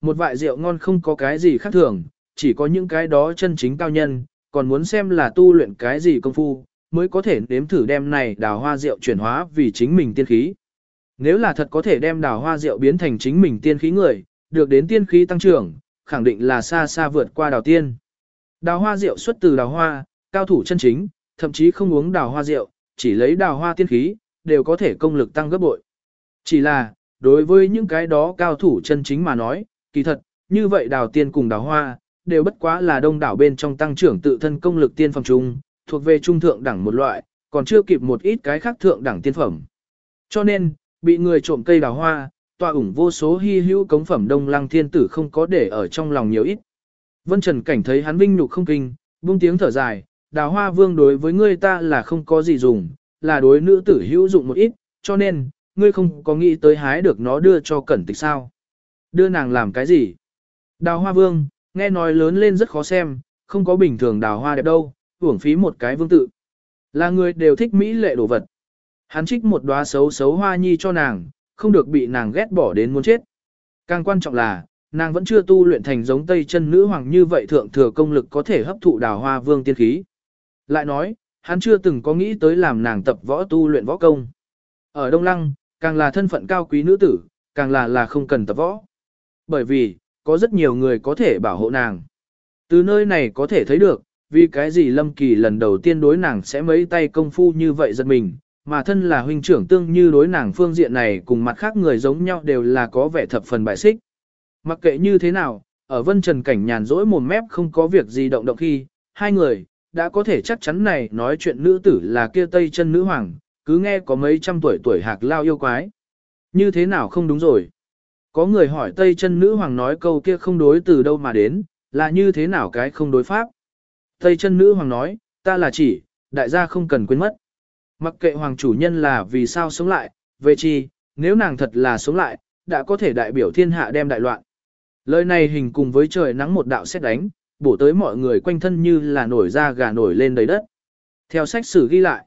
một vại rượu ngon không có cái gì khác thường, chỉ có những cái đó chân chính cao nhân, còn muốn xem là tu luyện cái gì công phu, mới có thể nếm thử đem này đào hoa rượu chuyển hóa vì chính mình tiên khí. Nếu là thật có thể đem đào hoa rượu biến thành chính mình tiên khí người, được đến tiên khí tăng trưởng, khẳng định là xa xa vượt qua đào tiên. Đào hoa rượu xuất từ đào hoa, cao thủ chân chính, thậm chí không uống đào hoa rượu, chỉ lấy đào hoa tiên khí, đều có thể công lực tăng gấp bội. Chỉ là, đối với những cái đó cao thủ chân chính mà nói, kỳ thật, như vậy đào tiên cùng đào hoa, đều bất quá là đông đảo bên trong tăng trưởng tự thân công lực tiên phẩm trung, thuộc về trung thượng đẳng một loại, còn chưa kịp một ít cái khác thượng đẳng tiên phẩm. Cho nên, bị người trộm cây đào hoa, tòa ủng vô số hy hữu cống phẩm đông lăng thiên tử không có để ở trong lòng nhiều ít. Vân Trần Cảnh thấy hắn vinh nhục không kinh, buông tiếng thở dài, đào hoa vương đối với ngươi ta là không có gì dùng, là đối nữ tử hữu dụng một ít, cho nên, ngươi không có nghĩ tới hái được nó đưa cho cẩn tịch sao. Đưa nàng làm cái gì? Đào hoa vương, nghe nói lớn lên rất khó xem, không có bình thường đào hoa đẹp đâu, uổng phí một cái vương tự. Là người đều thích mỹ lệ đồ vật. Hắn trích một đóa xấu xấu hoa nhi cho nàng, không được bị nàng ghét bỏ đến muốn chết. Càng quan trọng là, nàng vẫn chưa tu luyện thành giống tây chân nữ hoàng như vậy thượng thừa công lực có thể hấp thụ đào hoa vương tiên khí. Lại nói, hắn chưa từng có nghĩ tới làm nàng tập võ tu luyện võ công. Ở Đông Lăng, càng là thân phận cao quý nữ tử, càng là là không cần tập võ. Bởi vì, có rất nhiều người có thể bảo hộ nàng. Từ nơi này có thể thấy được, vì cái gì Lâm Kỳ lần đầu tiên đối nàng sẽ mấy tay công phu như vậy giật mình, mà thân là huynh trưởng tương như đối nàng phương diện này cùng mặt khác người giống nhau đều là có vẻ thập phần bại xích. Mặc kệ như thế nào, ở vân trần cảnh nhàn rỗi mồm mép không có việc gì động động khi, hai người, đã có thể chắc chắn này nói chuyện nữ tử là kia tây chân nữ hoàng, cứ nghe có mấy trăm tuổi tuổi hạc lao yêu quái. Như thế nào không đúng rồi. Có người hỏi tây chân nữ hoàng nói câu kia không đối từ đâu mà đến, là như thế nào cái không đối pháp. Tây chân nữ hoàng nói, ta là chỉ, đại gia không cần quên mất. Mặc kệ hoàng chủ nhân là vì sao sống lại, về chi, nếu nàng thật là sống lại, đã có thể đại biểu thiên hạ đem đại loạn. Lời này hình cùng với trời nắng một đạo xét đánh, bổ tới mọi người quanh thân như là nổi ra gà nổi lên đầy đất. Theo sách sử ghi lại,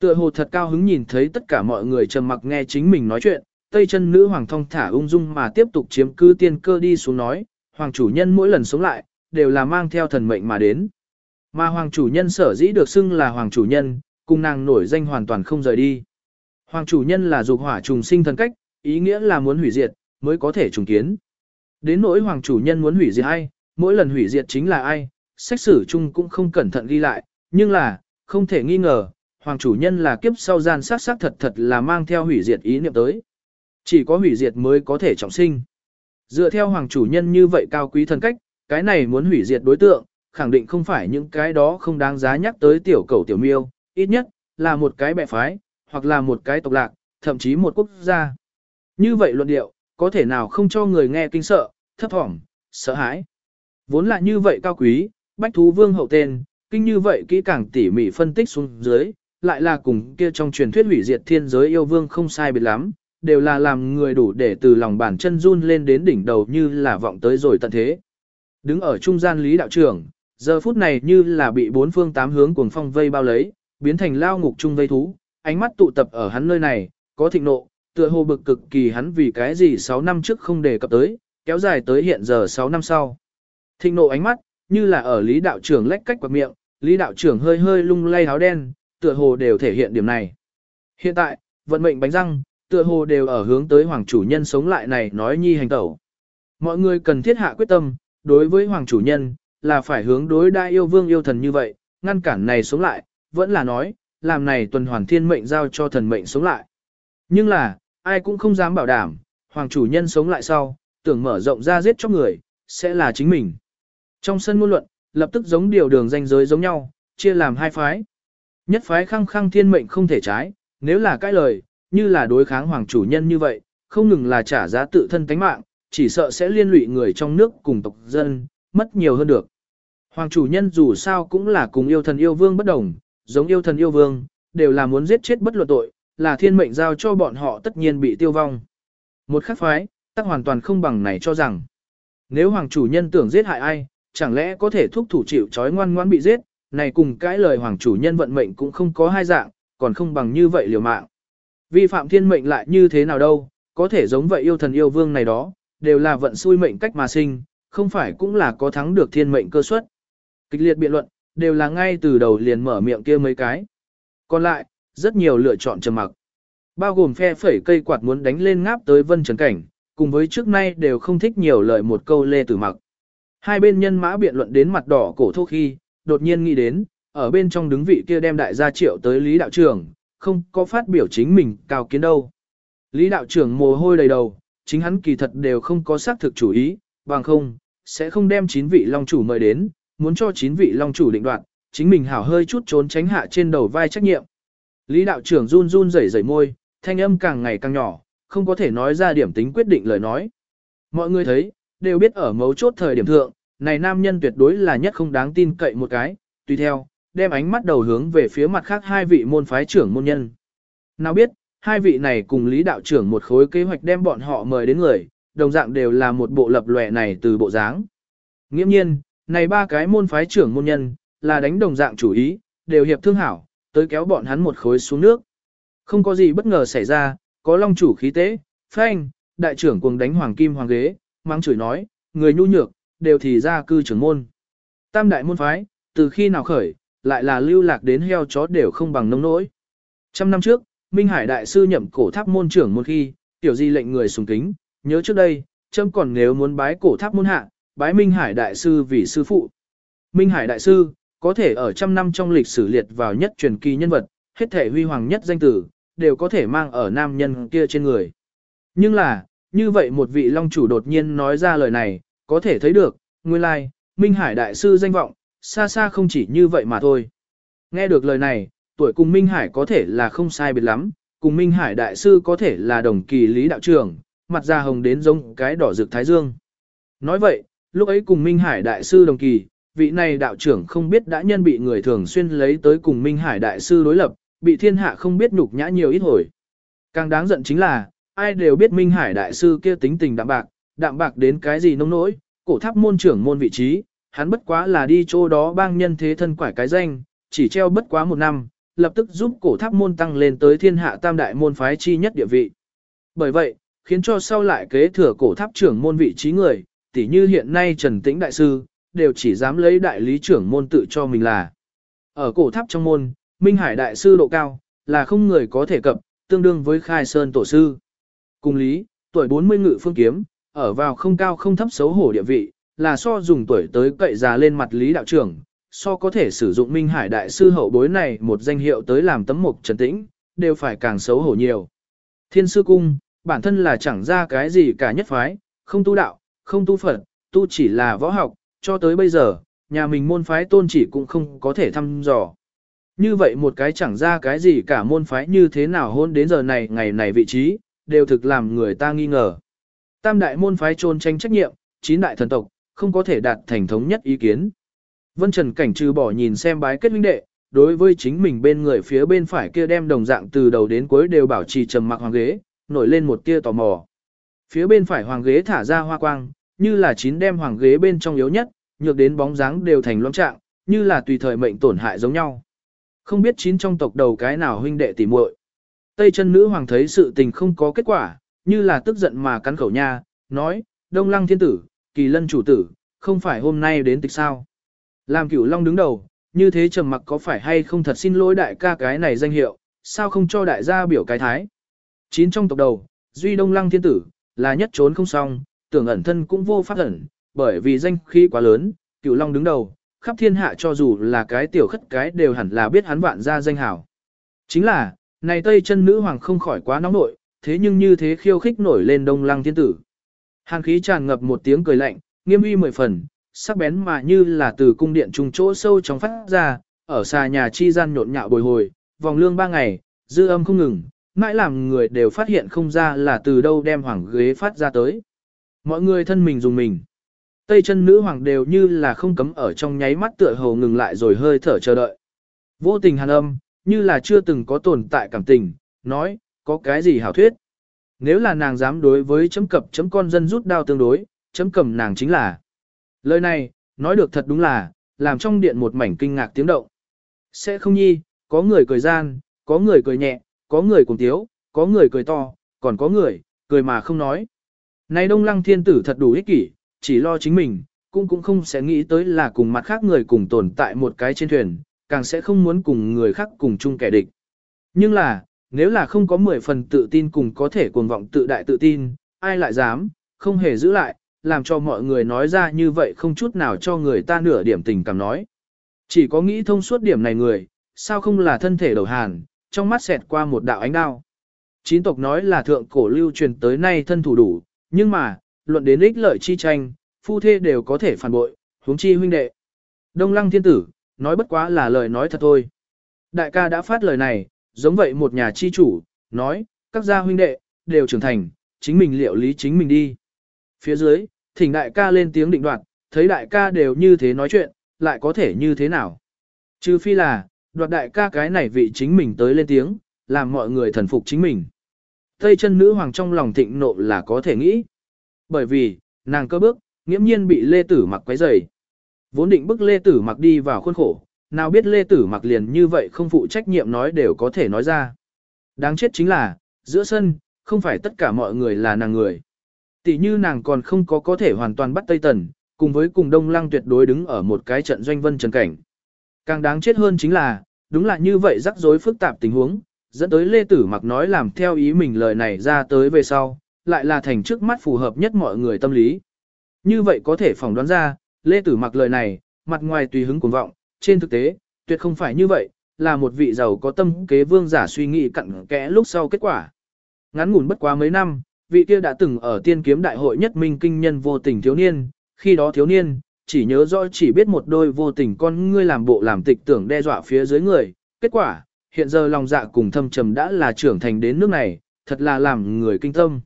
tựa hồ thật cao hứng nhìn thấy tất cả mọi người trầm mặc nghe chính mình nói chuyện, tây chân nữ hoàng thông thả ung dung mà tiếp tục chiếm cư tiên cơ đi xuống nói, hoàng chủ nhân mỗi lần sống lại, đều là mang theo thần mệnh mà đến. Mà hoàng chủ nhân sở dĩ được xưng là hoàng chủ nhân, cùng nàng nổi danh hoàn toàn không rời đi. Hoàng chủ nhân là dục hỏa trùng sinh thần cách, ý nghĩa là muốn hủy diệt, mới có thể trùng kiến. Đến nỗi hoàng chủ nhân muốn hủy diệt ai, mỗi lần hủy diệt chính là ai, sách sử chung cũng không cẩn thận ghi lại, nhưng là, không thể nghi ngờ, hoàng chủ nhân là kiếp sau gian sát sát thật thật là mang theo hủy diệt ý niệm tới. Chỉ có hủy diệt mới có thể trọng sinh. Dựa theo hoàng chủ nhân như vậy cao quý thần cách, cái này muốn hủy diệt đối tượng, khẳng định không phải những cái đó không đáng giá nhắc tới tiểu cầu tiểu miêu, ít nhất, là một cái bè phái, hoặc là một cái tộc lạc, thậm chí một quốc gia. Như vậy luận điệu, có thể nào không cho người nghe kinh sợ, thấp thỏm, sợ hãi. Vốn là như vậy cao quý, bách thú vương hậu tên, kinh như vậy kỹ càng tỉ mỉ phân tích xuống dưới, lại là cùng kia trong truyền thuyết hủy diệt thiên giới yêu vương không sai biệt lắm, đều là làm người đủ để từ lòng bàn chân run lên đến đỉnh đầu như là vọng tới rồi tận thế. Đứng ở trung gian lý đạo trưởng, giờ phút này như là bị bốn phương tám hướng cuồng phong vây bao lấy, biến thành lao ngục trung vây thú, ánh mắt tụ tập ở hắn nơi này, có thịnh nộ, tựa hồ bực cực kỳ hắn vì cái gì 6 năm trước không đề cập tới, kéo dài tới hiện giờ 6 năm sau. Thịnh nộ ánh mắt, như là ở lý đạo trưởng lách cách quạt miệng, lý đạo trưởng hơi hơi lung lay áo đen, tựa hồ đều thể hiện điểm này. Hiện tại, vận mệnh bánh răng, tựa hồ đều ở hướng tới hoàng chủ nhân sống lại này nói nhi hành tẩu. Mọi người cần thiết hạ quyết tâm, đối với hoàng chủ nhân, là phải hướng đối đa yêu vương yêu thần như vậy, ngăn cản này sống lại, vẫn là nói, làm này tuần hoàn thiên mệnh giao cho thần mệnh sống lại. Nhưng là, ai cũng không dám bảo đảm, hoàng chủ nhân sống lại sau, tưởng mở rộng ra giết cho người, sẽ là chính mình. Trong sân ngôn luận, lập tức giống điều đường danh giới giống nhau, chia làm hai phái. Nhất phái khăng khăng thiên mệnh không thể trái, nếu là cái lời, như là đối kháng hoàng chủ nhân như vậy, không ngừng là trả giá tự thân tánh mạng, chỉ sợ sẽ liên lụy người trong nước cùng tộc dân, mất nhiều hơn được. Hoàng chủ nhân dù sao cũng là cùng yêu thần yêu vương bất đồng, giống yêu thần yêu vương, đều là muốn giết chết bất luận tội, là thiên mệnh giao cho bọn họ tất nhiên bị tiêu vong. Một khắc phái, tắc hoàn toàn không bằng này cho rằng, nếu hoàng chủ nhân tưởng giết hại ai, chẳng lẽ có thể thúc thủ chịu trói ngoan ngoãn bị giết, này cùng cái lời hoàng chủ nhân vận mệnh cũng không có hai dạng, còn không bằng như vậy liều mạng. Vi phạm thiên mệnh lại như thế nào đâu, có thể giống vậy yêu thần yêu vương này đó, đều là vận xui mệnh cách mà sinh, không phải cũng là có thắng được thiên mệnh cơ suất. Kịch liệt biện luận, đều là ngay từ đầu liền mở miệng kia mấy cái. Còn lại, rất nhiều lựa chọn trầm mặc. Bao gồm phe phẩy cây quạt muốn đánh lên ngáp tới vân trần cảnh, cùng với trước nay đều không thích nhiều lời một câu lê tử mặc. Hai bên nhân mã biện luận đến mặt đỏ cổ thô khi, đột nhiên nghĩ đến, ở bên trong đứng vị kia đem đại gia triệu tới Lý Đạo trưởng, không có phát biểu chính mình cao kiến đâu. Lý Đạo trưởng mồ hôi đầy đầu, chính hắn kỳ thật đều không có xác thực chủ ý, bằng không, sẽ không đem chín vị long chủ mời đến, muốn cho chín vị long chủ định đoạt, chính mình hảo hơi chút trốn tránh hạ trên đầu vai trách nhiệm. Lý đạo trưởng run run rẩy rẩy môi, thanh âm càng ngày càng nhỏ, không có thể nói ra điểm tính quyết định lời nói. Mọi người thấy, đều biết ở mấu chốt thời điểm thượng, này nam nhân tuyệt đối là nhất không đáng tin cậy một cái, tùy theo, đem ánh mắt đầu hướng về phía mặt khác hai vị môn phái trưởng môn nhân. Nào biết, hai vị này cùng Lý đạo trưởng một khối kế hoạch đem bọn họ mời đến người, đồng dạng đều là một bộ lập lòe này từ bộ dáng. Nghiễm nhiên, này ba cái môn phái trưởng môn nhân, là đánh đồng dạng chủ ý, đều hiệp thương hảo, tới kéo bọn hắn một khối xuống nước. Không có gì bất ngờ xảy ra, có long chủ khí tế, phanh, đại trưởng cùng đánh hoàng kim hoàng ghế, mang chửi nói, người nhu nhược, đều thì ra cư trưởng môn. Tam đại môn phái, từ khi nào khởi, lại là lưu lạc đến heo chó đều không bằng nông nỗi. Trăm năm trước, Minh Hải đại sư nhậm cổ tháp môn trưởng môn khi, tiểu di lệnh người sùng kính, nhớ trước đây, châm còn nếu muốn bái cổ tháp môn hạ, bái Minh Hải đại sư vì sư phụ. Minh Hải đại sư, có thể ở trăm năm trong lịch sử liệt vào nhất truyền kỳ nhân vật, hết thể huy hoàng nhất danh tử, đều có thể mang ở nam nhân kia trên người. Nhưng là, như vậy một vị long chủ đột nhiên nói ra lời này, có thể thấy được, nguyên lai, Minh Hải đại sư danh vọng, xa xa không chỉ như vậy mà thôi. Nghe được lời này, tuổi cùng Minh Hải có thể là không sai biệt lắm, cùng Minh Hải đại sư có thể là đồng kỳ lý đạo trưởng, mặt da hồng đến giống cái đỏ rực thái dương. Nói vậy, lúc ấy cùng Minh Hải đại sư đồng kỳ, vị này đạo trưởng không biết đã nhân bị người thường xuyên lấy tới cùng Minh Hải đại sư đối lập, bị thiên hạ không biết nhục nhã nhiều ít hồi. Càng đáng giận chính là, ai đều biết Minh Hải đại sư kia tính tình đạm bạc, đạm bạc đến cái gì nông nỗi, cổ tháp môn trưởng môn vị trí, hắn bất quá là đi chỗ đó bang nhân thế thân quải cái danh, chỉ treo bất quá một năm, lập tức giúp cổ tháp môn tăng lên tới thiên hạ tam đại môn phái chi nhất địa vị. Bởi vậy, khiến cho sau lại kế thừa cổ tháp trưởng môn vị trí người, tỉ như hiện nay Trần Tĩnh Đại Sư, đều chỉ dám lấy đại lý trưởng môn tự cho mình là. Ở cổ tháp trong môn, Minh Hải Đại Sư độ cao, là không người có thể cập, tương đương với Khai Sơn Tổ Sư. Cùng lý, tuổi 40 ngự phương kiếm, ở vào không cao không thấp xấu hổ địa vị, là so dùng tuổi tới cậy già lên mặt lý đạo trưởng, so có thể sử dụng Minh Hải Đại Sư hậu bối này một danh hiệu tới làm tấm mục trần tĩnh, đều phải càng xấu hổ nhiều. Thiên sư cung, bản thân là chẳng ra cái gì cả nhất phái, không tu đạo, không tu Phật, tu chỉ là võ học, cho tới bây giờ, nhà mình môn phái tôn chỉ cũng không có thể thăm dò. Như vậy một cái chẳng ra cái gì cả môn phái như thế nào hôn đến giờ này ngày này vị trí, đều thực làm người ta nghi ngờ. Tam đại môn phái trôn tranh trách nhiệm, chín đại thần tộc, không có thể đạt thành thống nhất ý kiến. Vân Trần Cảnh trừ bỏ nhìn xem bái kết huynh đệ, đối với chính mình bên người phía bên phải kia đem đồng dạng từ đầu đến cuối đều bảo trì trầm mặc hoàng ghế, nổi lên một tia tò mò. Phía bên phải hoàng ghế thả ra hoa quang, như là chín đem hoàng ghế bên trong yếu nhất, nhược đến bóng dáng đều thành loãng trạng, như là tùy thời mệnh tổn hại giống nhau. Không biết chín trong tộc đầu cái nào huynh đệ tỉ muội. Tây chân nữ hoàng thấy sự tình không có kết quả, như là tức giận mà cắn khẩu nha, nói, Đông Lăng thiên tử, kỳ lân chủ tử, không phải hôm nay đến tịch sao. Làm cửu long đứng đầu, như thế trầm mặc có phải hay không thật xin lỗi đại ca cái này danh hiệu, sao không cho đại gia biểu cái thái. Chín trong tộc đầu, duy Đông Lăng thiên tử, là nhất trốn không xong, tưởng ẩn thân cũng vô pháp ẩn, bởi vì danh khí quá lớn, cửu long đứng đầu, khắp thiên hạ cho dù là cái tiểu khất cái đều hẳn là biết hắn vạn ra danh hảo. Chính là, này tây chân nữ hoàng không khỏi quá nóng nội, thế nhưng như thế khiêu khích nổi lên đông lăng thiên tử. Hàn khí tràn ngập một tiếng cười lạnh, nghiêm uy mười phần, sắc bén mà như là từ cung điện trùng chỗ sâu trong phát ra, ở xa nhà chi gian nhộn nhạo bồi hồi, vòng lương ba ngày, dư âm không ngừng, mãi làm người đều phát hiện không ra là từ đâu đem hoàng ghế phát ra tới. Mọi người thân mình dùng mình. Tây chân nữ hoàng đều như là không cấm ở trong nháy mắt tựa hồ ngừng lại rồi hơi thở chờ đợi. Vô tình hàn âm, như là chưa từng có tồn tại cảm tình, nói, có cái gì hảo thuyết. Nếu là nàng dám đối với chấm cập chấm con dân rút đao tương đối, chấm cầm nàng chính là. Lời này, nói được thật đúng là, làm trong điện một mảnh kinh ngạc tiếng động. Sẽ không nhi, có người cười gian, có người cười nhẹ, có người cùng tiếu, có người cười to, còn có người, cười mà không nói. Này đông lăng thiên tử thật đủ ích kỷ, chỉ lo chính mình, cũng cũng không sẽ nghĩ tới là cùng mặt khác người cùng tồn tại một cái trên thuyền, càng sẽ không muốn cùng người khác cùng chung kẻ địch. Nhưng là, nếu là không có 10 phần tự tin cùng có thể cuồng vọng tự đại tự tin, ai lại dám, không hề giữ lại, làm cho mọi người nói ra như vậy không chút nào cho người ta nửa điểm tình cảm nói. Chỉ có nghĩ thông suốt điểm này người, sao không là thân thể đầu hàn, trong mắt xẹt qua một đạo ánh đao. Chín tộc nói là thượng cổ lưu truyền tới nay thân thủ đủ, nhưng mà, luận đến ích lợi chi tranh, phu thê đều có thể phản bội, huống chi huynh đệ. Đông lăng thiên tử, nói bất quá là lời nói thật thôi. Đại ca đã phát lời này, giống vậy một nhà chi chủ, nói, các gia huynh đệ, đều trưởng thành, chính mình liệu lý chính mình đi. Phía dưới, thỉnh đại ca lên tiếng định đoạt, thấy đại ca đều như thế nói chuyện, lại có thể như thế nào. Trừ phi là, đoạt đại ca cái này vị chính mình tới lên tiếng, làm mọi người thần phục chính mình. Tây chân nữ hoàng trong lòng thịnh nộ là có thể nghĩ. Bởi vì, nàng cơ bước, nghiễm nhiên bị lê tử mặc quấy rầy. Vốn định bức lê tử mặc đi vào khuôn khổ, nào biết lê tử mặc liền như vậy không phụ trách nhiệm nói đều có thể nói ra. Đáng chết chính là, giữa sân, không phải tất cả mọi người là nàng người. Tỷ như nàng còn không có có thể hoàn toàn bắt Tây Tần, cùng với cùng Đông Lăng tuyệt đối đứng ở một cái trận doanh vân trần cảnh. Càng đáng chết hơn chính là, đúng là như vậy rắc rối phức tạp tình huống, dẫn tới Lê Tử Mặc nói làm theo ý mình lời này ra tới về sau, lại là thành trước mắt phù hợp nhất mọi người tâm lý. Như vậy có thể phỏng đoán ra, Lê Tử Mặc lời này, mặt ngoài tùy hứng cuồng vọng, trên thực tế, tuyệt không phải như vậy, là một vị giàu có tâm kế vương giả suy nghĩ cặn kẽ lúc sau kết quả. Ngắn ngủn bất quá mấy năm, vị kia đã từng ở tiên kiếm đại hội nhất minh kinh nhân vô tình thiếu niên, khi đó thiếu niên, chỉ nhớ rõ chỉ biết một đôi vô tình con ngươi làm bộ làm tịch tưởng đe dọa phía dưới người, kết quả, hiện giờ lòng dạ cùng thâm trầm đã là trưởng thành đến nước này, thật là làm người kinh tâm.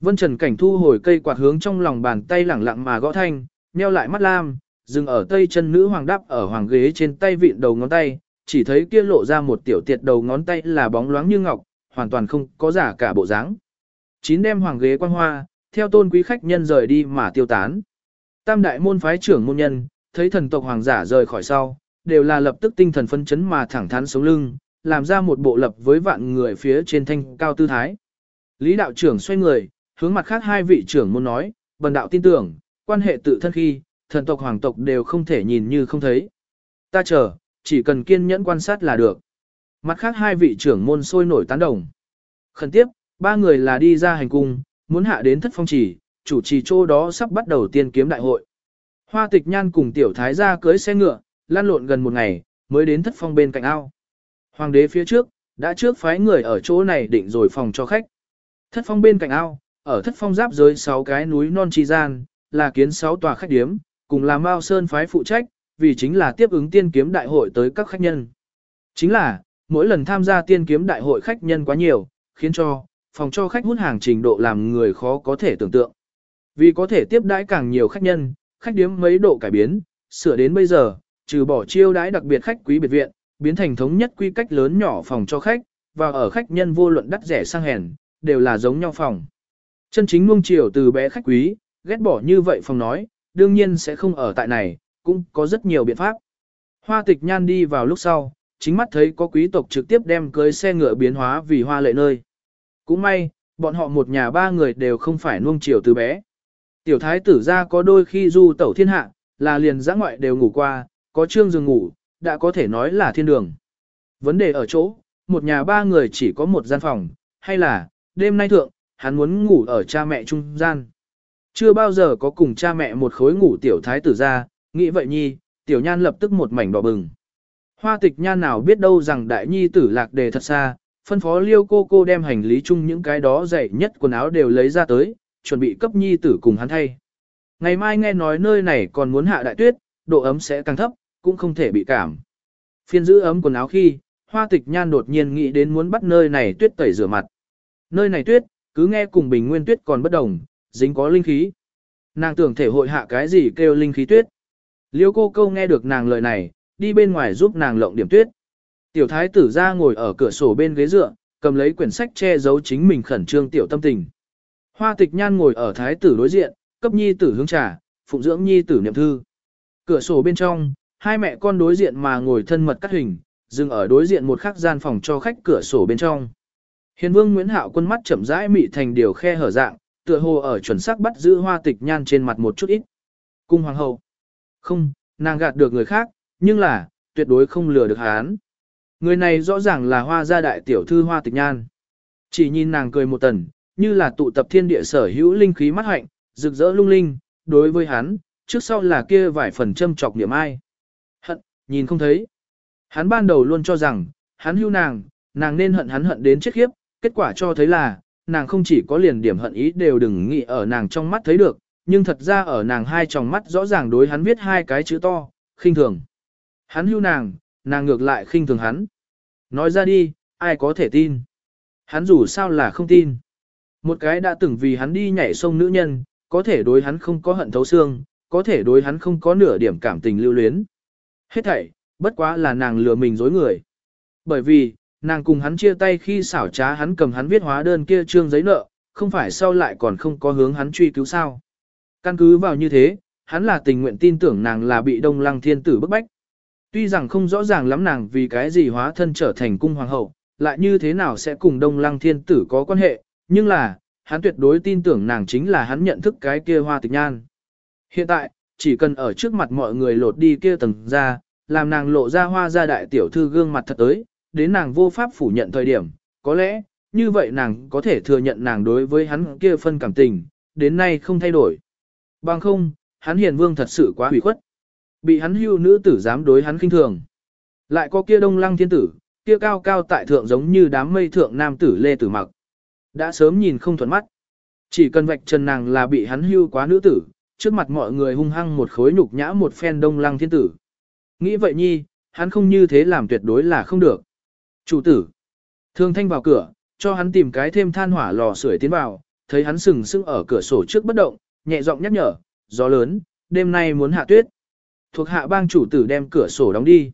Vân Trần Cảnh thu hồi cây quạt hướng trong lòng bàn tay lẳng lặng mà gõ thanh, nheo lại mắt lam, dừng ở tây chân nữ hoàng đắp ở hoàng ghế trên tay vịn đầu ngón tay, chỉ thấy kia lộ ra một tiểu tiệt đầu ngón tay là bóng loáng như ngọc, hoàn toàn không có giả cả bộ dáng. Chín đem hoàng ghế quan hoa, theo tôn quý khách nhân rời đi mà tiêu tán. Tam đại môn phái trưởng môn nhân, thấy thần tộc hoàng giả rời khỏi sau, đều là lập tức tinh thần phấn chấn mà thẳng thắn sống lưng, làm ra một bộ lập với vạn người phía trên thanh cao tư thái. Lý đạo trưởng xoay người, hướng mặt khác hai vị trưởng môn nói, bần đạo tin tưởng, quan hệ tự thân khi, thần tộc hoàng tộc đều không thể nhìn như không thấy. Ta chờ, chỉ cần kiên nhẫn quan sát là được. Mặt khác hai vị trưởng môn sôi nổi tán đồng. Khẩn tiếp, ba người là đi ra hành cung, muốn hạ đến thất phong chỉ, chủ trì chỗ đó sắp bắt đầu tiên kiếm đại hội. Hoa tịch nhan cùng tiểu thái gia cưới xe ngựa, lan lộn gần một ngày, mới đến thất phong bên cạnh ao. Hoàng đế phía trước, đã trước phái người ở chỗ này định rồi phòng cho khách. Thất phong bên cạnh ao, ở thất phong giáp dưới sáu cái núi non chi gian, là kiến sáu tòa khách điếm, cùng là Mao Sơn phái phụ trách, vì chính là tiếp ứng tiên kiếm đại hội tới các khách nhân. Chính là, mỗi lần tham gia tiên kiếm đại hội khách nhân quá nhiều, khiến cho, phòng cho khách hút hàng trình độ làm người khó có thể tưởng tượng. Vì có thể tiếp đãi càng nhiều khách nhân, khách điếm mấy độ cải biến, sửa đến bây giờ, trừ bỏ chiêu đãi đặc biệt khách quý biệt viện, biến thành thống nhất quy cách lớn nhỏ phòng cho khách, và ở khách nhân vô luận đắt rẻ sang hèn, đều là giống nhau phòng. Chân chính nuông chiều từ bé khách quý, ghét bỏ như vậy phòng nói, đương nhiên sẽ không ở tại này, cũng có rất nhiều biện pháp. Hoa tịch nhan đi vào lúc sau, chính mắt thấy có quý tộc trực tiếp đem cưới xe ngựa biến hóa vì hoa lệ nơi. Cũng may, bọn họ một nhà ba người đều không phải nuông chiều từ bé. Tiểu thái tử ra có đôi khi du tẩu thiên hạ, là liền giã ngoại đều ngủ qua, có trương giường ngủ, đã có thể nói là thiên đường. Vấn đề ở chỗ, một nhà ba người chỉ có một gian phòng, hay là, đêm nay thượng, hắn muốn ngủ ở cha mẹ trung gian. Chưa bao giờ có cùng cha mẹ một khối ngủ tiểu thái tử ra, nghĩ vậy nhi, tiểu nhan lập tức một mảnh đỏ bừng. Hoa tịch nhan nào biết đâu rằng đại nhi tử lạc đề thật xa, phân phó liêu cô cô đem hành lý chung những cái đó dày nhất quần áo đều lấy ra tới, chuẩn bị cấp nhi tử cùng hắn thay. Ngày mai nghe nói nơi này còn muốn hạ đại tuyết, độ ấm sẽ càng thấp, cũng không thể bị cảm. Phiên giữ ấm quần áo khi, hoa tịch nhan đột nhiên nghĩ đến muốn bắt nơi này tuyết tẩy rửa mặt. Nơi này tuyết, cứ nghe cùng bình nguyên tuyết còn bất đồng, dính có linh khí. Nàng tưởng thể hội hạ cái gì kêu linh khí tuyết. Liêu cô câu nghe được nàng lời này, đi bên ngoài giúp nàng lộng điểm tuyết. Tiểu thái tử ra ngồi ở cửa sổ bên ghế dựa, cầm lấy quyển sách che giấu chính mình khẩn trương tiểu tâm tình. Hoa tịch nhan ngồi ở thái tử đối diện, cấp nhi tử hướng trà, phụng dưỡng nhi tử niệm thư. Cửa sổ bên trong, hai mẹ con đối diện mà ngồi thân mật cắt hình, dừng ở đối diện một khắc gian phòng cho khách cửa sổ bên trong. Hiền vương Nguyễn Hạo quân mắt chậm rãi mị thành điều khe hở dạng, tựa hồ ở chuẩn xác bắt giữ hoa tịch nhan trên mặt một chút ít. Cung hoàng hậu. Không, nàng gạt được người khác, nhưng là, tuyệt đối không lừa được hắn. Người này rõ ràng là hoa gia đại tiểu thư hoa tịch nhan. Chỉ nhìn nàng cười một tần, như là tụ tập thiên địa sở hữu linh khí mắt hạnh, rực rỡ lung linh, đối với hắn, trước sau là kia vài phần châm chọc niệm ai. Hận, nhìn không thấy. Hắn ban đầu luôn cho rằng, hắn hưu nàng, nàng nên hận hắn hận đến chết khiếp, kết quả cho thấy là, nàng không chỉ có liền điểm hận ý đều đừng nghĩ ở nàng trong mắt thấy được, nhưng thật ra ở nàng hai tròng mắt rõ ràng đối hắn viết hai cái chữ to, khinh thường. Hắn hưu nàng, nàng ngược lại khinh thường hắn. Nói ra đi, ai có thể tin. Hắn dù sao là không tin. Một cái đã từng vì hắn đi nhảy sông nữ nhân, có thể đối hắn không có hận thấu xương, có thể đối hắn không có nửa điểm cảm tình lưu luyến. Hết thảy, bất quá là nàng lừa mình dối người. Bởi vì, nàng cùng hắn chia tay khi xảo trá hắn cầm hắn viết hóa đơn kia trương giấy nợ, không phải sau lại còn không có hướng hắn truy cứu sao. Căn cứ vào như thế, hắn là tình nguyện tin tưởng nàng là bị đông lăng thiên tử bức bách. Tuy rằng không rõ ràng lắm nàng vì cái gì hóa thân trở thành cung hoàng hậu, lại như thế nào sẽ cùng đông lăng thiên tử có quan hệ, nhưng là, hắn tuyệt đối tin tưởng nàng chính là hắn nhận thức cái kia hoa tịch nhan. Hiện tại, chỉ cần ở trước mặt mọi người lột đi kia tầng ra, làm nàng lộ ra hoa ra đại tiểu thư gương mặt thật tới, đến nàng vô pháp phủ nhận thời điểm, có lẽ, như vậy nàng có thể thừa nhận nàng đối với hắn kia phân cảm tình, đến nay không thay đổi. Bằng không, hắn hiền vương thật sự quá hủy khuất. Bị hắn hưu nữ tử dám đối hắn khinh thường. Lại có kia đông lăng thiên tử, kia cao cao tại thượng giống như đám mây thượng nam tử lê tử mặc. Đã sớm nhìn không thuận mắt. Chỉ cần vạch trần nàng là bị hắn hưu quá nữ tử, trước mặt mọi người hung hăng một khối nhục nhã một phen đông lăng thiên tử. Nghĩ vậy nhi, hắn không như thế làm tuyệt đối là không được. Chủ tử. Thương thanh vào cửa, cho hắn tìm cái thêm than hỏa lò sưởi tiến vào, thấy hắn sừng sững ở cửa sổ trước bất động, nhẹ giọng nhắc nhở, gió lớn, đêm nay muốn hạ tuyết. Thuộc hạ bang chủ tử đem cửa sổ đóng đi.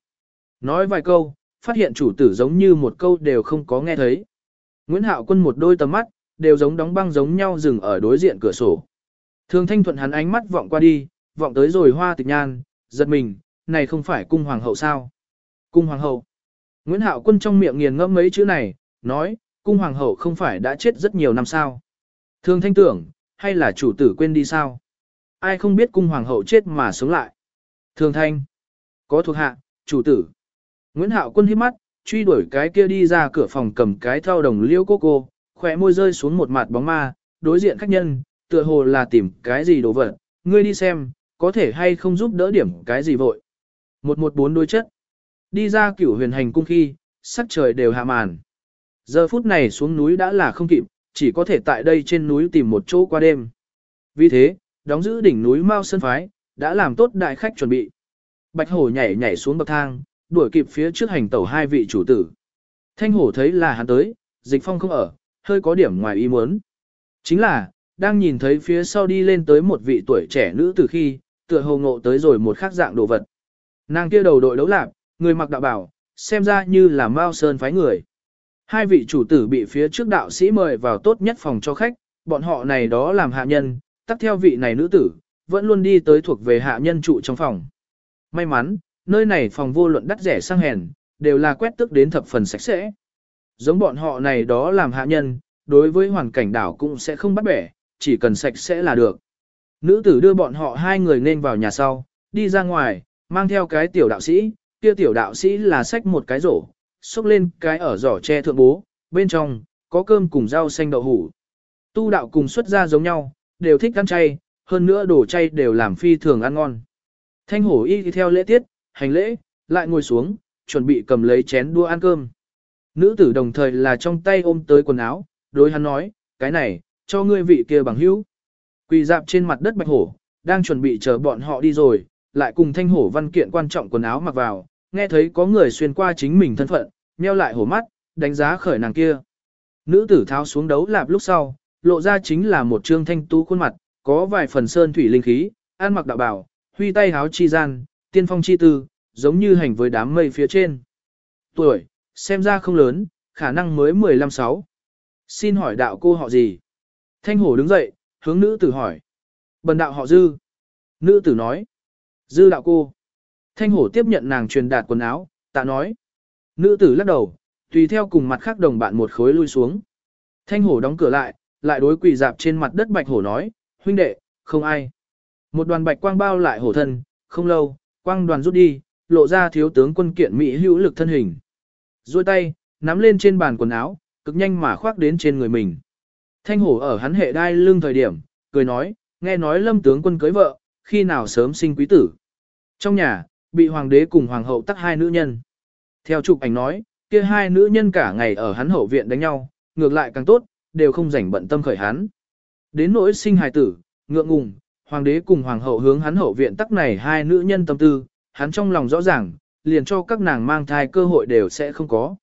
Nói vài câu, phát hiện chủ tử giống như một câu đều không có nghe thấy. Nguyễn Hạo Quân một đôi tầm mắt, đều giống đóng băng giống nhau dừng ở đối diện cửa sổ. Thường thanh thuận hắn ánh mắt vọng qua đi, vọng tới rồi hoa tịch nhan, giật mình, này không phải cung hoàng hậu sao? Cung hoàng hậu. Nguyễn Hạo Quân trong miệng nghiền ngẫm mấy chữ này, nói, cung hoàng hậu không phải đã chết rất nhiều năm sao? Thường thanh tưởng, hay là chủ tử quên đi sao? Ai không biết cung hoàng hậu chết mà sống lại? Thường thanh. Có thuộc hạ, chủ tử. Nguyễn Hạo Quân hít mắt, truy đuổi cái kia đi ra cửa phòng cầm cái thao đồng liêu cô cô, khỏe môi rơi xuống một mặt bóng ma, đối diện khách nhân, tựa hồ là tìm cái gì đồ vật, ngươi đi xem, có thể hay không giúp đỡ điểm cái gì vội. Một một bốn đôi chất. Đi ra cửu huyền hành cung khi, sắc trời đều hạ màn. Giờ phút này xuống núi đã là không kịp, chỉ có thể tại đây trên núi tìm một chỗ qua đêm. Vì thế, đóng giữ đỉnh núi Mao Sơn Phái, đã làm tốt đại khách chuẩn bị. Bạch hổ nhảy nhảy xuống bậc thang, đuổi kịp phía trước hành tẩu hai vị chủ tử. Thanh hổ thấy là hắn tới, dịch phong không ở, hơi có điểm ngoài ý muốn. Chính là, đang nhìn thấy phía sau đi lên tới một vị tuổi trẻ nữ từ khi, tựa hồ ngộ tới rồi một khác dạng đồ vật. Nàng kia đầu đội đấu lạp, người mặc đạo bảo, xem ra như là Mao Sơn phái người. Hai vị chủ tử bị phía trước đạo sĩ mời vào tốt nhất phòng cho khách, bọn họ này đó làm hạ nhân, tắt theo vị này nữ tử, vẫn luôn đi tới thuộc về hạ nhân trụ trong phòng. May mắn, nơi này phòng vô luận đắt rẻ sang hèn, đều là quét tức đến thập phần sạch sẽ. Giống bọn họ này đó làm hạ nhân, đối với hoàn cảnh đảo cũng sẽ không bắt bẻ, chỉ cần sạch sẽ là được. Nữ tử đưa bọn họ hai người nên vào nhà sau, đi ra ngoài, mang theo cái tiểu đạo sĩ, kia tiểu đạo sĩ là xách một cái rổ, xúc lên cái ở giỏ tre thượng bố, bên trong, có cơm cùng rau xanh đậu hủ. Tu đạo cùng xuất ra giống nhau, đều thích ăn chay, hơn nữa đồ chay đều làm phi thường ăn ngon. Thanh hổ y theo lễ tiết, hành lễ, lại ngồi xuống, chuẩn bị cầm lấy chén đua ăn cơm. Nữ tử đồng thời là trong tay ôm tới quần áo, đối hắn nói, cái này, cho ngươi vị kia bằng hữu. Quỳ dạp trên mặt đất bạch hổ, đang chuẩn bị chờ bọn họ đi rồi, lại cùng thanh hổ văn kiện quan trọng quần áo mặc vào, nghe thấy có người xuyên qua chính mình thân phận, meo lại hổ mắt, đánh giá khởi nàng kia. Nữ tử tháo xuống đấu lạp lúc sau, lộ ra chính là một trương thanh tú khuôn mặt, có vài phần sơn thủy linh khí, an mặc đạo bảo, huy tay háo chi gian, tiên phong chi tư, giống như hành với đám mây phía trên. Tuổi, xem ra không lớn, khả năng mới 15-6. Xin hỏi đạo cô họ gì? Thanh hổ đứng dậy, hướng nữ tử hỏi. Bần đạo họ dư. Nữ tử nói. Dư đạo cô. Thanh hổ tiếp nhận nàng truyền đạt quần áo, tạ nói. Nữ tử lắc đầu, tùy theo cùng mặt khác đồng bạn một khối lui xuống. Thanh hổ đóng cửa lại, lại đối quỳ dạp trên mặt đất bạch hổ nói, huynh đệ, không ai. Một đoàn bạch quang bao lại hổ thân, không lâu, quang đoàn rút đi, lộ ra thiếu tướng quân kiện Mỹ hữu lực thân hình. Rồi tay, nắm lên trên bàn quần áo, cực nhanh mà khoác đến trên người mình. Thanh hổ ở hắn hệ đai lưng thời điểm, cười nói, nghe nói lâm tướng quân cưới vợ, khi nào sớm sinh quý tử. Trong nhà, bị hoàng đế cùng hoàng hậu tắc hai nữ nhân. Theo chụp ảnh nói, kia hai nữ nhân cả ngày ở hắn hậu viện đánh nhau, ngược lại càng tốt, đều không rảnh bận tâm khởi hắn. Đến nỗi sinh hài tử, ngượng ngùng, hoàng đế cùng hoàng hậu hướng hắn hậu viện tắc này hai nữ nhân tâm tư, hắn trong lòng rõ ràng, liền cho các nàng mang thai cơ hội đều sẽ không có.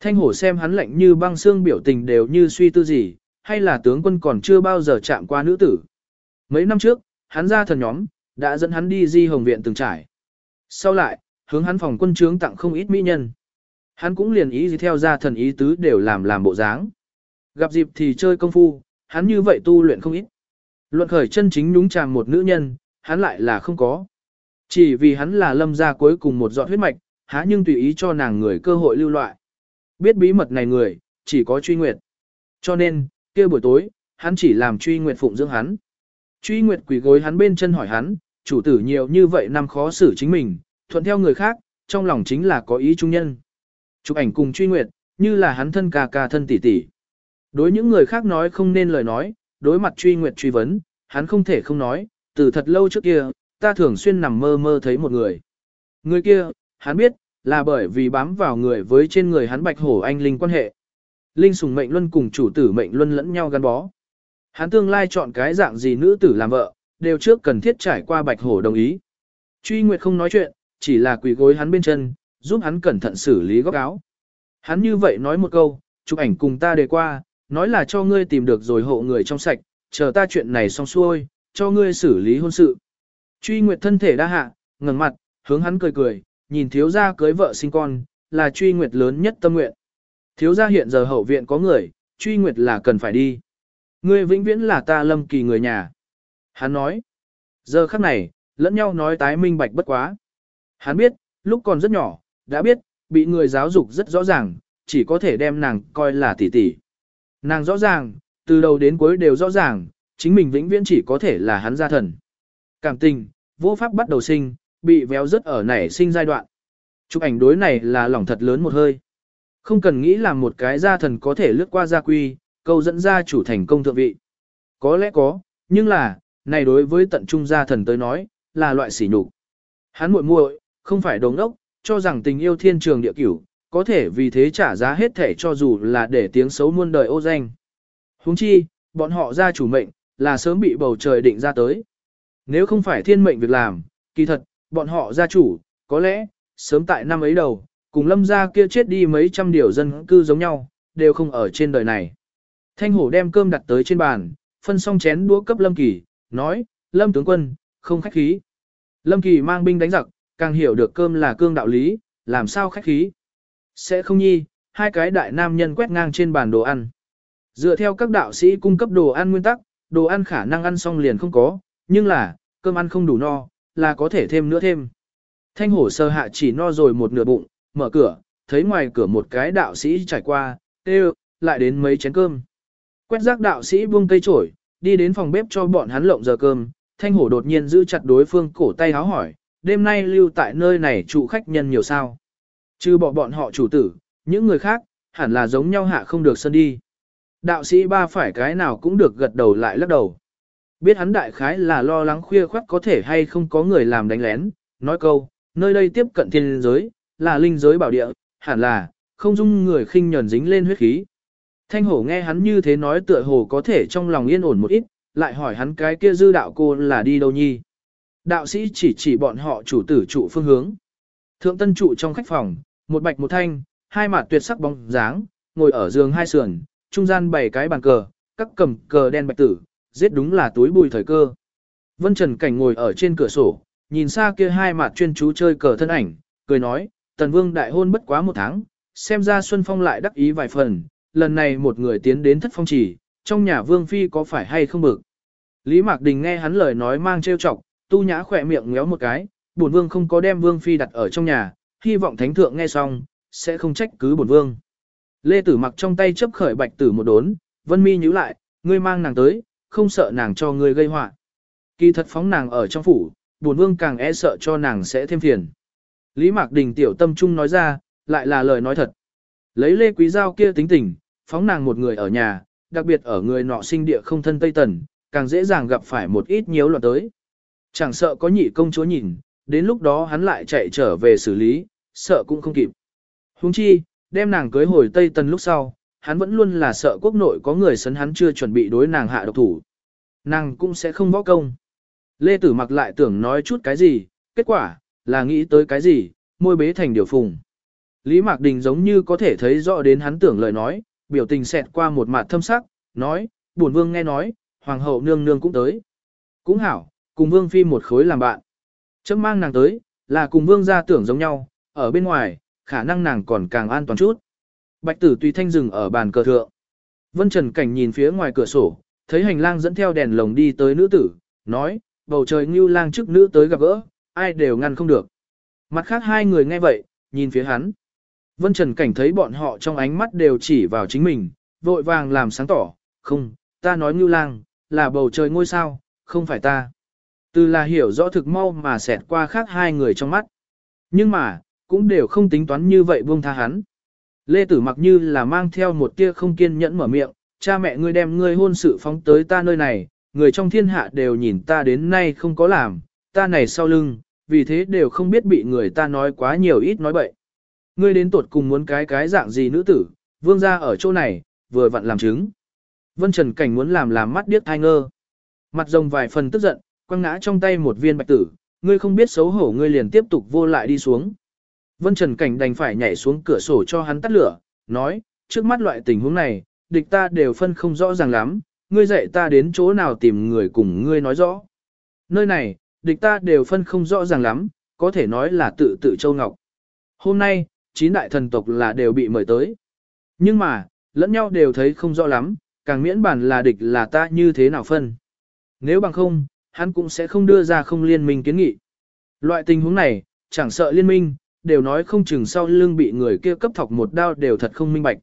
Thanh hổ xem hắn lạnh như băng xương biểu tình đều như suy tư gì, hay là tướng quân còn chưa bao giờ chạm qua nữ tử. Mấy năm trước, hắn ra thần nhóm, đã dẫn hắn đi di hồng viện từng trải. Sau lại, hướng hắn phòng quân trướng tặng không ít mỹ nhân. Hắn cũng liền ý gì theo ra thần ý tứ đều làm làm bộ dáng. Gặp dịp thì chơi công phu, hắn như vậy tu luyện không ít. Luận khởi chân chính nhúng chàng một nữ nhân, hắn lại là không có. Chỉ vì hắn là lâm gia cuối cùng một giọt huyết mạch, há nhưng tùy ý cho nàng người cơ hội lưu loại. Biết bí mật này người, chỉ có truy nguyệt. Cho nên, kia buổi tối, hắn chỉ làm truy nguyệt phụng dưỡng hắn. Truy nguyệt quỳ gối hắn bên chân hỏi hắn, chủ tử nhiều như vậy năm khó xử chính mình, thuận theo người khác, trong lòng chính là có ý trung nhân. Chụp ảnh cùng truy nguyệt, như là hắn thân ca ca thân tỷ tỷ. Đối những người khác nói không nên lời nói, đối mặt truy nguyệt truy vấn, hắn không thể không nói, từ thật lâu trước kia, ta thường xuyên nằm mơ mơ thấy một người. Người kia, hắn biết, là bởi vì bám vào người với trên người hắn bạch hổ anh linh quan hệ. Linh sùng mệnh luân cùng chủ tử mệnh luân lẫn nhau gắn bó. Hắn tương lai chọn cái dạng gì nữ tử làm vợ, đều trước cần thiết trải qua bạch hổ đồng ý. Truy Nguyệt không nói chuyện, chỉ là quỳ gối hắn bên chân, giúp hắn cẩn thận xử lý góc áo. Hắn như vậy nói một câu, chụp ảnh cùng ta đề qua, nói là cho ngươi tìm được rồi hộ người trong sạch, chờ ta chuyện này xong xuôi, cho ngươi xử lý hôn sự. Truy Nguyệt thân thể đa hạ, ngẩng mặt, hướng hắn cười cười, nhìn thiếu gia cưới vợ sinh con, là truy Nguyệt lớn nhất tâm nguyện. Thiếu gia hiện giờ hậu viện có người, truy Nguyệt là cần phải đi. Ngươi vĩnh viễn là ta lâm kỳ người nhà. Hắn nói, giờ khắc này, lẫn nhau nói tái minh bạch bất quá. Hắn biết, lúc còn rất nhỏ, đã biết, bị người giáo dục rất rõ ràng, chỉ có thể đem nàng coi là tỷ tỷ. Nàng rõ ràng, từ đầu đến cuối đều rõ ràng, chính mình vĩnh viễn chỉ có thể là hắn gia thần. Cảm tình, vô pháp bắt đầu sinh, bị véo rất ở nảy sinh giai đoạn. Chụp ảnh đối này là lòng thật lớn một hơi. Không cần nghĩ là một cái gia thần có thể lướt qua gia quy, câu dẫn gia chủ thành công thượng vị. Có lẽ có, nhưng là, này đối với tận trung gia thần tới nói, là loại sỉ nhục. Hắn muội muội, không phải đồng đốc, cho rằng tình yêu thiên trường địa cửu, có thể vì thế trả giá hết thể cho dù là để tiếng xấu muôn đời ô danh. Huống chi, bọn họ gia chủ mệnh, là sớm bị bầu trời định ra tới. Nếu không phải thiên mệnh việc làm, kỳ thật, bọn họ gia chủ, có lẽ, sớm tại năm ấy đầu, cùng lâm gia kia chết đi mấy trăm điều dân cư giống nhau, đều không ở trên đời này. Thanh hổ đem cơm đặt tới trên bàn, phân xong chén đũa cấp lâm kỳ, nói, lâm tướng quân, không khách khí. Lâm kỳ mang binh đánh giặc, càng hiểu được cơm là cương đạo lý, làm sao khách khí. Sẽ không nhi, hai cái đại nam nhân quét ngang trên bàn đồ ăn. Dựa theo các đạo sĩ cung cấp đồ ăn nguyên tắc, đồ ăn khả năng ăn xong liền không có, nhưng là, cơm ăn không đủ no, là có thể thêm nữa thêm. Thanh hổ sơ hạ chỉ no rồi một nửa bụng, mở cửa, thấy ngoài cửa một cái đạo sĩ trải qua, tê lại đến mấy chén cơm. Quét rác đạo sĩ buông cây trổi, đi đến phòng bếp cho bọn hắn lộng giờ cơm, thanh hổ đột nhiên giữ chặt đối phương cổ tay háo hỏi, đêm nay lưu tại nơi này trụ khách nhân nhiều sao. Chứ bỏ bọn họ chủ tử, những người khác, hẳn là giống nhau hạ không được sân đi. Đạo sĩ ba phải cái nào cũng được gật đầu lại lắc đầu. Biết hắn đại khái là lo lắng khuya khoắt có thể hay không có người làm đánh lén, nói câu, nơi đây tiếp cận thiên giới, là linh giới bảo địa, hẳn là, không dung người khinh nhẫn dính lên huyết khí. Thanh hổ nghe hắn như thế nói tựa hồ có thể trong lòng yên ổn một ít, lại hỏi hắn cái kia dư đạo cô là đi đâu nhi. Đạo sĩ chỉ chỉ bọn họ chủ tử trụ phương hướng. Thượng tân trụ trong khách phòng, một bạch một thanh, hai mặt tuyệt sắc bóng dáng, ngồi ở giường hai sườn, trung gian bảy cái bàn cờ, các cầm cờ đen bạch tử, giết đúng là túi bùi thời cơ. Vân Trần Cảnh ngồi ở trên cửa sổ, nhìn xa kia hai mặt chuyên chú chơi cờ thân ảnh, cười nói, Tần Vương đại hôn bất quá một tháng, xem ra Xuân Phong lại đắc ý vài phần, lần này một người tiến đến thất phong chỉ, trong nhà Vương Phi có phải hay không bực. Lý Mạc Đình nghe hắn lời nói mang trêu chọc, tu nhã khỏe miệng ngéo một cái, bổn Vương không có đem Vương Phi đặt ở trong nhà, hy vọng Thánh Thượng nghe xong, sẽ không trách cứ bổn Vương. Lê Tử mặc trong tay chấp khởi bạch tử một đốn, Vân Mi nhíu lại, Ngươi mang nàng tới, không sợ nàng cho ngươi gây họa. Kỳ thật phóng nàng ở trong phủ, bổn vương càng e sợ cho nàng sẽ thêm phiền. Lý Mạc Đình tiểu tâm trung nói ra, lại là lời nói thật. Lấy Lê Quý Giao kia tính tình, phóng nàng một người ở nhà, đặc biệt ở người nọ sinh địa không thân Tây Tần, càng dễ dàng gặp phải một ít nhiễu loạn tới. Chẳng sợ có nhị công chúa nhìn, đến lúc đó hắn lại chạy trở về xử lý, sợ cũng không kịp. Huống chi, đem nàng cưới hồi Tây Tần lúc sau, hắn vẫn luôn là sợ quốc nội có người sấn hắn chưa chuẩn bị đối nàng hạ độc thủ. Nàng cũng sẽ không võ công. Lê Tử mặc lại tưởng nói chút cái gì, kết quả, là nghĩ tới cái gì, môi bế thành điều phùng. Lý Mạc Đình giống như có thể thấy rõ đến hắn tưởng lời nói, biểu tình xẹt qua một mặt thâm sắc, nói, buồn vương nghe nói, hoàng hậu nương nương cũng tới. Cũng hảo, cùng vương phi một khối làm bạn. Chấm mang nàng tới, là cùng vương gia tưởng giống nhau, ở bên ngoài, khả năng nàng còn càng an toàn chút. Bạch tử tùy thanh dừng ở bàn cờ thượng. Vân Trần Cảnh nhìn phía ngoài cửa sổ, thấy hành lang dẫn theo đèn lồng đi tới nữ tử, nói, bầu trời như lang trước nữ tới gặp gỡ, ai đều ngăn không được. Mặt khác hai người nghe vậy, nhìn phía hắn. Vân Trần Cảnh thấy bọn họ trong ánh mắt đều chỉ vào chính mình, vội vàng làm sáng tỏ, không, ta nói ngưu lang, là bầu trời ngôi sao, không phải ta. Từ là hiểu rõ thực mau mà xẹt qua khác hai người trong mắt. Nhưng mà, cũng đều không tính toán như vậy buông tha hắn. Lê Tử mặc như là mang theo một tia không kiên nhẫn mở miệng, cha mẹ ngươi đem ngươi hôn sự phóng tới ta nơi này, người trong thiên hạ đều nhìn ta đến nay không có làm, ta này sau lưng, vì thế đều không biết bị người ta nói quá nhiều ít nói bậy. Ngươi đến tuột cùng muốn cái cái dạng gì nữ tử, vương gia ở chỗ này, vừa vặn làm chứng. Vân Trần Cảnh muốn làm làm mắt điếc thai ngơ. Mặt rồng vài phần tức giận, quăng ngã trong tay một viên bạch tử, ngươi không biết xấu hổ ngươi liền tiếp tục vô lại đi xuống. Vân Trần Cảnh đành phải nhảy xuống cửa sổ cho hắn tắt lửa, nói, trước mắt loại tình huống này, địch ta đều phân không rõ ràng lắm, ngươi dạy ta đến chỗ nào tìm người cùng ngươi nói rõ. Nơi này, địch ta đều phân không rõ ràng lắm, có thể nói là tự tự châu ngọc. Hôm nay, chín đại thần tộc là đều bị mời tới. Nhưng mà, lẫn nhau đều thấy không rõ lắm, càng miễn bản là địch là ta như thế nào phân. Nếu bằng không, hắn cũng sẽ không đưa ra không liên minh kiến nghị. Loại tình huống này, chẳng sợ liên minh, đều nói không chừng sau lưng bị người kia cấp thọc một đao đều thật không minh bạch.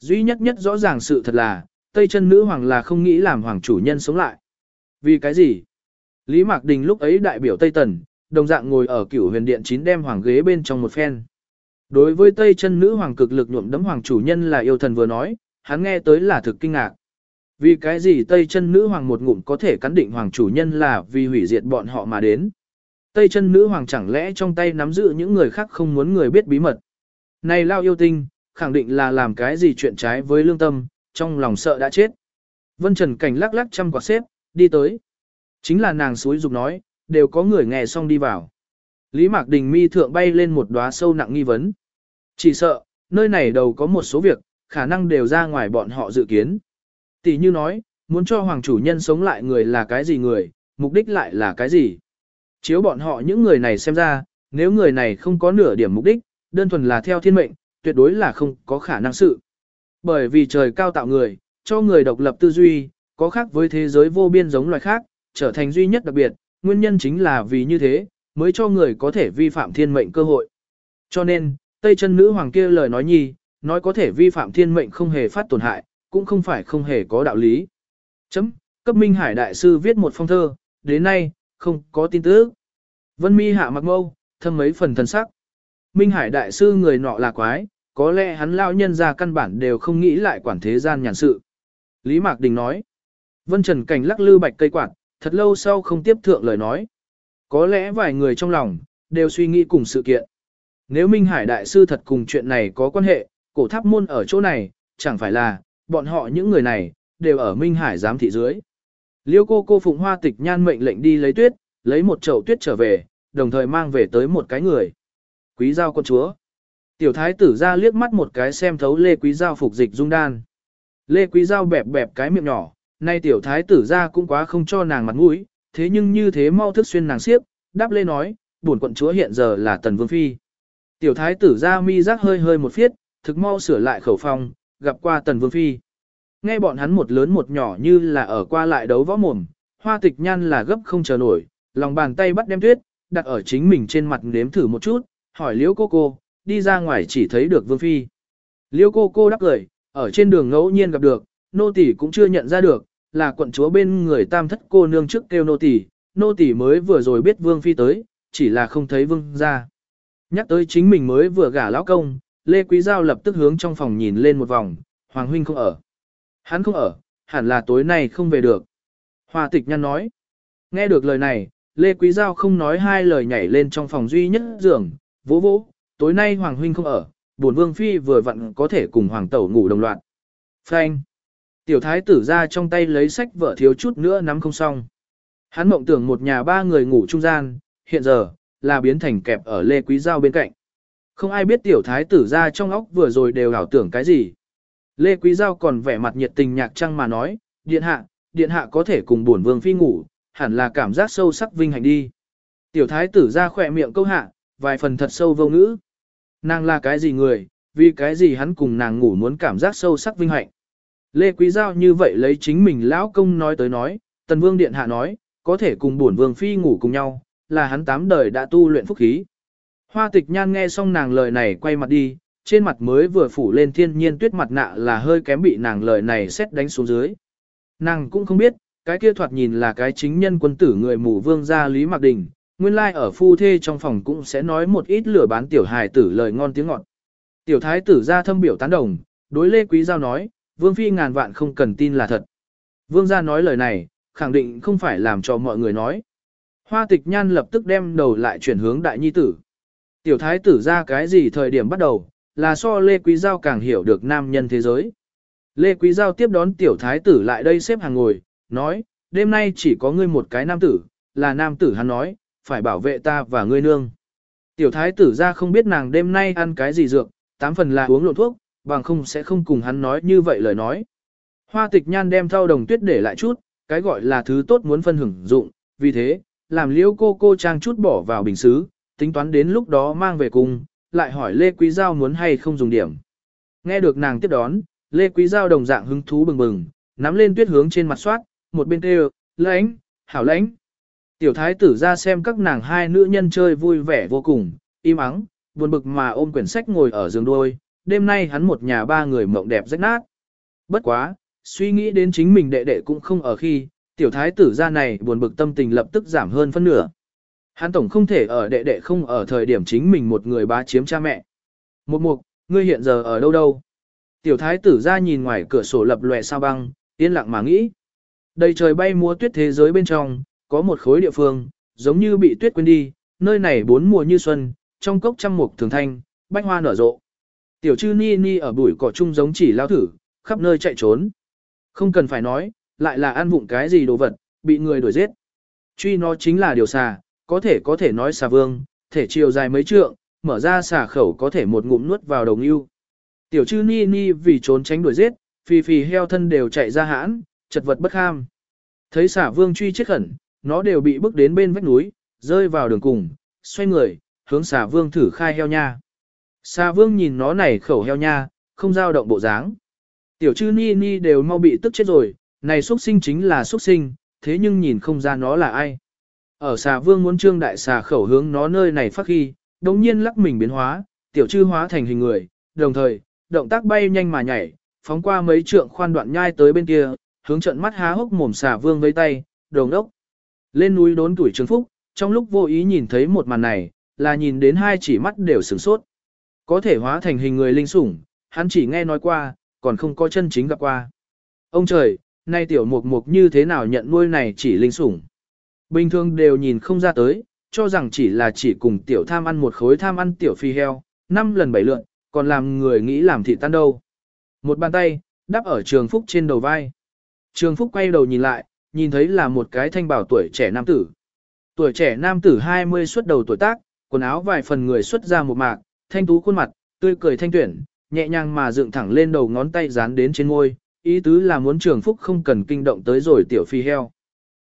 Duy nhất nhất rõ ràng sự thật là, Tây chân nữ hoàng là không nghĩ làm hoàng chủ nhân sống lại. Vì cái gì? Lý Mạc Đình lúc ấy đại biểu Tây Tần, đồng dạng ngồi ở cửu huyền điện chín đem hoàng ghế bên trong một phen. Đối với Tây chân nữ hoàng cực lực nhuộm đấm hoàng chủ nhân là yêu thần vừa nói, hắn nghe tới là thực kinh ngạc. Vì cái gì Tây chân nữ hoàng một ngụm có thể cắn định hoàng chủ nhân là vì hủy diệt bọn họ mà đến. Tây chân nữ hoàng chẳng lẽ trong tay nắm giữ những người khác không muốn người biết bí mật. Này lao yêu tinh, khẳng định là làm cái gì chuyện trái với lương tâm, trong lòng sợ đã chết. Vân Trần Cảnh lắc lắc chăm quạt xếp, đi tới. Chính là nàng suối dục nói, đều có người nghe xong đi vào. Lý Mạc Đình mi thượng bay lên một đóa sâu nặng nghi vấn. Chỉ sợ, nơi này đầu có một số việc, khả năng đều ra ngoài bọn họ dự kiến. Tỷ như nói, muốn cho hoàng chủ nhân sống lại người là cái gì người, mục đích lại là cái gì. Chiếu bọn họ những người này xem ra, nếu người này không có nửa điểm mục đích, đơn thuần là theo thiên mệnh, tuyệt đối là không có khả năng sự. Bởi vì trời cao tạo người, cho người độc lập tư duy, có khác với thế giới vô biên giống loài khác, trở thành duy nhất đặc biệt, nguyên nhân chính là vì như thế, mới cho người có thể vi phạm thiên mệnh cơ hội. Cho nên, Tây chân nữ hoàng kia lời nói nhi, nói có thể vi phạm thiên mệnh không hề phát tổn hại, cũng không phải không hề có đạo lý. Chấm, cấp Minh Hải Đại Sư viết một phong thơ, đến nay, không có tin tức. Vân mi hạ mặc mâu, thâm mấy phần thần sắc. Minh Hải Đại Sư người nọ là quái, có lẽ hắn lao nhân ra căn bản đều không nghĩ lại quản thế gian nhàn sự. Lý Mạc Đình nói. Vân Trần Cảnh lắc lư bạch cây quạt, thật lâu sau không tiếp thượng lời nói. Có lẽ vài người trong lòng, đều suy nghĩ cùng sự kiện. Nếu Minh Hải Đại Sư thật cùng chuyện này có quan hệ, cổ tháp môn ở chỗ này, chẳng phải là, bọn họ những người này, đều ở Minh Hải giám thị dưới. Liêu cô cô Phụng Hoa tịch nhan mệnh lệnh đi lấy tuyết, lấy một chậu tuyết trở về, đồng thời mang về tới một cái người. Quý giao con chúa. Tiểu thái tử ra liếc mắt một cái xem thấu Lê Quý Giao phục dịch dung đan. Lê Quý Giao bẹp bẹp cái miệng nhỏ, nay tiểu thái tử ra cũng quá không cho nàng mặt mũi, thế nhưng như thế mau thức xuyên nàng siếp, đáp lê nói, buồn quận chúa hiện giờ là tần vương phi. Tiểu thái tử ra mi rắc hơi hơi một phiết, thực mau sửa lại khẩu phong, gặp qua tần vương phi. Nghe bọn hắn một lớn một nhỏ như là ở qua lại đấu võ mồm, hoa tịch nhan là gấp không chờ nổi, lòng bàn tay bắt đem tuyết, đặt ở chính mình trên mặt nếm thử một chút, hỏi liễu cô cô, đi ra ngoài chỉ thấy được vương phi. Liễu cô cô đáp cười, ở trên đường ngẫu nhiên gặp được, nô tỳ cũng chưa nhận ra được, là quận chúa bên người tam thất cô nương trước kêu nô tỳ, nô tỳ mới vừa rồi biết vương phi tới, chỉ là không thấy vương ra. Nhắc tới chính mình mới vừa gả lão công, Lê Quý Giao lập tức hướng trong phòng nhìn lên một vòng, Hoàng Huynh không ở. Hắn không ở, hẳn là tối nay không về được. Hoa tịch nhăn nói. Nghe được lời này, Lê Quý Giao không nói hai lời nhảy lên trong phòng duy nhất giường, vỗ vỗ, tối nay Hoàng Huynh không ở, buồn vương phi vừa vặn có thể cùng Hoàng Tẩu ngủ đồng loạt. Phanh. Tiểu thái tử ra trong tay lấy sách vợ thiếu chút nữa nắm không xong. Hắn mộng tưởng một nhà ba người ngủ trung gian, hiện giờ, là biến thành kẹp ở Lê Quý Giao bên cạnh. Không ai biết tiểu thái tử ra trong óc vừa rồi đều ảo tưởng cái gì. Lê Quý Giao còn vẻ mặt nhiệt tình nhạc trăng mà nói, điện hạ, điện hạ có thể cùng buồn vương phi ngủ, hẳn là cảm giác sâu sắc vinh hạnh đi. Tiểu thái tử ra khỏe miệng câu hạ, vài phần thật sâu vô ngữ. Nàng là cái gì người, vì cái gì hắn cùng nàng ngủ muốn cảm giác sâu sắc vinh hạnh. Lê Quý Giao như vậy lấy chính mình lão công nói tới nói, tần vương điện hạ nói, có thể cùng Bổn vương phi ngủ cùng nhau, là hắn tám đời đã tu luyện phúc khí. Hoa tịch nhan nghe xong nàng lời này quay mặt đi, trên mặt mới vừa phủ lên thiên nhiên tuyết mặt nạ là hơi kém bị nàng lời này xét đánh xuống dưới. Nàng cũng không biết, cái kia thoạt nhìn là cái chính nhân quân tử người mù vương gia Lý Mạc Đình, nguyên lai like ở phu thê trong phòng cũng sẽ nói một ít lửa bán tiểu hài tử lời ngon tiếng ngọt. Tiểu thái tử ra thâm biểu tán đồng, đối Lê Quý Giao nói, vương phi ngàn vạn không cần tin là thật. Vương gia nói lời này, khẳng định không phải làm cho mọi người nói. Hoa tịch nhan lập tức đem đầu lại chuyển hướng đại nhi tử. Tiểu thái tử ra cái gì thời điểm bắt đầu, là so Lê Quý Giao càng hiểu được nam nhân thế giới. Lê Quý Giao tiếp đón tiểu thái tử lại đây xếp hàng ngồi, nói, đêm nay chỉ có ngươi một cái nam tử, là nam tử hắn nói, phải bảo vệ ta và ngươi nương. Tiểu thái tử ra không biết nàng đêm nay ăn cái gì dược, tám phần là uống lộn thuốc, bằng không sẽ không cùng hắn nói như vậy lời nói. Hoa tịch nhan đem thao đồng tuyết để lại chút, cái gọi là thứ tốt muốn phân hưởng dụng, vì thế, làm liễu cô cô trang chút bỏ vào bình xứ, tính toán đến lúc đó mang về cùng, lại hỏi Lê Quý Giao muốn hay không dùng điểm. Nghe được nàng tiếp đón, Lê Quý Giao đồng dạng hứng thú bừng bừng, nắm lên tuyết hướng trên mặt soát, một bên kêu, lãnh, hảo lãnh. Tiểu thái tử ra xem các nàng hai nữ nhân chơi vui vẻ vô cùng, im ắng, buồn bực mà ôm quyển sách ngồi ở giường đôi, đêm nay hắn một nhà ba người mộng đẹp rách nát. Bất quá, suy nghĩ đến chính mình đệ đệ cũng không ở khi, tiểu thái tử ra này buồn bực tâm tình lập tức giảm hơn phân nửa. Hắn tổng không thể ở đệ đệ không ở thời điểm chính mình một người bá chiếm cha mẹ. Một mục, ngươi hiện giờ ở đâu đâu? Tiểu thái tử ra nhìn ngoài cửa sổ lập lòe sao băng, yên lặng mà nghĩ. Đầy trời bay múa tuyết thế giới bên trong, có một khối địa phương, giống như bị tuyết quên đi, nơi này bốn mùa như xuân, trong cốc trăm mục thường thanh, bách hoa nở rộ. Tiểu chư ni ni ở bụi cỏ chung giống chỉ lao thử, khắp nơi chạy trốn. Không cần phải nói, lại là ăn vụng cái gì đồ vật, bị người đuổi giết. Truy nó chính là điều xà, có thể có thể nói xà vương, thể chiều dài mấy trượng, mở ra xà khẩu có thể một ngụm nuốt vào đồng ưu. Tiểu chư ni ni vì trốn tránh đuổi giết, phì phì heo thân đều chạy ra hãn, chật vật bất ham. Thấy xà vương truy chết khẩn, nó đều bị bước đến bên vách núi, rơi vào đường cùng, xoay người, hướng xà vương thử khai heo nha. Xà vương nhìn nó này khẩu heo nha, không giao động bộ dáng. Tiểu chư ni ni đều mau bị tức chết rồi, này xuất sinh chính là xuất sinh, thế nhưng nhìn không ra nó là ai. Ở xà vương muốn trương đại xà khẩu hướng nó nơi này phát khi, đồng nhiên lắc mình biến hóa, tiểu chư hóa thành hình người, đồng thời, động tác bay nhanh mà nhảy, phóng qua mấy trượng khoan đoạn nhai tới bên kia, hướng trận mắt há hốc mồm xà vương với tay, đồng đốc. Lên núi đốn tuổi trường phúc, trong lúc vô ý nhìn thấy một màn này, là nhìn đến hai chỉ mắt đều sửng sốt. Có thể hóa thành hình người linh sủng, hắn chỉ nghe nói qua, còn không có chân chính gặp qua. Ông trời, nay tiểu mục mục như thế nào nhận nuôi này chỉ linh sủng. Bình thường đều nhìn không ra tới, cho rằng chỉ là chỉ cùng tiểu tham ăn một khối tham ăn tiểu phi heo, năm lần bảy lượn, còn làm người nghĩ làm thị tan đâu. Một bàn tay, đắp ở trường phúc trên đầu vai. Trường phúc quay đầu nhìn lại, nhìn thấy là một cái thanh bảo tuổi trẻ nam tử. Tuổi trẻ nam tử 20 xuất đầu tuổi tác, quần áo vài phần người xuất ra một mạc, thanh tú khuôn mặt, tươi cười thanh tuyển, nhẹ nhàng mà dựng thẳng lên đầu ngón tay dán đến trên môi, ý tứ là muốn trường phúc không cần kinh động tới rồi tiểu phi heo.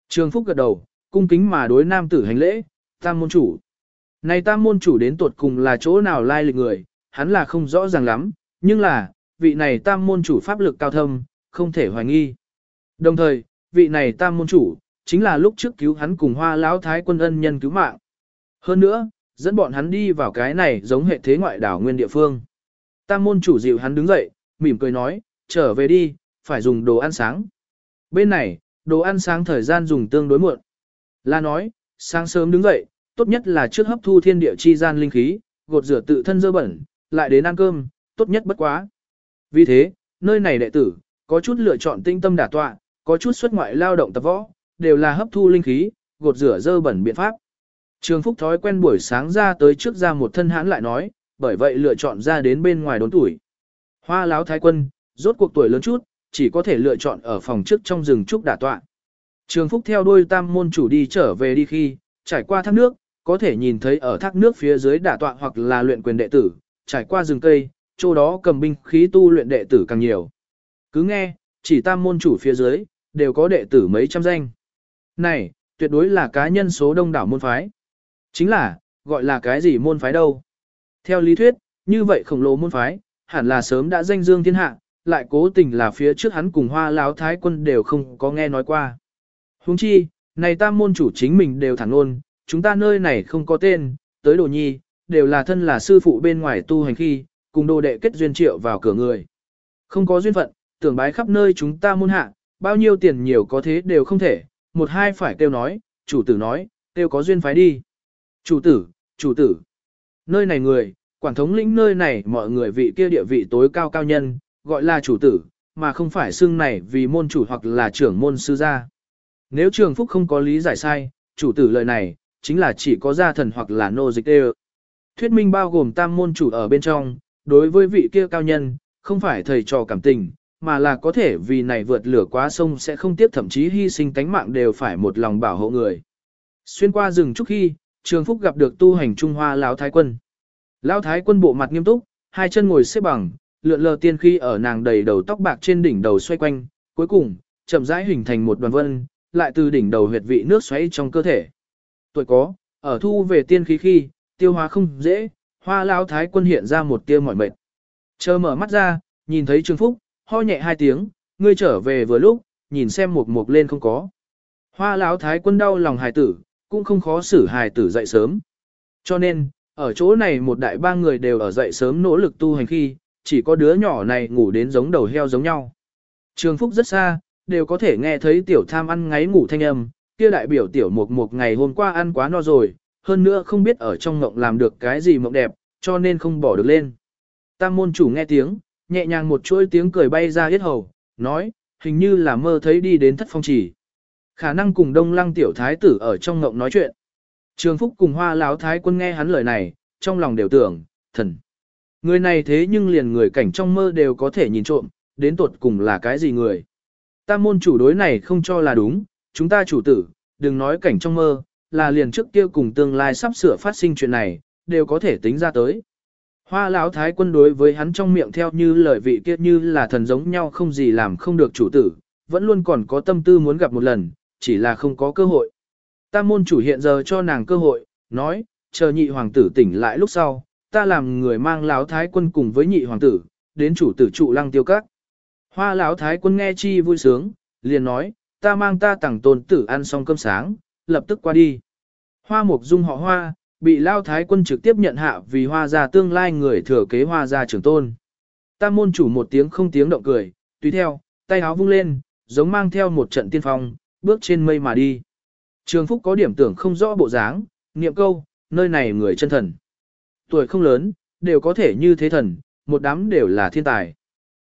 Trường phúc gật đầu, cung kính mà đối nam tử hành lễ, tam môn chủ. Này tam môn chủ đến tuột cùng là chỗ nào lai lịch người, hắn là không rõ ràng lắm, nhưng là, vị này tam môn chủ pháp lực cao thâm, không thể hoài nghi. Đồng thời, vị này tam môn chủ, chính là lúc trước cứu hắn cùng hoa lão thái quân ân nhân cứu mạng. Hơn nữa, dẫn bọn hắn đi vào cái này giống hệ thế ngoại đảo nguyên địa phương. Tam môn chủ dịu hắn đứng dậy, mỉm cười nói, trở về đi, phải dùng đồ ăn sáng. Bên này, đồ ăn sáng thời gian dùng tương đối muộn. la nói, sáng sớm đứng dậy, tốt nhất là trước hấp thu thiên địa chi gian linh khí, gột rửa tự thân dơ bẩn, lại đến ăn cơm, tốt nhất bất quá. Vì thế, nơi này đệ tử, có chút lựa chọn tinh tâm đả tọa, có chút xuất ngoại lao động tập võ, đều là hấp thu linh khí, gột rửa dơ bẩn biện pháp. Trường Phúc thói quen buổi sáng ra tới trước ra một thân hãn lại nói, bởi vậy lựa chọn ra đến bên ngoài đốn tuổi. Hoa láo thái quân, rốt cuộc tuổi lớn chút, chỉ có thể lựa chọn ở phòng trước trong rừng trúc đả tọa. Trường Phúc theo đuôi tam môn chủ đi trở về đi khi, trải qua thác nước, có thể nhìn thấy ở thác nước phía dưới đả tọa hoặc là luyện quyền đệ tử, trải qua rừng cây, chỗ đó cầm binh khí tu luyện đệ tử càng nhiều. Cứ nghe, chỉ tam môn chủ phía dưới, đều có đệ tử mấy trăm danh. Này, tuyệt đối là cá nhân số đông đảo môn phái. Chính là, gọi là cái gì môn phái đâu. Theo lý thuyết, như vậy khổng lồ môn phái, hẳn là sớm đã danh dương thiên hạ, lại cố tình là phía trước hắn cùng hoa láo thái quân đều không có nghe nói qua. Huống chi, này ta môn chủ chính mình đều thẳng luôn, chúng ta nơi này không có tên, tới đồ nhi, đều là thân là sư phụ bên ngoài tu hành khi, cùng đồ đệ kết duyên triệu vào cửa người. Không có duyên phận, tưởng bái khắp nơi chúng ta môn hạ, bao nhiêu tiền nhiều có thế đều không thể, một hai phải kêu nói, chủ tử nói, kêu có duyên phái đi. Chủ tử, chủ tử, nơi này người, quản thống lĩnh nơi này mọi người vị kia địa vị tối cao cao nhân, gọi là chủ tử, mà không phải xưng này vì môn chủ hoặc là trưởng môn sư gia. Nếu trường phúc không có lý giải sai, chủ tử lời này, chính là chỉ có gia thần hoặc là nô dịch đê Thuyết minh bao gồm tam môn chủ ở bên trong, đối với vị kia cao nhân, không phải thầy trò cảm tình, mà là có thể vì này vượt lửa quá sông sẽ không tiếp thậm chí hy sinh tánh mạng đều phải một lòng bảo hộ người. Xuyên qua rừng trúc khi, Trường Phúc gặp được tu hành Trung Hoa Lão Thái Quân. Lão Thái Quân bộ mặt nghiêm túc, hai chân ngồi xếp bằng, lượn lờ tiên khi ở nàng đầy đầu tóc bạc trên đỉnh đầu xoay quanh, cuối cùng, chậm rãi hình thành một đoàn vân, lại từ đỉnh đầu huyệt vị nước xoáy trong cơ thể. Tuổi có, ở thu về tiên khí khi, tiêu hóa không dễ, hoa Lão Thái Quân hiện ra một tia mỏi mệt. Chờ mở mắt ra, nhìn thấy Trường Phúc, ho nhẹ hai tiếng, ngươi trở về vừa lúc, nhìn xem một mục lên không có. Hoa Lão Thái Quân đau lòng hài tử, cũng không khó xử hài tử dậy sớm. Cho nên, ở chỗ này một đại ba người đều ở dậy sớm nỗ lực tu hành khi, chỉ có đứa nhỏ này ngủ đến giống đầu heo giống nhau. Trường Phúc rất xa, đều có thể nghe thấy tiểu tham ăn ngáy ngủ thanh âm, kia đại biểu tiểu mục mục ngày hôm qua ăn quá no rồi, hơn nữa không biết ở trong ngộng làm được cái gì mộng đẹp, cho nên không bỏ được lên. Tam môn chủ nghe tiếng, nhẹ nhàng một chuỗi tiếng cười bay ra hết hầu, nói, hình như là mơ thấy đi đến thất phong chỉ. Khả năng cùng đông lăng tiểu thái tử ở trong ngộng nói chuyện. Trường Phúc cùng hoa láo thái quân nghe hắn lời này, trong lòng đều tưởng, thần. Người này thế nhưng liền người cảnh trong mơ đều có thể nhìn trộm, đến tuột cùng là cái gì người. Ta môn chủ đối này không cho là đúng, chúng ta chủ tử, đừng nói cảnh trong mơ, là liền trước kia cùng tương lai sắp sửa phát sinh chuyện này, đều có thể tính ra tới. Hoa lão thái quân đối với hắn trong miệng theo như lời vị kia như là thần giống nhau không gì làm không được chủ tử, vẫn luôn còn có tâm tư muốn gặp một lần, chỉ là không có cơ hội. Tam môn chủ hiện giờ cho nàng cơ hội, nói, chờ nhị hoàng tử tỉnh lại lúc sau, ta làm người mang lão thái quân cùng với nhị hoàng tử, đến chủ tử trụ lăng tiêu các. Hoa lão thái quân nghe chi vui sướng, liền nói, ta mang ta tặng tôn tử ăn xong cơm sáng, lập tức qua đi. Hoa mục dung họ hoa, bị lao thái quân trực tiếp nhận hạ vì hoa gia tương lai người thừa kế hoa gia trưởng tôn. Tam môn chủ một tiếng không tiếng động cười, tùy theo, tay áo vung lên, giống mang theo một trận tiên phong, bước trên mây mà đi. Trường Phúc có điểm tưởng không rõ bộ dáng, niệm câu, nơi này người chân thần. Tuổi không lớn, đều có thể như thế thần, một đám đều là thiên tài.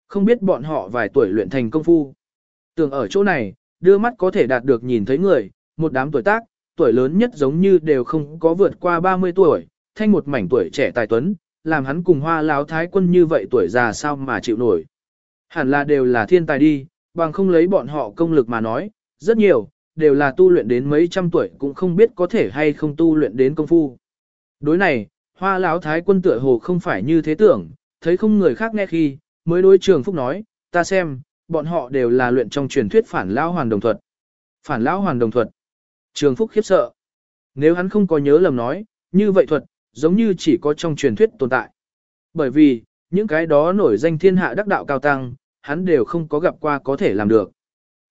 Không biết bọn họ vài tuổi luyện thành công phu. Tưởng ở chỗ này, đưa mắt có thể đạt được nhìn thấy người, một đám tuổi tác, tuổi lớn nhất giống như đều không có vượt qua 30 tuổi, thanh một mảnh tuổi trẻ tài tuấn, làm hắn cùng hoa láo thái quân như vậy tuổi già sao mà chịu nổi. Hẳn là đều là thiên tài đi, bằng không lấy bọn họ công lực mà nói, rất nhiều, đều là tu luyện đến mấy trăm tuổi cũng không biết có thể hay không tu luyện đến công phu. Đối này, hoa lão thái quân tựa hồ không phải như thế tưởng, thấy không người khác nghe khi, mới đối trường phúc nói, ta xem, bọn họ đều là luyện trong truyền thuyết phản lão hoàn đồng thuật. Phản lão hoàn đồng thuật. Trường phúc khiếp sợ. Nếu hắn không có nhớ lầm nói, như vậy thuật, giống như chỉ có trong truyền thuyết tồn tại. Bởi vì, những cái đó nổi danh thiên hạ đắc đạo cao tăng, hắn đều không có gặp qua có thể làm được.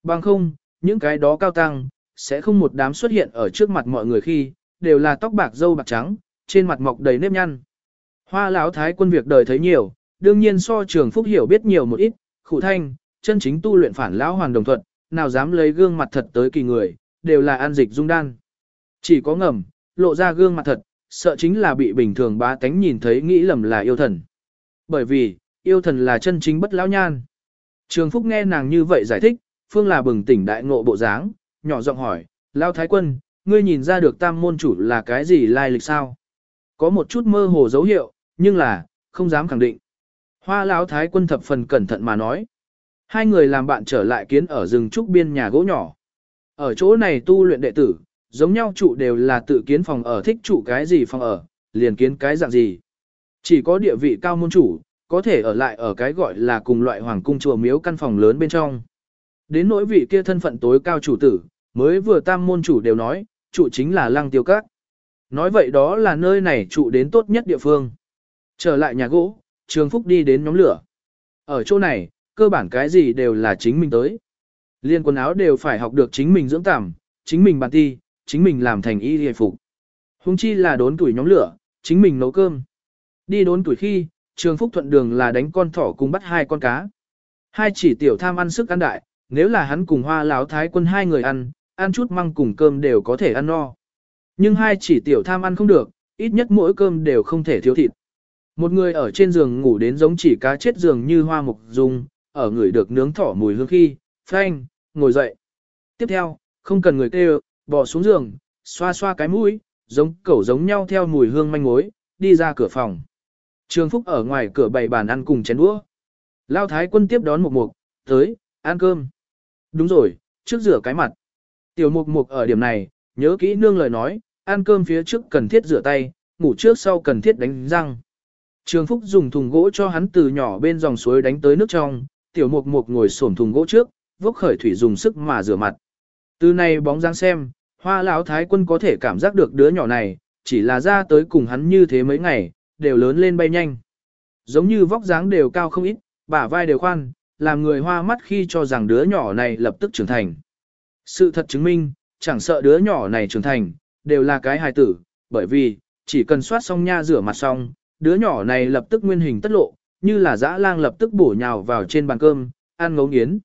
Bằng không, những cái đó cao tăng, sẽ không một đám xuất hiện ở trước mặt mọi người khi, đều là tóc bạc dâu bạc trắng, trên mặt mọc đầy nếp nhăn. Hoa lão thái quân việc đời thấy nhiều, đương nhiên so trường phúc hiểu biết nhiều một ít, khủ thanh, chân chính tu luyện phản lão hoàn đồng thuận, nào dám lấy gương mặt thật tới kỳ người, đều là an dịch dung đan. Chỉ có ngầm, lộ ra gương mặt thật, sợ chính là bị bình thường bá tánh nhìn thấy nghĩ lầm là yêu thần. Bởi vì, yêu thần là chân chính bất lão nhan. Trường Phúc nghe nàng như vậy giải thích, Phương là bừng tỉnh đại ngộ bộ dáng, nhỏ giọng hỏi, Lao Thái Quân, ngươi nhìn ra được tam môn chủ là cái gì lai lịch sao? Có một chút mơ hồ dấu hiệu, nhưng là, không dám khẳng định. Hoa Lão Thái Quân thập phần cẩn thận mà nói. Hai người làm bạn trở lại kiến ở rừng trúc biên nhà gỗ nhỏ. Ở chỗ này tu luyện đệ tử, giống nhau trụ đều là tự kiến phòng ở thích trụ cái gì phòng ở, liền kiến cái dạng gì. Chỉ có địa vị cao môn chủ, có thể ở lại ở cái gọi là cùng loại hoàng cung chùa miếu căn phòng lớn bên trong. Đến nỗi vị kia thân phận tối cao chủ tử, mới vừa tam môn chủ đều nói, trụ chính là lăng tiêu các. Nói vậy đó là nơi này trụ đến tốt nhất địa phương. Trở lại nhà gỗ, Trường Phúc đi đến nhóm lửa. Ở chỗ này, cơ bản cái gì đều là chính mình tới. Liên quần áo đều phải học được chính mình dưỡng tảm, chính mình bàn ti, chính mình làm thành y hề phục. Hùng chi là đốn tuổi nhóm lửa, chính mình nấu cơm. Đi đốn tuổi khi, Trường Phúc thuận đường là đánh con thỏ cùng bắt hai con cá. Hai chỉ tiểu tham ăn sức ăn đại, nếu là hắn cùng hoa láo thái quân hai người ăn, ăn chút măng cùng cơm đều có thể ăn no. Nhưng hai chỉ tiểu tham ăn không được, ít nhất mỗi cơm đều không thể thiếu thịt. Một người ở trên giường ngủ đến giống chỉ cá chết giường như hoa mục dung, ở người được nướng thỏ mùi hương khi, phanh, ngồi dậy. Tiếp theo, không cần người kêu, bỏ xuống giường, xoa xoa cái mũi, giống cẩu giống nhau theo mùi hương manh mối, đi ra cửa phòng. Trường Phúc ở ngoài cửa bày bàn ăn cùng chén đũa. Lao Thái quân tiếp đón một mục, tới, ăn cơm. Đúng rồi, trước rửa cái mặt. Tiểu mục mục ở điểm này, nhớ kỹ nương lời nói, ăn cơm phía trước cần thiết rửa tay, ngủ trước sau cần thiết đánh răng. Trường Phúc dùng thùng gỗ cho hắn từ nhỏ bên dòng suối đánh tới nước trong, tiểu mục mục ngồi xổm thùng gỗ trước, vốc khởi thủy dùng sức mà rửa mặt. Từ này bóng dáng xem, hoa lão thái quân có thể cảm giác được đứa nhỏ này, chỉ là ra tới cùng hắn như thế mấy ngày, đều lớn lên bay nhanh. Giống như vóc dáng đều cao không ít, bả vai đều khoan, làm người hoa mắt khi cho rằng đứa nhỏ này lập tức trưởng thành. Sự thật chứng minh, chẳng sợ đứa nhỏ này trưởng thành, đều là cái hài tử, bởi vì, chỉ cần soát xong nha rửa mặt xong, đứa nhỏ này lập tức nguyên hình tất lộ, như là dã lang lập tức bổ nhào vào trên bàn cơm, ăn ngấu nghiến.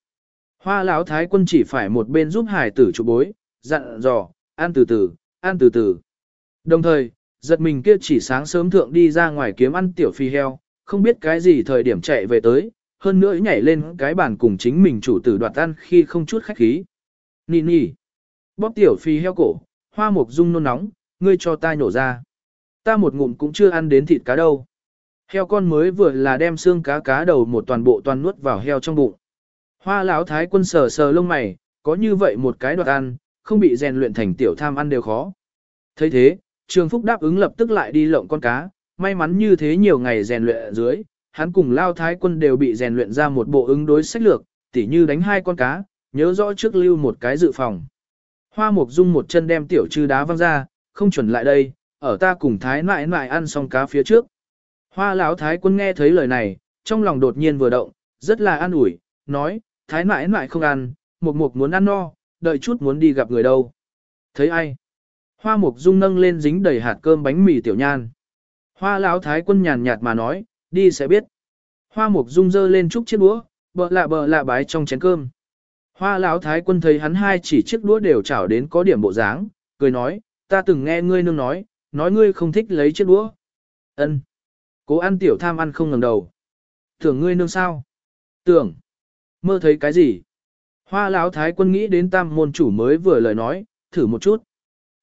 Hoa lão thái quân chỉ phải một bên giúp hài tử chụp bối, dặn dò, ăn từ từ, ăn từ từ. Đồng thời, giật mình kia chỉ sáng sớm thượng đi ra ngoài kiếm ăn tiểu phi heo, không biết cái gì thời điểm chạy về tới, hơn nữa nhảy lên cái bàn cùng chính mình chủ tử đoạt ăn khi không chút khách khí. Nì nì. Bóp tiểu phi heo cổ, hoa mục dung nôn nóng, ngươi cho ta nhổ ra. Ta một ngụm cũng chưa ăn đến thịt cá đâu. Heo con mới vừa là đem xương cá cá đầu một toàn bộ toàn nuốt vào heo trong bụng. Hoa lão thái quân sờ sờ lông mày, có như vậy một cái đoạt ăn, không bị rèn luyện thành tiểu tham ăn đều khó. thấy thế, Trường Phúc đáp ứng lập tức lại đi lộng con cá, may mắn như thế nhiều ngày rèn luyện ở dưới, hắn cùng Lao Thái quân đều bị rèn luyện ra một bộ ứng đối sách lược, tỉ như đánh hai con cá, nhớ rõ trước lưu một cái dự phòng. Hoa Mục Dung một chân đem tiểu trư đá văng ra, không chuẩn lại đây, ở ta cùng Thái nại nại ăn xong cá phía trước. Hoa Lão Thái quân nghe thấy lời này, trong lòng đột nhiên vừa động, rất là an ủi, nói, Thái nại nại không ăn, Mục Mục muốn ăn no, đợi chút muốn đi gặp người đâu. Thấy ai? Hoa Mục Dung nâng lên dính đầy hạt cơm bánh mì tiểu nhan. Hoa Lão Thái quân nhàn nhạt mà nói, đi sẽ biết. Hoa Mục Dung dơ lên chút chiếc đũa, bợ lạ bợ lạ bái trong chén cơm. Hoa Lão Thái quân thấy hắn hai chỉ chiếc đũa đều chảo đến có điểm bộ dáng, cười nói, ta từng nghe ngươi nương nói, nói ngươi không thích lấy chiếc đũa. Ân. Cố ăn tiểu tham ăn không ngẩng đầu. Tưởng ngươi nương sao? Tưởng. Mơ thấy cái gì? Hoa Lão Thái quân nghĩ đến tam môn chủ mới vừa lời nói, thử một chút.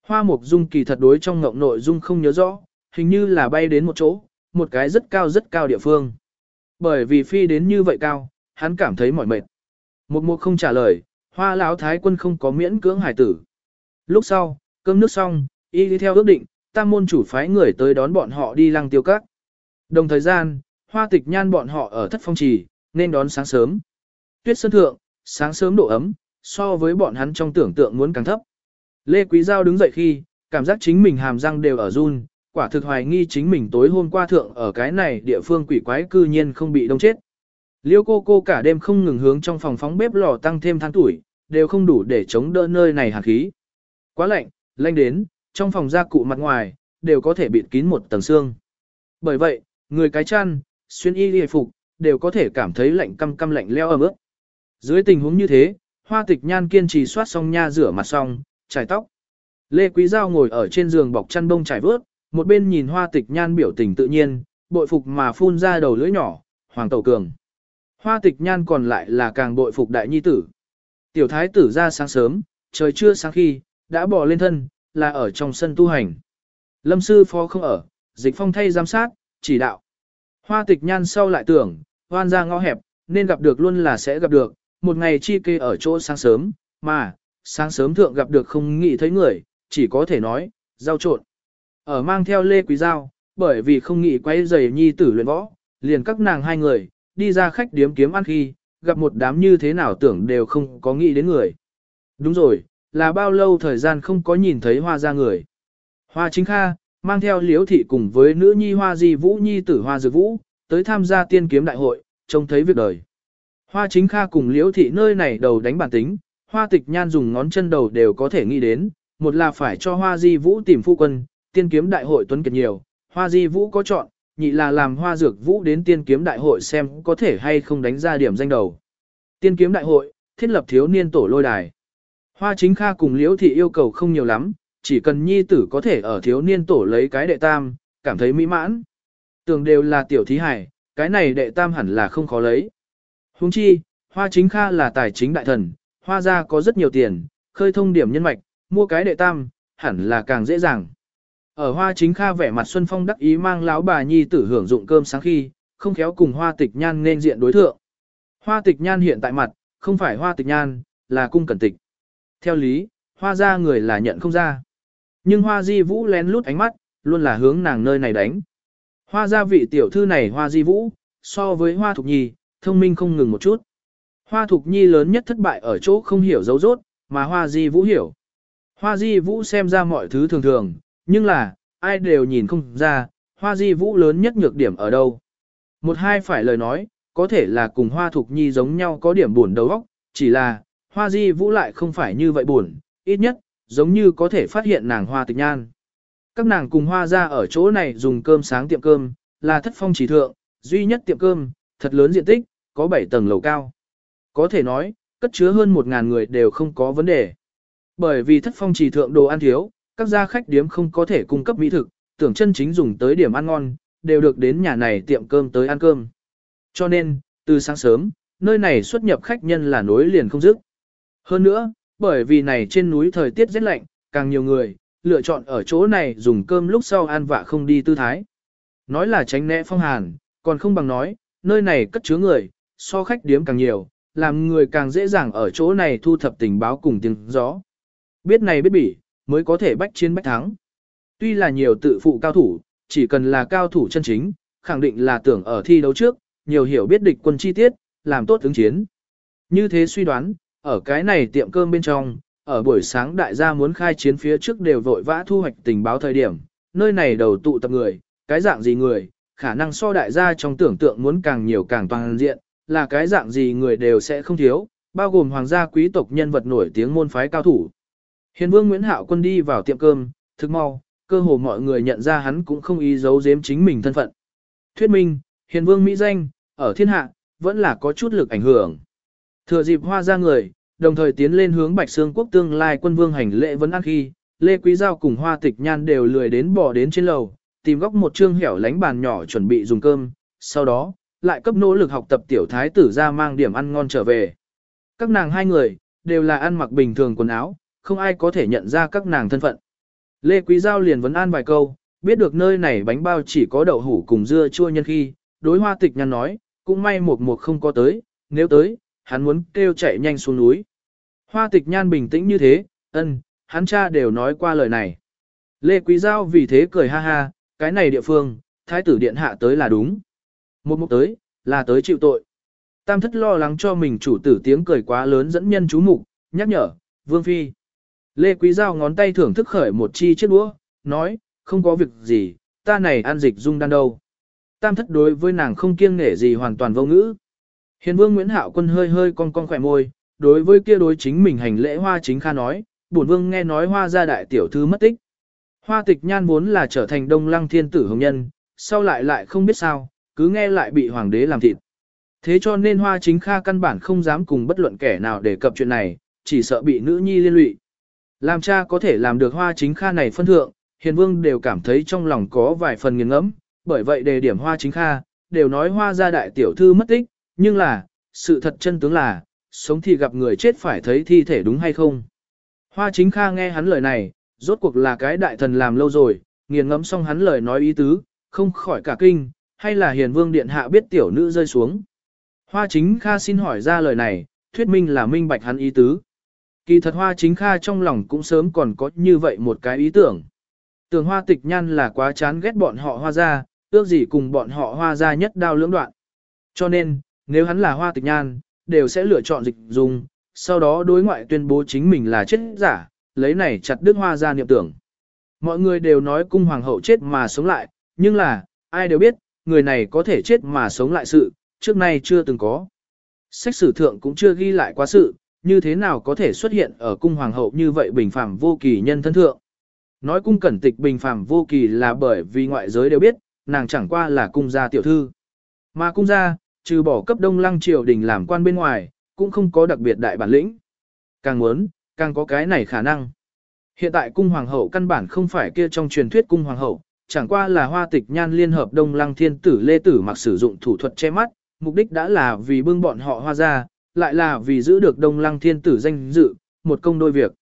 Hoa Mục Dung kỳ thật đối trong ngộng nội dung không nhớ rõ, hình như là bay đến một chỗ, một cái rất cao rất cao địa phương. Bởi vì phi đến như vậy cao, hắn cảm thấy mỏi mệt. Một Mục không trả lời, Hoa Lão Thái quân không có miễn cưỡng hải tử. Lúc sau, cơm nước xong, y đi theo ước định, tam môn chủ phái người tới đón bọn họ đi lăng tiêu các. Đồng thời gian, Hoa Tịch Nhan bọn họ ở thất phong trì, nên đón sáng sớm. Tuyết sơn thượng, sáng sớm độ ấm, so với bọn hắn trong tưởng tượng muốn càng thấp. Lê Quý Giao đứng dậy khi, cảm giác chính mình hàm răng đều ở run, quả thực hoài nghi chính mình tối hôm qua thượng ở cái này địa phương quỷ quái cư nhiên không bị đông chết. Liêu cô cô cả đêm không ngừng hướng trong phòng phóng bếp lò tăng thêm tháng tuổi, đều không đủ để chống đỡ nơi này hàn khí. Quá lạnh, lạnh đến, trong phòng gia cụ mặt ngoài, đều có thể bịt kín một tầng xương. Bởi vậy, người cái chăn, xuyên y hề phục, đều có thể cảm thấy lạnh căm căm lạnh leo ấm ướt. Dưới tình huống như thế, hoa tịch nhan kiên trì soát xong nha rửa mặt xong, trải tóc. Lê Quý Giao ngồi ở trên giường bọc chăn bông trải vớt, một bên nhìn hoa tịch nhan biểu tình tự nhiên, bội phục mà phun ra đầu lưỡi nhỏ, hoàng tẩu cường. Hoa tịch nhan còn lại là càng bội phục đại nhi tử. Tiểu thái tử ra sáng sớm, trời chưa sáng khi, đã bỏ lên thân, là ở trong sân tu hành. Lâm sư phó không ở, dịch phong thay giám sát, chỉ đạo. Hoa tịch nhan sau lại tưởng, hoan ra ngõ hẹp, nên gặp được luôn là sẽ gặp được, một ngày chi kê ở chỗ sáng sớm, mà, sáng sớm thượng gặp được không nghĩ thấy người, chỉ có thể nói, giao trộn. Ở mang theo Lê Quý Giao, bởi vì không nghĩ quay giày nhi tử luyện võ, liền các nàng hai người, đi ra khách điếm kiếm ăn khi, gặp một đám như thế nào tưởng đều không có nghĩ đến người. Đúng rồi, là bao lâu thời gian không có nhìn thấy hoa ra người. Hoa chính kha, mang theo liếu thị cùng với nữ nhi hoa di vũ nhi tử hoa dược vũ, tới tham gia tiên kiếm đại hội, trông thấy việc đời. Hoa chính kha cùng liễu thị nơi này đầu đánh bản tính, hoa tịch nhan dùng ngón chân đầu đều có thể nghĩ đến, một là phải cho hoa di vũ tìm phu quân, tiên kiếm đại hội tuấn kiệt nhiều, hoa di vũ có chọn, nhị là làm hoa dược vũ đến tiên kiếm đại hội xem có thể hay không đánh ra điểm danh đầu. Tiên kiếm đại hội, thiết lập thiếu niên tổ lôi đài. Hoa chính kha cùng liễu thị yêu cầu không nhiều lắm, chỉ cần nhi tử có thể ở thiếu niên tổ lấy cái đệ tam, cảm thấy mỹ mãn. Tưởng đều là tiểu thí hải, cái này đệ tam hẳn là không khó lấy. Huống chi, hoa chính kha là tài chính đại thần, hoa gia có rất nhiều tiền, khơi thông điểm nhân mạch, mua cái đệ tam, hẳn là càng dễ dàng. Ở hoa chính kha vẻ mặt Xuân Phong đắc ý mang lão bà nhi tử hưởng dụng cơm sáng khi, không khéo cùng hoa tịch nhan nên diện đối thượng. Hoa tịch nhan hiện tại mặt, không phải hoa tịch nhan, là cung cẩn tịch. Theo lý, hoa ra người là nhận không ra. Nhưng hoa di vũ lén lút ánh mắt, luôn là hướng nàng nơi này đánh. Hoa gia vị tiểu thư này hoa di vũ, so với hoa thục nhi, thông minh không ngừng một chút. Hoa thục nhi lớn nhất thất bại ở chỗ không hiểu dấu rốt, mà hoa di vũ hiểu. Hoa di vũ xem ra mọi thứ thường thường, nhưng là, ai đều nhìn không ra, hoa di vũ lớn nhất nhược điểm ở đâu. Một hai phải lời nói, có thể là cùng hoa thục nhi giống nhau có điểm buồn đầu óc, chỉ là, hoa di vũ lại không phải như vậy buồn, ít nhất, giống như có thể phát hiện nàng hoa tịch nhan. Các nàng cùng hoa ra ở chỗ này dùng cơm sáng tiệm cơm, là thất phong chỉ thượng, duy nhất tiệm cơm, thật lớn diện tích, có 7 tầng lầu cao. Có thể nói, cất chứa hơn 1.000 người đều không có vấn đề. Bởi vì thất phong chỉ thượng đồ ăn thiếu, các gia khách điếm không có thể cung cấp mỹ thực, tưởng chân chính dùng tới điểm ăn ngon, đều được đến nhà này tiệm cơm tới ăn cơm. Cho nên, từ sáng sớm, nơi này xuất nhập khách nhân là nối liền không dứt. Hơn nữa, bởi vì này trên núi thời tiết rất lạnh, càng nhiều người, lựa chọn ở chỗ này dùng cơm lúc sau ăn vạ không đi tư thái. Nói là tránh né phong hàn, còn không bằng nói, nơi này cất chứa người, so khách điếm càng nhiều, làm người càng dễ dàng ở chỗ này thu thập tình báo cùng tiếng gió. Biết này biết bỉ, mới có thể bách chiến bách thắng. Tuy là nhiều tự phụ cao thủ, chỉ cần là cao thủ chân chính, khẳng định là tưởng ở thi đấu trước, nhiều hiểu biết địch quân chi tiết, làm tốt ứng chiến. Như thế suy đoán, ở cái này tiệm cơm bên trong, ở buổi sáng đại gia muốn khai chiến phía trước đều vội vã thu hoạch tình báo thời điểm, nơi này đầu tụ tập người, cái dạng gì người, khả năng so đại gia trong tưởng tượng muốn càng nhiều càng toàn diện, là cái dạng gì người đều sẽ không thiếu, bao gồm hoàng gia quý tộc nhân vật nổi tiếng môn phái cao thủ. Hiền vương Nguyễn Hạo quân đi vào tiệm cơm, thức mau, cơ hồ mọi người nhận ra hắn cũng không ý giấu giếm chính mình thân phận. Thuyết minh, hiền vương Mỹ danh, ở thiên hạ, vẫn là có chút lực ảnh hưởng. Thừa dịp hoa ra người, đồng thời tiến lên hướng Bạch Sương quốc tương lai quân vương hành lễ vấn ăn khi, Lê Quý Giao cùng Hoa Tịch Nhan đều lười đến bỏ đến trên lầu, tìm góc một trương hẻo lánh bàn nhỏ chuẩn bị dùng cơm, sau đó, lại cấp nỗ lực học tập tiểu thái tử ra mang điểm ăn ngon trở về. Các nàng hai người, đều là ăn mặc bình thường quần áo, không ai có thể nhận ra các nàng thân phận. Lê Quý Giao liền vấn an vài câu, biết được nơi này bánh bao chỉ có đậu hủ cùng dưa chua nhân khi, đối hoa tịch nhăn nói, cũng may một một không có tới, nếu tới, hắn muốn kêu chạy nhanh xuống núi. Hoa tịch nhan bình tĩnh như thế, ân, hắn cha đều nói qua lời này. Lê Quý Giao vì thế cười ha ha, cái này địa phương, thái tử điện hạ tới là đúng. Một mục tới, là tới chịu tội. Tam thất lo lắng cho mình chủ tử tiếng cười quá lớn dẫn nhân chú mục, nhắc nhở, vương phi. Lê Quý Giao ngón tay thưởng thức khởi một chi chiếc đũa, nói, không có việc gì, ta này ăn dịch dung đan đâu. Tam thất đối với nàng không kiêng nể gì hoàn toàn vô ngữ. Hiền vương Nguyễn Hạo Quân hơi hơi cong cong khỏe môi, đối với kia đối chính mình hành lễ hoa chính kha nói, bổn vương nghe nói hoa gia đại tiểu thư mất tích. Hoa tịch nhan vốn là trở thành đông lăng thiên tử hồng nhân, sau lại lại không biết sao, cứ nghe lại bị hoàng đế làm thịt. Thế cho nên Hoa Chính Kha căn bản không dám cùng bất luận kẻ nào để cập chuyện này, chỉ sợ bị nữ nhi liên lụy. Làm cha có thể làm được Hoa Chính Kha này phân thượng, Hiền Vương đều cảm thấy trong lòng có vài phần nghiền ngẫm, bởi vậy đề điểm Hoa Chính Kha, đều nói Hoa gia đại tiểu thư mất tích, nhưng là, sự thật chân tướng là, sống thì gặp người chết phải thấy thi thể đúng hay không. Hoa Chính Kha nghe hắn lời này, rốt cuộc là cái đại thần làm lâu rồi, nghiền ngẫm xong hắn lời nói ý tứ, không khỏi cả kinh, hay là Hiền Vương điện hạ biết tiểu nữ rơi xuống. Hoa Chính Kha xin hỏi ra lời này, thuyết minh là minh bạch hắn ý tứ. Kỳ thật Hoa Chính Kha trong lòng cũng sớm còn có như vậy một cái ý tưởng. Tường Hoa Tịch Nhan là quá chán ghét bọn họ Hoa gia, ước gì cùng bọn họ Hoa gia nhất đao lưỡng đoạn. Cho nên, nếu hắn là Hoa Tịch Nhan, đều sẽ lựa chọn dịch dùng, sau đó đối ngoại tuyên bố chính mình là chết giả, lấy này chặt đứt Hoa gia niệm tưởng. Mọi người đều nói cung hoàng hậu chết mà sống lại, nhưng là, ai đều biết, người này có thể chết mà sống lại sự, trước nay chưa từng có. Sách sử thượng cũng chưa ghi lại quá sự, như thế nào có thể xuất hiện ở cung hoàng hậu như vậy bình phàm vô kỳ nhân thân thượng. Nói cung cẩn tịch bình phàm vô kỳ là bởi vì ngoại giới đều biết, nàng chẳng qua là cung gia tiểu thư. Mà cung gia, trừ bỏ cấp đông lăng triều đình làm quan bên ngoài, cũng không có đặc biệt đại bản lĩnh. Càng muốn, càng có cái này khả năng. Hiện tại cung hoàng hậu căn bản không phải kia trong truyền thuyết cung hoàng hậu, chẳng qua là hoa tịch nhan liên hợp đông lăng thiên tử lê tử mặc sử dụng thủ thuật che mắt, mục đích đã là vì bưng bọn họ hoa ra, lại là vì giữ được đông lăng thiên tử danh dự, một công đôi việc.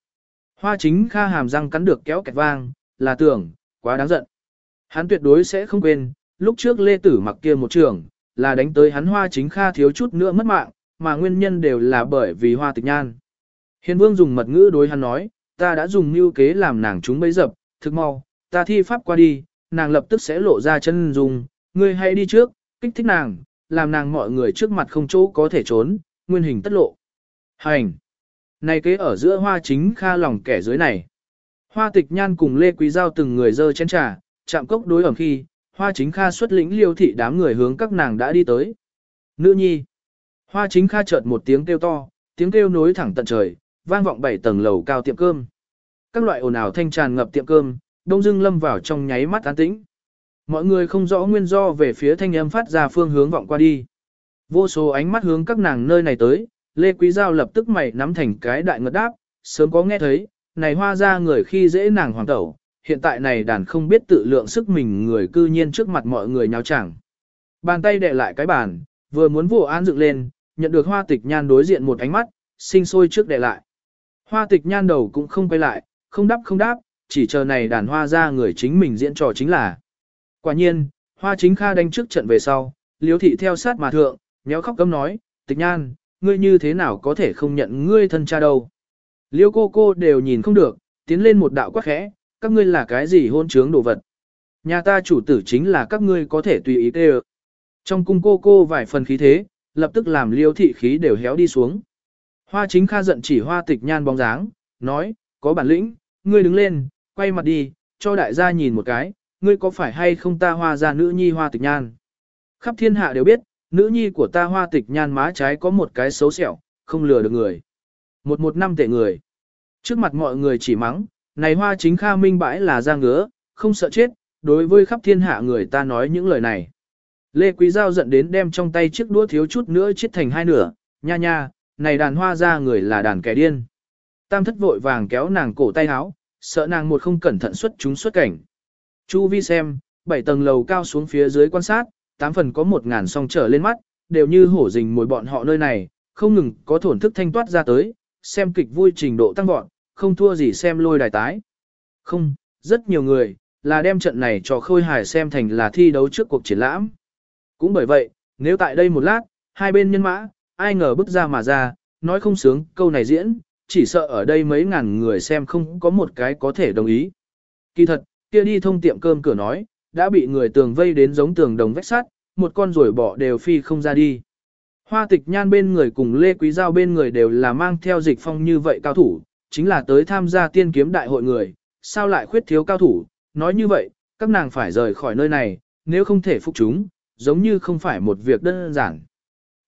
Hoa chính kha hàm răng cắn được kéo kẹt vang, là tưởng, quá đáng giận. Hắn tuyệt đối sẽ không quên, lúc trước lê tử mặc kia một trường, là đánh tới hắn hoa chính kha thiếu chút nữa mất mạng, mà nguyên nhân đều là bởi vì hoa tịch nhan. Hiền vương dùng mật ngữ đối hắn nói, ta đã dùng mưu kế làm nàng chúng bấy dập, thực mau, ta thi pháp qua đi, nàng lập tức sẽ lộ ra chân dùng, ngươi hãy đi trước, kích thích nàng, làm nàng mọi người trước mặt không chỗ có thể trốn, nguyên hình tất lộ. Hành! Này kế ở giữa hoa chính kha lòng kẻ dưới này. Hoa tịch nhan cùng Lê Quý Giao từng người dơ chén trà, chạm cốc đối ẩm khi, hoa chính kha xuất lĩnh liêu thị đám người hướng các nàng đã đi tới. Nữ nhi! Hoa chính kha chợt một tiếng kêu to, tiếng kêu nối thẳng tận trời, vang vọng bảy tầng lầu cao tiệm cơm. Các loại ồn ào thanh tràn ngập tiệm cơm, đông dưng lâm vào trong nháy mắt an tĩnh. Mọi người không rõ nguyên do về phía thanh âm phát ra phương hướng vọng qua đi. Vô số ánh mắt hướng các nàng nơi này tới, Lê Quý Giao lập tức mày nắm thành cái đại ngật đáp, sớm có nghe thấy, này hoa ra người khi dễ nàng hoàng tẩu, hiện tại này đàn không biết tự lượng sức mình người cư nhiên trước mặt mọi người nháo chẳng. Bàn tay đè lại cái bàn, vừa muốn vụ an dựng lên, nhận được hoa tịch nhan đối diện một ánh mắt, sinh sôi trước đè lại. Hoa tịch nhan đầu cũng không quay lại, không đáp không đáp, chỉ chờ này đàn hoa ra người chính mình diễn trò chính là. Quả nhiên, hoa chính kha đánh trước trận về sau, liếu thị theo sát mà thượng, nhéo khóc cấm nói, tịch nhan, ngươi như thế nào có thể không nhận ngươi thân cha đâu. Liêu cô cô đều nhìn không được, tiến lên một đạo quát khẽ, các ngươi là cái gì hôn trướng đồ vật. Nhà ta chủ tử chính là các ngươi có thể tùy ý tê Trong cung cô cô vài phần khí thế, lập tức làm liêu thị khí đều héo đi xuống. Hoa chính kha giận chỉ hoa tịch nhan bóng dáng, nói, có bản lĩnh, ngươi đứng lên, quay mặt đi, cho đại gia nhìn một cái, ngươi có phải hay không ta hoa ra nữ nhi hoa tịch nhan. Khắp thiên hạ đều biết, nữ nhi của ta hoa tịch nhan má trái có một cái xấu xẻo, không lừa được người. Một một năm tệ người. Trước mặt mọi người chỉ mắng, này hoa chính kha minh bãi là ra ngứa, không sợ chết, đối với khắp thiên hạ người ta nói những lời này. Lê Quý Giao giận đến đem trong tay chiếc đũa thiếu chút nữa chết thành hai nửa, nha nha, này đàn hoa ra người là đàn kẻ điên. Tam thất vội vàng kéo nàng cổ tay áo, sợ nàng một không cẩn thận xuất chúng xuất cảnh. Chu vi xem, bảy tầng lầu cao xuống phía dưới quan sát, tám phần có một ngàn song trở lên mắt, đều như hổ rình mồi bọn họ nơi này, không ngừng có thổn thức thanh toát ra tới, xem kịch vui trình độ tăng vọt, không thua gì xem lôi đài tái. Không, rất nhiều người, là đem trận này cho khôi hài xem thành là thi đấu trước cuộc triển lãm. Cũng bởi vậy, nếu tại đây một lát, hai bên nhân mã, ai ngờ bước ra mà ra, nói không sướng câu này diễn, chỉ sợ ở đây mấy ngàn người xem không có một cái có thể đồng ý. Kỳ thật, kia đi thông tiệm cơm cửa nói, đã bị người tường vây đến giống tường đồng vách sắt, một con rồi bỏ đều phi không ra đi. Hoa tịch nhan bên người cùng Lê Quý Giao bên người đều là mang theo dịch phong như vậy cao thủ, chính là tới tham gia tiên kiếm đại hội người, sao lại khuyết thiếu cao thủ, nói như vậy, các nàng phải rời khỏi nơi này, nếu không thể phục chúng, giống như không phải một việc đơn giản.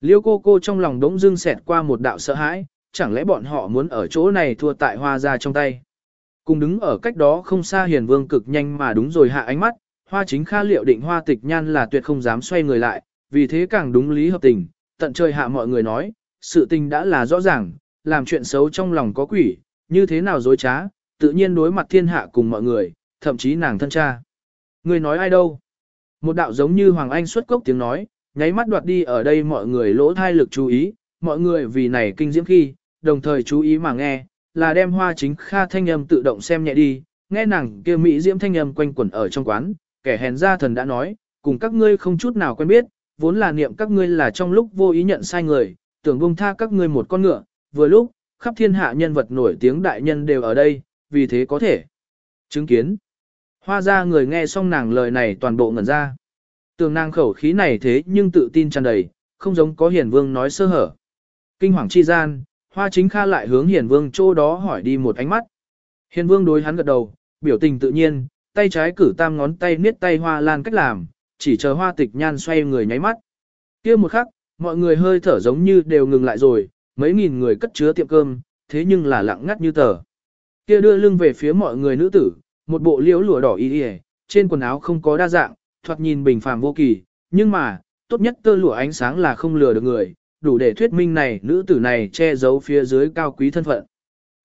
Liêu cô cô trong lòng đống dưng xẹt qua một đạo sợ hãi, chẳng lẽ bọn họ muốn ở chỗ này thua tại hoa ra trong tay. Cùng đứng ở cách đó không xa hiền vương cực nhanh mà đúng rồi hạ ánh mắt, hoa chính kha liệu định hoa tịch nhan là tuyệt không dám xoay người lại, vì thế càng đúng lý hợp tình, tận trời hạ mọi người nói, sự tình đã là rõ ràng, làm chuyện xấu trong lòng có quỷ, như thế nào dối trá, tự nhiên đối mặt thiên hạ cùng mọi người, thậm chí nàng thân cha. Người nói ai đâu? Một đạo giống như Hoàng Anh xuất cốc tiếng nói, nháy mắt đoạt đi ở đây mọi người lỗ thai lực chú ý, mọi người vì này kinh diễm khi, đồng thời chú ý mà nghe, là đem hoa chính kha thanh âm tự động xem nhẹ đi, nghe nàng kia mỹ diễm thanh âm quanh quẩn ở trong quán, kẻ hèn ra thần đã nói, cùng các ngươi không chút nào quen biết, vốn là niệm các ngươi là trong lúc vô ý nhận sai người, tưởng buông tha các ngươi một con ngựa, vừa lúc, khắp thiên hạ nhân vật nổi tiếng đại nhân đều ở đây, vì thế có thể chứng kiến. Hoa ra người nghe xong nàng lời này toàn bộ ngẩn ra. tường nàng khẩu khí này thế nhưng tự tin tràn đầy, không giống có hiền vương nói sơ hở. Kinh hoàng chi gian, hoa chính kha lại hướng hiền vương chỗ đó hỏi đi một ánh mắt. Hiền vương đối hắn gật đầu, biểu tình tự nhiên, tay trái cử tam ngón tay niết tay hoa lan cách làm, chỉ chờ hoa tịch nhan xoay người nháy mắt. kia một khắc, mọi người hơi thở giống như đều ngừng lại rồi, mấy nghìn người cất chứa tiệm cơm, thế nhưng là lặng ngắt như tờ. Kia đưa lưng về phía mọi người nữ tử, một bộ liễu lụa đỏ y y, trên quần áo không có đa dạng, thoạt nhìn bình phàm vô kỳ, nhưng mà, tốt nhất tơ lụa ánh sáng là không lừa được người, đủ để thuyết minh này nữ tử này che giấu phía dưới cao quý thân phận.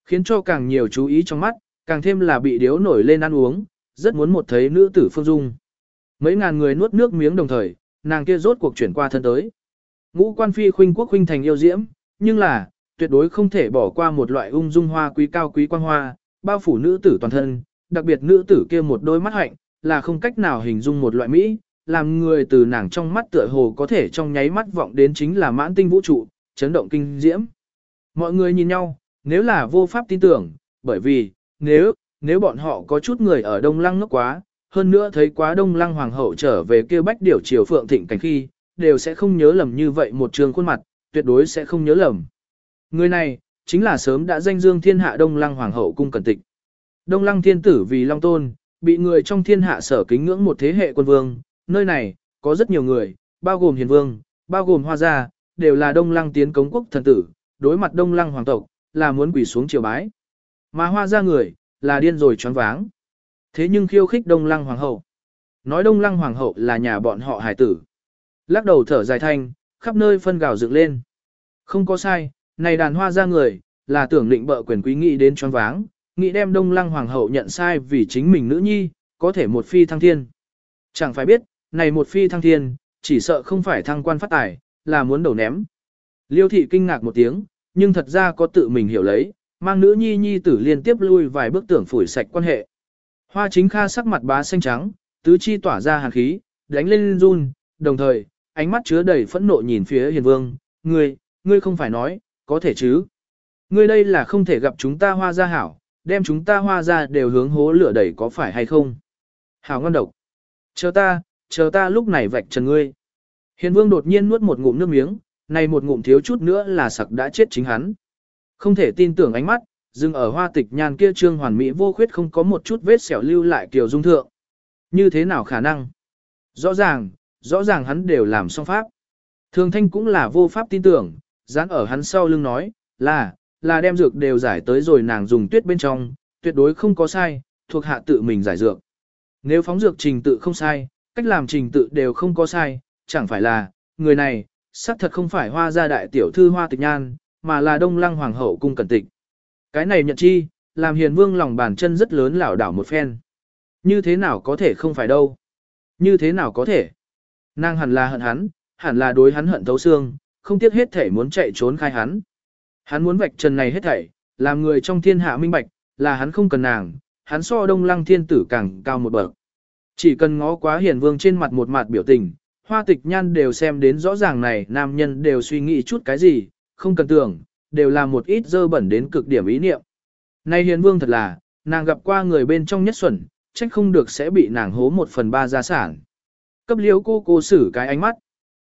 Khiến cho càng nhiều chú ý trong mắt, càng thêm là bị điếu nổi lên ăn uống, rất muốn một thấy nữ tử phương dung. Mấy ngàn người nuốt nước miếng đồng thời, nàng kia rốt cuộc chuyển qua thân tới. Ngũ quan phi khuynh quốc khuynh thành yêu diễm, nhưng là, tuyệt đối không thể bỏ qua một loại ung dung hoa quý cao quý quan hoa, bao phủ nữ tử toàn thân, đặc biệt nữ tử kia một đôi mắt hạnh, là không cách nào hình dung một loại mỹ, làm người từ nàng trong mắt tựa hồ có thể trong nháy mắt vọng đến chính là mãn tinh vũ trụ, chấn động kinh diễm. Mọi người nhìn nhau, nếu là vô pháp tin tưởng, bởi vì, nếu, nếu bọn họ có chút người ở Đông Lăng ngốc quá, hơn nữa thấy quá Đông Lăng Hoàng hậu trở về kêu bách điểu triều phượng thịnh cảnh khi, đều sẽ không nhớ lầm như vậy một trường khuôn mặt, tuyệt đối sẽ không nhớ lầm. Người này, chính là sớm đã danh dương thiên hạ Đông Lăng Hoàng hậu cung cẩn tịch. Đông Lăng thiên tử vì Long Tôn, bị người trong thiên hạ sở kính ngưỡng một thế hệ quân vương, nơi này, có rất nhiều người, bao gồm hiền vương, bao gồm hoa gia, đều là Đông Lăng tiến cống quốc thần tử, đối mặt Đông Lăng hoàng tộc, là muốn quỳ xuống triều bái. Mà hoa gia người, là điên rồi choáng váng. Thế nhưng khiêu khích Đông Lăng hoàng hậu. Nói Đông Lăng hoàng hậu là nhà bọn họ hải tử. Lắc đầu thở dài thanh, khắp nơi phân gào dựng lên. Không có sai, này đàn hoa ra người, là tưởng định bợ quyền quý nghị đến choáng váng, nghĩ đem Đông Lăng hoàng hậu nhận sai vì chính mình nữ nhi, có thể một phi thăng thiên. Chẳng phải biết, này một phi thăng thiên, chỉ sợ không phải thăng quan phát tài, là muốn đầu ném. Liêu thị kinh ngạc một tiếng, nhưng thật ra có tự mình hiểu lấy, mang nữ nhi nhi tử liên tiếp lui vài bước tưởng phủi sạch quan hệ. Hoa chính kha sắc mặt bá xanh trắng, tứ chi tỏa ra hàn khí, đánh lên run, đồng thời, ánh mắt chứa đầy phẫn nộ nhìn phía hiền vương, ngươi, ngươi không phải nói, có thể chứ. Ngươi đây là không thể gặp chúng ta hoa gia hảo, đem chúng ta hoa ra đều hướng hố lửa đẩy có phải hay không. Hảo ngon độc. Chờ ta, chờ ta lúc này vạch trần ngươi. Hiền vương đột nhiên nuốt một ngụm nước miếng, này một ngụm thiếu chút nữa là sặc đã chết chính hắn. Không thể tin tưởng ánh mắt, dừng ở hoa tịch nhan kia trương hoàn mỹ vô khuyết không có một chút vết xẻo lưu lại kiểu dung thượng. Như thế nào khả năng? Rõ ràng, rõ ràng hắn đều làm xong pháp. Thường thanh cũng là vô pháp tin tưởng, dán ở hắn sau lưng nói, là, là đem dược đều giải tới rồi nàng dùng tuyết bên trong, tuyệt đối không có sai, thuộc hạ tự mình giải dược. Nếu phóng dược trình tự không sai, cách làm trình tự đều không có sai, chẳng phải là, người này, xác thật không phải hoa gia đại tiểu thư hoa tịch nhan, mà là đông lăng hoàng hậu cung cẩn tịch. Cái này nhận chi, làm hiền vương lòng bàn chân rất lớn lảo đảo một phen. Như thế nào có thể không phải đâu? Như thế nào có thể? Nàng hẳn là hận hắn, hẳn là đối hắn hận thấu xương, không tiếc hết thể muốn chạy trốn khai hắn. Hắn muốn vạch trần này hết thảy, làm người trong thiên hạ minh bạch, là hắn không cần nàng, hắn so đông lăng thiên tử càng cao một bậc. Chỉ cần ngó quá Hiền vương trên mặt một mặt biểu tình, hoa tịch nhan đều xem đến rõ ràng này nam nhân đều suy nghĩ chút cái gì, không cần tưởng, đều là một ít dơ bẩn đến cực điểm ý niệm. Nay hiền vương thật là, nàng gặp qua người bên trong nhất xuẩn, trách không được sẽ bị nàng hố một phần ba gia sản. Cấp liêu cô cô xử cái ánh mắt.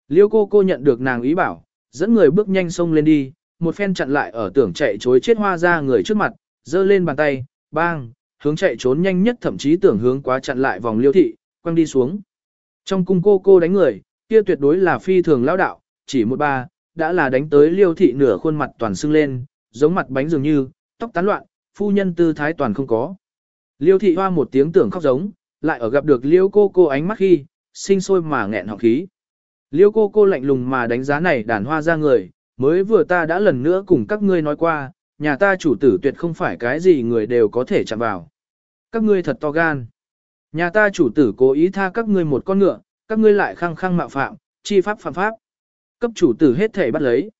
Liêu cô cô nhận được nàng ý bảo, dẫn người bước nhanh sông lên đi, một phen chặn lại ở tưởng chạy chối chết hoa ra người trước mặt, giơ lên bàn tay, bang, hướng chạy trốn nhanh nhất thậm chí tưởng hướng quá chặn lại vòng liêu thị, quăng đi xuống. Trong cung cô cô đánh người, kia tuyệt đối là phi thường lão đạo, chỉ một ba, đã là đánh tới liêu thị nửa khuôn mặt toàn sưng lên, giống mặt bánh dường như, tóc tán loạn, phu nhân tư thái toàn không có. Liêu thị hoa một tiếng tưởng khóc giống, lại ở gặp được liêu cô cô ánh mắt khi, sinh sôi mà nghẹn họng khí. Liêu cô cô lạnh lùng mà đánh giá này đàn hoa ra người, mới vừa ta đã lần nữa cùng các ngươi nói qua, nhà ta chủ tử tuyệt không phải cái gì người đều có thể chạm vào. Các ngươi thật to gan. Nhà ta chủ tử cố ý tha các ngươi một con ngựa, các ngươi lại khăng khăng mạo phạm, chi pháp phạm pháp. Cấp chủ tử hết thể bắt lấy.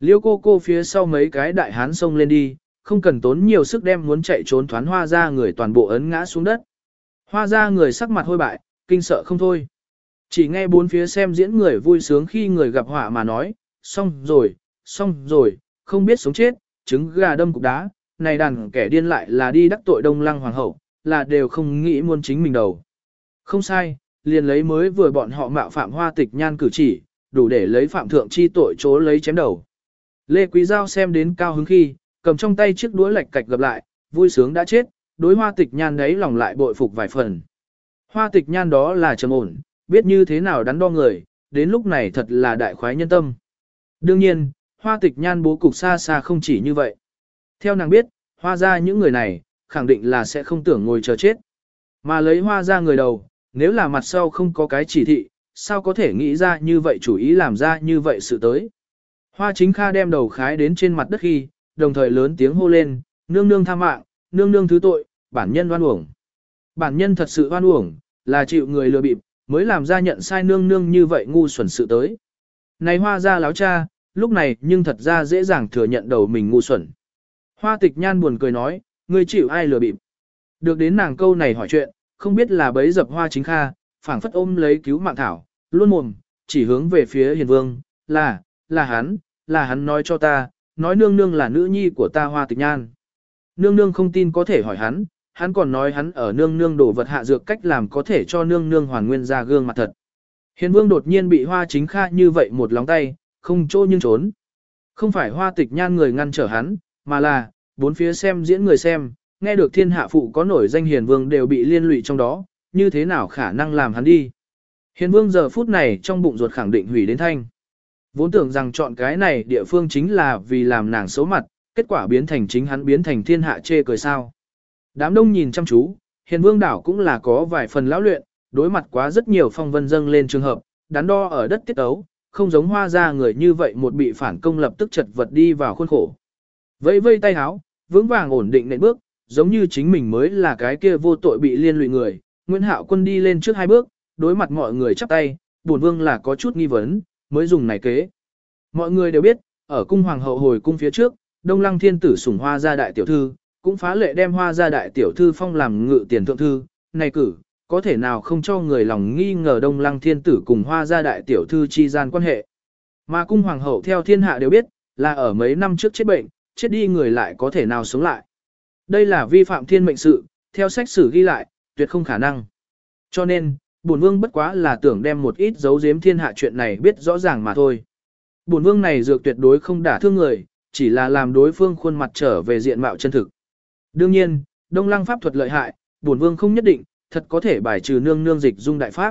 Liêu cô cô phía sau mấy cái đại hán xông lên đi, không cần tốn nhiều sức đem muốn chạy trốn thoán hoa ra người toàn bộ ấn ngã xuống đất. Hoa ra người sắc mặt hôi bại, kinh sợ không thôi. Chỉ nghe bốn phía xem diễn người vui sướng khi người gặp họa mà nói, xong rồi, xong rồi, không biết sống chết, trứng gà đâm cục đá, này đàn kẻ điên lại là đi đắc tội đông lăng hoàng hậu, là đều không nghĩ muốn chính mình đầu. Không sai, liền lấy mới vừa bọn họ mạo phạm hoa tịch nhan cử chỉ, đủ để lấy phạm thượng chi tội chố lấy chém đầu. Lê Quý Giao xem đến cao hứng khi, cầm trong tay chiếc đũa lạch cạch gặp lại, vui sướng đã chết, đối hoa tịch nhan đấy lòng lại bội phục vài phần. Hoa tịch nhan đó là trầm ổn, biết như thế nào đắn đo người, đến lúc này thật là đại khoái nhân tâm. Đương nhiên, hoa tịch nhan bố cục xa xa không chỉ như vậy. Theo nàng biết, hoa ra những người này, khẳng định là sẽ không tưởng ngồi chờ chết. Mà lấy hoa ra người đầu, nếu là mặt sau không có cái chỉ thị, sao có thể nghĩ ra như vậy chủ ý làm ra như vậy sự tới. Hoa chính kha đem đầu khái đến trên mặt đất khi, đồng thời lớn tiếng hô lên, nương nương tha mạng, nương nương thứ tội, bản nhân oan uổng. Bản nhân thật sự oan uổng, là chịu người lừa bịp, mới làm ra nhận sai nương nương như vậy ngu xuẩn sự tới. Này hoa ra láo cha, lúc này nhưng thật ra dễ dàng thừa nhận đầu mình ngu xuẩn. Hoa tịch nhan buồn cười nói, ngươi chịu ai lừa bịp. Được đến nàng câu này hỏi chuyện, không biết là bấy dập hoa chính kha, phảng phất ôm lấy cứu mạng thảo, luôn mồm, chỉ hướng về phía hiền vương, là, là hắn, là hắn nói cho ta, nói nương nương là nữ nhi của ta hoa tịch nhan. Nương nương không tin có thể hỏi hắn, hắn còn nói hắn ở nương nương đổ vật hạ dược cách làm có thể cho nương nương hoàn nguyên ra gương mặt thật. Hiền vương đột nhiên bị hoa chính kha như vậy một lóng tay, không chỗ nhưng trốn. Không phải hoa tịch nhan người ngăn trở hắn, mà là, bốn phía xem diễn người xem, nghe được thiên hạ phụ có nổi danh hiền vương đều bị liên lụy trong đó, như thế nào khả năng làm hắn đi. Hiền vương giờ phút này trong bụng ruột khẳng định hủy đến thanh. Vốn tưởng rằng chọn cái này địa phương chính là vì làm nàng xấu mặt, kết quả biến thành chính hắn biến thành thiên hạ chê cười sao. Đám đông nhìn chăm chú, hiền vương đảo cũng là có vài phần lão luyện, đối mặt quá rất nhiều phong vân dâng lên trường hợp, đắn đo ở đất tiết ấu, không giống hoa ra người như vậy một bị phản công lập tức chật vật đi vào khuôn khổ. Vẫy vây tay háo, vững vàng ổn định nệm bước, giống như chính mình mới là cái kia vô tội bị liên lụy người. Nguyễn Hạo Quân đi lên trước hai bước, đối mặt mọi người chắp tay, bổn vương là có chút nghi vấn, mới dùng này kế. Mọi người đều biết, ở cung hoàng hậu hồi cung phía trước, Đông Lăng Thiên tử sủng hoa gia đại tiểu thư, cũng phá lệ đem hoa gia đại tiểu thư phong làm ngự tiền thượng thư, này cử, có thể nào không cho người lòng nghi ngờ Đông Lăng Thiên tử cùng hoa gia đại tiểu thư chi gian quan hệ. Mà cung hoàng hậu theo thiên hạ đều biết, là ở mấy năm trước chết bệnh, chết đi người lại có thể nào sống lại. Đây là vi phạm thiên mệnh sự, theo sách sử ghi lại, tuyệt không khả năng. Cho nên, bổn vương bất quá là tưởng đem một ít dấu giếm thiên hạ chuyện này biết rõ ràng mà thôi. Bổn vương này dược tuyệt đối không đả thương người, chỉ là làm đối phương khuôn mặt trở về diện mạo chân thực. Đương nhiên, đông lăng pháp thuật lợi hại, bổn vương không nhất định, thật có thể bài trừ nương nương dịch dung đại pháp.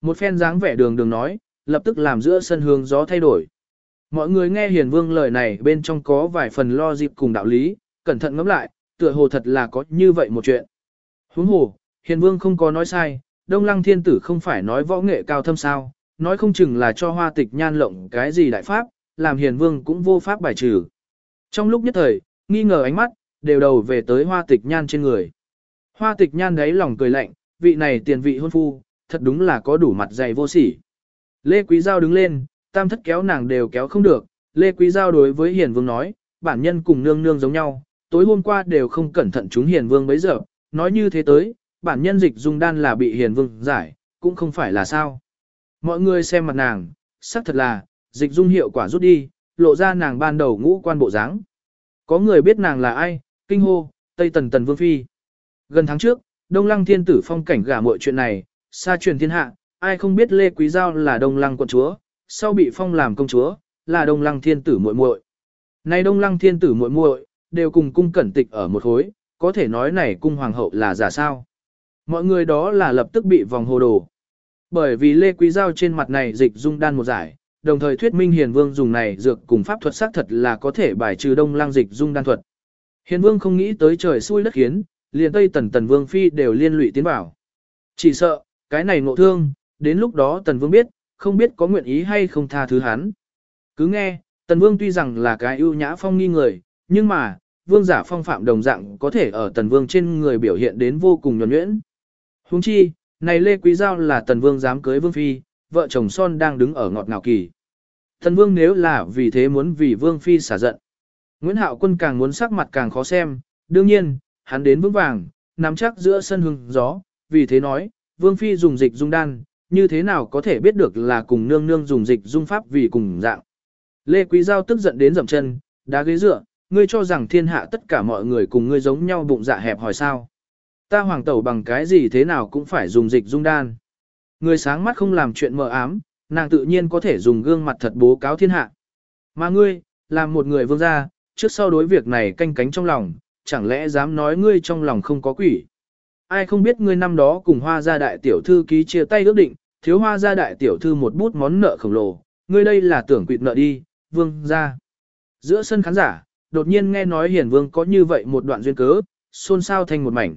Một phen dáng vẻ đường đường nói, lập tức làm giữa sân hướng gió thay đổi. Mọi người nghe hiền vương lời này bên trong có vài phần lo dịp cùng đạo lý, cẩn thận ngẫm lại, tựa hồ thật là có như vậy một chuyện. Huống hồ, hiền vương không có nói sai, đông lăng thiên tử không phải nói võ nghệ cao thâm sao, nói không chừng là cho hoa tịch nhan lộng cái gì đại pháp, làm hiền vương cũng vô pháp bài trừ. Trong lúc nhất thời, nghi ngờ ánh mắt, đều đầu về tới hoa tịch nhan trên người. Hoa tịch nhan đấy lòng cười lạnh, vị này tiền vị hôn phu, thật đúng là có đủ mặt dày vô sỉ. Lê Quý Giao đứng lên, tam thất kéo nàng đều kéo không được, Lê Quý Giao đối với hiền vương nói, bản nhân cùng nương nương giống nhau, tối hôm qua đều không cẩn thận chúng hiền vương bấy giờ, nói như thế tới, bản nhân dịch dung đan là bị hiền vương giải, cũng không phải là sao. Mọi người xem mặt nàng, xác thật là, dịch dung hiệu quả rút đi, lộ ra nàng ban đầu ngũ quan bộ dáng. Có người biết nàng là ai, kinh hô, Tây Tần Tần Vương Phi. Gần tháng trước, Đông Lăng Thiên Tử phong cảnh gả mọi chuyện này, xa truyền thiên hạ, ai không biết Lê Quý Giao là Đông Lăng quận chúa, sau bị phong làm công chúa, là Đông Lăng Thiên Tử muội muội. Này Đông Lăng Thiên Tử muội muội đều cùng cung cẩn tịch ở một khối, có thể nói này cung hoàng hậu là giả sao. Mọi người đó là lập tức bị vòng hồ đồ. Bởi vì Lê Quý Giao trên mặt này dịch dung đan một giải, đồng thời thuyết minh Hiền Vương dùng này dược cùng pháp thuật xác thật là có thể bài trừ đông lang dịch dung đan thuật. Hiền Vương không nghĩ tới trời xui đất khiến, liền Tây Tần Tần Vương Phi đều liên lụy tiến vào. Chỉ sợ, cái này ngộ thương, đến lúc đó Tần Vương biết, không biết có nguyện ý hay không tha thứ hắn. Cứ nghe, Tần Vương tuy rằng là cái ưu nhã phong nghi người, nhưng mà, vương giả phong phạm đồng dạng có thể ở Tần Vương trên người biểu hiện đến vô cùng nhuẩn nhuyễn. Huống chi, này Lê Quý Giao là Tần Vương dám cưới Vương Phi, vợ chồng son đang đứng ở ngọt ngào kỳ. Tần Vương nếu là vì thế muốn vì Vương Phi xả giận. Nguyễn Hạo Quân càng muốn sắc mặt càng khó xem, đương nhiên, hắn đến vững vàng, nắm chắc giữa sân hưng gió, vì thế nói, Vương Phi dùng dịch dung đan, như thế nào có thể biết được là cùng nương nương dùng dịch dung pháp vì cùng dạng. Lê Quý Giao tức giận đến dậm chân, đá ghế dựa, ngươi cho rằng thiên hạ tất cả mọi người cùng ngươi giống nhau bụng dạ hẹp hỏi sao. Ta hoàng tẩu bằng cái gì thế nào cũng phải dùng dịch dung đan. Người sáng mắt không làm chuyện mờ ám, nàng tự nhiên có thể dùng gương mặt thật bố cáo thiên hạ. Mà ngươi, làm một người vương gia, trước sau đối việc này canh cánh trong lòng, chẳng lẽ dám nói ngươi trong lòng không có quỷ. Ai không biết ngươi năm đó cùng hoa gia đại tiểu thư ký chia tay ước định, thiếu hoa gia đại tiểu thư một bút món nợ khổng lồ, ngươi đây là tưởng quỵt nợ đi, vương gia. Giữa sân khán giả, đột nhiên nghe nói hiển vương có như vậy một đoạn duyên cớ, xôn xao thành một mảnh.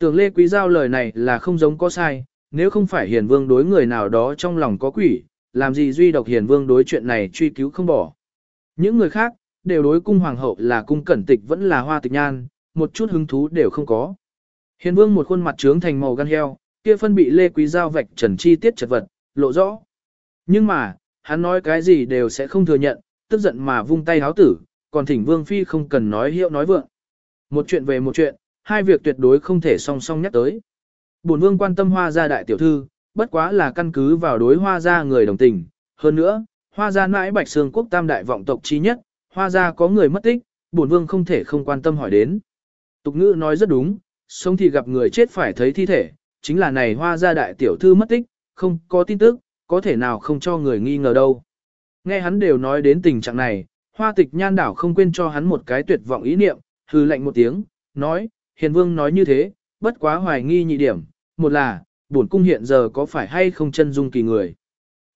Tưởng Lê Quý Giao lời này là không giống có sai, nếu không phải hiền vương đối người nào đó trong lòng có quỷ, làm gì duy độc hiền vương đối chuyện này truy cứu không bỏ. Những người khác, đều đối cung hoàng hậu là cung cẩn tịch vẫn là hoa tịch nhan, một chút hứng thú đều không có. Hiền vương một khuôn mặt trướng thành màu gan heo, kia phân bị Lê Quý Giao vạch trần chi tiết chật vật, lộ rõ. Nhưng mà, hắn nói cái gì đều sẽ không thừa nhận, tức giận mà vung tay háo tử, còn thỉnh vương phi không cần nói hiệu nói vượng. Một chuyện về một chuyện, hai việc tuyệt đối không thể song song nhắc tới. Bổn vương quan tâm hoa gia đại tiểu thư, bất quá là căn cứ vào đối hoa gia người đồng tình. Hơn nữa, hoa gia mãi bạch sương quốc tam đại vọng tộc chi nhất, hoa gia có người mất tích, bổn vương không thể không quan tâm hỏi đến. Tục ngữ nói rất đúng, sống thì gặp người chết phải thấy thi thể, chính là này hoa gia đại tiểu thư mất tích, không có tin tức, có thể nào không cho người nghi ngờ đâu. Nghe hắn đều nói đến tình trạng này, hoa tịch nhan đảo không quên cho hắn một cái tuyệt vọng ý niệm, hư lệnh một tiếng, nói, hiền vương nói như thế, bất quá hoài nghi nhị điểm, một là, bổn cung hiện giờ có phải hay không chân dung kỳ người.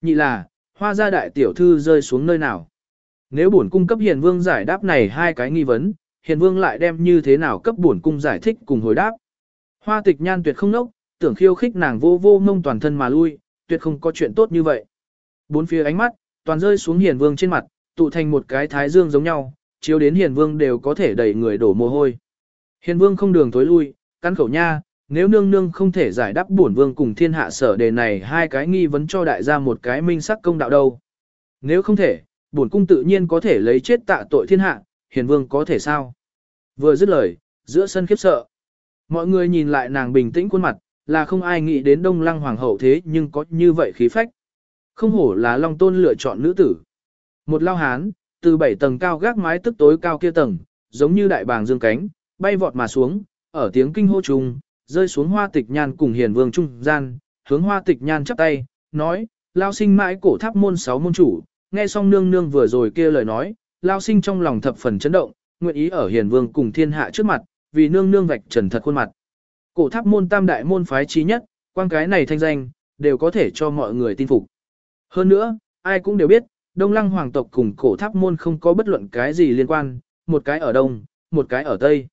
Nhị là, hoa gia đại tiểu thư rơi xuống nơi nào. Nếu bổn cung cấp hiền vương giải đáp này hai cái nghi vấn, hiền vương lại đem như thế nào cấp bổn cung giải thích cùng hồi đáp. Hoa tịch nhan tuyệt không nốc, tưởng khiêu khích nàng vô vô mông toàn thân mà lui, tuyệt không có chuyện tốt như vậy. Bốn phía ánh mắt, toàn rơi xuống hiền vương trên mặt, tụ thành một cái thái dương giống nhau, chiếu đến hiền vương đều có thể đẩy người đổ mồ hôi. Hiền vương không đường tối lui, căn khẩu nha, nếu nương nương không thể giải đáp bổn vương cùng thiên hạ sở đề này hai cái nghi vấn cho đại gia một cái minh sắc công đạo đâu. Nếu không thể, bổn cung tự nhiên có thể lấy chết tạ tội thiên hạ, hiền vương có thể sao? Vừa dứt lời, giữa sân khiếp sợ. Mọi người nhìn lại nàng bình tĩnh khuôn mặt, là không ai nghĩ đến đông lăng hoàng hậu thế nhưng có như vậy khí phách. Không hổ là long tôn lựa chọn nữ tử. Một lao hán, từ bảy tầng cao gác mái tức tối cao kia tầng, giống như đại bàng dương cánh, bay vọt mà xuống, ở tiếng kinh hô trùng, rơi xuống hoa tịch nhan cùng hiền vương trung gian, hướng hoa tịch nhan chắp tay, nói, lao sinh mãi cổ tháp môn sáu môn chủ, nghe xong nương nương vừa rồi kia lời nói, lao sinh trong lòng thập phần chấn động, nguyện ý ở hiền vương cùng thiên hạ trước mặt, vì nương nương vạch trần thật khuôn mặt. Cổ tháp môn tam đại môn phái trí nhất, quan cái này thanh danh, đều có thể cho mọi người tin phục. Hơn nữa, ai cũng đều biết, Đông Lăng hoàng tộc cùng cổ tháp môn không có bất luận cái gì liên quan, một cái ở Đông, một cái ở Tây.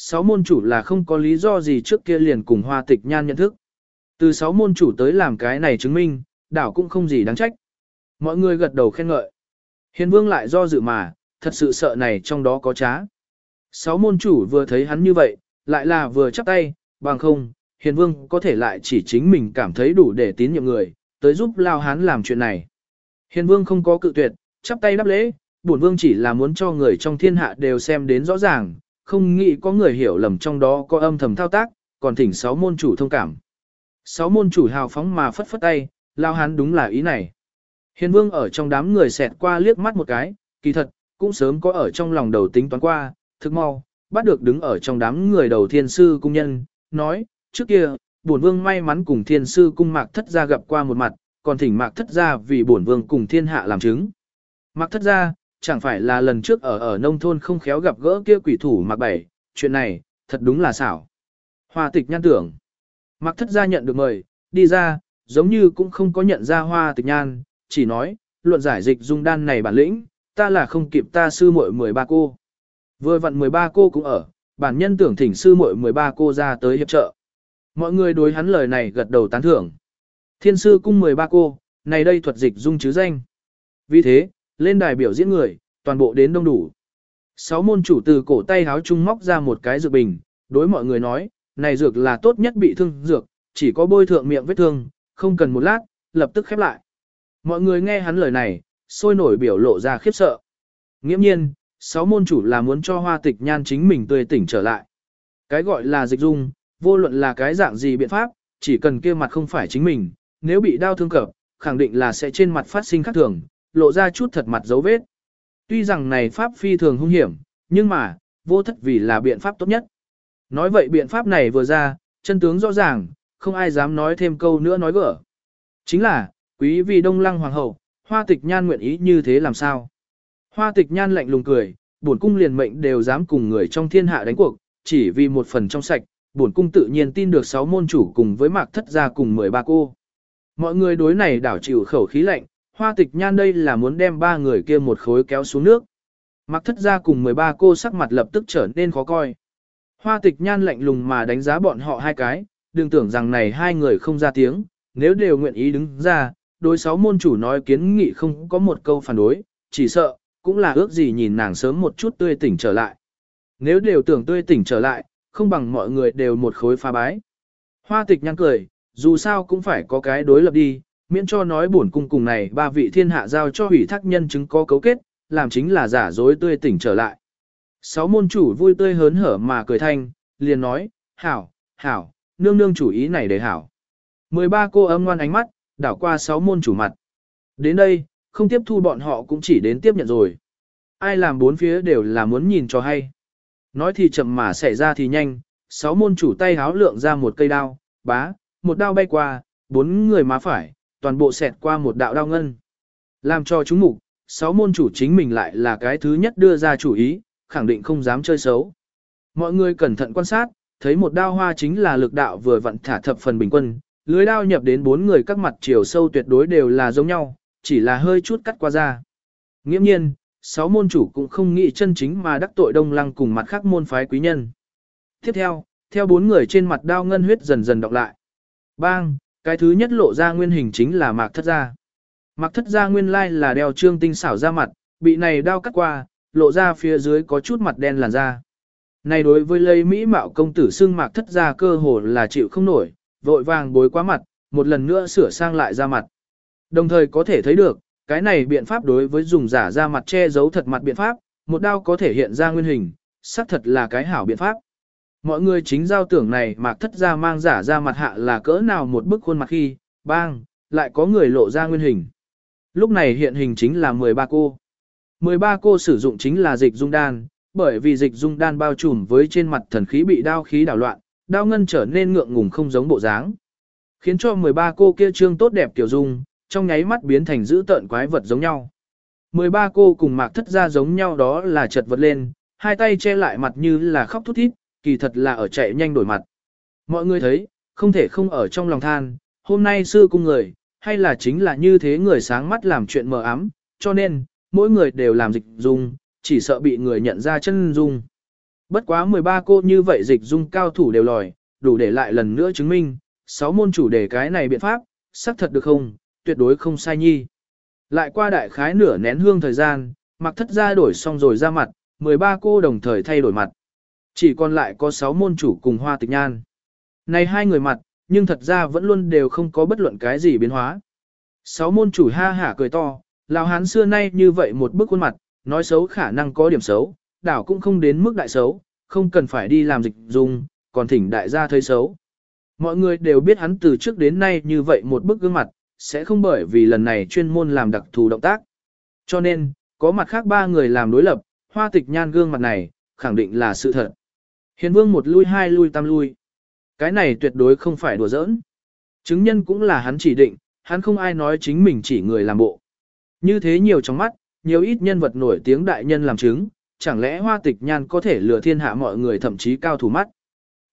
Sáu môn chủ là không có lý do gì trước kia liền cùng hoa tịch nhan nhận thức. Từ sáu môn chủ tới làm cái này chứng minh, đảo cũng không gì đáng trách. Mọi người gật đầu khen ngợi. Hiền vương lại do dự mà, thật sự sợ này trong đó có trá. Sáu môn chủ vừa thấy hắn như vậy, lại là vừa chắp tay, bằng không, hiền vương có thể lại chỉ chính mình cảm thấy đủ để tín nhiệm người, tới giúp lao hắn làm chuyện này. Hiền vương không có cự tuyệt, chắp tay đáp lễ, bổn vương chỉ là muốn cho người trong thiên hạ đều xem đến rõ ràng, không nghĩ có người hiểu lầm trong đó có âm thầm thao tác, còn thỉnh sáu môn chủ thông cảm. Sáu môn chủ hào phóng mà phất phất tay, lao hắn đúng là ý này. Hiền vương ở trong đám người xẹt qua liếc mắt một cái, kỳ thật, cũng sớm có ở trong lòng đầu tính toán qua, thực mau, bắt được đứng ở trong đám người đầu thiên sư cung nhân, nói, trước kia, bổn vương may mắn cùng thiên sư cung mạc thất gia gặp qua một mặt, còn thỉnh mạc thất gia vì bổn vương cùng thiên hạ làm chứng. Mạc thất gia, chẳng phải là lần trước ở ở nông thôn không khéo gặp gỡ kia quỷ thủ mạc bảy, chuyện này, thật đúng là xảo. Hoa tịch nhan tưởng. Mạc thất gia nhận được mời, đi ra, giống như cũng không có nhận ra hoa tịch nhan, chỉ nói, luận giải dịch dung đan này bản lĩnh, ta là không kịp ta sư muội 13 cô. Vừa vặn 13 cô cũng ở, bản nhân tưởng thỉnh sư muội 13 cô ra tới hiệp trợ. Mọi người đối hắn lời này gật đầu tán thưởng. Thiên sư cung 13 cô, này đây thuật dịch dung chứ danh. Vì thế, lên đài biểu diễn người, toàn bộ đến đông đủ. Sáu môn chủ từ cổ tay háo trung móc ra một cái dược bình, đối mọi người nói, này dược là tốt nhất bị thương dược, chỉ có bôi thượng miệng vết thương, không cần một lát, lập tức khép lại. Mọi người nghe hắn lời này, sôi nổi biểu lộ ra khiếp sợ. Nghiễm nhiên, sáu môn chủ là muốn cho hoa tịch nhan chính mình tươi tỉnh trở lại. Cái gọi là dịch dung, vô luận là cái dạng gì biện pháp, chỉ cần kia mặt không phải chính mình, nếu bị đau thương cập, khẳng định là sẽ trên mặt phát sinh khác thường, lộ ra chút thật mặt dấu vết. Tuy rằng này pháp phi thường hung hiểm, nhưng mà, vô thất vì là biện pháp tốt nhất. Nói vậy biện pháp này vừa ra, chân tướng rõ ràng, không ai dám nói thêm câu nữa nói gỡ. Chính là, quý vị đông lăng hoàng hậu, hoa tịch nhan nguyện ý như thế làm sao? Hoa tịch nhan lạnh lùng cười, bổn cung liền mệnh đều dám cùng người trong thiên hạ đánh cuộc, chỉ vì một phần trong sạch, bổn cung tự nhiên tin được sáu môn chủ cùng với mạc thất gia cùng 13 cô. Mọi người đối này đảo chịu khẩu khí lạnh, hoa tịch nhan đây là muốn đem ba người kia một khối kéo xuống nước. mặc thất gia cùng 13 cô sắc mặt lập tức trở nên khó coi. Hoa tịch nhan lạnh lùng mà đánh giá bọn họ hai cái, đừng tưởng rằng này hai người không ra tiếng, nếu đều nguyện ý đứng ra, đối sáu môn chủ nói kiến nghị không có một câu phản đối, chỉ sợ, cũng là ước gì nhìn nàng sớm một chút tươi tỉnh trở lại. Nếu đều tưởng tươi tỉnh trở lại, không bằng mọi người đều một khối pha bái. Hoa tịch nhăn cười, dù sao cũng phải có cái đối lập đi, miễn cho nói bổn cung cùng này ba vị thiên hạ giao cho hủy thác nhân chứng có cấu kết, làm chính là giả dối tươi tỉnh trở lại. Sáu môn chủ vui tươi hớn hở mà cười thanh, liền nói, hảo, hảo, nương nương chủ ý này để hảo. 13 cô âm ngoan ánh mắt, đảo qua sáu môn chủ mặt. Đến đây, không tiếp thu bọn họ cũng chỉ đến tiếp nhận rồi. Ai làm bốn phía đều là muốn nhìn cho hay. Nói thì chậm mà xảy ra thì nhanh, sáu môn chủ tay háo lượng ra một cây đao, bá, một đao bay qua, bốn người má phải, toàn bộ xẹt qua một đạo đao ngân. Làm cho chúng mục, sáu môn chủ chính mình lại là cái thứ nhất đưa ra chủ ý, khẳng định không dám chơi xấu. Mọi người cẩn thận quan sát, thấy một đao hoa chính là lực đạo vừa vặn thả thập phần bình quân, lưới đao nhập đến bốn người các mặt chiều sâu tuyệt đối đều là giống nhau, chỉ là hơi chút cắt qua ra. Nghiễm nhiên, sáu môn chủ cũng không nghĩ chân chính mà đắc tội đông lăng cùng mặt khác môn phái quý nhân. Tiếp theo, theo bốn người trên mặt đao ngân huyết dần dần đọc lại. Bang, cái thứ nhất lộ ra nguyên hình chính là mạc thất gia. Mạc thất gia nguyên lai là đeo trương tinh xảo ra mặt, bị này đao cắt qua, lộ ra phía dưới có chút mặt đen làn da. Này đối với lây Mỹ mạo công tử xương mạc thất gia cơ hồ là chịu không nổi, vội vàng bối quá mặt, một lần nữa sửa sang lại ra mặt. Đồng thời có thể thấy được, cái này biện pháp đối với dùng giả ra mặt che giấu thật mặt biện pháp, một đao có thể hiện ra nguyên hình, xác thật là cái hảo biện pháp. Mọi người chính giao tưởng này mạc thất ra mang giả ra mặt hạ là cỡ nào một bức khuôn mặt khi, bang, lại có người lộ ra nguyên hình. Lúc này hiện hình chính là 13 cô. 13 cô sử dụng chính là dịch dung đan, bởi vì dịch dung đan bao trùm với trên mặt thần khí bị đao khí đảo loạn, đao ngân trở nên ngượng ngùng không giống bộ dáng. Khiến cho 13 cô kia trương tốt đẹp tiểu dung, trong nháy mắt biến thành dữ tợn quái vật giống nhau. 13 cô cùng mạc thất ra giống nhau đó là chật vật lên, hai tay che lại mặt như là khóc thút thít, kỳ thật là ở chạy nhanh đổi mặt. Mọi người thấy, không thể không ở trong lòng than, hôm nay sư cung người, hay là chính là như thế người sáng mắt làm chuyện mờ ám, cho nên, mỗi người đều làm dịch dung, chỉ sợ bị người nhận ra chân dung. Bất quá 13 cô như vậy dịch dung cao thủ đều lòi, đủ để lại lần nữa chứng minh, sáu môn chủ đề cái này biện pháp, xác thật được không, tuyệt đối không sai nhi. Lại qua đại khái nửa nén hương thời gian, mặc thất ra đổi xong rồi ra mặt, 13 cô đồng thời thay đổi mặt. Chỉ còn lại có 6 môn chủ cùng hoa tịch nhan. Này hai người mặt, nhưng thật ra vẫn luôn đều không có bất luận cái gì biến hóa. Sáu môn chủ ha hả cười to, lão hán xưa nay như vậy một bức khuôn mặt, nói xấu khả năng có điểm xấu, đảo cũng không đến mức đại xấu, không cần phải đi làm dịch dùng, còn thỉnh đại gia thấy xấu. Mọi người đều biết hắn từ trước đến nay như vậy một bức gương mặt, sẽ không bởi vì lần này chuyên môn làm đặc thù động tác. Cho nên, có mặt khác ba người làm đối lập, hoa tịch nhan gương mặt này, khẳng định là sự thật. Hiền vương một lui hai lui tam lui. Cái này tuyệt đối không phải đùa giỡn. Chứng nhân cũng là hắn chỉ định, hắn không ai nói chính mình chỉ người làm bộ. Như thế nhiều trong mắt, nhiều ít nhân vật nổi tiếng đại nhân làm chứng, chẳng lẽ hoa tịch nhan có thể lừa thiên hạ mọi người thậm chí cao thủ mắt.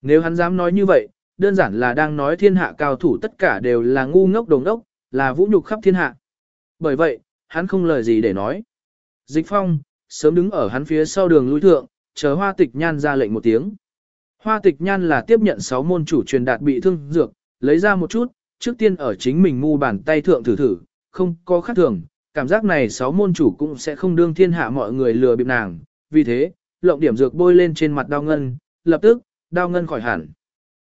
Nếu hắn dám nói như vậy, đơn giản là đang nói thiên hạ cao thủ tất cả đều là ngu ngốc đồng đốc, là vũ nhục khắp thiên hạ. Bởi vậy, hắn không lời gì để nói. Dịch phong, sớm đứng ở hắn phía sau đường lui thượng, chờ hoa tịch nhan ra lệnh một tiếng. Hoa tịch nhan là tiếp nhận 6 môn chủ truyền đạt bị thương dược, lấy ra một chút, trước tiên ở chính mình mu bàn tay thượng thử thử, không có khác thường, cảm giác này sáu môn chủ cũng sẽ không đương thiên hạ mọi người lừa bịp nàng, vì thế, lộng điểm dược bôi lên trên mặt đao ngân, lập tức, đao ngân khỏi hẳn.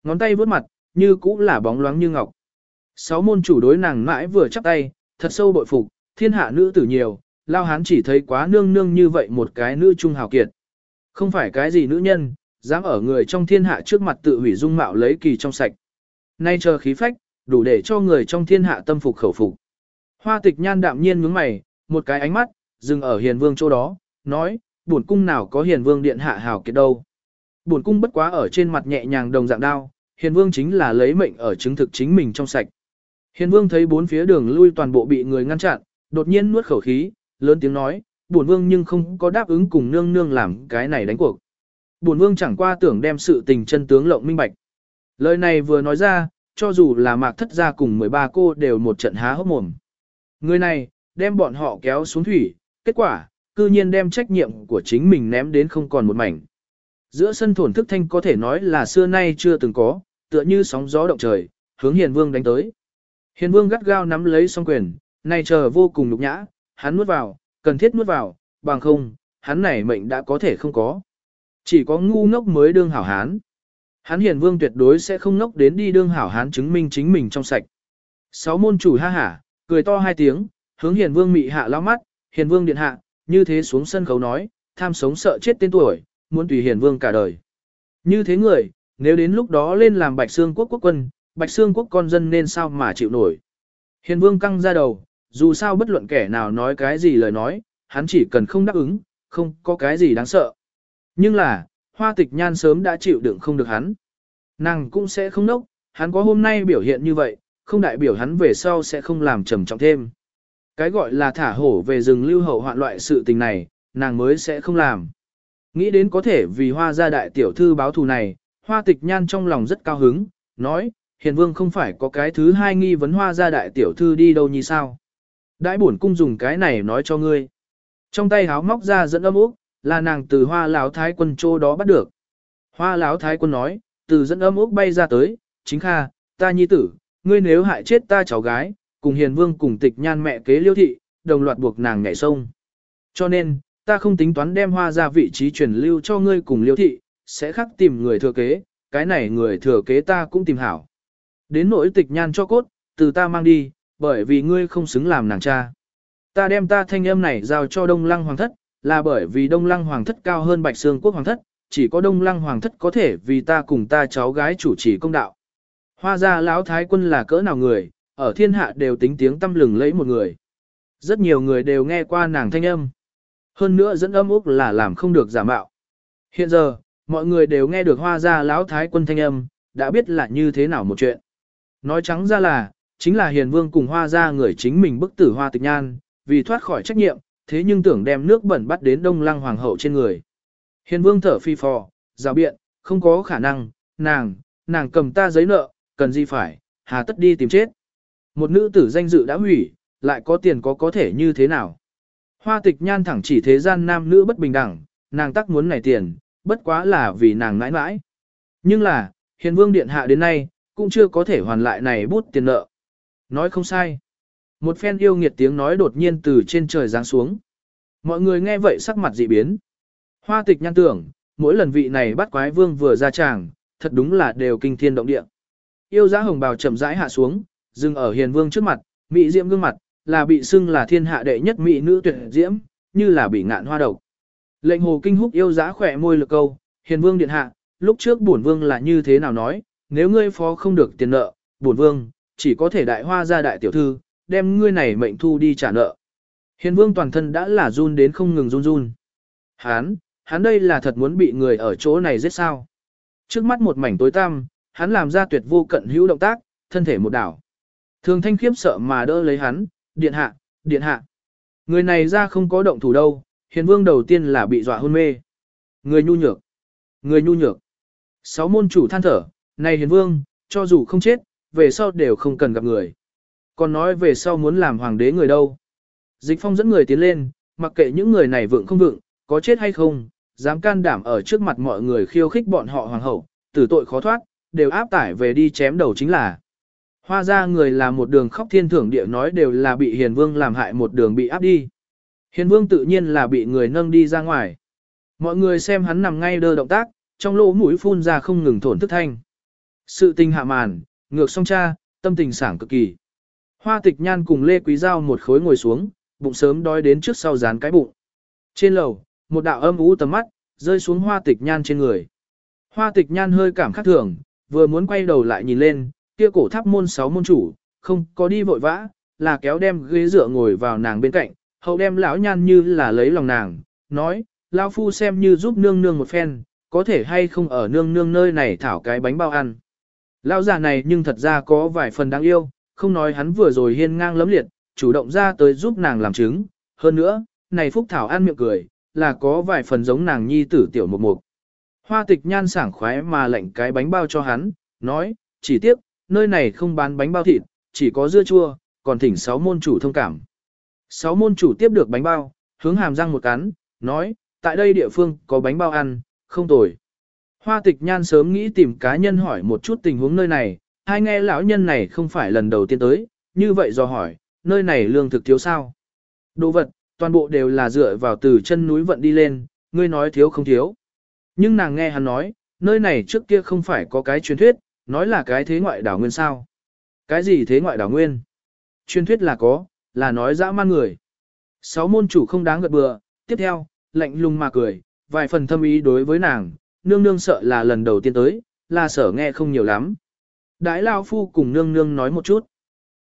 Ngón tay vuốt mặt, như cũng là bóng loáng như ngọc. Sáu môn chủ đối nàng mãi vừa chắp tay, thật sâu bội phục, thiên hạ nữ tử nhiều, lao hán chỉ thấy quá nương nương như vậy một cái nữ trung hào kiệt. Không phải cái gì nữ nhân, dám ở người trong thiên hạ trước mặt tự hủy dung mạo lấy kỳ trong sạch. Nay chờ khí phách, đủ để cho người trong thiên hạ tâm phục khẩu phục. Hoa tịch nhan đạm nhiên nhướng mày, một cái ánh mắt, dừng ở hiền vương chỗ đó, nói, buồn cung nào có hiền vương điện hạ hào kiệt đâu. Buồn cung bất quá ở trên mặt nhẹ nhàng đồng dạng đao, hiền vương chính là lấy mệnh ở chứng thực chính mình trong sạch. Hiền vương thấy bốn phía đường lui toàn bộ bị người ngăn chặn, đột nhiên nuốt khẩu khí, lớn tiếng nói, bổn vương nhưng không có đáp ứng cùng nương nương làm cái này đánh cuộc. Bổn vương chẳng qua tưởng đem sự tình chân tướng lộng minh bạch. Lời này vừa nói ra, cho dù là mạc thất gia cùng 13 cô đều một trận há hốc mồm. Người này, đem bọn họ kéo xuống thủy, kết quả, cư nhiên đem trách nhiệm của chính mình ném đến không còn một mảnh. Giữa sân thổn thức thanh có thể nói là xưa nay chưa từng có, tựa như sóng gió động trời, hướng hiền vương đánh tới. Hiền vương gắt gao nắm lấy song quyền, này chờ vô cùng nhục nhã, hắn nuốt vào, cần thiết nuốt vào, bằng không, hắn này mệnh đã có thể không có. Chỉ có ngu ngốc mới đương hảo hán. Hắn hiền vương tuyệt đối sẽ không ngốc đến đi đương hảo hán chứng minh chính mình trong sạch. Sáu môn chủ ha hả, cười to hai tiếng, hướng hiền vương mị hạ lao mắt, hiền vương điện hạ, như thế xuống sân khấu nói, tham sống sợ chết tên tuổi, muốn tùy hiền vương cả đời. Như thế người, nếu đến lúc đó lên làm bạch xương quốc quốc quân, bạch xương quốc con dân nên sao mà chịu nổi. Hiền vương căng ra đầu, dù sao bất luận kẻ nào nói cái gì lời nói, hắn chỉ cần không đáp ứng, không có cái gì đáng sợ. Nhưng là, hoa tịch nhan sớm đã chịu đựng không được hắn. Nàng cũng sẽ không nốc, hắn có hôm nay biểu hiện như vậy, không đại biểu hắn về sau sẽ không làm trầm trọng thêm. Cái gọi là thả hổ về rừng lưu hậu hoạn loại sự tình này, nàng mới sẽ không làm. Nghĩ đến có thể vì hoa gia đại tiểu thư báo thù này, hoa tịch nhan trong lòng rất cao hứng, nói, hiền vương không phải có cái thứ hai nghi vấn hoa gia đại tiểu thư đi đâu như sao. Đãi bổn cung dùng cái này nói cho ngươi. Trong tay háo móc ra dẫn âm úc, là nàng từ hoa lão thái quân chỗ đó bắt được. Hoa lão thái quân nói, từ dẫn âm úc bay ra tới, chính kha, ta nhi tử, ngươi nếu hại chết ta cháu gái, cùng hiền vương cùng tịch nhan mẹ kế liêu thị, đồng loạt buộc nàng nhảy sông. Cho nên, ta không tính toán đem hoa ra vị trí truyền lưu cho ngươi cùng liêu thị, sẽ khắc tìm người thừa kế, cái này người thừa kế ta cũng tìm hảo. Đến nỗi tịch nhan cho cốt, từ ta mang đi, bởi vì ngươi không xứng làm nàng cha. Ta đem ta thanh âm này giao cho Đông Lăng Hoàng thất, là bởi vì Đông Lăng Hoàng thất cao hơn Bạch Sương Quốc Hoàng thất, chỉ có Đông Lăng Hoàng thất có thể vì ta cùng ta cháu gái chủ trì công đạo. Hoa gia lão thái quân là cỡ nào người, ở thiên hạ đều tính tiếng tâm lừng lấy một người. Rất nhiều người đều nghe qua nàng thanh âm. Hơn nữa dẫn âm úc là làm không được giả mạo. Hiện giờ, mọi người đều nghe được hoa gia lão thái quân thanh âm, đã biết là như thế nào một chuyện. Nói trắng ra là, chính là hiền vương cùng hoa gia người chính mình bức tử hoa tịch nhan, vì thoát khỏi trách nhiệm, thế nhưng tưởng đem nước bẩn bắt đến đông lăng hoàng hậu trên người. Hiền vương thở phi phò, rào biện, không có khả năng, nàng, nàng cầm ta giấy nợ, cần gì phải, hà tất đi tìm chết. Một nữ tử danh dự đã hủy, lại có tiền có có thể như thế nào. Hoa tịch nhan thẳng chỉ thế gian nam nữ bất bình đẳng, nàng tắc muốn này tiền, bất quá là vì nàng nãi nãi. Nhưng là, hiền vương điện hạ đến nay, cũng chưa có thể hoàn lại này bút tiền nợ. Nói không sai. Một phen yêu nghiệt tiếng nói đột nhiên từ trên trời giáng xuống. Mọi người nghe vậy sắc mặt dị biến. Hoa tịch nhan tưởng, mỗi lần vị này bắt quái vương vừa ra tràng, thật đúng là đều kinh thiên động địa. Yêu giá hồng bào chậm rãi hạ xuống, dừng ở hiền vương trước mặt, mỹ diễm gương mặt, là bị xưng là thiên hạ đệ nhất mỹ nữ tuyệt diễm, như là bị ngạn hoa độc. Lệnh hồ kinh húc yêu giá khỏe môi lực câu, hiền vương điện hạ, lúc trước bổn vương là như thế nào nói, nếu ngươi phó không được tiền nợ, bổn vương, chỉ có thể đại hoa ra đại tiểu thư, đem ngươi này mệnh thu đi trả nợ. Hiền vương toàn thân đã là run đến không ngừng run run. Hán, hắn đây là thật muốn bị người ở chỗ này giết sao. Trước mắt một mảnh tối tăm, hắn làm ra tuyệt vô cận hữu động tác, thân thể một đảo. Thường thanh khiếp sợ mà đỡ lấy hắn, điện hạ, điện hạ. Người này ra không có động thủ đâu, hiền vương đầu tiên là bị dọa hôn mê. Người nhu nhược, người nhu nhược. Sáu môn chủ than thở, này hiền vương, cho dù không chết, về sau đều không cần gặp người. Còn nói về sau muốn làm hoàng đế người đâu. Dịch phong dẫn người tiến lên, mặc kệ những người này vượng không vượng, có chết hay không, dám can đảm ở trước mặt mọi người khiêu khích bọn họ hoàng hậu, tử tội khó thoát, đều áp tải về đi chém đầu chính là. Hoa ra người là một đường khóc thiên thưởng địa nói đều là bị hiền vương làm hại một đường bị áp đi. Hiền vương tự nhiên là bị người nâng đi ra ngoài. Mọi người xem hắn nằm ngay đơ động tác, trong lỗ mũi phun ra không ngừng thổn thức thanh. Sự tình hạ màn, ngược song cha, tâm tình sảng cực kỳ. Hoa tịch nhan cùng Lê Quý Giao một khối ngồi xuống, bụng sớm đói đến trước sau dán cái bụng. Trên lầu, một đạo âm ú tầm mắt, rơi xuống hoa tịch nhan trên người. Hoa tịch nhan hơi cảm khắc thường, vừa muốn quay đầu lại nhìn lên, kia cổ tháp môn sáu môn chủ, không có đi vội vã, là kéo đem ghế dựa ngồi vào nàng bên cạnh, hậu đem lão nhan như là lấy lòng nàng, nói, lão phu xem như giúp nương nương một phen, có thể hay không ở nương nương nơi này thảo cái bánh bao ăn. Lão già này nhưng thật ra có vài phần đáng yêu, không nói hắn vừa rồi hiên ngang lấm liệt, chủ động ra tới giúp nàng làm chứng, hơn nữa, này phúc thảo ăn miệng cười, là có vài phần giống nàng nhi tử tiểu một mục. Hoa tịch nhan sảng khoái mà lệnh cái bánh bao cho hắn, nói, chỉ tiếc, nơi này không bán bánh bao thịt, chỉ có dưa chua, còn thỉnh sáu môn chủ thông cảm. Sáu môn chủ tiếp được bánh bao, hướng hàm răng một cắn, nói, tại đây địa phương có bánh bao ăn, không tồi. Hoa tịch nhan sớm nghĩ tìm cá nhân hỏi một chút tình huống nơi này, hai nghe lão nhân này không phải lần đầu tiên tới, như vậy do hỏi, nơi này lương thực thiếu sao? Đồ vật, toàn bộ đều là dựa vào từ chân núi vận đi lên, ngươi nói thiếu không thiếu. Nhưng nàng nghe hắn nói, nơi này trước kia không phải có cái truyền thuyết, nói là cái thế ngoại đảo nguyên sao. Cái gì thế ngoại đảo nguyên? Truyền thuyết là có, là nói dã man người. Sáu môn chủ không đáng gật bừa, tiếp theo, lạnh lùng mà cười, vài phần thâm ý đối với nàng, nương nương sợ là lần đầu tiên tới, là sở nghe không nhiều lắm. Đái Lao Phu cùng nương nương nói một chút.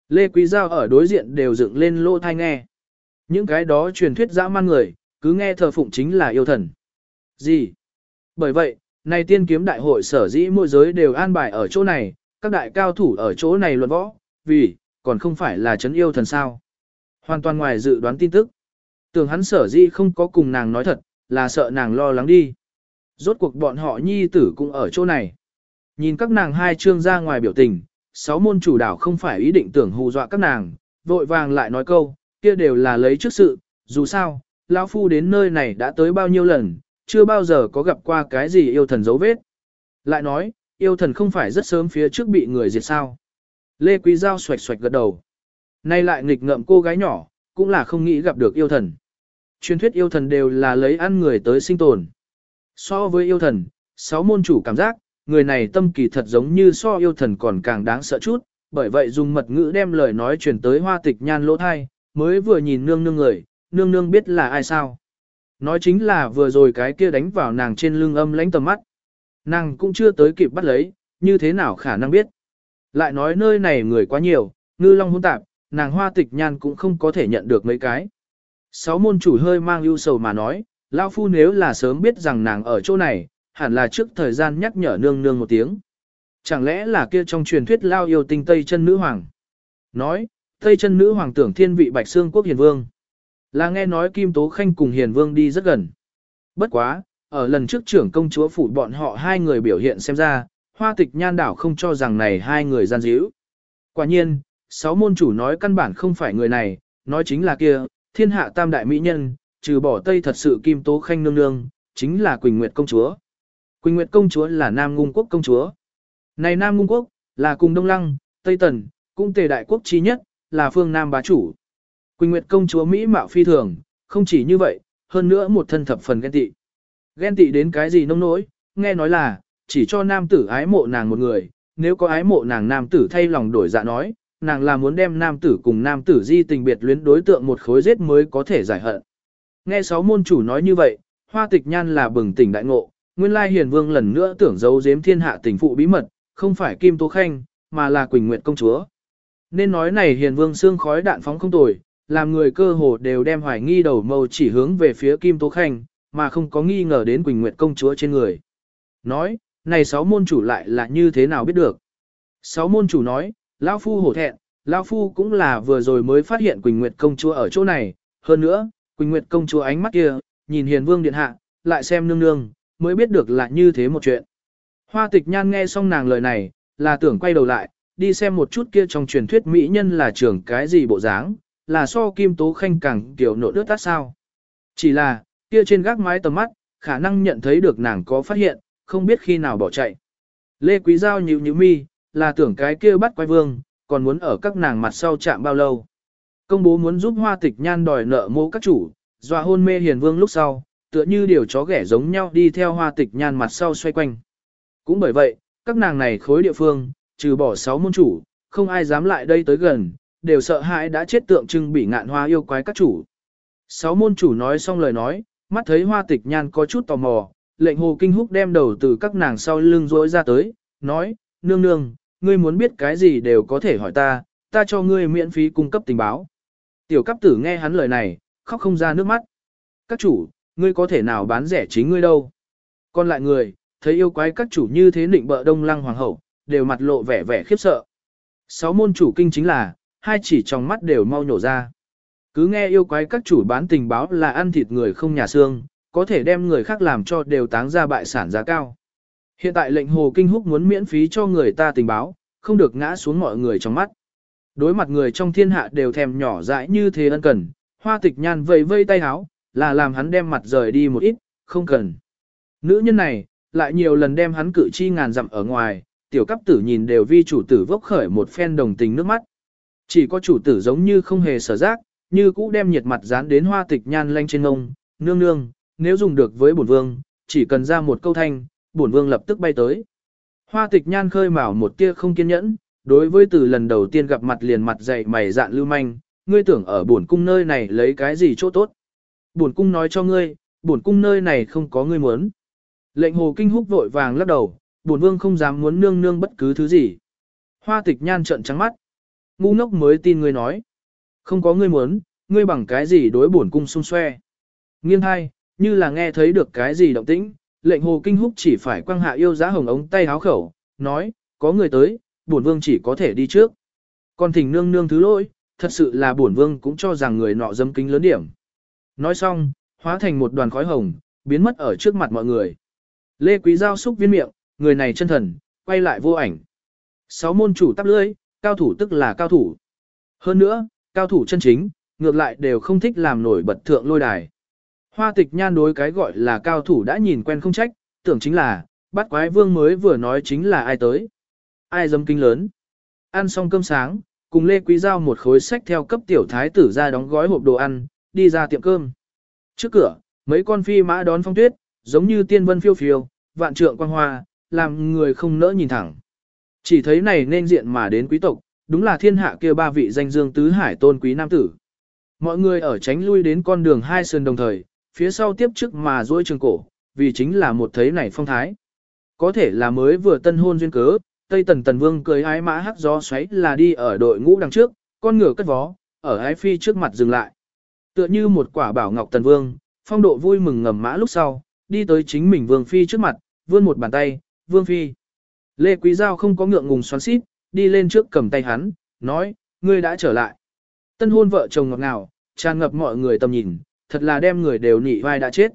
Lê Quý Giao ở đối diện đều dựng lên lô thai nghe. Những cái đó truyền thuyết dã man người, cứ nghe thờ phụng chính là yêu thần. Gì? Bởi vậy, này tiên kiếm đại hội sở dĩ mỗi giới đều an bài ở chỗ này, các đại cao thủ ở chỗ này luận võ, vì, còn không phải là chấn yêu thần sao. Hoàn toàn ngoài dự đoán tin tức. Tưởng hắn sở dĩ không có cùng nàng nói thật, là sợ nàng lo lắng đi. Rốt cuộc bọn họ nhi tử cũng ở chỗ này. Nhìn các nàng hai trương ra ngoài biểu tình, sáu môn chủ đảo không phải ý định tưởng hù dọa các nàng, vội vàng lại nói câu, kia đều là lấy trước sự, dù sao, lão phu đến nơi này đã tới bao nhiêu lần, chưa bao giờ có gặp qua cái gì yêu thần dấu vết. Lại nói, yêu thần không phải rất sớm phía trước bị người diệt sao. Lê Quý Giao xoạch xoạch gật đầu. Nay lại nghịch ngợm cô gái nhỏ, cũng là không nghĩ gặp được yêu thần. Truyền thuyết yêu thần đều là lấy ăn người tới sinh tồn. So với yêu thần, sáu môn chủ cảm giác, người này tâm kỳ thật giống như so yêu thần còn càng đáng sợ chút, bởi vậy dùng mật ngữ đem lời nói truyền tới hoa tịch nhan lỗ thai, mới vừa nhìn nương nương người, nương nương biết là ai sao. Nói chính là vừa rồi cái kia đánh vào nàng trên lưng âm lãnh tầm mắt. Nàng cũng chưa tới kịp bắt lấy, như thế nào khả năng biết. Lại nói nơi này người quá nhiều, ngư long hỗn tạp, nàng hoa tịch nhan cũng không có thể nhận được mấy cái. Sáu môn chủ hơi mang ưu sầu mà nói, Lao Phu nếu là sớm biết rằng nàng ở chỗ này, hẳn là trước thời gian nhắc nhở nương nương một tiếng. Chẳng lẽ là kia trong truyền thuyết Lao yêu tinh Tây chân nữ hoàng? Nói, Tây chân nữ hoàng tưởng thiên vị Bạch Xương quốc hiền vương. Là nghe nói Kim Tố Khanh cùng hiền vương đi rất gần. Bất quá, ở lần trước trưởng công chúa phủ bọn họ hai người biểu hiện xem ra, hoa tịch nhan đảo không cho rằng này hai người gian díu. Quả nhiên, sáu môn chủ nói căn bản không phải người này, nói chính là kia, thiên hạ tam đại mỹ nhân, trừ bỏ Tây thật sự Kim Tố Khanh nương nương, chính là Quỳnh Nguyệt công chúa. Quỳnh Nguyệt công chúa là Nam Ngung quốc công chúa. Này Nam Ngung quốc, là cùng Đông Lăng, Tây Tần, cũng tề đại quốc chi nhất, là phương Nam bá chủ. Quỳnh Nguyệt công chúa Mỹ mạo phi thường, không chỉ như vậy, hơn nữa một thân thập phần ghen tị. Ghen tị đến cái gì nông nỗi, nghe nói là, chỉ cho nam tử ái mộ nàng một người, nếu có ái mộ nàng nam tử thay lòng đổi dạ nói, nàng là muốn đem nam tử cùng nam tử di tình biệt luyến đối tượng một khối giết mới có thể giải hận. Nghe sáu môn chủ nói như vậy, hoa tịch nhan là bừng tỉnh đại ngộ, nguyên lai hiền vương lần nữa tưởng giấu giếm thiên hạ tình phụ bí mật, không phải Kim Tố Khanh, mà là Quỳnh Nguyệt công chúa. Nên nói này hiền vương xương khói đạn phóng không tồi, làm người cơ hồ đều đem hoài nghi đầu mâu chỉ hướng về phía Kim Tố Khanh, mà không có nghi ngờ đến Quỳnh Nguyệt công chúa trên người. Nói, này sáu môn chủ lại là như thế nào biết được? Sáu môn chủ nói, Lão Phu hổ thẹn, Lão Phu cũng là vừa rồi mới phát hiện Quỳnh Nguyệt công chúa ở chỗ này, hơn nữa, Quỳnh Nguyệt công chúa ánh mắt kia, nhìn hiền vương điện hạ, lại xem nương nương, mới biết được là như thế một chuyện. Hoa tịch nhan nghe xong nàng lời này, là tưởng quay đầu lại, đi xem một chút kia trong truyền thuyết mỹ nhân là trưởng cái gì bộ dáng, là so kim tố khanh càng kiểu nộ đứt tát sao. Chỉ là, kia trên gác mái tầm mắt, khả năng nhận thấy được nàng có phát hiện, không biết khi nào bỏ chạy. Lê Quý Giao nhíu nhíu mi, là tưởng cái kia bắt quay vương, còn muốn ở các nàng mặt sau chạm bao lâu. Công bố muốn giúp hoa tịch nhan đòi nợ mô các chủ, dọa hôn mê hiền vương lúc sau, tựa như điều chó ghẻ giống nhau đi theo hoa tịch nhan mặt sau xoay quanh. Cũng bởi vậy, các nàng này khối địa phương, trừ bỏ sáu môn chủ, không ai dám lại đây tới gần, đều sợ hãi đã chết tượng trưng bị ngạn hoa yêu quái các chủ. Sáu môn chủ nói xong lời nói, mắt thấy hoa tịch nhan có chút tò mò, lệnh hồ kinh húc đem đầu từ các nàng sau lưng rối ra tới, nói, nương nương, ngươi muốn biết cái gì đều có thể hỏi ta, ta cho ngươi miễn phí cung cấp tình báo. Tiểu cấp tử nghe hắn lời này, khóc không ra nước mắt. Các chủ, ngươi có thể nào bán rẻ chính ngươi đâu. Còn lại người, thấy yêu quái các chủ như thế nịnh bợ đông lăng hoàng hậu, đều mặt lộ vẻ vẻ khiếp sợ. Sáu môn chủ kinh chính là, hai chỉ trong mắt đều mau nhổ ra. Cứ nghe yêu quái các chủ bán tình báo là ăn thịt người không nhà xương, có thể đem người khác làm cho đều táng ra bại sản giá cao. Hiện tại lệnh hồ kinh húc muốn miễn phí cho người ta tình báo, không được ngã xuống mọi người trong mắt. Đối mặt người trong thiên hạ đều thèm nhỏ dãi như thế ân cần, hoa tịch nhan vây vây tay háo, là làm hắn đem mặt rời đi một ít, không cần. Nữ nhân này, lại nhiều lần đem hắn cử chi ngàn dặm ở ngoài, tiểu cấp tử nhìn đều vi chủ tử vốc khởi một phen đồng tình nước mắt. Chỉ có chủ tử giống như không hề sở giác, như cũ đem nhiệt mặt dán đến hoa tịch nhan lanh trên ngông, nương nương, nếu dùng được với bổn vương, chỉ cần ra một câu thanh, bổn vương lập tức bay tới. Hoa tịch nhan khơi mào một tia không kiên nhẫn, đối với từ lần đầu tiên gặp mặt liền mặt dày mày dạn lưu manh, ngươi tưởng ở bổn cung nơi này lấy cái gì chỗ tốt. Bổn cung nói cho ngươi, bổn cung nơi này không có ngươi muốn. Lệnh hồ kinh húc vội vàng lắc đầu, bổn vương không dám muốn nương nương bất cứ thứ gì. Hoa tịch nhan trợn trắng mắt. Ngu ngốc mới tin ngươi nói. Không có ngươi muốn, ngươi bằng cái gì đối bổn cung xung xoe. Nghiêng hai, như là nghe thấy được cái gì động tĩnh, lệnh hồ kinh húc chỉ phải quăng hạ yêu giá hồng ống tay háo khẩu, nói, có người tới, bổn vương chỉ có thể đi trước. Còn thỉnh nương nương thứ lỗi, thật sự là bổn vương cũng cho rằng người nọ dâm kính lớn điểm. Nói xong, hóa thành một đoàn khói hồng, biến mất ở trước mặt mọi người. Lê Quý Giao xúc viên miệng, người này chân thần, quay lại vô ảnh. Sáu môn chủ tắp lưỡi, cao thủ tức là cao thủ. Hơn nữa, cao thủ chân chính, ngược lại đều không thích làm nổi bật thượng lôi đài. Hoa tịch nhan đối cái gọi là cao thủ đã nhìn quen không trách, tưởng chính là, bắt quái vương mới vừa nói chính là ai tới. Ai dâm kinh lớn. Ăn xong cơm sáng, cùng Lê Quý Giao một khối sách theo cấp tiểu thái tử ra đóng gói hộp đồ ăn, đi ra tiệm cơm. Trước cửa, mấy con phi mã đón phong tuyết, giống như tiên vân phiêu phiêu, vạn trượng quang hoa, làm người không nỡ nhìn thẳng. Chỉ thấy này nên diện mà đến quý tộc, đúng là thiên hạ kia ba vị danh dương tứ hải tôn quý nam tử. Mọi người ở tránh lui đến con đường hai sơn đồng thời, phía sau tiếp trước mà duỗi trường cổ, vì chính là một thấy này phong thái. Có thể là mới vừa tân hôn duyên cớ, Tây Tần Tần Vương cười ái mã hắc gió xoáy là đi ở đội ngũ đằng trước, con ngựa cất vó, ở ái phi trước mặt dừng lại. Tựa như một quả bảo ngọc Tần Vương, phong độ vui mừng ngầm mã lúc sau, đi tới chính mình Vương Phi trước mặt, vươn một bàn tay, Vương Phi. Lê Quý Giao không có ngượng ngùng xoắn xít, đi lên trước cầm tay hắn, nói, ngươi đã trở lại. Tân hôn vợ chồng ngọt ngào, tràn ngập mọi người tầm nhìn, thật là đem người đều nị vai đã chết.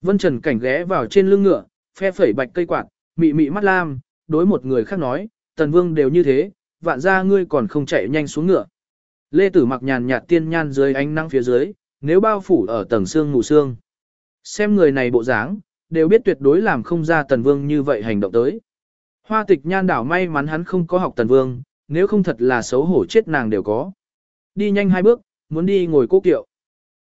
Vân Trần cảnh ghé vào trên lưng ngựa, phe phẩy bạch cây quạt, mị mị mắt lam, đối một người khác nói, tần vương đều như thế, vạn ra ngươi còn không chạy nhanh xuống ngựa. Lê Tử mặc nhàn nhạt tiên nhan dưới ánh nắng phía dưới, nếu bao phủ ở tầng xương ngủ xương. Xem người này bộ dáng, đều biết tuyệt đối làm không ra tần vương như vậy hành động tới. Hoa tịch nhan đảo may mắn hắn không có học tần vương, nếu không thật là xấu hổ chết nàng đều có. Đi nhanh hai bước, muốn đi ngồi cố kiệu.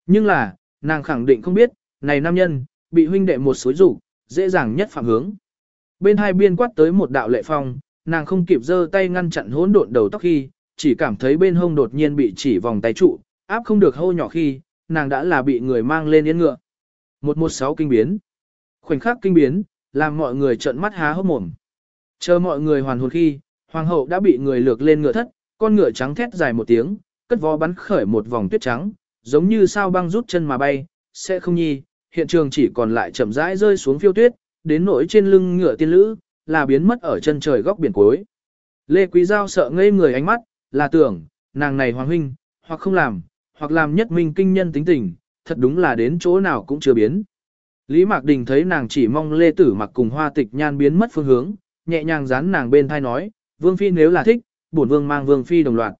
Nhưng là, nàng khẳng định không biết, này nam nhân, bị huynh đệ một suối rủ, dễ dàng nhất phạm hướng. Bên hai biên quát tới một đạo lệ phong, nàng không kịp giơ tay ngăn chặn hỗn độn đầu tóc khi, chỉ cảm thấy bên hông đột nhiên bị chỉ vòng tay trụ, áp không được hô nhỏ khi, nàng đã là bị người mang lên yên ngựa. 116 kinh biến. Khoảnh khắc kinh biến, làm mọi người trợn mắt há hốc mồm. Chờ mọi người hoàn hồn khi, hoàng hậu đã bị người lược lên ngựa thất, con ngựa trắng thét dài một tiếng, cất vó bắn khởi một vòng tuyết trắng, giống như sao băng rút chân mà bay, sẽ không nhi, hiện trường chỉ còn lại chậm rãi rơi xuống phiêu tuyết, đến nỗi trên lưng ngựa tiên lữ, là biến mất ở chân trời góc biển cuối. Lê Quý Giao sợ ngây người ánh mắt, là tưởng, nàng này hoàng huynh, hoặc không làm, hoặc làm nhất minh kinh nhân tính tình, thật đúng là đến chỗ nào cũng chưa biến. Lý Mạc Đình thấy nàng chỉ mong Lê Tử mặc cùng hoa tịch nhan biến mất phương hướng, nhẹ nhàng dán nàng bên thai nói, Vương Phi nếu là thích, bổn Vương mang Vương Phi đồng loạt.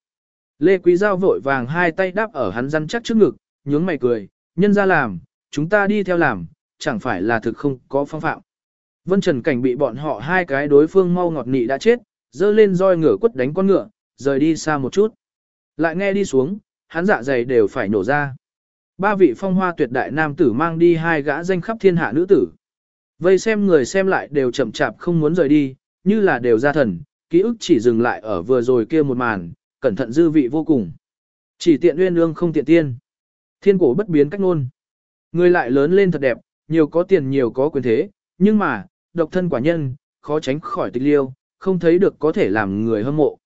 Lê Quý Giao vội vàng hai tay đáp ở hắn răn chắc trước ngực, nhướng mày cười, nhân ra làm, chúng ta đi theo làm, chẳng phải là thực không có phong phạm. Vân Trần Cảnh bị bọn họ hai cái đối phương mau ngọt nị đã chết, dơ lên roi ngựa quất đánh con ngựa, rời đi xa một chút. Lại nghe đi xuống, hắn dạ dày đều phải nổ ra. Ba vị phong hoa tuyệt đại nam tử mang đi hai gã danh khắp thiên hạ nữ tử. Vây xem người xem lại đều chậm chạp không muốn rời đi, như là đều ra thần, ký ức chỉ dừng lại ở vừa rồi kia một màn, cẩn thận dư vị vô cùng. Chỉ tiện uyên ương không tiện tiên. Thiên cổ bất biến cách ngôn. Người lại lớn lên thật đẹp, nhiều có tiền nhiều có quyền thế, nhưng mà, độc thân quả nhân, khó tránh khỏi tịch liêu, không thấy được có thể làm người hâm mộ.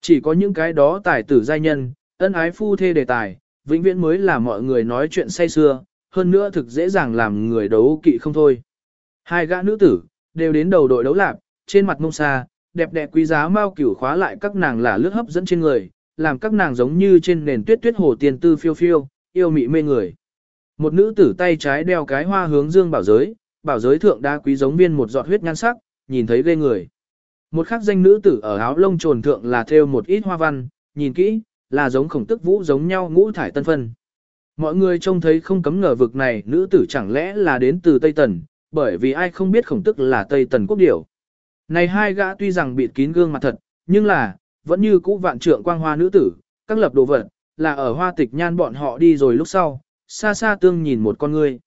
Chỉ có những cái đó tài tử giai nhân, ân ái phu thê đề tài, vĩnh viễn mới là mọi người nói chuyện say xưa, hơn nữa thực dễ dàng làm người đấu kỵ không thôi. Hai gã nữ tử, đều đến đầu đội đấu lạp, trên mặt mông xa, đẹp đẽ quý giá mau cửu khóa lại các nàng là lướt hấp dẫn trên người, làm các nàng giống như trên nền tuyết tuyết hồ tiền tư phiêu phiêu, yêu mị mê người. Một nữ tử tay trái đeo cái hoa hướng dương bảo giới, bảo giới thượng đa quý giống viên một giọt huyết nhan sắc, nhìn thấy ghê người. Một khắc danh nữ tử ở áo lông trồn thượng là thêu một ít hoa văn, nhìn kỹ, là giống khổng tức vũ giống nhau ngũ thải tân phân. Mọi người trông thấy không cấm ngờ vực này nữ tử chẳng lẽ là đến từ Tây Tần, bởi vì ai không biết khổng tức là Tây Tần quốc điểu. Này hai gã tuy rằng bịt kín gương mặt thật, nhưng là, vẫn như cũ vạn trượng quang hoa nữ tử, các lập đồ vật, là ở hoa tịch nhan bọn họ đi rồi lúc sau, xa xa tương nhìn một con người.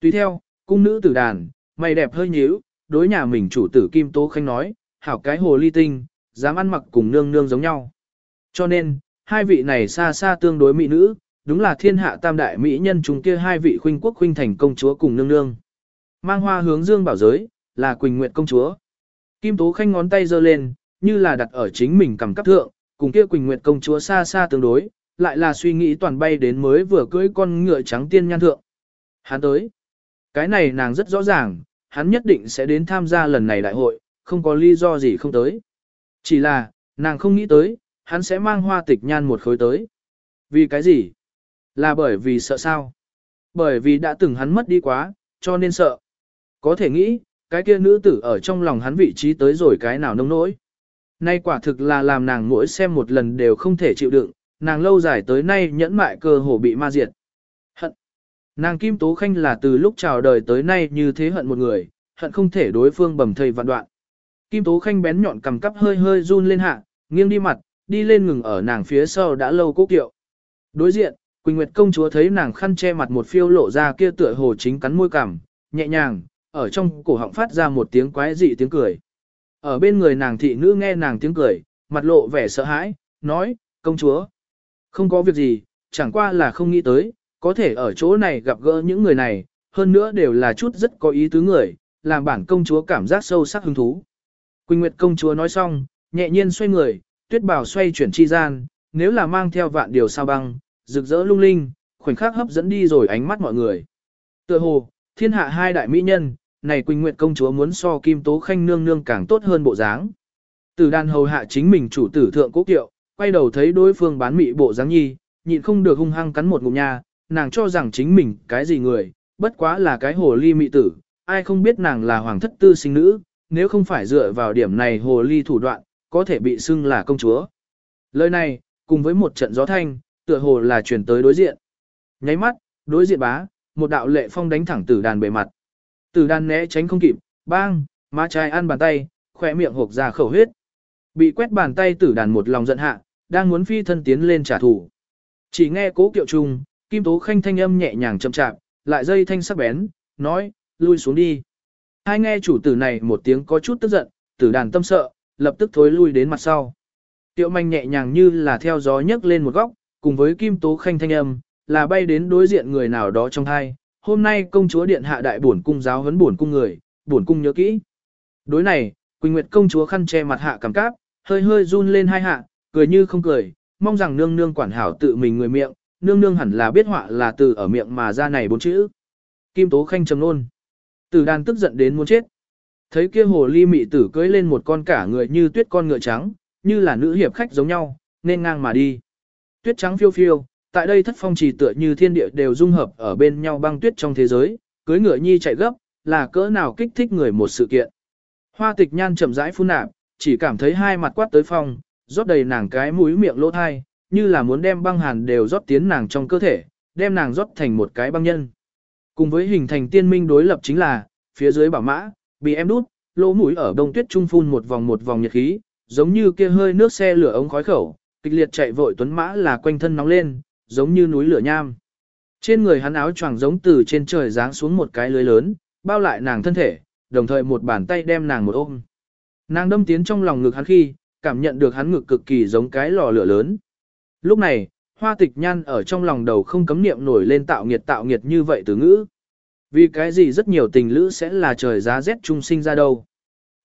Tùy theo, cung nữ tử đàn, mày đẹp hơi nhíu, đối nhà mình chủ tử Kim Tố Khanh nói, hảo cái hồ ly tinh, dám ăn mặc cùng nương nương giống nhau. Cho nên, hai vị này xa xa tương đối mỹ nữ, đúng là thiên hạ tam đại mỹ nhân chúng kia hai vị khuynh quốc khuynh thành công chúa cùng nương nương. Mang hoa hướng dương bảo giới, là Quỳnh Nguyệt công chúa. Kim Tố Khanh ngón tay giơ lên, như là đặt ở chính mình cầm cấp thượng, cùng kia Quỳnh Nguyệt công chúa xa xa tương đối, lại là suy nghĩ toàn bay đến mới vừa cưỡi con ngựa trắng tiên nhan thượng. Hắn tới. Cái này nàng rất rõ ràng, hắn nhất định sẽ đến tham gia lần này đại hội, không có lý do gì không tới. Chỉ là, nàng không nghĩ tới, hắn sẽ mang hoa tịch nhan một khối tới. Vì cái gì? Là bởi vì sợ sao? Bởi vì đã từng hắn mất đi quá, cho nên sợ. Có thể nghĩ, cái kia nữ tử ở trong lòng hắn vị trí tới rồi cái nào nông nỗi. Nay quả thực là làm nàng mỗi xem một lần đều không thể chịu đựng, nàng lâu dài tới nay nhẫn mại cơ hồ bị ma diệt. Nàng Kim Tố Khanh là từ lúc chào đời tới nay như thế hận một người, hận không thể đối phương bầm thầy vạn đoạn. Kim Tố Khanh bén nhọn cầm cắp hơi hơi run lên hạ, nghiêng đi mặt, đi lên ngừng ở nàng phía sau đã lâu cố kiệu. Đối diện, Quỳnh Nguyệt công chúa thấy nàng khăn che mặt một phiêu lộ ra kia tựa hồ chính cắn môi cằm, nhẹ nhàng, ở trong cổ họng phát ra một tiếng quái dị tiếng cười. Ở bên người nàng thị nữ nghe nàng tiếng cười, mặt lộ vẻ sợ hãi, nói, công chúa, không có việc gì, chẳng qua là không nghĩ tới, có thể ở chỗ này gặp gỡ những người này, hơn nữa đều là chút rất có ý tứ người, làm bản công chúa cảm giác sâu sắc hứng thú. Quỳnh Nguyệt công chúa nói xong, nhẹ nhiên xoay người, tuyết bảo xoay chuyển chi gian, nếu là mang theo vạn điều sao băng, rực rỡ lung linh, khoảnh khắc hấp dẫn đi rồi ánh mắt mọi người. Tựa hồ, thiên hạ hai đại mỹ nhân, này Quỳnh Nguyệt công chúa muốn so Kim Tố Khanh nương nương càng tốt hơn bộ dáng. từ đàn hầu hạ chính mình chủ tử thượng cố kiệu, quay đầu thấy đối phương bán mị bộ dáng nhi, nhịn không được hung hăng cắn một ngụm nha, nàng cho rằng chính mình cái gì người, bất quá là cái hồ ly mị tử, ai không biết nàng là hoàng thất tư sinh nữ, nếu không phải dựa vào điểm này hồ ly thủ đoạn, có thể bị xưng là công chúa. Lời này, cùng với một trận gió thanh, tựa hồ là chuyển tới đối diện. Nháy mắt, đối diện bá, một đạo lệ phong đánh thẳng tử đàn bề mặt. Tử đàn né tránh không kịp, bang, má trai ăn bàn tay, khỏe miệng hộp ra khẩu huyết. Bị quét bàn tay tử đàn một lòng giận hạ, đang muốn phi thân tiến lên trả thù. Chỉ nghe cố kiệu trung, kim tố khanh thanh âm nhẹ nhàng chậm chạp, lại dây thanh sắc bén, nói, lui xuống đi. Hai nghe chủ tử này một tiếng có chút tức giận, tử đàn tâm sợ, lập tức thối lui đến mặt sau. Tiệu manh nhẹ nhàng như là theo gió nhấc lên một góc, cùng với kim tố khanh thanh âm, là bay đến đối diện người nào đó trong hai. Hôm nay công chúa điện hạ đại bổn cung giáo huấn bổn cung người, bổn cung nhớ kỹ. Đối này, Quỳnh Nguyệt công chúa khăn che mặt hạ cảm cáp, hơi hơi run lên hai hạ, cười như không cười, mong rằng nương nương quản hảo tự mình người miệng, nương nương hẳn là biết họa là từ ở miệng mà ra này bốn chữ. Kim Tố Khanh trầm nôn. Tử đàn tức giận đến muốn chết. Thấy kia hồ ly mị tử cưỡi lên một con cả người như tuyết con ngựa trắng, như là nữ hiệp khách giống nhau, nên ngang mà đi. Tuyết trắng phiêu phiêu, tại đây thất phong trì tựa như thiên địa đều dung hợp ở bên nhau băng tuyết trong thế giới, cưới ngựa nhi chạy gấp, là cỡ nào kích thích người một sự kiện. Hoa tịch nhan chậm rãi phun nạp, chỉ cảm thấy hai mặt quát tới phong, rót đầy nàng cái mũi miệng lỗ thai, như là muốn đem băng hàn đều rót tiến nàng trong cơ thể, đem nàng rót thành một cái băng nhân. Cùng với hình thành tiên minh đối lập chính là, phía dưới bảo mã, bị em đút, lỗ mũi ở đông tuyết trung phun một vòng một vòng nhiệt khí, giống như kia hơi nước xe lửa ống khói khẩu, kịch liệt chạy vội tuấn mã là quanh thân nóng lên, giống như núi lửa nham. Trên người hắn áo choàng giống từ trên trời giáng xuống một cái lưới lớn, bao lại nàng thân thể, đồng thời một bàn tay đem nàng một ôm. Nàng đâm tiến trong lòng ngực hắn khi, cảm nhận được hắn ngực cực kỳ giống cái lò lửa lớn. Lúc này, hoa tịch nhan ở trong lòng đầu không cấm niệm nổi lên tạo nghiệt tạo nghiệt như vậy từ ngữ. Vì cái gì rất nhiều tình lữ sẽ là trời giá rét trung sinh ra đâu.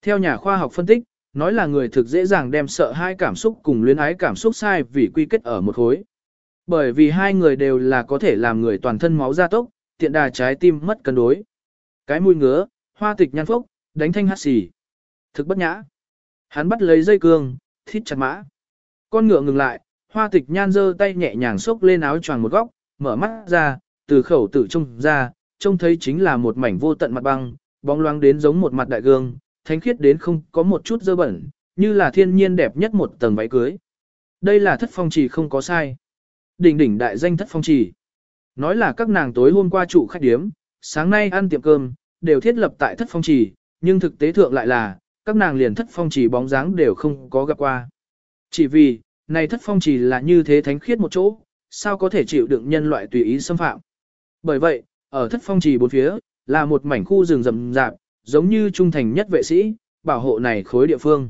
Theo nhà khoa học phân tích, nói là người thực dễ dàng đem sợ hai cảm xúc cùng luyến ái cảm xúc sai vì quy kết ở một khối. Bởi vì hai người đều là có thể làm người toàn thân máu gia tốc, tiện đà trái tim mất cân đối. Cái mũi ngứa, hoa tịch nhan phốc, đánh thanh hát xì. Thực bất nhã. Hắn bắt lấy dây cương, thít chặt mã. Con ngựa ngừng lại, hoa tịch nhan giơ tay nhẹ nhàng xốc lên áo choàng một góc, mở mắt ra, từ khẩu tử trông ra, trông thấy chính là một mảnh vô tận mặt băng, bóng loáng đến giống một mặt đại gương, thánh khiết đến không có một chút dơ bẩn, như là thiên nhiên đẹp nhất một tầng váy cưới. Đây là thất phong trì không có sai. Đỉnh đỉnh đại danh thất phong trì. Nói là các nàng tối hôm qua trụ khách điếm, sáng nay ăn tiệm cơm, đều thiết lập tại thất phong trì, nhưng thực tế thượng lại là, các nàng liền thất phong trì bóng dáng đều không có gặp qua. Chỉ vì, này thất phong trì là như thế thánh khiết một chỗ, sao có thể chịu đựng nhân loại tùy ý xâm phạm. Bởi vậy, ở thất phong trì bốn phía, là một mảnh khu rừng rậm rạp, giống như trung thành nhất vệ sĩ, bảo hộ này khối địa phương.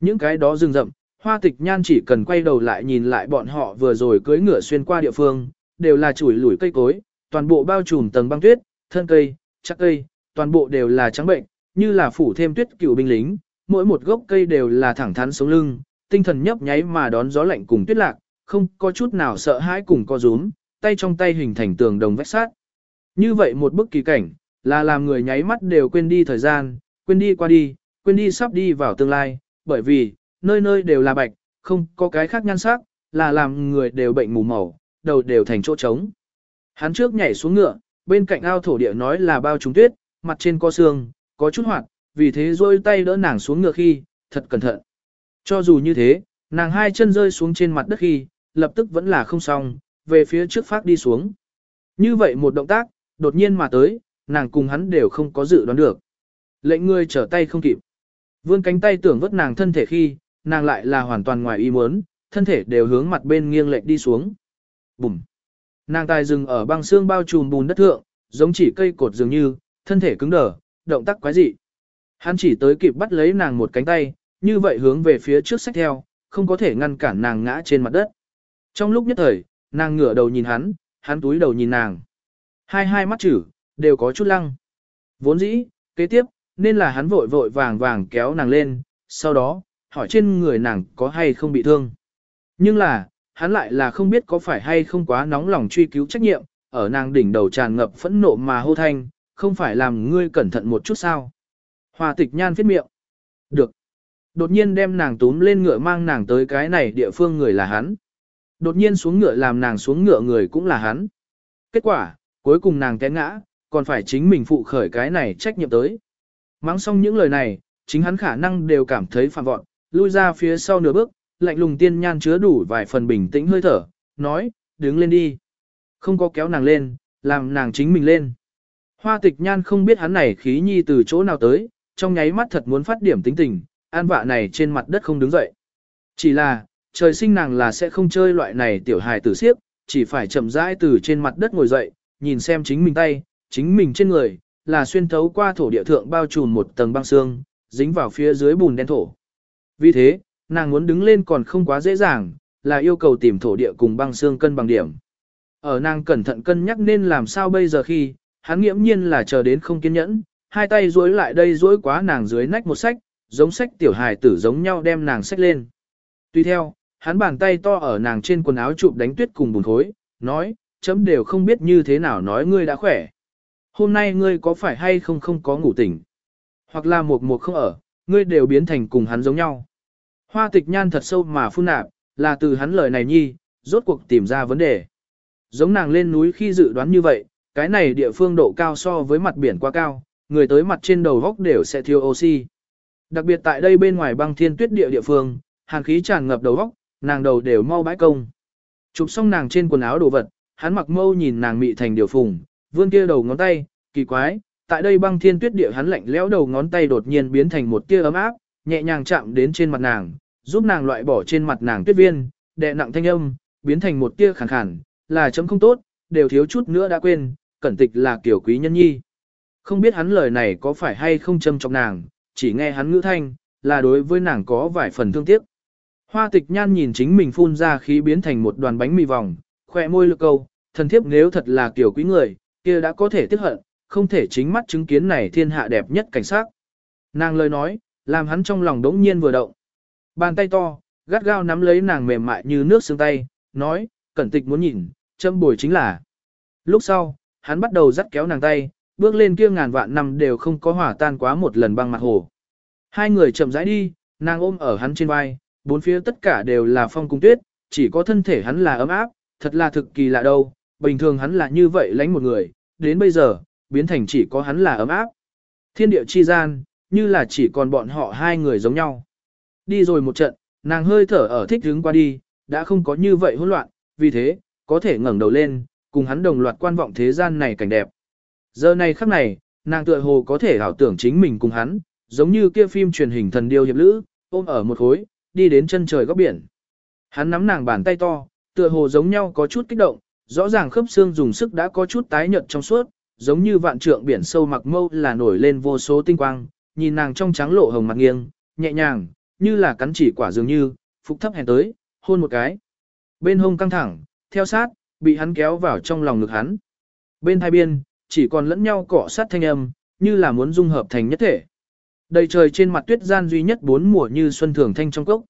Những cái đó rừng rậm, hoa tịch nhan chỉ cần quay đầu lại nhìn lại bọn họ vừa rồi cưỡi ngựa xuyên qua địa phương, đều là chuỗi lủi cây cối, toàn bộ bao trùm tầng băng tuyết, thân cây, chắc cây, toàn bộ đều là trắng bệnh, như là phủ thêm tuyết cựu binh lính, mỗi một gốc cây đều là thẳng thắn sống lưng, tinh thần nhấp nháy mà đón gió lạnh cùng tuyết lạc, không có chút nào sợ hãi cùng co rúm, tay trong tay hình thành tường đồng vách sát. Như vậy một bức kỳ cảnh, là làm người nháy mắt đều quên đi thời gian, quên đi qua đi, quên đi sắp đi vào tương lai, bởi vì, nơi nơi đều là bạch, không có cái khác nhan sắc, là làm người đều bệnh mù màu, đầu đều thành chỗ trống. Hắn trước nhảy xuống ngựa, bên cạnh ao thổ địa nói là bao trúng tuyết, mặt trên có xương, có chút hoạt, vì thế rôi tay đỡ nàng xuống ngựa khi, thật cẩn thận. Cho dù như thế, nàng hai chân rơi xuống trên mặt đất khi, lập tức vẫn là không xong, về phía trước phát đi xuống. Như vậy một động tác, đột nhiên mà tới, nàng cùng hắn đều không có dự đoán được. Lệnh người trở tay không kịp. Vươn cánh tay tưởng vớt nàng thân thể khi, nàng lại là hoàn toàn ngoài ý muốn, thân thể đều hướng mặt bên nghiêng lệch đi xuống. Bùm. Nàng tài dừng ở băng xương bao trùm bùn đất thượng, giống chỉ cây cột dường như, thân thể cứng đờ, động tác quái dị. Hắn chỉ tới kịp bắt lấy nàng một cánh tay, như vậy hướng về phía trước sách theo, không có thể ngăn cản nàng ngã trên mặt đất. Trong lúc nhất thời, nàng ngửa đầu nhìn hắn, hắn túi đầu nhìn nàng. Hai hai mắt chữ, đều có chút lăng. Vốn dĩ, kế tiếp, nên là hắn vội vội vàng vàng kéo nàng lên, sau đó, hỏi trên người nàng có hay không bị thương. Nhưng là, hắn lại là không biết có phải hay không quá nóng lòng truy cứu trách nhiệm, ở nàng đỉnh đầu tràn ngập phẫn nộ mà hô thanh, không phải làm ngươi cẩn thận một chút sao. Hòa tịch nhan viết miệng. Được. Đột nhiên đem nàng túm lên ngựa mang nàng tới cái này địa phương người là hắn. Đột nhiên xuống ngựa làm nàng xuống ngựa người cũng là hắn. Kết quả, cuối cùng nàng té ngã, còn phải chính mình phụ khởi cái này trách nhiệm tới. Mắng xong những lời này, chính hắn khả năng đều cảm thấy phạm vọng, lui ra phía sau nửa bước, lạnh lùng tiên nhan chứa đủ vài phần bình tĩnh hơi thở, nói, đứng lên đi. Không có kéo nàng lên, làm nàng chính mình lên. Hoa tịch nhan không biết hắn này khí nhi từ chỗ nào tới, trong nháy mắt thật muốn phát điểm tính tình, an vạ này trên mặt đất không đứng dậy. Chỉ là, trời sinh nàng là sẽ không chơi loại này tiểu hài tử siếp, chỉ phải chậm rãi từ trên mặt đất ngồi dậy, nhìn xem chính mình tay, chính mình trên người, là xuyên thấu qua thổ địa thượng bao trùm một tầng băng xương, dính vào phía dưới bùn đen thổ. Vì thế, nàng muốn đứng lên còn không quá dễ dàng, là yêu cầu tìm thổ địa cùng băng xương cân bằng điểm. Ở nàng cẩn thận cân nhắc nên làm sao bây giờ khi, hắn nghiễm nhiên là chờ đến không kiên nhẫn, hai tay duỗi lại đây duỗi quá nàng dưới nách một sách, giống sách tiểu hài tử giống nhau đem nàng sách lên. Tuy theo, hắn bàn tay to ở nàng trên quần áo chụp đánh tuyết cùng bùn khối, nói, chấm đều không biết như thế nào nói ngươi đã khỏe. Hôm nay ngươi có phải hay không không có ngủ tỉnh? Hoặc là một một không ở, ngươi đều biến thành cùng hắn giống nhau. Hoa tịch nhan thật sâu mà phun nạp, là từ hắn lời này nhi, rốt cuộc tìm ra vấn đề. Giống nàng lên núi khi dự đoán như vậy, cái này địa phương độ cao so với mặt biển quá cao, người tới mặt trên đầu góc đều sẽ thiếu oxy. Đặc biệt tại đây bên ngoài băng thiên tuyết địa địa phương, hàn khí tràn ngập đầu góc, nàng đầu đều mau bãi công. Chụp xong nàng trên quần áo đồ vật, hắn mặc mâu nhìn nàng mị thành điều phùng, vươn kia đầu ngón tay, kỳ quái, tại đây băng thiên tuyết địa hắn lạnh lẽo đầu ngón tay đột nhiên biến thành một tia ấm áp, nhẹ nhàng chạm đến trên mặt nàng, giúp nàng loại bỏ trên mặt nàng tuyết viên, đè nặng thanh âm, biến thành một tia khàn khàn, là chấm không tốt, đều thiếu chút nữa đã quên, cẩn tịch là kiểu quý nhân nhi. Không biết hắn lời này có phải hay không châm trong nàng, chỉ nghe hắn ngữ thanh, là đối với nàng có vài phần thương tiếc. Hoa tịch nhan nhìn chính mình phun ra khí biến thành một đoàn bánh mì vòng, khỏe môi lực câu, thần thiếp nếu thật là kiểu quý người, kia đã có thể tiếc hận, không thể chính mắt chứng kiến này thiên hạ đẹp nhất cảnh sát. Nàng lời nói, làm hắn trong lòng đống nhiên vừa động. Bàn tay to, gắt gao nắm lấy nàng mềm mại như nước xương tay, nói, cẩn tịch muốn nhìn, châm bồi chính là. Lúc sau, hắn bắt đầu dắt kéo nàng tay, bước lên kia ngàn vạn năm đều không có hỏa tan quá một lần băng mặt hồ. Hai người chậm rãi đi, nàng ôm ở hắn trên vai, bốn phía tất cả đều là phong cung tuyết, chỉ có thân thể hắn là ấm áp, thật là thực kỳ lạ đâu, bình thường hắn là như vậy lánh một người, đến bây giờ, biến thành chỉ có hắn là ấm áp. Thiên địa chi gian, như là chỉ còn bọn họ hai người giống nhau. Đi rồi một trận, nàng hơi thở ở thích hướng qua đi, đã không có như vậy hỗn loạn, vì thế, có thể ngẩng đầu lên, cùng hắn đồng loạt quan vọng thế gian này cảnh đẹp. Giờ này khắc này, nàng tựa hồ có thể ảo tưởng chính mình cùng hắn, giống như kia phim truyền hình thần điêu hiệp lữ, ôm ở một khối, đi đến chân trời góc biển. Hắn nắm nàng bàn tay to, tựa hồ giống nhau có chút kích động, rõ ràng khớp xương dùng sức đã có chút tái nhợt trong suốt, giống như vạn trượng biển sâu mặc mâu là nổi lên vô số tinh quang, nhìn nàng trong trắng lộ hồng mặt nghiêng, nhẹ nhàng, như là cắn chỉ quả dường như, phục thấp hèn tới, hôn một cái. Bên hông căng thẳng, theo sát, bị hắn kéo vào trong lòng ngực hắn. Bên hai biên, chỉ còn lẫn nhau cọ sát thanh âm, như là muốn dung hợp thành nhất thể. Đầy trời trên mặt tuyết gian duy nhất bốn mùa như xuân thường thanh trong cốc.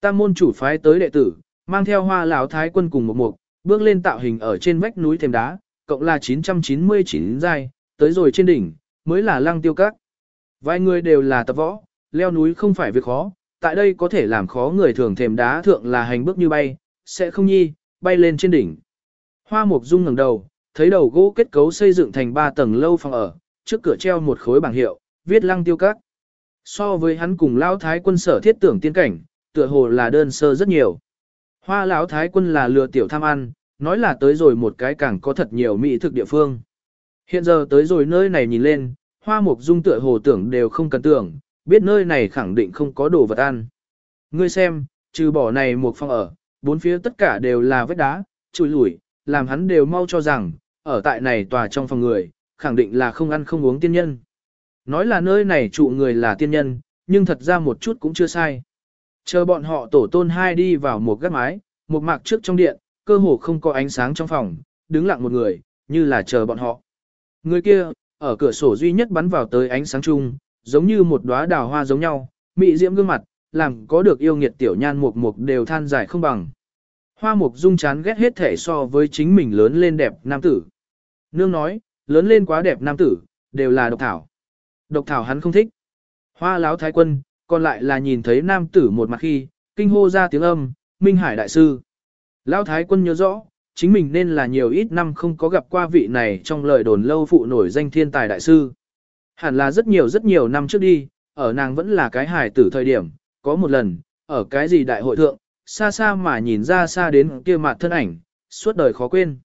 Tam môn chủ phái tới đệ tử, mang theo hoa lão thái quân cùng một mục, bước lên tạo hình ở trên vách núi thềm đá, cộng là 999 giai, tới rồi trên đỉnh, mới là lăng tiêu các. Vài người đều là tập võ, leo núi không phải việc khó, tại đây có thể làm khó người thường thềm đá thượng là hành bước như bay, sẽ không nhi, bay lên trên đỉnh. Hoa mục dung ngẩng đầu, thấy đầu gỗ kết cấu xây dựng thành ba tầng lâu phòng ở, trước cửa treo một khối bảng hiệu, viết lăng tiêu các. So với hắn cùng lão thái quân sở thiết tưởng tiên cảnh, tựa hồ là đơn sơ rất nhiều. Hoa lão thái quân là lừa tiểu tham ăn, nói là tới rồi một cái càng có thật nhiều mỹ thực địa phương. Hiện giờ tới rồi nơi này nhìn lên, hoa mục dung tựa hồ tưởng đều không cần tưởng, biết nơi này khẳng định không có đồ vật ăn. Ngươi xem, trừ bỏ này một phòng ở, bốn phía tất cả đều là vết đá, chùi lủi, làm hắn đều mau cho rằng, ở tại này tòa trong phòng người, khẳng định là không ăn không uống tiên nhân. Nói là nơi này trụ người là tiên nhân, nhưng thật ra một chút cũng chưa sai. Chờ bọn họ tổ tôn hai đi vào một gác mái, một mạc trước trong điện, cơ hồ không có ánh sáng trong phòng, đứng lặng một người, như là chờ bọn họ. Người kia, ở cửa sổ duy nhất bắn vào tới ánh sáng chung, giống như một đóa đào hoa giống nhau, mị diễm gương mặt, làm có được yêu nghiệt tiểu nhan mục mục đều than giải không bằng. Hoa mục dung chán ghét hết thể so với chính mình lớn lên đẹp nam tử. Nương nói, lớn lên quá đẹp nam tử, đều là độc thảo. Độc thảo hắn không thích. Hoa láo thái quân, còn lại là nhìn thấy nam tử một mặt khi, kinh hô ra tiếng âm, Minh Hải đại sư. Lão thái quân nhớ rõ, chính mình nên là nhiều ít năm không có gặp qua vị này trong lời đồn lâu phụ nổi danh thiên tài đại sư. Hẳn là rất nhiều rất nhiều năm trước đi, ở nàng vẫn là cái hài tử thời điểm, có một lần, ở cái gì đại hội thượng, xa xa mà nhìn ra xa đến kia mặt thân ảnh, suốt đời khó quên.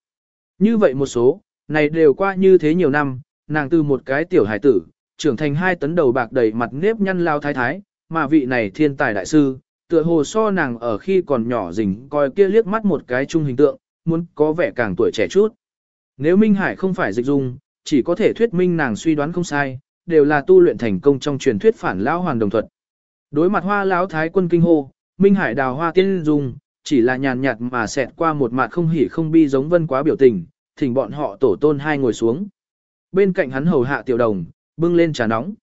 Như vậy một số, này đều qua như thế nhiều năm, nàng từ một cái tiểu hải tử, trưởng thành hai tấn đầu bạc đầy mặt nếp nhăn lao thái thái, mà vị này thiên tài đại sư, tựa hồ so nàng ở khi còn nhỏ rình coi kia liếc mắt một cái chung hình tượng, muốn có vẻ càng tuổi trẻ chút. Nếu Minh Hải không phải dịch dung, chỉ có thể thuyết minh nàng suy đoán không sai, đều là tu luyện thành công trong truyền thuyết phản lão hoàn đồng thuật. Đối mặt hoa lão thái quân kinh hô, Minh Hải đào hoa tiên dung, chỉ là nhàn nhạt mà xẹt qua một mặt không hỉ không bi giống vân quá biểu tình, thỉnh bọn họ tổ tôn hai ngồi xuống. Bên cạnh hắn hầu hạ tiểu đồng, bưng lên trà nóng.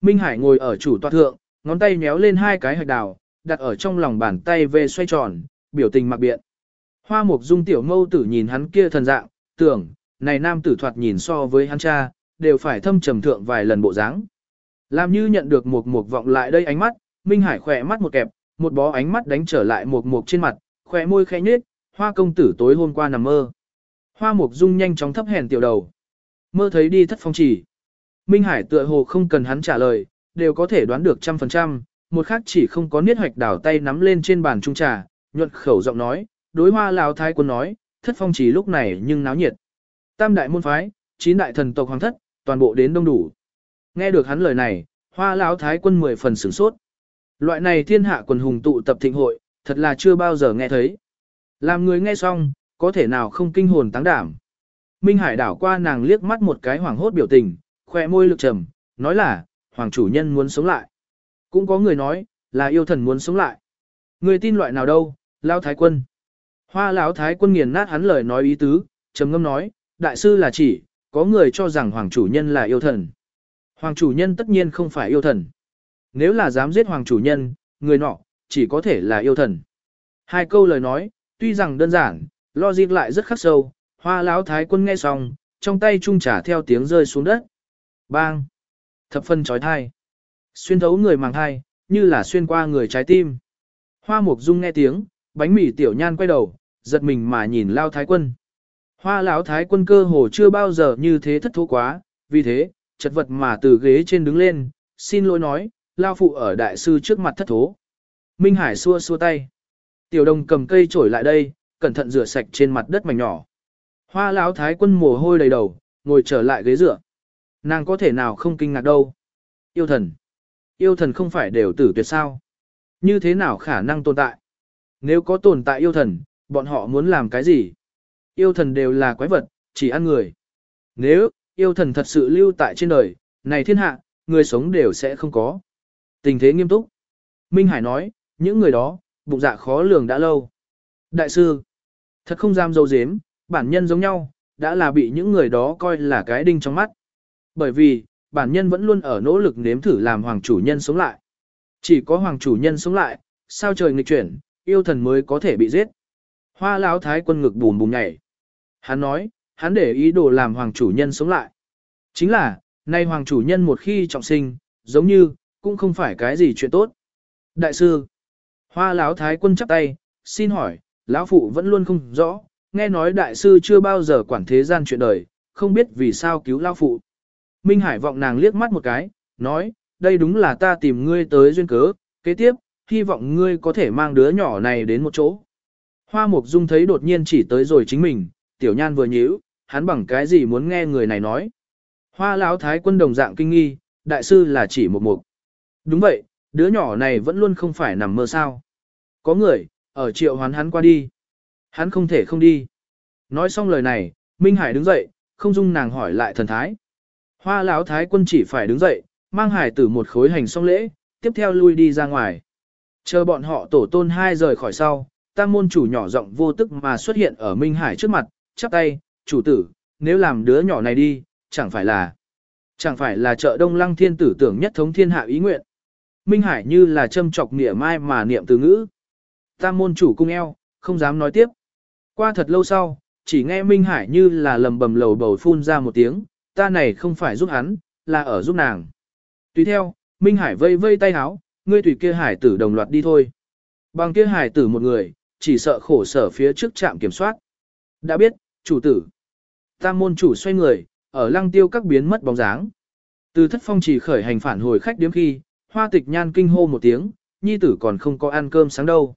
Minh Hải ngồi ở chủ tọa thượng, ngón tay méo lên hai cái hạch đào, đặt ở trong lòng bàn tay về xoay tròn, biểu tình mặc biện. Hoa mục dung tiểu mâu tử nhìn hắn kia thần dạng, tưởng, này nam tử thoạt nhìn so với hắn cha, đều phải thâm trầm thượng vài lần bộ dáng. Làm như nhận được một mục vọng lại đây ánh mắt, Minh Hải khỏe mắt một kẹp, một bó ánh mắt đánh trở lại một mục trên mặt, khỏe môi khẽ nhếch, hoa công tử tối hôm qua nằm mơ. Hoa mục dung nhanh chóng thấp hèn tiểu đầu. Mơ thấy đi thất phong chỉ. Minh Hải tựa hồ không cần hắn trả lời, đều có thể đoán được trăm phần trăm, một khác chỉ không có niết hoạch đảo tay nắm lên trên bàn trung trà, nhuận khẩu giọng nói, đối hoa lão thái quân nói, thất phong chỉ lúc này nhưng náo nhiệt. Tam đại môn phái, chín đại thần tộc hoàng thất, toàn bộ đến đông đủ. Nghe được hắn lời này, hoa lão thái quân mười phần sửng sốt. Loại này thiên hạ quần hùng tụ tập thịnh hội, thật là chưa bao giờ nghe thấy. Làm người nghe xong, có thể nào không kinh hồn táng đảm. Minh Hải đảo qua nàng liếc mắt một cái hoảng hốt biểu tình, khoe môi lực trầm, nói là, hoàng chủ nhân muốn sống lại. Cũng có người nói, là yêu thần muốn sống lại. Người tin loại nào đâu, Lao Thái Quân. Hoa Lão Thái Quân nghiền nát hắn lời nói ý tứ, trầm ngâm nói, đại sư là chỉ, có người cho rằng hoàng chủ nhân là yêu thần. Hoàng chủ nhân tất nhiên không phải yêu thần. Nếu là dám giết hoàng chủ nhân, người nọ, chỉ có thể là yêu thần. Hai câu lời nói, tuy rằng đơn giản, logic lại rất khắc sâu, hoa lão thái quân nghe xong, trong tay trung trả theo tiếng rơi xuống đất. Bang! Thập phân trói thai. Xuyên thấu người màng thai, như là xuyên qua người trái tim. Hoa mục dung nghe tiếng, bánh mì tiểu nhan quay đầu, giật mình mà nhìn lao thái quân. Hoa lão thái quân cơ hồ chưa bao giờ như thế thất thố quá, vì thế, chật vật mà từ ghế trên đứng lên, xin lỗi nói, lao phụ ở đại sư trước mặt thất thố. Minh Hải xua xua tay. Tiểu đồng cầm cây trổi lại đây, cẩn thận rửa sạch trên mặt đất mảnh nhỏ. Hoa lão thái quân mồ hôi đầy đầu, ngồi trở lại ghế rửa. Nàng có thể nào không kinh ngạc đâu. Yêu thần. Yêu thần không phải đều tử tuyệt sao. Như thế nào khả năng tồn tại? Nếu có tồn tại yêu thần, bọn họ muốn làm cái gì? Yêu thần đều là quái vật, chỉ ăn người. Nếu, yêu thần thật sự lưu tại trên đời, này thiên hạ, người sống đều sẽ không có. Tình thế nghiêm túc. Minh Hải nói, những người đó, bụng dạ khó lường đã lâu. Đại sư, thật không dám dâu dếm, bản nhân giống nhau, đã là bị những người đó coi là cái đinh trong mắt. Bởi vì, bản nhân vẫn luôn ở nỗ lực nếm thử làm hoàng chủ nhân sống lại. Chỉ có hoàng chủ nhân sống lại, sao trời nghịch chuyển, yêu thần mới có thể bị giết. Hoa lão thái quân ngực bùn bùn nhảy. Hắn nói, hắn để ý đồ làm hoàng chủ nhân sống lại. Chính là, nay hoàng chủ nhân một khi trọng sinh, giống như, cũng không phải cái gì chuyện tốt. Đại sư, hoa lão thái quân chắp tay, xin hỏi, lão phụ vẫn luôn không rõ, nghe nói đại sư chưa bao giờ quản thế gian chuyện đời, không biết vì sao cứu lão phụ. Minh Hải vọng nàng liếc mắt một cái, nói, đây đúng là ta tìm ngươi tới duyên cớ, kế tiếp, hy vọng ngươi có thể mang đứa nhỏ này đến một chỗ. Hoa Mục Dung thấy đột nhiên chỉ tới rồi chính mình, tiểu nhan vừa nhíu, hắn bằng cái gì muốn nghe người này nói. Hoa lão thái quân đồng dạng kinh nghi, đại sư là chỉ một mục. Đúng vậy, đứa nhỏ này vẫn luôn không phải nằm mơ sao. Có người, ở triệu hoán hắn qua đi. Hắn không thể không đi. Nói xong lời này, Minh Hải đứng dậy, không dung nàng hỏi lại thần thái. Hoa lão thái quân chỉ phải đứng dậy, mang hải tử một khối hành xong lễ, tiếp theo lui đi ra ngoài. Chờ bọn họ tổ tôn hai rời khỏi sau, tam môn chủ nhỏ giọng vô tức mà xuất hiện ở Minh Hải trước mặt, chắp tay, chủ tử, nếu làm đứa nhỏ này đi, chẳng phải là, chẳng phải là chợ đông lăng thiên tử tưởng nhất thống thiên hạ ý nguyện. Minh Hải như là châm chọc nịa mai mà niệm từ ngữ. Tam môn chủ cung eo, không dám nói tiếp. Qua thật lâu sau, chỉ nghe Minh Hải như là lầm bầm lầu bầu phun ra một tiếng, ta này không phải giúp hắn, là ở giúp nàng. Tùy theo, Minh Hải vây vây tay háo, ngươi tùy kia hải tử đồng loạt đi thôi. Bằng kia hải tử một người, chỉ sợ khổ sở phía trước trạm kiểm soát. Đã biết, chủ tử. Tam môn chủ xoay người, ở lăng tiêu các biến mất bóng dáng. Từ thất phong chỉ khởi hành phản hồi khách điếm khi, hoa tịch nhan kinh hô một tiếng, nhi tử còn không có ăn cơm sáng đâu.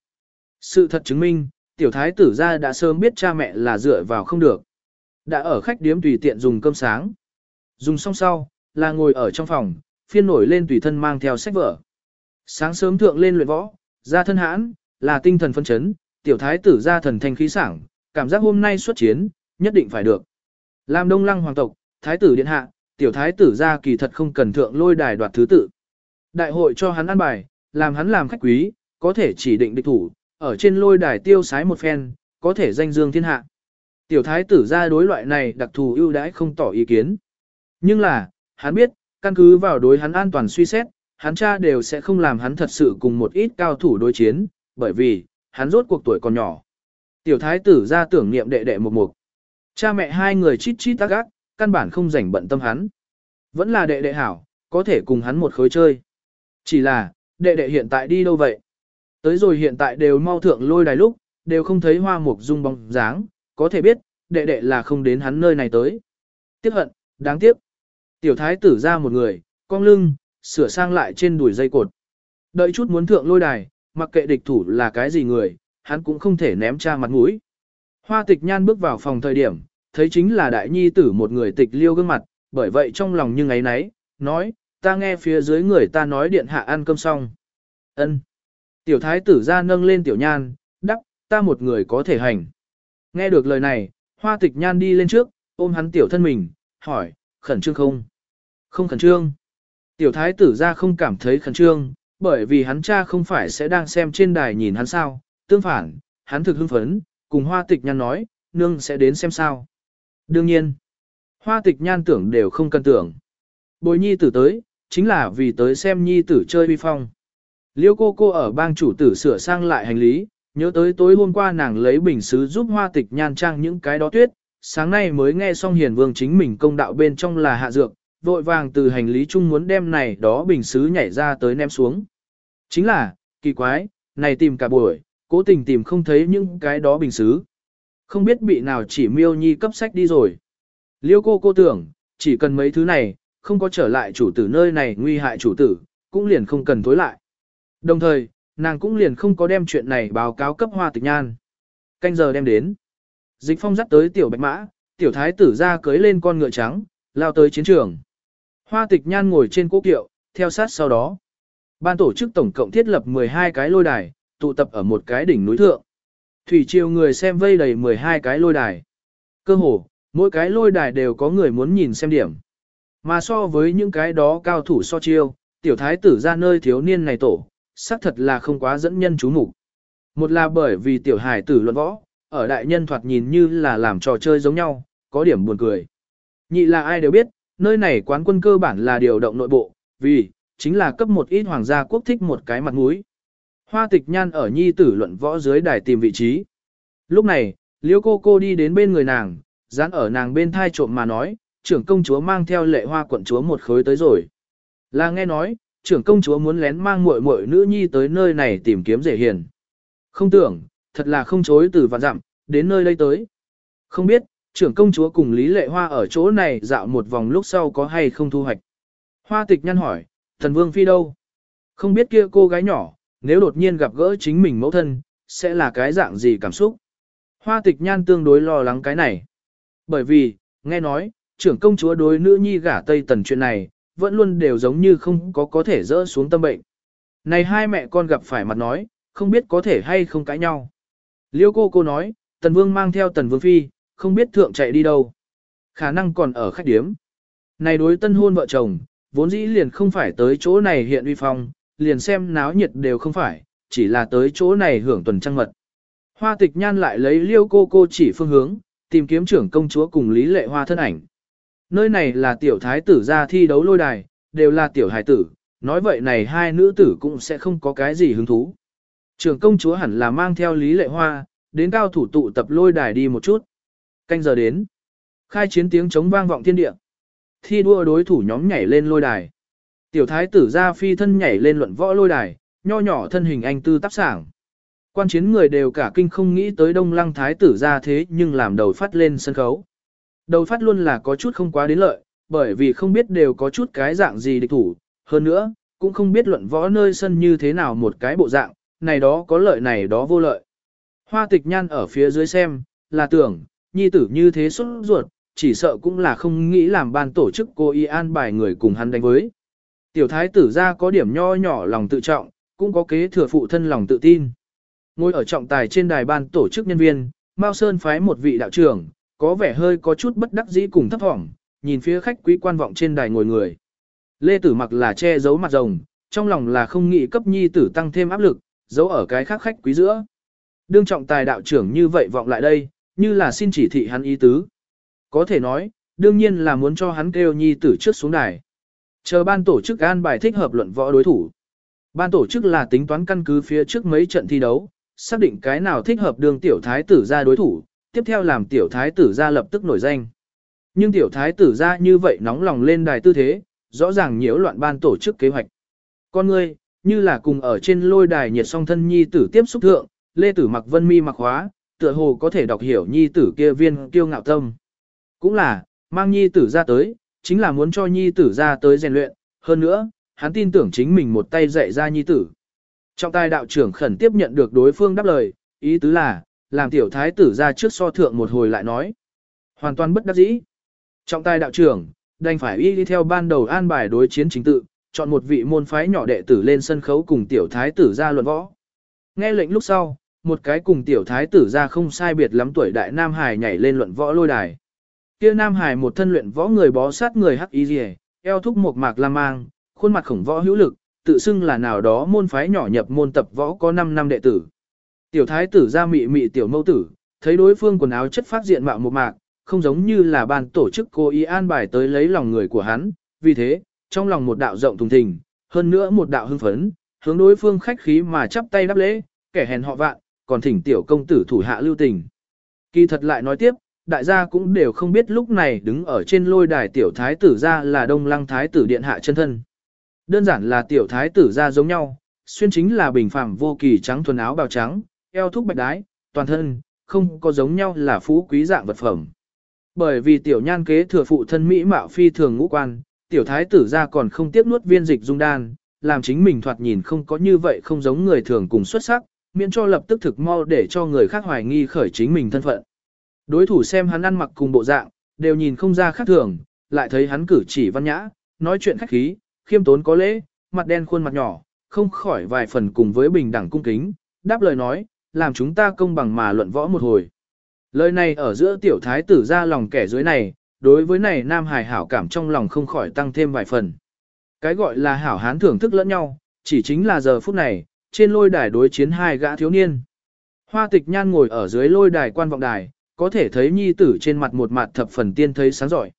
Sự thật chứng minh, tiểu thái tử gia đã sớm biết cha mẹ là dựa vào không được. Đã ở khách điếm tùy tiện dùng cơm sáng. Dùng xong sau, là ngồi ở trong phòng, phiên nổi lên tùy thân mang theo sách vở. Sáng sớm thượng lên luyện võ, ra thân hãn, là tinh thần phân chấn, tiểu thái tử ra thần thanh khí sảng, cảm giác hôm nay xuất chiến, nhất định phải được. Làm đông lăng hoàng tộc, thái tử điện hạ, tiểu thái tử ra kỳ thật không cần thượng lôi đài đoạt thứ tự. Đại hội cho hắn ăn bài, làm hắn làm khách quý, có thể chỉ định địch thủ, ở trên lôi đài tiêu sái một phen, có thể danh dương thiên hạ. Tiểu thái tử ra đối loại này đặc thù ưu đãi không tỏ ý kiến. Nhưng là, hắn biết, căn cứ vào đối hắn an toàn suy xét, hắn cha đều sẽ không làm hắn thật sự cùng một ít cao thủ đối chiến, bởi vì, hắn rốt cuộc tuổi còn nhỏ. Tiểu thái tử ra tưởng niệm đệ đệ một mục. Cha mẹ hai người chít chít tác ác, căn bản không rảnh bận tâm hắn. Vẫn là đệ đệ hảo, có thể cùng hắn một khối chơi. Chỉ là, đệ đệ hiện tại đi đâu vậy? Tới rồi hiện tại đều mau thượng lôi đài lúc, đều không thấy hoa mục dung bóng dáng, có thể biết, đệ đệ là không đến hắn nơi này tới. Tiếc hận, đáng tiếc. Tiểu thái tử ra một người, cong lưng, sửa sang lại trên đùi dây cột. Đợi chút muốn thượng lôi đài, mặc kệ địch thủ là cái gì người, hắn cũng không thể ném cha mặt mũi. Hoa tịch nhan bước vào phòng thời điểm, thấy chính là đại nhi tử một người tịch liêu gương mặt, bởi vậy trong lòng như ấy nấy, nói, ta nghe phía dưới người ta nói điện hạ ăn cơm xong. Ân. Tiểu thái tử ra nâng lên tiểu nhan, đắc, ta một người có thể hành. Nghe được lời này, hoa tịch nhan đi lên trước, ôm hắn tiểu thân mình, hỏi, khẩn trương không? Không khẩn trương. Tiểu thái tử ra không cảm thấy khẩn trương, bởi vì hắn cha không phải sẽ đang xem trên đài nhìn hắn sao, tương phản, hắn thực hưng phấn, cùng hoa tịch nhan nói, nương sẽ đến xem sao. Đương nhiên, hoa tịch nhan tưởng đều không cần tưởng. Bồi nhi tử tới, chính là vì tới xem nhi tử chơi vi phong. Liêu cô cô ở bang chủ tử sửa sang lại hành lý, nhớ tới tối hôm qua nàng lấy bình xứ giúp hoa tịch nhan trang những cái đó tuyết, sáng nay mới nghe xong hiền vương chính mình công đạo bên trong là hạ dược, vội vàng từ hành lý chung muốn đem này đó bình xứ nhảy ra tới ném xuống. Chính là, kỳ quái, này tìm cả buổi, cố tình tìm không thấy những cái đó bình xứ. Không biết bị nào chỉ miêu nhi cấp sách đi rồi. Liêu cô cô tưởng, chỉ cần mấy thứ này, không có trở lại chủ tử nơi này nguy hại chủ tử, cũng liền không cần tối lại. Đồng thời, nàng cũng liền không có đem chuyện này báo cáo cấp hoa tịch nhan. Canh giờ đem đến. Dịch phong dắt tới tiểu bạch mã, tiểu thái tử ra cưới lên con ngựa trắng, lao tới chiến trường. Hoa tịch nhan ngồi trên cố kiệu, theo sát sau đó. Ban tổ chức tổng cộng thiết lập 12 cái lôi đài, tụ tập ở một cái đỉnh núi thượng. Thủy triều người xem vây đầy 12 cái lôi đài. Cơ hồ, mỗi cái lôi đài đều có người muốn nhìn xem điểm. Mà so với những cái đó cao thủ so chiêu, tiểu thái tử ra nơi thiếu niên này tổ, xác thật là không quá dẫn nhân chú mục. Một là bởi vì tiểu hải tử luận võ, ở đại nhân thoạt nhìn như là làm trò chơi giống nhau, có điểm buồn cười. Nhị là ai đều biết, nơi này quán quân cơ bản là điều động nội bộ, vì, chính là cấp một ít hoàng gia quốc thích một cái mặt mũi. Hoa tịch nhan ở nhi tử luận võ dưới đài tìm vị trí. Lúc này, liễu cô cô đi đến bên người nàng, dán ở nàng bên thai trộm mà nói, trưởng công chúa mang theo lệ hoa quận chúa một khối tới rồi. Là nghe nói, trưởng công chúa muốn lén mang muội muội nữ nhi tới nơi này tìm kiếm rể hiền. Không tưởng, thật là không chối từ vạn dặm, đến nơi đây tới. Không biết, trưởng công chúa cùng Lý Lệ Hoa ở chỗ này dạo một vòng lúc sau có hay không thu hoạch. Hoa tịch nhăn hỏi, thần vương phi đâu? Không biết kia cô gái nhỏ, nếu đột nhiên gặp gỡ chính mình mẫu thân, sẽ là cái dạng gì cảm xúc? Hoa tịch nhan tương đối lo lắng cái này. Bởi vì, nghe nói, trưởng công chúa đối nữ nhi gả Tây Tần chuyện này, vẫn luôn đều giống như không có có thể dỡ xuống tâm bệnh. Này hai mẹ con gặp phải mặt nói, không biết có thể hay không cãi nhau. Liêu cô cô nói, Tần Vương mang theo Tần Vương Phi, không biết thượng chạy đi đâu. Khả năng còn ở khách điếm. Này đối tân hôn vợ chồng, vốn dĩ liền không phải tới chỗ này hiện uy phong, liền xem náo nhiệt đều không phải, chỉ là tới chỗ này hưởng tuần trăng mật. Hoa tịch nhan lại lấy liêu cô cô chỉ phương hướng, tìm kiếm trưởng công chúa cùng Lý Lệ Hoa thân ảnh. Nơi này là tiểu thái tử ra thi đấu lôi đài, đều là tiểu hài tử, nói vậy này hai nữ tử cũng sẽ không có cái gì hứng thú. Trưởng công chúa hẳn là mang theo Lý Lệ Hoa, đến cao thủ tụ tập lôi đài đi một chút. Canh giờ đến. Khai chiến tiếng chống vang vọng thiên địa. Thi đua đối thủ nhóm nhảy lên lôi đài. Tiểu thái tử ra phi thân nhảy lên luận võ lôi đài, nho nhỏ thân hình anh tư tác sảng. Quan chiến người đều cả kinh không nghĩ tới đông lăng thái tử ra thế nhưng làm đầu phát lên sân khấu. Đầu phát luôn là có chút không quá đến lợi, bởi vì không biết đều có chút cái dạng gì địch thủ, hơn nữa, cũng không biết luận võ nơi sân như thế nào một cái bộ dạng, này đó có lợi này đó vô lợi. Hoa tịch nhan ở phía dưới xem, là tưởng, nhi tử như thế xuất ruột, chỉ sợ cũng là không nghĩ làm ban tổ chức cô y an bài người cùng hắn đánh với. Tiểu thái tử ra có điểm nho nhỏ lòng tự trọng, cũng có kế thừa phụ thân lòng tự tin. Ngồi ở trọng tài trên đài ban tổ chức nhân viên, Mao Sơn phái một vị đạo trưởng, có vẻ hơi có chút bất đắc dĩ cùng thấp thỏm, nhìn phía khách quý quan vọng trên đài ngồi người. Lê Tử mặc là che giấu mặt rồng, trong lòng là không nghĩ cấp nhi tử tăng thêm áp lực, giấu ở cái khác khách quý giữa. Đương trọng tài đạo trưởng như vậy vọng lại đây, như là xin chỉ thị hắn ý tứ. Có thể nói, đương nhiên là muốn cho hắn kêu nhi tử trước xuống đài. Chờ ban tổ chức an bài thích hợp luận võ đối thủ. Ban tổ chức là tính toán căn cứ phía trước mấy trận thi đấu, xác định cái nào thích hợp đường tiểu thái tử ra đối thủ, tiếp theo làm tiểu thái tử ra lập tức nổi danh. Nhưng tiểu thái tử ra như vậy nóng lòng lên đài tư thế, rõ ràng nhiễu loạn ban tổ chức kế hoạch. Con ngươi, như là cùng ở trên lôi đài nhiệt song thân nhi tử tiếp xúc thượng, lê tử mặc vân mi mặc hóa, tựa hồ có thể đọc hiểu nhi tử kia viên kiêu ngạo tâm. Cũng là, mang nhi tử ra tới, chính là muốn cho nhi tử ra tới rèn luyện, hơn nữa, hắn tin tưởng chính mình một tay dạy ra nhi tử. trong tai đạo trưởng khẩn tiếp nhận được đối phương đáp lời, ý tứ là, làm tiểu thái tử ra trước so thượng một hồi lại nói. Hoàn toàn bất đắc dĩ. Trọng tài đạo trưởng, đành phải y đi theo ban đầu an bài đối chiến chính tự, chọn một vị môn phái nhỏ đệ tử lên sân khấu cùng tiểu thái tử ra luận võ. Nghe lệnh lúc sau, một cái cùng tiểu thái tử ra không sai biệt lắm tuổi đại Nam Hải nhảy lên luận võ lôi đài. Kia Nam Hải một thân luyện võ người bó sát người hắc y rìa, eo thúc một mạc lam mang, khuôn mặt khổng võ hữu lực, tự xưng là nào đó môn phái nhỏ nhập môn tập võ có 5 năm đệ tử. Tiểu thái tử ra mị mị tiểu mâu tử, thấy đối phương quần áo chất phát diện mạo một mạc, không giống như là ban tổ chức cô ý an bài tới lấy lòng người của hắn, vì thế, trong lòng một đạo rộng thùng thình, hơn nữa một đạo hưng phấn, hướng đối phương khách khí mà chắp tay đáp lễ, kẻ hèn họ vạn, còn thỉnh tiểu công tử thủ hạ lưu tình. Kỳ thật lại nói tiếp, đại gia cũng đều không biết lúc này đứng ở trên lôi đài tiểu thái tử ra là đông lăng thái tử điện hạ chân thân. Đơn giản là tiểu thái tử ra giống nhau, xuyên chính là bình phẳng vô kỳ trắng thuần áo bào trắng, eo thúc bạch đái, toàn thân, không có giống nhau là phú quý dạng vật phẩm. Bởi vì tiểu nhan kế thừa phụ thân Mỹ mạo phi thường ngũ quan, tiểu thái tử ra còn không tiếp nuốt viên dịch dung đan, làm chính mình thoạt nhìn không có như vậy không giống người thường cùng xuất sắc, miễn cho lập tức thực mau để cho người khác hoài nghi khởi chính mình thân phận. Đối thủ xem hắn ăn mặc cùng bộ dạng, đều nhìn không ra khác thường, lại thấy hắn cử chỉ văn nhã, nói chuyện khách khí, khiêm tốn có lễ, mặt đen khuôn mặt nhỏ, không khỏi vài phần cùng với bình đẳng cung kính, đáp lời nói, làm chúng ta công bằng mà luận võ một hồi. Lời này ở giữa tiểu thái tử ra lòng kẻ dưới này, đối với này nam hài hảo cảm trong lòng không khỏi tăng thêm vài phần. Cái gọi là hảo hán thưởng thức lẫn nhau, chỉ chính là giờ phút này, trên lôi đài đối chiến hai gã thiếu niên. Hoa tịch nhan ngồi ở dưới lôi đài quan vọng đài, có thể thấy nhi tử trên mặt một mặt thập phần tiên thấy sáng giỏi.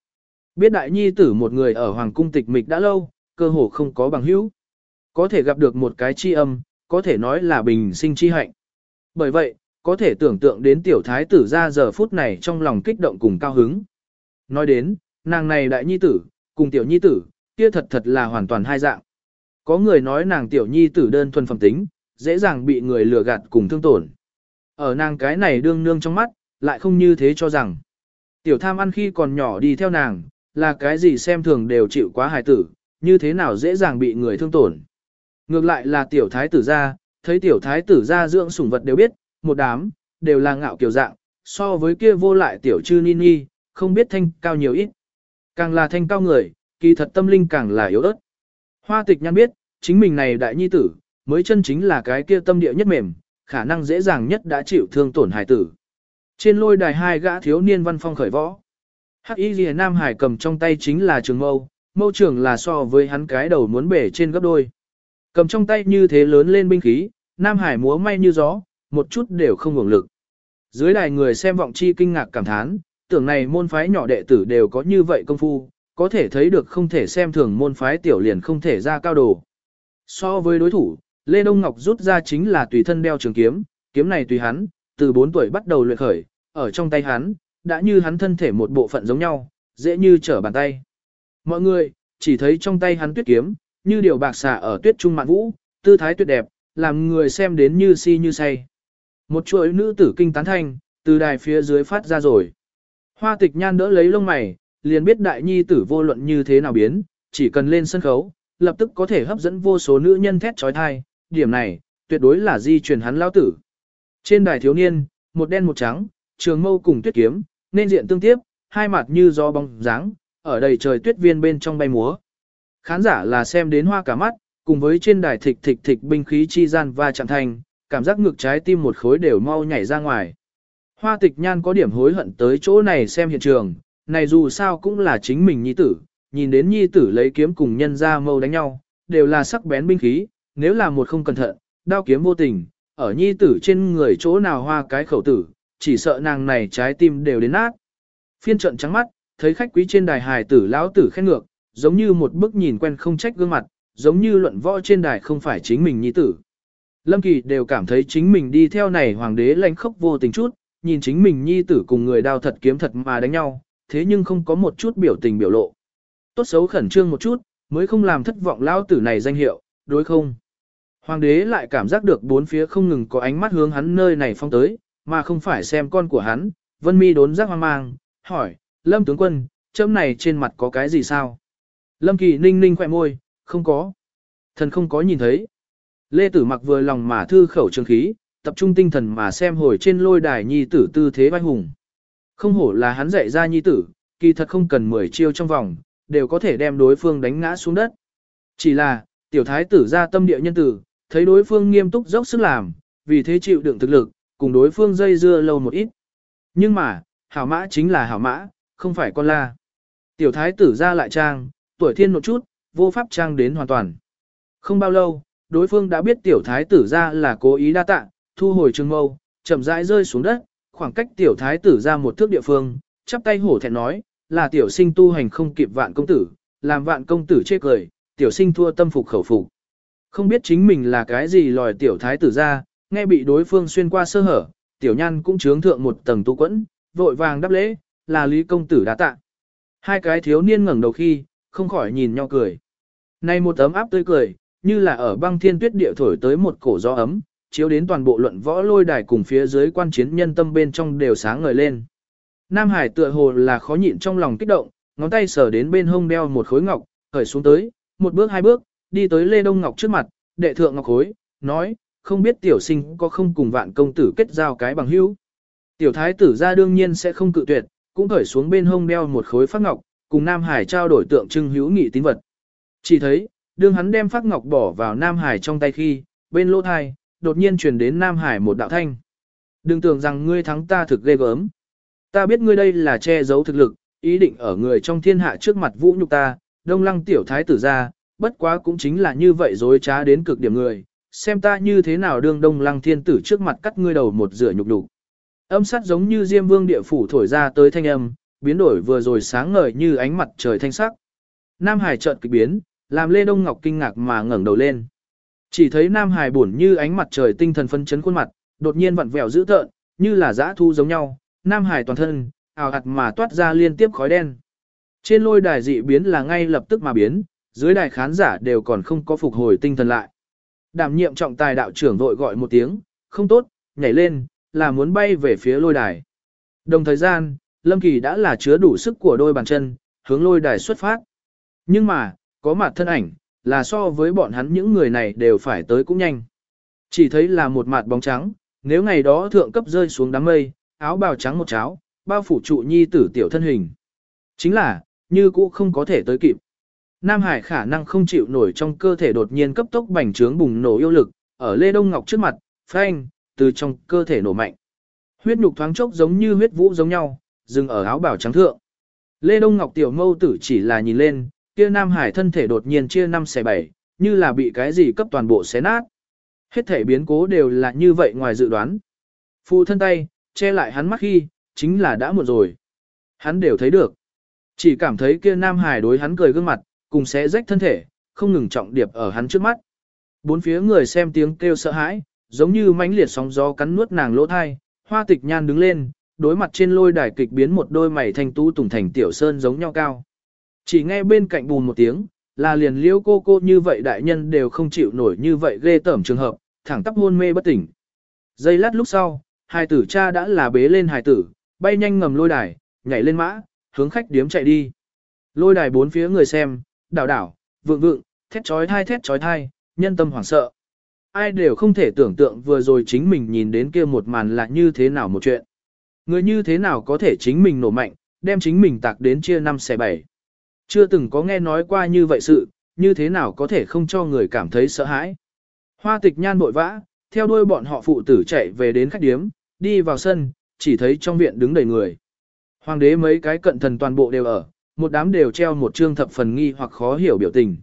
Biết đại nhi tử một người ở hoàng cung tịch mịch đã lâu, cơ hồ không có bằng hữu. Có thể gặp được một cái chi âm, có thể nói là bình sinh chi hạnh. Bởi vậy, có thể tưởng tượng đến tiểu thái tử ra giờ phút này trong lòng kích động cùng cao hứng. Nói đến, nàng này đại nhi tử, cùng tiểu nhi tử, kia thật thật là hoàn toàn hai dạng. Có người nói nàng tiểu nhi tử đơn thuần phẩm tính, dễ dàng bị người lừa gạt cùng thương tổn. Ở nàng cái này đương nương trong mắt, lại không như thế cho rằng. Tiểu tham ăn khi còn nhỏ đi theo nàng, là cái gì xem thường đều chịu quá hài tử, như thế nào dễ dàng bị người thương tổn. Ngược lại là tiểu thái tử gia, thấy tiểu thái tử gia dưỡng sủng vật đều biết, một đám, đều là ngạo kiều dạng, so với kia vô lại tiểu chư ni không biết thanh cao nhiều ít. Càng là thanh cao người, kỳ thật tâm linh càng là yếu ớt. Hoa tịch nhăn biết, chính mình này đại nhi tử, mới chân chính là cái kia tâm địa nhất mềm, khả năng dễ dàng nhất đã chịu thương tổn hài tử. Trên lôi đài hai gã thiếu niên văn phong khởi võ. Hắc Y Liễu Nam Hải cầm trong tay chính là trường mâu, mâu trường là so với hắn cái đầu muốn bể trên gấp đôi. Cầm trong tay như thế lớn lên binh khí, Nam Hải múa may như gió, một chút đều không hưởng lực. Dưới đài người xem vọng chi kinh ngạc cảm thán, tưởng này môn phái nhỏ đệ tử đều có như vậy công phu, có thể thấy được không thể xem thường môn phái tiểu liền không thể ra cao đồ. So với đối thủ, Lê Đông Ngọc rút ra chính là tùy thân đeo trường kiếm, kiếm này tùy hắn, từ 4 tuổi bắt đầu luyện khởi, ở trong tay hắn, đã như hắn thân thể một bộ phận giống nhau, dễ như trở bàn tay. Mọi người, chỉ thấy trong tay hắn tuyết kiếm, như điều bạc xà ở tuyết trung mạn vũ, tư thái tuyệt đẹp, làm người xem đến như si như say. Một chuỗi nữ tử kinh tán thanh, từ đài phía dưới phát ra rồi. Hoa tịch nhan đỡ lấy lông mày, liền biết đại nhi tử vô luận như thế nào biến, chỉ cần lên sân khấu, lập tức có thể hấp dẫn vô số nữ nhân thét trói thai, điểm này, tuyệt đối là di truyền hắn lao tử. Trên đài thiếu niên, một đen một trắng, trường mâu cùng tuyết kiếm, nên diện tương tiếp, hai mặt như gió bóng dáng, ở đầy trời tuyết viên bên trong bay múa. Khán giả là xem đến hoa cả mắt, cùng với trên đài thịch thịch thịch binh khí chi gian và chạm thành, cảm giác ngược trái tim một khối đều mau nhảy ra ngoài. Hoa tịch nhan có điểm hối hận tới chỗ này xem hiện trường, này dù sao cũng là chính mình nhi tử, nhìn đến nhi tử lấy kiếm cùng nhân ra mâu đánh nhau, đều là sắc bén binh khí, nếu là một không cẩn thận, đao kiếm vô tình, ở nhi tử trên người chỗ nào hoa cái khẩu tử, chỉ sợ nàng này trái tim đều đến nát. Phiên trận trắng mắt, thấy khách quý trên đài hài tử lão tử khen ngược, giống như một bức nhìn quen không trách gương mặt, giống như luận võ trên đài không phải chính mình nhi tử. Lâm Kỳ đều cảm thấy chính mình đi theo này hoàng đế lãnh khốc vô tình chút, nhìn chính mình nhi tử cùng người đao thật kiếm thật mà đánh nhau, thế nhưng không có một chút biểu tình biểu lộ. Tốt xấu khẩn trương một chút, mới không làm thất vọng lao tử này danh hiệu, đối không? Hoàng đế lại cảm giác được bốn phía không ngừng có ánh mắt hướng hắn nơi này phong tới, mà không phải xem con của hắn, vân mi đốn giác hoang mang, hỏi, Lâm tướng quân, chấm này trên mặt có cái gì sao? Lâm kỳ ninh ninh khỏe môi, không có. Thần không có nhìn thấy. Lê Tử mặc vừa lòng mà thư khẩu trường khí, tập trung tinh thần mà xem hồi trên lôi đài nhi tử tư thế vai hùng. Không hổ là hắn dạy ra nhi tử, kỳ thật không cần 10 chiêu trong vòng, đều có thể đem đối phương đánh ngã xuống đất. Chỉ là, tiểu thái tử ra tâm địa nhân tử, thấy đối phương nghiêm túc dốc sức làm, vì thế chịu đựng thực lực, cùng đối phương dây dưa lâu một ít. Nhưng mà, hảo mã chính là hảo mã, không phải con la. Tiểu thái tử ra lại trang, tuổi thiên một chút, vô pháp trang đến hoàn toàn. Không bao lâu, đối phương đã biết tiểu thái tử ra là cố ý đa tạ, thu hồi trường mâu, chậm rãi rơi xuống đất, khoảng cách tiểu thái tử ra một thước địa phương, chắp tay hổ thẹn nói, là tiểu sinh tu hành không kịp vạn công tử, làm vạn công tử chê cười, tiểu sinh thua tâm phục khẩu phục. Không biết chính mình là cái gì lòi tiểu thái tử ra, nghe bị đối phương xuyên qua sơ hở, tiểu nhan cũng chướng thượng một tầng tu quẫn, vội vàng đáp lễ, là lý công tử đã tạ. Hai cái thiếu niên ngẩng đầu khi, không khỏi nhìn nhau cười. Này một ấm áp tươi cười, như là ở băng thiên tuyết địa thổi tới một cổ gió ấm, chiếu đến toàn bộ luận võ lôi đài cùng phía dưới quan chiến nhân tâm bên trong đều sáng ngời lên. Nam Hải tựa hồ là khó nhịn trong lòng kích động, ngón tay sờ đến bên hông đeo một khối ngọc, khởi xuống tới, một bước hai bước, đi tới Lê Đông Ngọc trước mặt, đệ thượng ngọc khối, nói, không biết tiểu sinh có không cùng vạn công tử kết giao cái bằng hữu. Tiểu thái tử ra đương nhiên sẽ không cự tuyệt, cũng khởi xuống bên hông đeo một khối phát ngọc, cùng Nam Hải trao đổi tượng trưng hữu nghị tín vật. Chỉ thấy, đương hắn đem phát ngọc bỏ vào Nam Hải trong tay khi, bên lỗ thai, đột nhiên truyền đến Nam Hải một đạo thanh. Đừng tưởng rằng ngươi thắng ta thực ghê gớm. Ta biết ngươi đây là che giấu thực lực, ý định ở người trong thiên hạ trước mặt vũ nhục ta, đông lăng tiểu thái tử ra, bất quá cũng chính là như vậy dối trá đến cực điểm người, xem ta như thế nào đương đông lăng thiên tử trước mặt cắt ngươi đầu một rửa nhục đủ. Âm sát giống như diêm vương địa phủ thổi ra tới thanh âm, biến đổi vừa rồi sáng ngời như ánh mặt trời thanh sắc. Nam Hải chợt kịch biến, làm Lê Đông Ngọc kinh ngạc mà ngẩng đầu lên. Chỉ thấy Nam Hải buồn như ánh mặt trời tinh thần phân chấn khuôn mặt, đột nhiên vặn vẹo dữ tợn, như là dã thu giống nhau, Nam Hải toàn thân, ảo ạt mà toát ra liên tiếp khói đen. Trên lôi đài dị biến là ngay lập tức mà biến, dưới đài khán giả đều còn không có phục hồi tinh thần lại. Đảm nhiệm trọng tài đạo trưởng vội gọi một tiếng, không tốt, nhảy lên, là muốn bay về phía lôi đài. Đồng thời gian, Lâm Kỳ đã là chứa đủ sức của đôi bàn chân, hướng lôi đài xuất phát. Nhưng mà, có mặt thân ảnh, là so với bọn hắn những người này đều phải tới cũng nhanh. Chỉ thấy là một mặt bóng trắng, nếu ngày đó thượng cấp rơi xuống đám mây, áo bào trắng một cháo, bao phủ trụ nhi tử tiểu thân hình. Chính là, như cũ không có thể tới kịp. Nam Hải khả năng không chịu nổi trong cơ thể đột nhiên cấp tốc bành trướng bùng nổ yêu lực, ở Lê Đông Ngọc trước mặt, phanh, từ trong cơ thể nổ mạnh. Huyết nhục thoáng chốc giống như huyết vũ giống nhau, dừng ở áo bào trắng thượng. Lê Đông Ngọc tiểu mâu tử chỉ là nhìn lên, kia Nam Hải thân thể đột nhiên chia năm xẻ bảy, như là bị cái gì cấp toàn bộ xé nát. Hết thể biến cố đều là như vậy ngoài dự đoán. Phụ thân tay, che lại hắn mắt khi, chính là đã muộn rồi. Hắn đều thấy được. Chỉ cảm thấy kia Nam Hải đối hắn cười gương mặt, cùng xé rách thân thể, không ngừng trọng điệp ở hắn trước mắt. Bốn phía người xem tiếng kêu sợ hãi, giống như mãnh liệt sóng gió cắn nuốt nàng lỗ thai, hoa tịch nhan đứng lên, đối mặt trên lôi đài kịch biến một đôi mày thanh tú tùng thành tiểu sơn giống nhau cao. Chỉ nghe bên cạnh bùn một tiếng, là liền liêu cô cô như vậy đại nhân đều không chịu nổi như vậy ghê tởm trường hợp, thẳng tắp hôn mê bất tỉnh. Giây lát lúc sau, hài tử cha đã là bế lên hài tử, bay nhanh ngầm lôi đài, nhảy lên mã, hướng khách điếm chạy đi. Lôi đài bốn phía người xem, đảo đảo, vượng vượng, thét trói thai thét trói thai, nhân tâm hoảng sợ. Ai đều không thể tưởng tượng vừa rồi chính mình nhìn đến kia một màn là như thế nào một chuyện. Người như thế nào có thể chính mình nổ mạnh, đem chính mình tạc đến chia năm xẻ bảy. Chưa từng có nghe nói qua như vậy sự, như thế nào có thể không cho người cảm thấy sợ hãi. Hoa tịch nhan bội vã, theo đuôi bọn họ phụ tử chạy về đến khách điếm, đi vào sân, chỉ thấy trong viện đứng đầy người. Hoàng đế mấy cái cận thần toàn bộ đều ở, một đám đều treo một trương thập phần nghi hoặc khó hiểu biểu tình.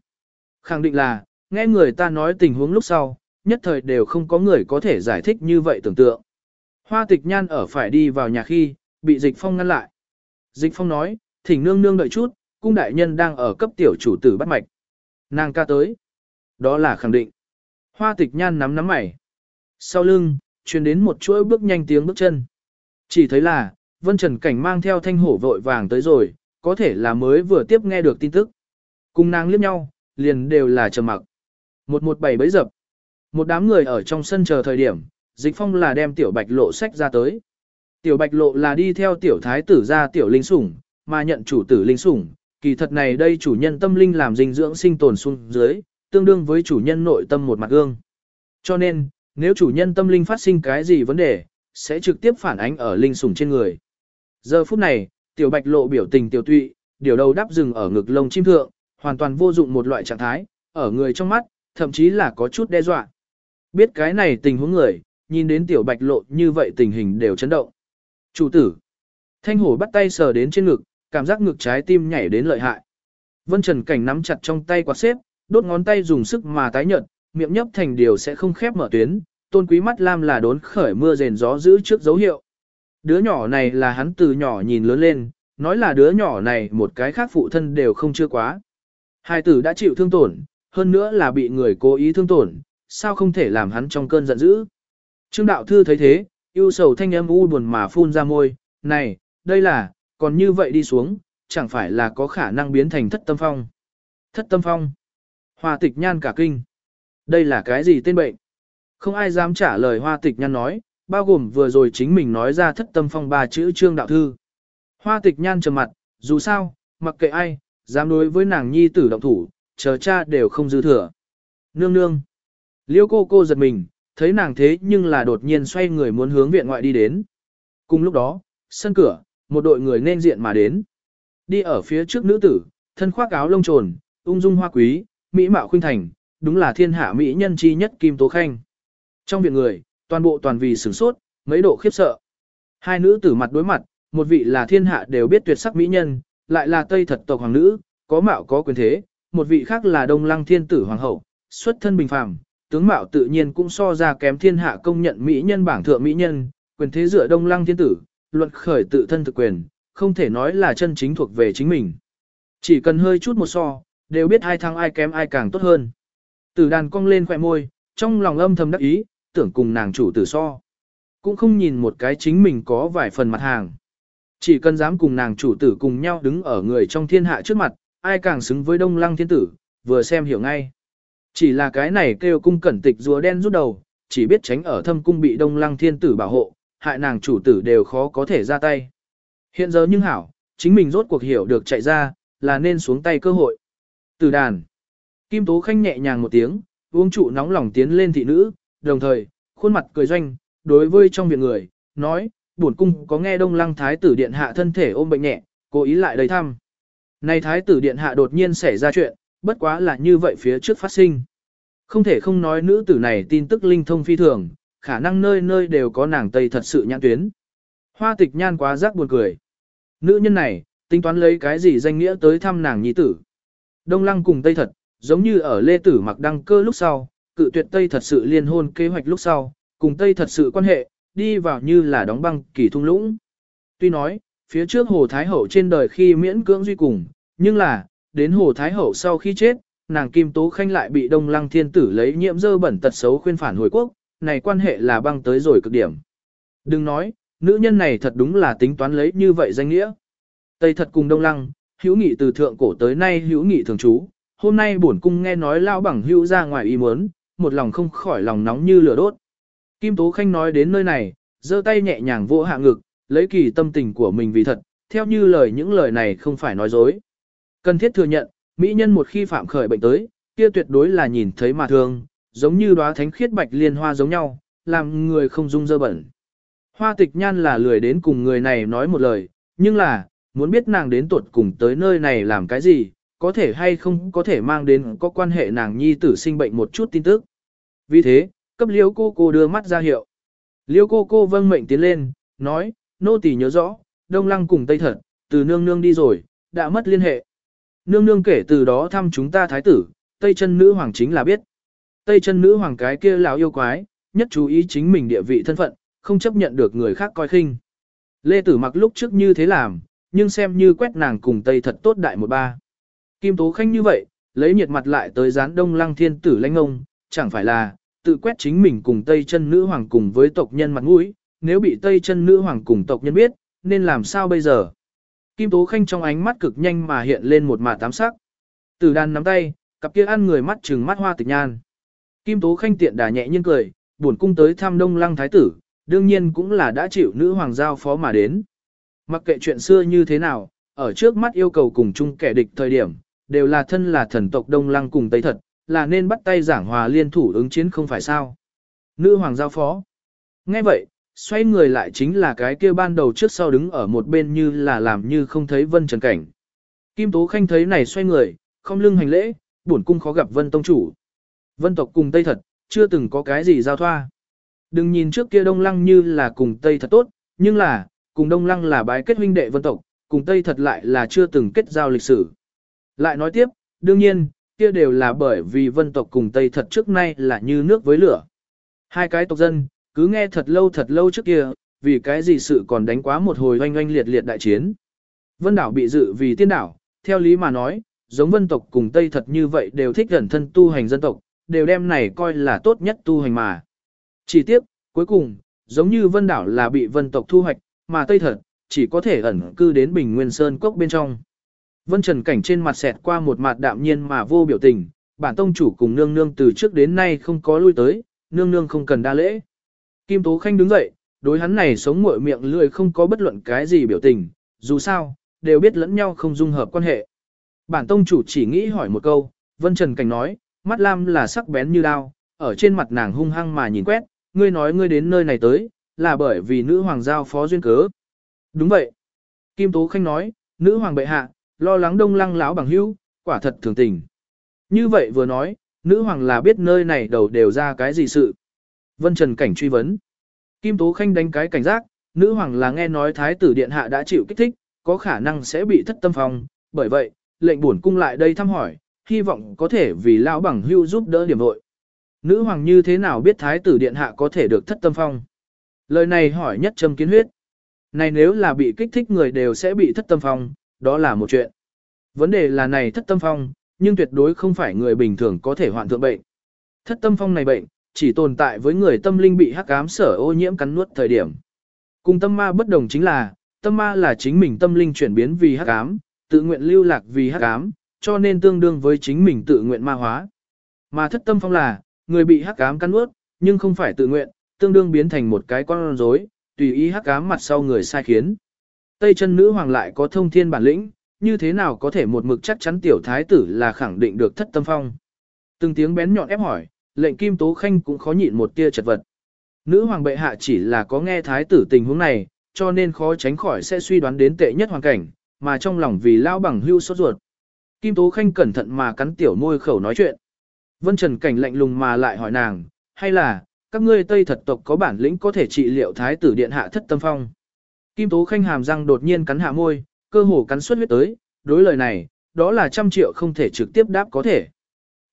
Khẳng định là, nghe người ta nói tình huống lúc sau, nhất thời đều không có người có thể giải thích như vậy tưởng tượng. Hoa tịch nhan ở phải đi vào nhà khi, bị dịch phong ngăn lại. Dịch phong nói, thỉnh nương nương đợi chút, cung đại nhân đang ở cấp tiểu chủ tử bắt mạch. Nàng ca tới. Đó là khẳng định. Hoa tịch nhan nắm nắm mày. Sau lưng, truyền đến một chuỗi bước nhanh tiếng bước chân. Chỉ thấy là, Vân Trần Cảnh mang theo thanh hổ vội vàng tới rồi, có thể là mới vừa tiếp nghe được tin tức. Cùng nàng liếc nhau, liền đều là trầm mặc. Một một bảy bấy dập. Một đám người ở trong sân chờ thời điểm, dịch phong là đem tiểu bạch lộ sách ra tới. Tiểu bạch lộ là đi theo tiểu thái tử ra tiểu linh sủng, mà nhận chủ tử linh sủng. Kỳ thật này đây chủ nhân tâm linh làm dinh dưỡng sinh tồn xuống dưới, tương đương với chủ nhân nội tâm một mặt gương. Cho nên, nếu chủ nhân tâm linh phát sinh cái gì vấn đề, sẽ trực tiếp phản ánh ở linh sủng trên người. Giờ phút này, tiểu bạch lộ biểu tình tiểu tụy, điều đầu đắp rừng ở ngực lông chim thượng, hoàn toàn vô dụng một loại trạng thái, ở người trong mắt, thậm chí là có chút đe dọa. Biết cái này tình huống người, nhìn đến tiểu bạch lộ như vậy tình hình đều chấn động. Chủ tử. Thanh hổ bắt tay sờ đến trên ngực, cảm giác ngực trái tim nhảy đến lợi hại. Vân Trần Cảnh nắm chặt trong tay quạt xếp, đốt ngón tay dùng sức mà tái nhợt, miệng nhấp thành điều sẽ không khép mở tuyến, tôn quý mắt lam là đốn khởi mưa rền gió giữ trước dấu hiệu. Đứa nhỏ này là hắn từ nhỏ nhìn lớn lên, nói là đứa nhỏ này một cái khác phụ thân đều không chưa quá. Hai tử đã chịu thương tổn, hơn nữa là bị người cố ý thương tổn, sao không thể làm hắn trong cơn giận dữ. Trương đạo thư thấy thế, yêu sầu thanh âm u buồn mà phun ra môi, này, đây là, còn như vậy đi xuống, chẳng phải là có khả năng biến thành thất tâm phong. Thất tâm phong. Hoa tịch nhan cả kinh. Đây là cái gì tên bệnh? Không ai dám trả lời hoa tịch nhan nói, bao gồm vừa rồi chính mình nói ra thất tâm phong ba chữ trương đạo thư. Hoa tịch nhan trầm mặt, dù sao, mặc kệ ai, dám đối với nàng nhi tử động thủ, chờ cha đều không dư thừa. Nương nương. Liêu cô cô giật mình, thấy nàng thế nhưng là đột nhiên xoay người muốn hướng viện ngoại đi đến. Cùng lúc đó, sân cửa, một đội người nên diện mà đến. Đi ở phía trước nữ tử, thân khoác áo lông trồn, ung dung hoa quý, mỹ mạo khuynh thành, đúng là thiên hạ mỹ nhân chi nhất Kim Tố Khanh. Trong viện người, toàn bộ toàn vì sửng sốt, mấy độ khiếp sợ. Hai nữ tử mặt đối mặt, một vị là thiên hạ đều biết tuyệt sắc mỹ nhân, lại là tây thật tộc hoàng nữ, có mạo có quyền thế, một vị khác là đông lăng thiên tử hoàng hậu, xuất thân bình phàm, tướng mạo tự nhiên cũng so ra kém thiên hạ công nhận mỹ nhân bảng thượng mỹ nhân, quyền thế dựa đông lăng thiên tử, luận khởi tự thân thực quyền, không thể nói là chân chính thuộc về chính mình. Chỉ cần hơi chút một so, đều biết ai thằng ai kém ai càng tốt hơn. Tử đàn cong lên khỏe môi, trong lòng âm thầm đắc ý, tưởng cùng nàng chủ tử so. Cũng không nhìn một cái chính mình có vài phần mặt hàng. Chỉ cần dám cùng nàng chủ tử cùng nhau đứng ở người trong thiên hạ trước mặt, ai càng xứng với đông lăng thiên tử, vừa xem hiểu ngay. Chỉ là cái này kêu cung cẩn tịch rùa đen rút đầu, chỉ biết tránh ở thâm cung bị đông lăng thiên tử bảo hộ, hại nàng chủ tử đều khó có thể ra tay. Hiện giờ nhưng hảo, chính mình rốt cuộc hiểu được chạy ra, là nên xuống tay cơ hội. Từ đàn, Kim Tố Khanh nhẹ nhàng một tiếng, uống trụ nóng lòng tiến lên thị nữ, đồng thời, khuôn mặt cười doanh, đối với trong viện người, nói, bổn cung có nghe đông lăng thái tử điện hạ thân thể ôm bệnh nhẹ, cố ý lại đây thăm. Này thái tử điện hạ đột nhiên xảy ra chuyện, bất quá là như vậy phía trước phát sinh. Không thể không nói nữ tử này tin tức linh thông phi thường, khả năng nơi nơi đều có nàng tây thật sự nhãn tuyến. Hoa tịch nhan quá rắc buồn cười. Nữ nhân này, tính toán lấy cái gì danh nghĩa tới thăm nàng nhi tử. Đông lăng cùng tây thật, giống như ở lê tử mặc đăng cơ lúc sau, cự tuyệt tây thật sự liên hôn kế hoạch lúc sau, cùng tây thật sự quan hệ, đi vào như là đóng băng kỳ thung lũng. Tuy nói, phía trước Hồ Thái Hậu trên đời khi miễn cưỡng duy cùng, nhưng là, đến Hồ Thái Hậu sau khi chết, nàng Kim Tố Khanh lại bị Đông Lăng Thiên Tử lấy nhiễm dơ bẩn tật xấu khuyên phản hồi quốc, này quan hệ là băng tới rồi cực điểm. Đừng nói, nữ nhân này thật đúng là tính toán lấy như vậy danh nghĩa. Tây thật cùng Đông Lăng, hữu nghị từ thượng cổ tới nay hữu nghị thường trú, hôm nay bổn cung nghe nói lao bằng hữu ra ngoài ý muốn, một lòng không khỏi lòng nóng như lửa đốt. Kim Tố Khanh nói đến nơi này, giơ tay nhẹ nhàng vỗ hạ ngực, lấy kỳ tâm tình của mình vì thật, theo như lời những lời này không phải nói dối. Cần thiết thừa nhận, mỹ nhân một khi phạm khởi bệnh tới, kia tuyệt đối là nhìn thấy mà thương, giống như đóa thánh khiết bạch liên hoa giống nhau, làm người không dung dơ bẩn. Hoa tịch nhan là lười đến cùng người này nói một lời, nhưng là, muốn biết nàng đến tuột cùng tới nơi này làm cái gì, có thể hay không có thể mang đến có quan hệ nàng nhi tử sinh bệnh một chút tin tức. Vì thế, cấp liêu cô cô đưa mắt ra hiệu. Liêu cô cô vâng mệnh tiến lên, nói, nô tỳ nhớ rõ, đông lăng cùng tây thật, từ nương nương đi rồi, đã mất liên hệ. Nương nương kể từ đó thăm chúng ta thái tử, tây chân nữ hoàng chính là biết. Tây chân nữ hoàng cái kia lão yêu quái, nhất chú ý chính mình địa vị thân phận, không chấp nhận được người khác coi khinh. Lê Tử mặc lúc trước như thế làm, nhưng xem như quét nàng cùng Tây thật tốt đại một ba. Kim Tố Khanh như vậy, lấy nhiệt mặt lại tới gián đông lăng thiên tử lãnh ông, chẳng phải là, tự quét chính mình cùng Tây chân nữ hoàng cùng với tộc nhân mặt mũi, nếu bị Tây chân nữ hoàng cùng tộc nhân biết, nên làm sao bây giờ? Kim Tố Khanh trong ánh mắt cực nhanh mà hiện lên một mả tám sắc. Từ đàn nắm tay, cặp kia ăn người mắt trừng mắt hoa tịch nhan. Kim Tố Khanh tiện đà nhẹ nhiên cười, buồn cung tới thăm Đông Lăng Thái tử, đương nhiên cũng là đã chịu nữ hoàng giao phó mà đến. Mặc kệ chuyện xưa như thế nào, ở trước mắt yêu cầu cùng chung kẻ địch thời điểm, đều là thân là thần tộc Đông Lăng cùng Tây thật, là nên bắt tay giảng hòa liên thủ ứng chiến không phải sao. Nữ hoàng giao phó. Nghe vậy, xoay người lại chính là cái kia ban đầu trước sau đứng ở một bên như là làm như không thấy vân trần cảnh. Kim Tố Khanh thấy này xoay người, không lưng hành lễ, bổn cung khó gặp vân tông chủ. Vân tộc cùng Tây thật, chưa từng có cái gì giao thoa. Đừng nhìn trước kia Đông Lăng như là cùng Tây thật tốt, nhưng là, cùng Đông Lăng là bái kết huynh đệ vân tộc, cùng Tây thật lại là chưa từng kết giao lịch sử. Lại nói tiếp, đương nhiên, kia đều là bởi vì vân tộc cùng Tây thật trước nay là như nước với lửa. Hai cái tộc dân, cứ nghe thật lâu thật lâu trước kia, vì cái gì sự còn đánh quá một hồi oanh oanh liệt liệt đại chiến. Vân đảo bị dự vì tiên đảo, theo lý mà nói, giống vân tộc cùng Tây thật như vậy đều thích gần thân tu hành dân tộc, đều đem này coi là tốt nhất tu hành mà. Chỉ tiếc, cuối cùng, giống như vân đảo là bị vân tộc thu hoạch, mà Tây thật, chỉ có thể ẩn cư đến Bình Nguyên Sơn cốc bên trong. Vân Trần Cảnh trên mặt xẹt qua một mặt đạm nhiên mà vô biểu tình, bản tông chủ cùng nương nương từ trước đến nay không có lui tới, nương nương không cần đa lễ. Kim Tố Khanh đứng dậy, đối hắn này sống muội miệng lười không có bất luận cái gì biểu tình, dù sao, đều biết lẫn nhau không dung hợp quan hệ. Bản tông chủ chỉ nghĩ hỏi một câu, Vân Trần Cảnh nói, mắt lam là sắc bén như đao, ở trên mặt nàng hung hăng mà nhìn quét, ngươi nói ngươi đến nơi này tới, là bởi vì nữ hoàng giao phó duyên cớ. Đúng vậy. Kim Tố Khanh nói, nữ hoàng bệ hạ, lo lắng đông lăng lão bằng hữu, quả thật thường tình. Như vậy vừa nói, nữ hoàng là biết nơi này đầu đều ra cái gì sự. Vân Trần Cảnh truy vấn. Kim Tố Khanh đánh cái cảnh giác, nữ hoàng là nghe nói thái tử điện hạ đã chịu kích thích, có khả năng sẽ bị thất tâm phong, bởi vậy, lệnh buồn cung lại đây thăm hỏi, hy vọng có thể vì lão bằng hưu giúp đỡ điểm vội. Nữ hoàng như thế nào biết thái tử điện hạ có thể được thất tâm phong? Lời này hỏi nhất châm kiến huyết. Này nếu là bị kích thích người đều sẽ bị thất tâm phong, đó là một chuyện. Vấn đề là này thất tâm phong, nhưng tuyệt đối không phải người bình thường có thể hoạn thượng bệnh. Thất tâm phong này bệnh, chỉ tồn tại với người tâm linh bị hắc ám sở ô nhiễm cắn nuốt thời điểm. Cùng tâm ma bất đồng chính là, tâm ma là chính mình tâm linh chuyển biến vì hắc ám, tự nguyện lưu lạc vì hắc ám, cho nên tương đương với chính mình tự nguyện ma hóa. Mà thất tâm phong là, người bị hắc ám cắn ướt, nhưng không phải tự nguyện, tương đương biến thành một cái con rối, tùy ý hắc ám mặt sau người sai khiến. Tây chân nữ hoàng lại có thông thiên bản lĩnh, như thế nào có thể một mực chắc chắn tiểu thái tử là khẳng định được thất tâm phong. Từng tiếng bén nhọn ép hỏi, lệnh kim tố khanh cũng khó nhịn một tia chật vật. Nữ hoàng bệ hạ chỉ là có nghe thái tử tình huống này, cho nên khó tránh khỏi sẽ suy đoán đến tệ nhất hoàn cảnh, mà trong lòng vì lao bằng hưu sốt ruột. Kim Tố Khanh cẩn thận mà cắn tiểu môi khẩu nói chuyện. Vân Trần Cảnh lạnh lùng mà lại hỏi nàng, hay là, các ngươi Tây thật tộc có bản lĩnh có thể trị liệu thái tử điện hạ thất tâm phong. Kim Tố Khanh hàm răng đột nhiên cắn hạ môi, cơ hồ cắn xuất huyết tới, đối lời này, đó là trăm triệu không thể trực tiếp đáp có thể.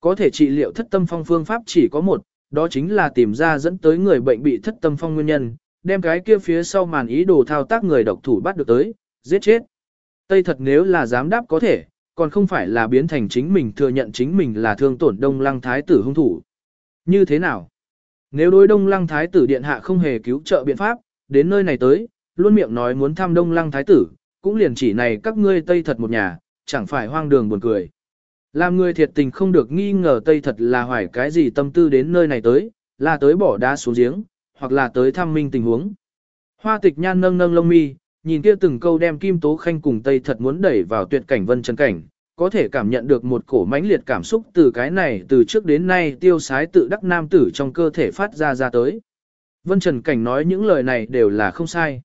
Có thể trị liệu thất tâm phong phương pháp chỉ có một, đó chính là tìm ra dẫn tới người bệnh bị thất tâm phong nguyên nhân, đem cái kia phía sau màn ý đồ thao tác người độc thủ bắt được tới, giết chết. Tây thật nếu là dám đáp có thể, còn không phải là biến thành chính mình thừa nhận chính mình là thương tổn đông lăng thái tử hung thủ. Như thế nào? Nếu đối đông lăng thái tử điện hạ không hề cứu trợ biện pháp, đến nơi này tới, luôn miệng nói muốn thăm đông lăng thái tử, cũng liền chỉ này các ngươi Tây thật một nhà, chẳng phải hoang đường buồn cười. Làm người thiệt tình không được nghi ngờ Tây thật là hoài cái gì tâm tư đến nơi này tới, là tới bỏ đá xuống giếng, hoặc là tới thăm minh tình huống. Hoa tịch nhan nâng nâng lông mi, nhìn kia từng câu đem kim tố khanh cùng Tây thật muốn đẩy vào tuyệt cảnh vân chân cảnh, có thể cảm nhận được một cổ mãnh liệt cảm xúc từ cái này từ trước đến nay tiêu sái tự đắc nam tử trong cơ thể phát ra ra tới. Vân Trần Cảnh nói những lời này đều là không sai.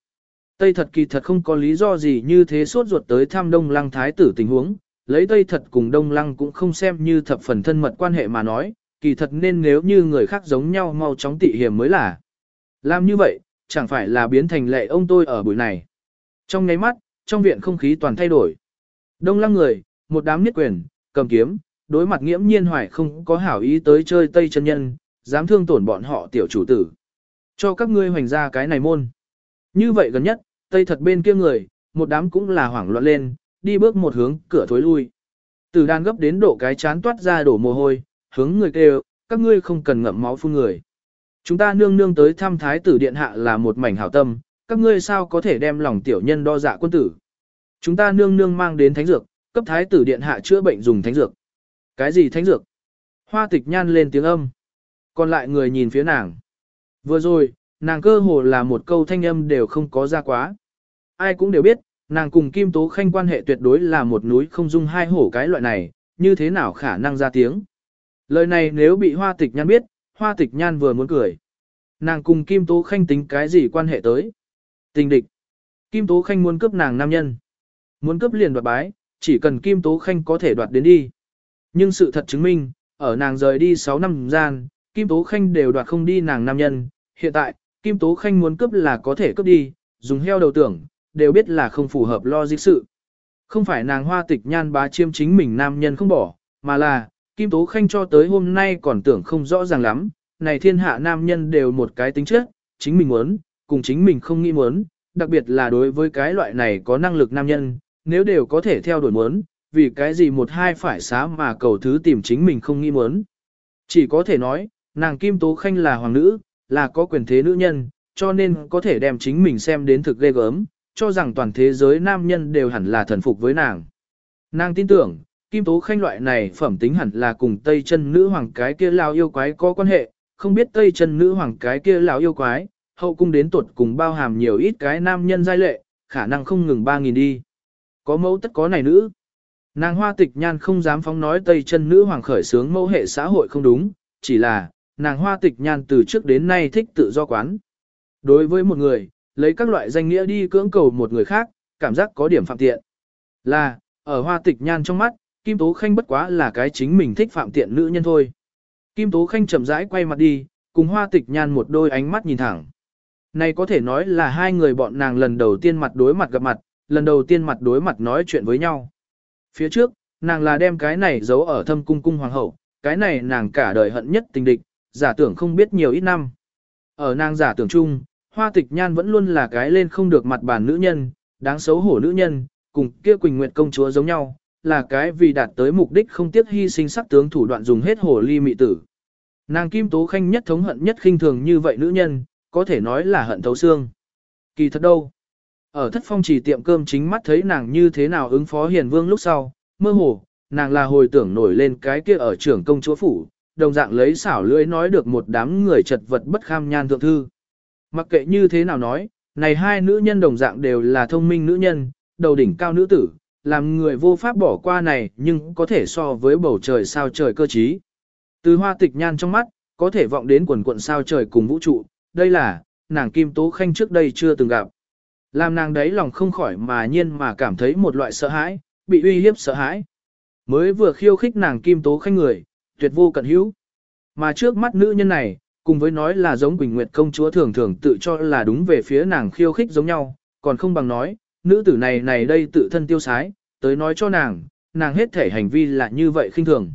Tây thật kỳ thật không có lý do gì như thế suốt ruột tới thăm Đông Lăng Thái tử tình huống, lấy Tây thật cùng Đông Lăng cũng không xem như thập phần thân mật quan hệ mà nói, kỳ thật nên nếu như người khác giống nhau mau chóng tị hiểm mới là. Làm như vậy, chẳng phải là biến thành lệ ông tôi ở buổi này. Trong ngáy mắt, trong viện không khí toàn thay đổi. Đông Lăng người, một đám niết quyền, cầm kiếm, đối mặt nghiễm nhiên hoài không có hảo ý tới chơi Tây chân nhân, dám thương tổn bọn họ tiểu chủ tử. Cho các ngươi hoành ra cái này môn. Như vậy gần nhất, Tây thật bên kia người, một đám cũng là hoảng loạn lên, đi bước một hướng cửa thối lui. Từ đàn gấp đến độ cái chán toát ra đổ mồ hôi, hướng người kêu, các ngươi không cần ngậm máu phun người. Chúng ta nương nương tới thăm thái tử điện hạ là một mảnh hảo tâm, các ngươi sao có thể đem lòng tiểu nhân đo dạ quân tử. Chúng ta nương nương mang đến thánh dược, cấp thái tử điện hạ chữa bệnh dùng thánh dược. Cái gì thánh dược? Hoa tịch nhan lên tiếng âm. Còn lại người nhìn phía nàng. Vừa rồi, nàng cơ hồ là một câu thanh âm đều không có ra quá. Ai cũng đều biết, nàng cùng Kim Tố Khanh quan hệ tuyệt đối là một núi không dung hai hổ cái loại này, như thế nào khả năng ra tiếng. Lời này nếu bị hoa tịch nhan biết, hoa tịch nhan vừa muốn cười. Nàng cùng Kim Tố Khanh tính cái gì quan hệ tới? Tình địch. Kim Tố Khanh muốn cướp nàng nam nhân. Muốn cướp liền đoạt bái, chỉ cần Kim Tố Khanh có thể đoạt đến đi. Nhưng sự thật chứng minh, ở nàng rời đi 6 năm gian, Kim Tố Khanh đều đoạt không đi nàng nam nhân. Hiện tại, Kim Tố Khanh muốn cướp là có thể cướp đi, dùng heo đầu tưởng, đều biết là không phù hợp lo dịch sự. Không phải nàng hoa tịch nhan bá chiêm chính mình nam nhân không bỏ, mà là, Kim Tố Khanh cho tới hôm nay còn tưởng không rõ ràng lắm, này thiên hạ nam nhân đều một cái tính chất, chính mình muốn, cùng chính mình không nghĩ muốn, đặc biệt là đối với cái loại này có năng lực nam nhân, nếu đều có thể theo đuổi muốn, vì cái gì một hai phải xá mà cầu thứ tìm chính mình không nghĩ muốn. Chỉ có thể nói, nàng Kim Tố Khanh là hoàng nữ, là có quyền thế nữ nhân, cho nên có thể đem chính mình xem đến thực ghê gớm, cho rằng toàn thế giới nam nhân đều hẳn là thần phục với nàng. Nàng tin tưởng, Kim Tố Khanh loại này phẩm tính hẳn là cùng Tây chân nữ hoàng cái kia lao yêu quái có quan hệ, không biết Tây chân nữ hoàng cái kia lão yêu quái, hậu cung đến tuột cùng bao hàm nhiều ít cái nam nhân giai lệ, khả năng không ngừng 3.000 đi. Có mẫu tất có này nữ. Nàng hoa tịch nhan không dám phóng nói Tây chân nữ hoàng khởi sướng mẫu hệ xã hội không đúng, chỉ là, nàng hoa tịch nhan từ trước đến nay thích tự do quán. Đối với một người, lấy các loại danh nghĩa đi cưỡng cầu một người khác, cảm giác có điểm phạm tiện. Là, ở hoa tịch nhan trong mắt, Kim Tố Khanh bất quá là cái chính mình thích phạm tiện nữ nhân thôi. Kim Tố Khanh chậm rãi quay mặt đi, cùng hoa tịch nhan một đôi ánh mắt nhìn thẳng. Này có thể nói là hai người bọn nàng lần đầu tiên mặt đối mặt gặp mặt, lần đầu tiên mặt đối mặt nói chuyện với nhau. Phía trước, nàng là đem cái này giấu ở thâm cung cung hoàng hậu, cái này nàng cả đời hận nhất tình địch, giả tưởng không biết nhiều ít năm. Ở nàng giả tưởng chung, hoa tịch nhan vẫn luôn là cái lên không được mặt bản nữ nhân, đáng xấu hổ nữ nhân, cùng kia Quỳnh Nguyệt công chúa giống nhau, là cái vì đạt tới mục đích không tiếc hy sinh sắc tướng thủ đoạn dùng hết hồ ly mị tử. Nàng Kim Tố Khanh nhất thống hận nhất khinh thường như vậy nữ nhân, có thể nói là hận thấu xương. Kỳ thật đâu? Ở thất phong chỉ tiệm cơm chính mắt thấy nàng như thế nào ứng phó hiền vương lúc sau, mơ hồ, nàng là hồi tưởng nổi lên cái kia ở trưởng công chúa phủ, đồng dạng lấy xảo lưỡi nói được một đám người chật vật bất kham nhan thượng thư. Mặc kệ như thế nào nói, này hai nữ nhân đồng dạng đều là thông minh nữ nhân, đầu đỉnh cao nữ tử, làm người vô pháp bỏ qua này nhưng có thể so với bầu trời sao trời cơ trí. Từ hoa tịch nhan trong mắt, có thể vọng đến quần quận sao trời cùng vũ trụ, đây là, nàng Kim Tố Khanh trước đây chưa từng gặp. Làm nàng đấy lòng không khỏi mà nhiên mà cảm thấy một loại sợ hãi, bị uy hiếp sợ hãi. Mới vừa khiêu khích nàng Kim Tố Khanh người, tuyệt vô cận hữu. Mà trước mắt nữ nhân này, cùng với nói là giống Quỳnh Nguyệt công chúa thường thường tự cho là đúng về phía nàng khiêu khích giống nhau, còn không bằng nói, nữ tử này này đây tự thân tiêu sái, tới nói cho nàng, nàng hết thể hành vi là như vậy khinh thường.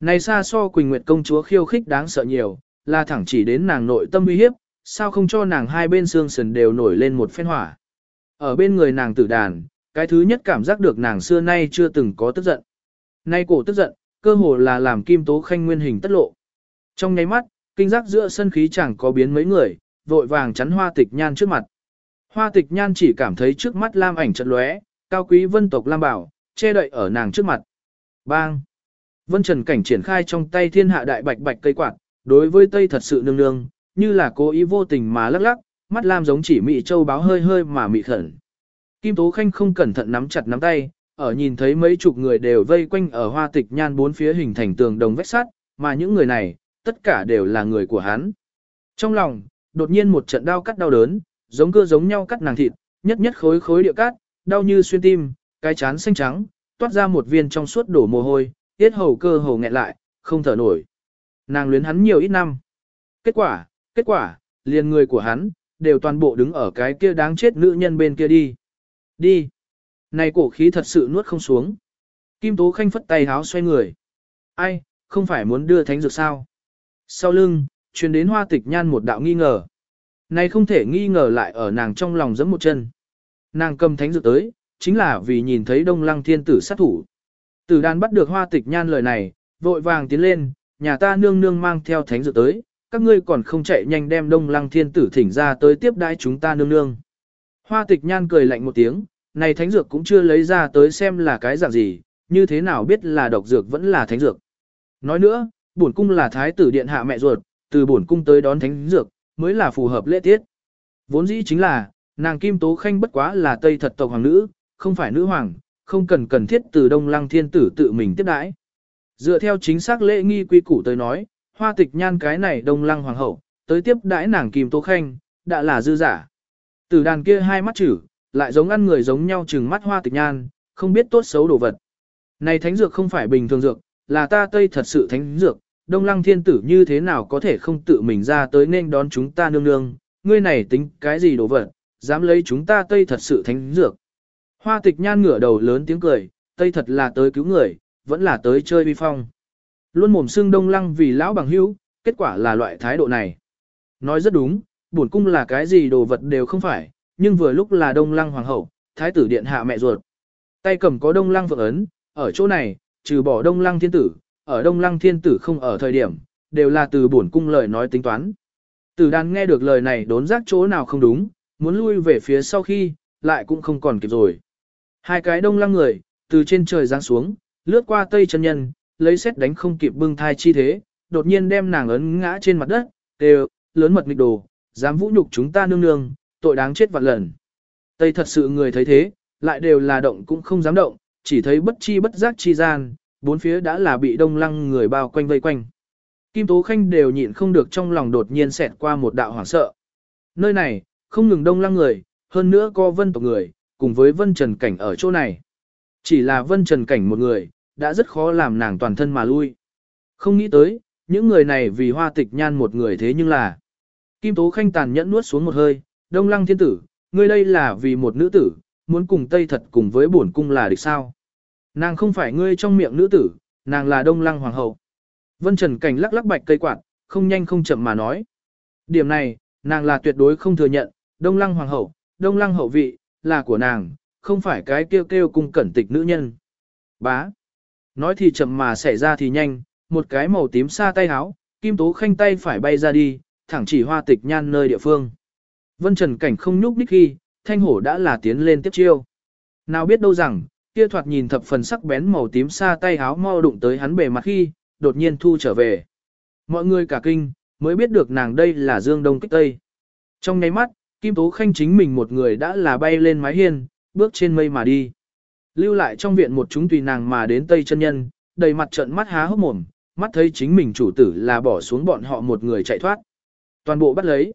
Này xa so Quỳnh Nguyệt công chúa khiêu khích đáng sợ nhiều, là thẳng chỉ đến nàng nội tâm uy hiếp, sao không cho nàng hai bên xương sườn đều nổi lên một phen hỏa. Ở bên người nàng tử đàn, cái thứ nhất cảm giác được nàng xưa nay chưa từng có tức giận. Nay cổ tức giận, cơ hồ là làm kim tố khanh nguyên hình tất lộ. Trong nháy mắt, kinh giác giữa sân khí chẳng có biến mấy người, vội vàng chắn hoa tịch nhan trước mặt. Hoa tịch nhan chỉ cảm thấy trước mắt lam ảnh trận lóe, cao quý vân tộc lam bảo, che đậy ở nàng trước mặt. Bang! Vân Trần Cảnh triển khai trong tay thiên hạ đại bạch bạch cây quạt, đối với Tây thật sự nương nương, như là cố ý vô tình mà lắc lắc, mắt lam giống chỉ mị châu báo hơi hơi mà mị khẩn. Kim Tố Khanh không cẩn thận nắm chặt nắm tay, ở nhìn thấy mấy chục người đều vây quanh ở hoa tịch nhan bốn phía hình thành tường đồng vách sắt, mà những người này, tất cả đều là người của hắn. Trong lòng, đột nhiên một trận đau cắt đau đớn, giống cơ giống nhau cắt nàng thịt, nhất nhất khối khối địa cát đau như xuyên tim, cái chán xanh trắng, toát ra một viên trong suốt đổ mồ hôi, tiết hầu cơ hầu nghẹn lại, không thở nổi. Nàng luyến hắn nhiều ít năm. Kết quả, kết quả, liền người của hắn, đều toàn bộ đứng ở cái kia đáng chết nữ nhân bên kia đi. Đi. Này cổ khí thật sự nuốt không xuống. Kim Tố Khanh phất tay háo xoay người. Ai, không phải muốn đưa thánh dược sao? Sau lưng, truyền đến hoa tịch nhan một đạo nghi ngờ. Này không thể nghi ngờ lại ở nàng trong lòng giẫm một chân. Nàng cầm thánh dược tới, chính là vì nhìn thấy đông lăng thiên tử sát thủ. Tử đàn bắt được hoa tịch nhan lời này, vội vàng tiến lên, nhà ta nương nương mang theo thánh dược tới, các ngươi còn không chạy nhanh đem đông lăng thiên tử thỉnh ra tới tiếp đãi chúng ta nương nương. Hoa tịch nhan cười lạnh một tiếng, này thánh dược cũng chưa lấy ra tới xem là cái dạng gì, như thế nào biết là độc dược vẫn là thánh dược. Nói nữa, bổn cung là thái tử điện hạ mẹ ruột, từ bổn cung tới đón thánh dược, mới là phù hợp lễ tiết. Vốn dĩ chính là, nàng Kim Tố Khanh bất quá là Tây thật tộc hoàng nữ, không phải nữ hoàng, không cần cần thiết từ Đông Lăng Thiên Tử tự mình tiếp đãi. Dựa theo chính xác lễ nghi quy củ tới nói, hoa tịch nhan cái này Đông Lăng hoàng hậu, tới tiếp đãi nàng Kim Tố Khanh, đã là dư giả. Tử đàn kia hai mắt chữ, lại giống ăn người giống nhau chừng mắt hoa tịch nhan, không biết tốt xấu đồ vật. Này thánh dược không phải bình thường dược, là ta Tây thật sự thánh dược, Đông Lăng Thiên Tử như thế nào có thể không tự mình ra tới nên đón chúng ta nương nương, ngươi này tính cái gì đồ vật, dám lấy chúng ta Tây thật sự thánh dược. Hoa tịch nhan ngửa đầu lớn tiếng cười, Tây thật là tới cứu người, vẫn là tới chơi vi phong. Luôn mồm xưng Đông Lăng vì lão bằng hữu, kết quả là loại thái độ này. Nói rất đúng, bổn cung là cái gì đồ vật đều không phải, nhưng vừa lúc là Đông Lăng hoàng hậu, thái tử điện hạ mẹ ruột. Tay cầm có Đông Lăng vượng ấn, ở chỗ này, trừ bỏ Đông Lăng thiên tử, ở Đông Lăng thiên tử không ở thời điểm, đều là từ bổn cung lời nói tính toán. Tử đàn nghe được lời này đốn giác chỗ nào không đúng, muốn lui về phía sau khi, lại cũng không còn kịp rồi. Hai cái Đông Lăng người, từ trên trời giáng xuống, lướt qua tây chân nhân, lấy xét đánh không kịp bưng thai chi thế, đột nhiên đem nàng ấn ngã trên mặt đất, đều, lớn mật nghịch đồ, dám vũ nhục chúng ta nương nương, tội đáng chết vạn lần. Tây thật sự người thấy thế, lại đều là động cũng không dám động, chỉ thấy bất chi bất giác chi gian, bốn phía đã là bị đông lăng người bao quanh vây quanh. Kim Tố Khanh đều nhịn không được trong lòng đột nhiên xẹt qua một đạo hoảng sợ. Nơi này, không ngừng đông lăng người, hơn nữa có vân tộc người, cùng với vân trần cảnh ở chỗ này. Chỉ là vân trần cảnh một người, đã rất khó làm nàng toàn thân mà lui. Không nghĩ tới, những người này vì hoa tịch nhan một người thế nhưng là. Kim Tố Khanh tàn nhẫn nuốt xuống một hơi, đông lăng thiên tử, ngươi đây là vì một nữ tử, muốn cùng Tây thật cùng với bổn cung là địch sao. Nàng không phải ngươi trong miệng nữ tử, nàng là đông lăng hoàng hậu. Vân Trần Cảnh lắc lắc bạch cây quạt, không nhanh không chậm mà nói. Điểm này, nàng là tuyệt đối không thừa nhận, đông lăng hoàng hậu, đông lăng hậu vị, là của nàng, không phải cái kêu kêu cung cẩn tịch nữ nhân. Bá. Nói thì chậm mà xảy ra thì nhanh, một cái màu tím xa tay háo, kim tố khanh tay phải bay ra đi, thẳng chỉ hoa tịch nhan nơi địa phương. Vân Trần Cảnh không nhúc nhích khi, thanh hổ đã là tiến lên tiếp chiêu. Nào biết đâu rằng, kia thoạt nhìn thập phần sắc bén màu tím xa tay háo mau đụng tới hắn bề mặt khi, đột nhiên thu trở về. Mọi người cả kinh, mới biết được nàng đây là Dương Đông Kích Tây. Trong nháy mắt, Kim Tố Khanh chính mình một người đã là bay lên mái hiên, bước trên mây mà đi. Lưu lại trong viện một chúng tùy nàng mà đến Tây chân nhân, đầy mặt trận mắt há hốc mồm, mắt thấy chính mình chủ tử là bỏ xuống bọn họ một người chạy thoát. Toàn bộ bắt lấy.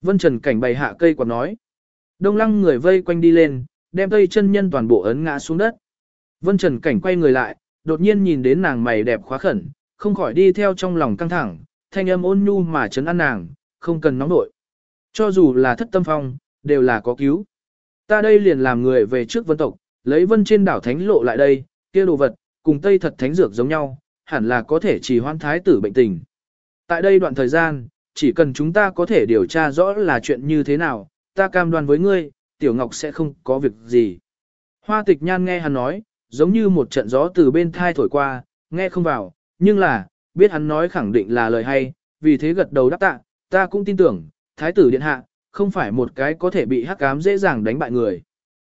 Vân Trần cảnh bày hạ cây quạt nói. Đông lăng người vây quanh đi lên, đem Tây chân nhân toàn bộ ấn ngã xuống đất. Vân Trần cảnh quay người lại, đột nhiên nhìn đến nàng mày đẹp khóa khẩn, không khỏi đi theo trong lòng căng thẳng, thanh âm ôn nhu mà chấn an nàng, không cần nóng nội. Cho dù là thất tâm phong, đều là có cứu. Ta đây liền làm người về trước vân tộc, lấy vân trên đảo thánh lộ lại đây, kia đồ vật, cùng tây thật thánh dược giống nhau, hẳn là có thể chỉ hoan thái tử bệnh tình. Tại đây đoạn thời gian, chỉ cần chúng ta có thể điều tra rõ là chuyện như thế nào, ta cam đoan với ngươi, tiểu ngọc sẽ không có việc gì. Hoa tịch nhan nghe hắn nói, giống như một trận gió từ bên thai thổi qua, nghe không vào, nhưng là, biết hắn nói khẳng định là lời hay, vì thế gật đầu đáp tạ, ta cũng tin tưởng, thái tử điện hạ, không phải một cái có thể bị hắc ám dễ dàng đánh bại người.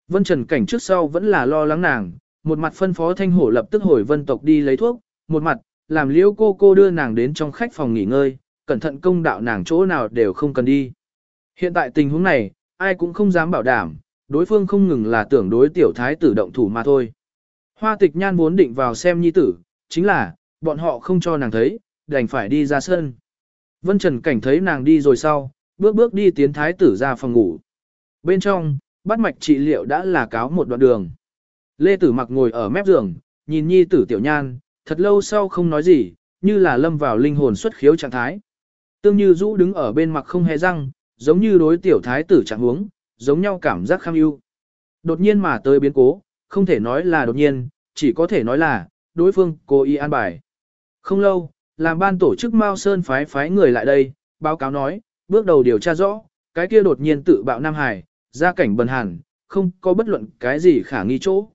Vân Trần Cảnh trước sau vẫn là lo lắng nàng, một mặt phân phó thanh hổ lập tức hồi vân tộc đi lấy thuốc, một mặt, làm liễu cô cô đưa nàng đến trong khách phòng nghỉ ngơi, cẩn thận công đạo nàng chỗ nào đều không cần đi. Hiện tại tình huống này, ai cũng không dám bảo đảm, đối phương không ngừng là tưởng đối tiểu thái tử động thủ mà thôi. Hoa tịch nhan muốn định vào xem nhi tử, chính là, bọn họ không cho nàng thấy, đành phải đi ra sân. Vân Trần Cảnh thấy nàng đi rồi sau, bước bước đi tiến thái tử ra phòng ngủ. Bên trong, bắt mạch trị liệu đã là cáo một đoạn đường. Lê Tử mặc ngồi ở mép giường, nhìn nhi tử tiểu nhan, thật lâu sau không nói gì, như là lâm vào linh hồn xuất khiếu trạng thái. Tương như Dũ đứng ở bên mặt không hề răng, giống như đối tiểu thái tử trạng huống, giống nhau cảm giác kham ưu. Đột nhiên mà tới biến cố, không thể nói là đột nhiên, chỉ có thể nói là, đối phương cố ý an bài. Không lâu, làm ban tổ chức Mao Sơn phái phái người lại đây, báo cáo nói, bước đầu điều tra rõ, cái kia đột nhiên tự bạo Nam Hải, gia cảnh bần hàn, không có bất luận cái gì khả nghi chỗ.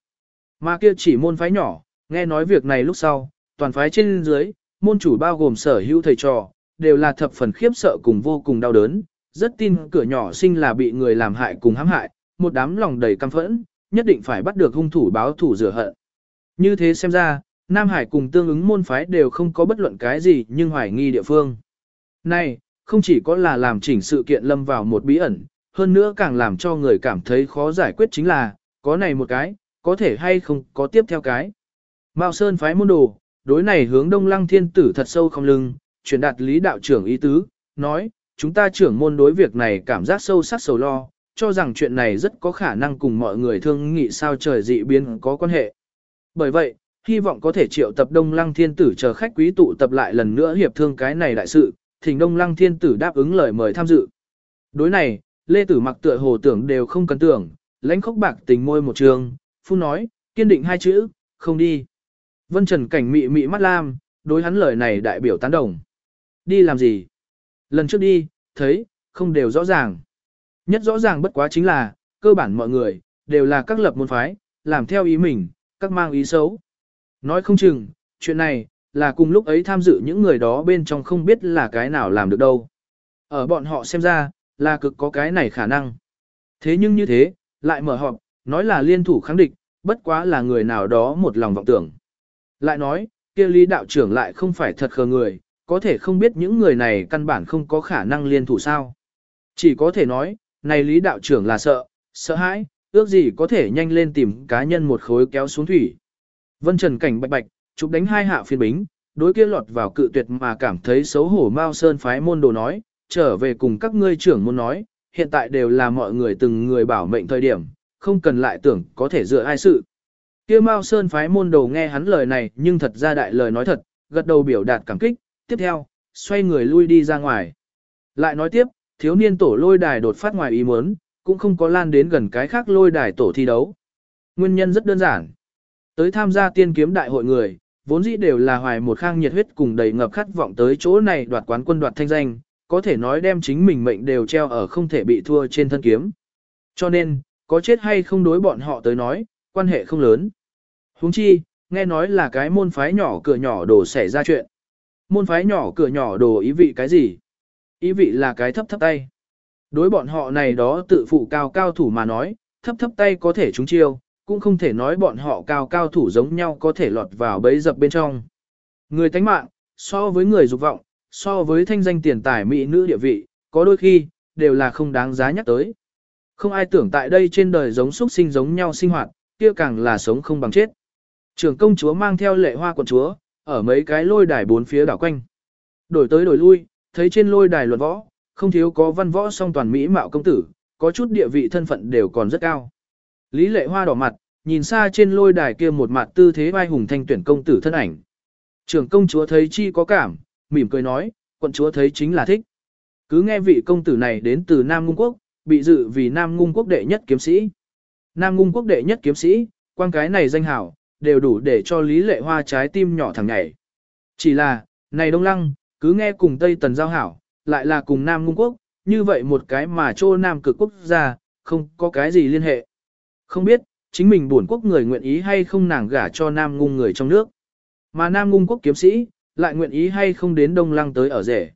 Mà kia chỉ môn phái nhỏ, nghe nói việc này lúc sau, toàn phái trên dưới, môn chủ bao gồm sở hữu thầy trò, đều là thập phần khiếp sợ cùng vô cùng đau đớn, rất tin cửa nhỏ sinh là bị người làm hại cùng hãm hại, một đám lòng đầy căm phẫn, nhất định phải bắt được hung thủ báo thủ rửa hận. Như thế xem ra, Nam Hải cùng tương ứng môn phái đều không có bất luận cái gì nhưng hoài nghi địa phương. Này, không chỉ có là làm chỉnh sự kiện lâm vào một bí ẩn, hơn nữa càng làm cho người cảm thấy khó giải quyết chính là, có này một cái, có thể hay không có tiếp theo cái. Mao Sơn phái môn đồ, đối này hướng đông lăng thiên tử thật sâu không lưng, truyền đạt lý đạo trưởng ý tứ, nói, chúng ta trưởng môn đối việc này cảm giác sâu sắc sầu lo, cho rằng chuyện này rất có khả năng cùng mọi người thương nghị sao trời dị biến có quan hệ. Bởi vậy, hy vọng có thể triệu tập Đông Lăng Thiên Tử chờ khách quý tụ tập lại lần nữa hiệp thương cái này đại sự, thỉnh Đông Lăng Thiên Tử đáp ứng lời mời tham dự. Đối này, Lê Tử mặc tựa hồ tưởng đều không cần tưởng, lãnh khốc bạc tình môi một trường, phun nói, kiên định hai chữ, không đi. Vân Trần cảnh mị mị mắt lam, đối hắn lời này đại biểu tán đồng. Đi làm gì? Lần trước đi, thấy, không đều rõ ràng. Nhất rõ ràng bất quá chính là, cơ bản mọi người, đều là các lập môn phái, làm theo ý mình, các mang ý xấu. Nói không chừng, chuyện này, là cùng lúc ấy tham dự những người đó bên trong không biết là cái nào làm được đâu. Ở bọn họ xem ra, là cực có cái này khả năng. Thế nhưng như thế, lại mở họp, nói là liên thủ kháng địch, bất quá là người nào đó một lòng vọng tưởng. Lại nói, kia lý đạo trưởng lại không phải thật khờ người, có thể không biết những người này căn bản không có khả năng liên thủ sao. Chỉ có thể nói, này lý đạo trưởng là sợ, sợ hãi, ước gì có thể nhanh lên tìm cá nhân một khối kéo xuống thủy. Vân Trần cảnh bạch bạch, chụp đánh hai hạ phiên bính, đối kia lọt vào cự tuyệt mà cảm thấy xấu hổ Mao Sơn phái môn đồ nói, trở về cùng các ngươi trưởng môn nói, hiện tại đều là mọi người từng người bảo mệnh thời điểm, không cần lại tưởng có thể dựa ai sự. Kia Mao Sơn phái môn đồ nghe hắn lời này nhưng thật ra đại lời nói thật, gật đầu biểu đạt cảm kích, tiếp theo, xoay người lui đi ra ngoài. Lại nói tiếp, thiếu niên tổ lôi đài đột phát ngoài ý muốn, cũng không có lan đến gần cái khác lôi đài tổ thi đấu. Nguyên nhân rất đơn giản. Tới tham gia tiên kiếm đại hội người, vốn dĩ đều là hoài một khang nhiệt huyết cùng đầy ngập khát vọng tới chỗ này đoạt quán quân đoạt thanh danh, có thể nói đem chính mình mệnh đều treo ở không thể bị thua trên thân kiếm. Cho nên, có chết hay không đối bọn họ tới nói, quan hệ không lớn. Huống chi, nghe nói là cái môn phái nhỏ cửa nhỏ đồ xảy ra chuyện. Môn phái nhỏ cửa nhỏ đồ ý vị cái gì? Ý vị là cái thấp thấp tay. Đối bọn họ này đó tự phụ cao cao thủ mà nói, thấp thấp tay có thể trúng chiêu, cũng không thể nói bọn họ cao cao thủ giống nhau có thể lọt vào bẫy dập bên trong. Người tánh mạng, so với người dục vọng, so với thanh danh tiền tài mỹ nữ địa vị, có đôi khi, đều là không đáng giá nhắc tới. Không ai tưởng tại đây trên đời giống xuất sinh giống nhau sinh hoạt, kia càng là sống không bằng chết. Trưởng công chúa mang theo lệ hoa quận chúa, ở mấy cái lôi đài bốn phía đảo quanh. Đổi tới đổi lui, thấy trên lôi đài luận võ, không thiếu có văn võ song toàn mỹ mạo công tử, có chút địa vị thân phận đều còn rất cao. Lý lệ hoa đỏ mặt, nhìn xa trên lôi đài kia một mặt tư thế vai hùng thanh tuyển công tử thân ảnh. Trưởng công chúa thấy chi có cảm, mỉm cười nói, quận chúa thấy chính là thích. Cứ nghe vị công tử này đến từ Nam Ngung Quốc, bị dự vì Nam Ngung Quốc đệ nhất kiếm sĩ. Nam Ngung Quốc đệ nhất kiếm sĩ, quan cái này danh hảo, đều đủ để cho Lý Lệ Hoa trái tim nhỏ thằng nhảy. Chỉ là, này Đông Lăng, cứ nghe cùng Tây Tần giao hảo, lại là cùng Nam Ngung Quốc, như vậy một cái mà trô Nam cực quốc gia, không có cái gì liên hệ. Không biết, chính mình buồn quốc người nguyện ý hay không nàng gả cho Nam Ngung người trong nước. Mà Nam Ngung quốc kiếm sĩ, lại nguyện ý hay không đến Đông Lăng tới ở rể.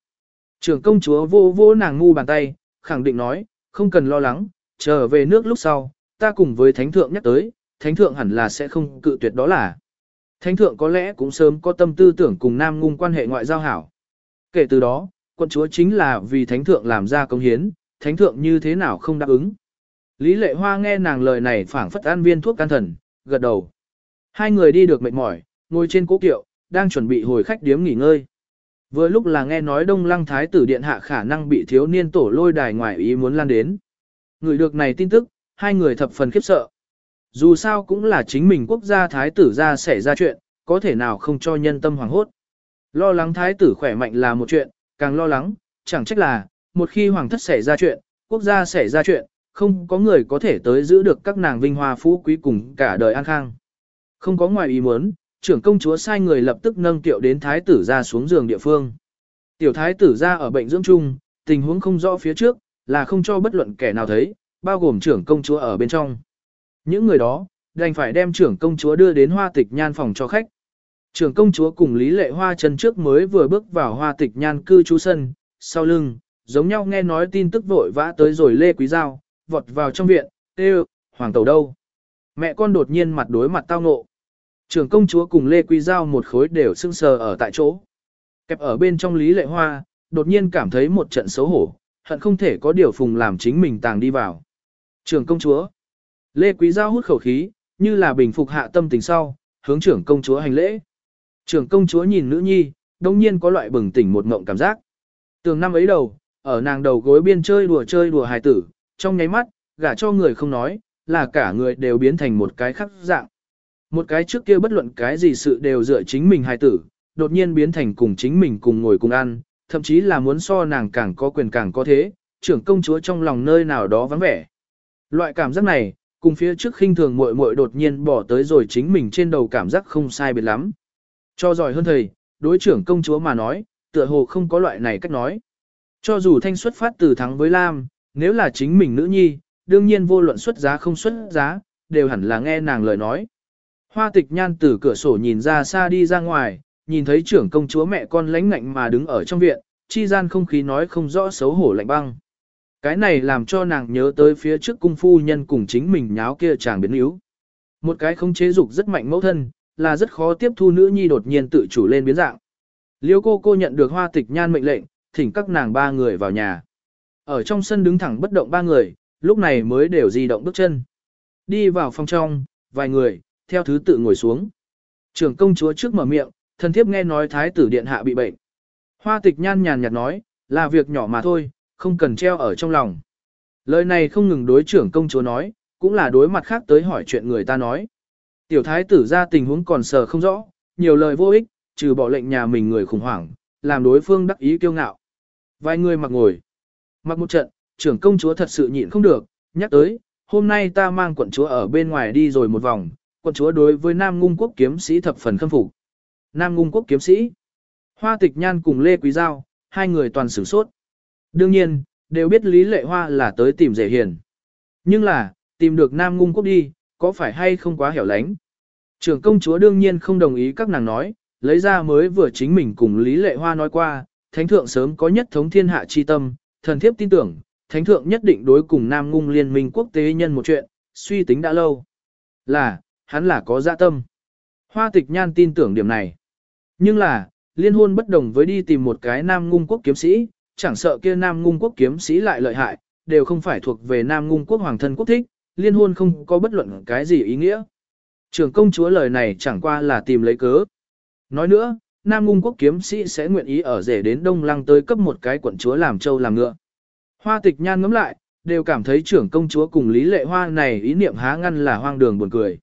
Trưởng công chúa vô vô nàng ngu bàn tay, khẳng định nói, không cần lo lắng, trở về nước lúc sau, ta cùng với thánh thượng nhắc tới, thánh thượng hẳn là sẽ không cự tuyệt đó là. Thánh thượng có lẽ cũng sớm có tâm tư tưởng cùng Nam Ngung quan hệ ngoại giao hảo. Kể từ đó, quân chúa chính là vì thánh thượng làm ra công hiến, thánh thượng như thế nào không đáp ứng. Lý lệ hoa nghe nàng lời này phảng phất an viên thuốc can thần, gật đầu. Hai người đi được mệt mỏi, ngồi trên cố kiệu, đang chuẩn bị hồi khách điếm nghỉ ngơi. Vừa lúc là nghe nói Đông Lăng Thái tử điện hạ khả năng bị thiếu niên tổ lôi đài ngoài ý muốn lan đến. Người được này tin tức, hai người thập phần khiếp sợ. Dù sao cũng là chính mình quốc gia Thái tử ra xảy ra chuyện, có thể nào không cho nhân tâm hoàng hốt. Lo lắng Thái tử khỏe mạnh là một chuyện, càng lo lắng, chẳng trách là, một khi hoàng thất xảy ra chuyện, quốc gia xảy ra chuyện, không có người có thể tới giữ được các nàng vinh hoa phú quý cùng cả đời an khang. Không có ngoài ý muốn, trưởng công chúa sai người lập tức nâng tiệu đến thái tử ra xuống giường địa phương. Tiểu thái tử ra ở bệnh dưỡng chung, tình huống không rõ phía trước, là không cho bất luận kẻ nào thấy, bao gồm trưởng công chúa ở bên trong. Những người đó, đành phải đem trưởng công chúa đưa đến hoa tịch nhan phòng cho khách. Trưởng công chúa cùng Lý Lệ Hoa chân trước mới vừa bước vào hoa tịch nhan cư trú sân, sau lưng, giống nhau nghe nói tin tức vội vã tới rồi Lê Quý Giao, vọt vào trong viện, tê hoàng tàu đâu. Mẹ con đột nhiên mặt đối mặt tao ngộ. Trưởng công chúa cùng Lê Quý Giao một khối đều sưng sờ ở tại chỗ. Kẹp ở bên trong Lý Lệ Hoa, đột nhiên cảm thấy một trận xấu hổ, hận không thể có điều phùng làm chính mình tàng đi vào. Trưởng công chúa. Lê Quý Giao hút khẩu khí, như là bình phục hạ tâm tình sau, hướng trưởng công chúa hành lễ. Trưởng công chúa nhìn nữ nhi, đông nhiên có loại bừng tỉnh một ngộng cảm giác. Tường năm ấy đầu, ở nàng đầu gối biên chơi đùa chơi đùa hài tử, trong nháy mắt, gả cho người không nói, là cả người đều biến thành một cái khắc dạng. Một cái trước kia bất luận cái gì sự đều dựa chính mình hài tử, đột nhiên biến thành cùng chính mình cùng ngồi cùng ăn, thậm chí là muốn so nàng càng có quyền càng có thế, trưởng công chúa trong lòng nơi nào đó vắng vẻ. Loại cảm giác này, cùng phía trước khinh thường muội muội đột nhiên bỏ tới rồi chính mình trên đầu cảm giác không sai biệt lắm. Cho giỏi hơn thầy, đối trưởng công chúa mà nói, tựa hồ không có loại này cách nói. Cho dù thanh xuất phát từ thắng với Lam, nếu là chính mình nữ nhi, đương nhiên vô luận xuất giá không xuất giá, đều hẳn là nghe nàng lời nói. Hoa tịch nhan từ cửa sổ nhìn ra xa đi ra ngoài, nhìn thấy trưởng công chúa mẹ con lãnh ngạnh mà đứng ở trong viện, chi gian không khí nói không rõ xấu hổ lạnh băng. Cái này làm cho nàng nhớ tới phía trước cung phu nhân cùng chính mình nháo kia chàng biến yếu. Một cái không chế dục rất mạnh mẫu thân, là rất khó tiếp thu nữ nhi đột nhiên tự chủ lên biến dạng. Liêu cô cô nhận được hoa tịch nhan mệnh lệnh, thỉnh các nàng ba người vào nhà. Ở trong sân đứng thẳng bất động ba người, lúc này mới đều di động bước chân. Đi vào phòng trong, vài người, theo thứ tự ngồi xuống. Trưởng công chúa trước mở miệng, thần thiếp nghe nói thái tử điện hạ bị bệnh. Hoa tịch nhan nhàn nhạt nói, là việc nhỏ mà thôi, không cần treo ở trong lòng. Lời này không ngừng đối trưởng công chúa nói, cũng là đối mặt khác tới hỏi chuyện người ta nói. Tiểu thái tử ra tình huống còn sờ không rõ, nhiều lời vô ích, trừ bỏ lệnh nhà mình người khủng hoảng, làm đối phương đắc ý kiêu ngạo. Vài người mặc ngồi. Mặc một trận, trưởng công chúa thật sự nhịn không được, nhắc tới, hôm nay ta mang quận chúa ở bên ngoài đi rồi một vòng, quận chúa đối với Nam Ngung quốc kiếm sĩ thập phần khâm phục. Nam Ngung quốc kiếm sĩ. Hoa tịch nhan cùng Lê Quý Giao, hai người toàn sửng sốt. Đương nhiên, đều biết Lý Lệ Hoa là tới tìm rể hiền. Nhưng là, tìm được Nam Ngung quốc đi, có phải hay không quá hẻo lánh? Trưởng công chúa đương nhiên không đồng ý các nàng nói, lấy ra mới vừa chính mình cùng Lý Lệ Hoa nói qua, thánh thượng sớm có nhất thống thiên hạ chi tâm, thần thiếp tin tưởng, thánh thượng nhất định đối cùng Nam Ngung liên minh quốc tế nhân một chuyện, suy tính đã lâu. Là, hắn là có dạ tâm. Hoa tịch nhan tin tưởng điểm này. Nhưng là, liên hôn bất đồng với đi tìm một cái Nam Ngung quốc kiếm sĩ, chẳng sợ kia Nam Ngung quốc kiếm sĩ lại lợi hại, đều không phải thuộc về Nam Ngung quốc hoàng thân quốc thích, liên hôn không có bất luận cái gì ý nghĩa. Trưởng công chúa lời này chẳng qua là tìm lấy cớ. Nói nữa, Nam Ngung quốc kiếm sĩ sẽ nguyện ý ở rể đến Đông Lăng tới cấp một cái quận chúa làm châu làm ngựa. Hoa tịch nhan ngắm lại, đều cảm thấy trưởng công chúa cùng Lý Lệ Hoa này ý niệm há ngăn là hoang đường buồn cười.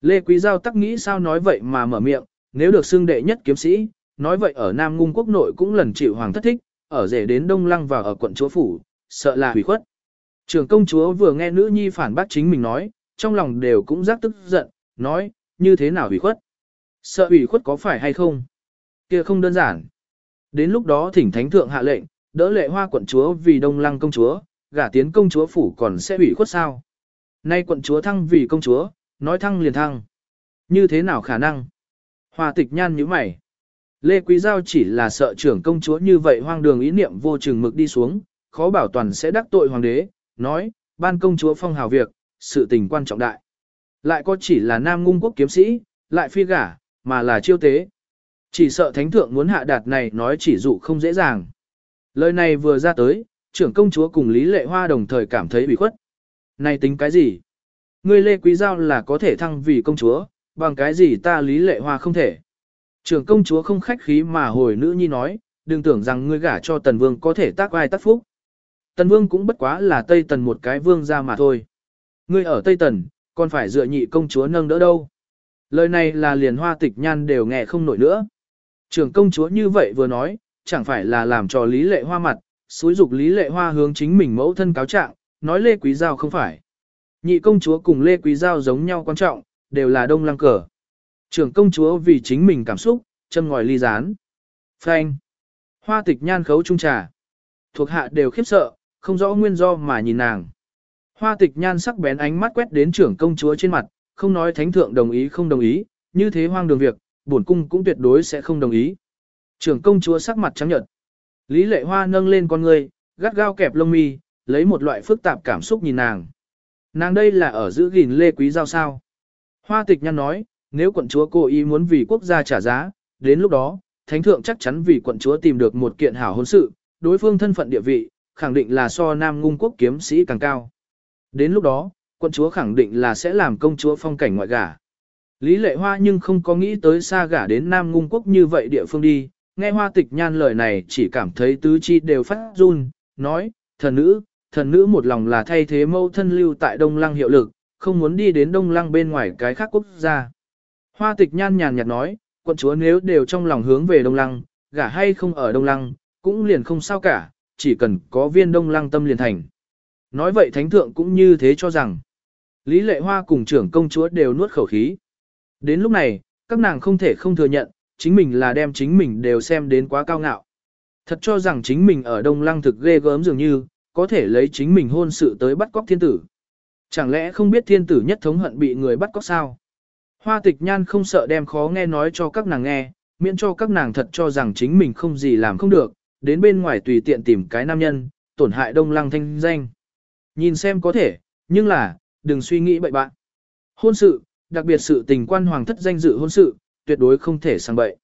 Lê Quý Giao tắc nghĩ sao nói vậy mà mở miệng, nếu được xưng đệ nhất kiếm sĩ, nói vậy ở Nam Ngung quốc nội cũng lần chịu hoàng thất thích, ở rể đến Đông Lăng và ở quận chúa phủ, sợ là hủy khuất. Trường công chúa vừa nghe nữ nhi phản bác chính mình nói, trong lòng đều cũng giác tức giận, nói, như thế nào hủy khuất? Sợ hủy khuất có phải hay không? kia không đơn giản. Đến lúc đó thỉnh thánh thượng hạ lệnh, đỡ lệ hoa quận chúa vì đông lăng công chúa, gả tiến công chúa phủ còn sẽ hủy khuất sao? Nay quận chúa thăng vì công chúa, nói thăng liền thăng. Như thế nào khả năng? Hoa tịch nhan như mày. Lê Quý Giao chỉ là sợ trưởng công chúa như vậy hoang đường ý niệm vô chừng mực đi xuống, khó bảo toàn sẽ đắc tội hoàng đế, nói, ban công chúa phong hào việc, sự tình quan trọng đại. Lại có chỉ là nam ngung quốc kiếm sĩ, lại phi gả, mà là chiêu tế. Chỉ sợ thánh thượng muốn hạ đạt này nói chỉ dụ không dễ dàng. Lời này vừa ra tới, trưởng công chúa cùng Lý Lệ Hoa đồng thời cảm thấy bị khuất. Này tính cái gì? Ngươi Lê Quý Giao là có thể thăng vì công chúa, bằng cái gì ta Lý Lệ Hoa không thể. Trưởng công chúa không khách khí mà hồi nữ nhi nói, đừng tưởng rằng ngươi gả cho tần vương có thể tác ai tác phúc. Tần vương cũng bất quá là Tây Tần một cái vương ra mà thôi. Ngươi ở Tây Tần, còn phải dựa nhị công chúa nâng đỡ đâu. Lời này là liền hoa tịch nhan đều nghe không nổi nữa. Trưởng công chúa như vậy vừa nói, chẳng phải là làm cho Lý Lệ Hoa mặt, xúi dục Lý Lệ Hoa hướng chính mình mẫu thân cáo trạng, nói Lê Quý Giao không phải. Nhị công chúa cùng Lê Quý Giao giống nhau quan trọng, đều là đông lăng cờ. Trưởng công chúa vì chính mình cảm xúc, châm ngòi ly rán. Phanh. Hoa tịch nhan khấu trung trà. Thuộc hạ đều khiếp sợ, không rõ nguyên do mà nhìn nàng. Hoa tịch nhan sắc bén ánh mắt quét đến trưởng công chúa trên mặt, không nói thánh thượng đồng ý không đồng ý, như thế hoang đường việc, bổn cung cũng tuyệt đối sẽ không đồng ý. Trưởng công chúa sắc mặt trắng nhợt. Lý lệ hoa nâng lên con người, gắt gao kẹp lông mi, lấy một loại phức tạp cảm xúc nhìn nàng. Nàng đây là ở giữ gìn lê quý giao sao. Hoa tịch nhăn nói, nếu quận chúa cố ý muốn vì quốc gia trả giá, đến lúc đó, thánh thượng chắc chắn vì quận chúa tìm được một kiện hảo hôn sự, đối phương thân phận địa vị, khẳng định là so nam ngung quốc kiếm sĩ càng cao. Đến lúc đó, quận chúa khẳng định là sẽ làm công chúa phong cảnh ngoại gả. Lý lệ hoa nhưng không có nghĩ tới xa gả đến nam ngung quốc như vậy địa phương đi, nghe hoa tịch nhan lời này chỉ cảm thấy tứ chi đều phát run, nói, thần nữ, thần nữ một lòng là thay thế mâu thân lưu tại Đông Lăng hiệu lực, không muốn đi đến Đông Lăng bên ngoài cái khác quốc gia. Hoa tịch nhan nhàn nhạt nói, quận chúa nếu đều trong lòng hướng về Đông Lăng, gả hay không ở Đông Lăng, cũng liền không sao cả, chỉ cần có viên Đông Lăng tâm liền thành. Nói vậy thánh thượng cũng như thế cho rằng. Lý lệ hoa cùng trưởng công chúa đều nuốt khẩu khí. Đến lúc này, các nàng không thể không thừa nhận, chính mình là đem chính mình đều xem đến quá cao ngạo. Thật cho rằng chính mình ở Đông Lăng thực ghê gớm dường như, có thể lấy chính mình hôn sự tới bắt cóc thiên tử. Chẳng lẽ không biết thiên tử nhất thống hận bị người bắt cóc sao? Hoa tịch nhan không sợ đem khó nghe nói cho các nàng nghe, miễn cho các nàng thật cho rằng chính mình không gì làm không được, đến bên ngoài tùy tiện tìm cái nam nhân, tổn hại đông lăng thanh danh. Nhìn xem có thể, nhưng là, đừng suy nghĩ bậy bạn. Hôn sự, đặc biệt sự tình quan hoàng thất danh dự hôn sự, tuyệt đối không thể sang bậy.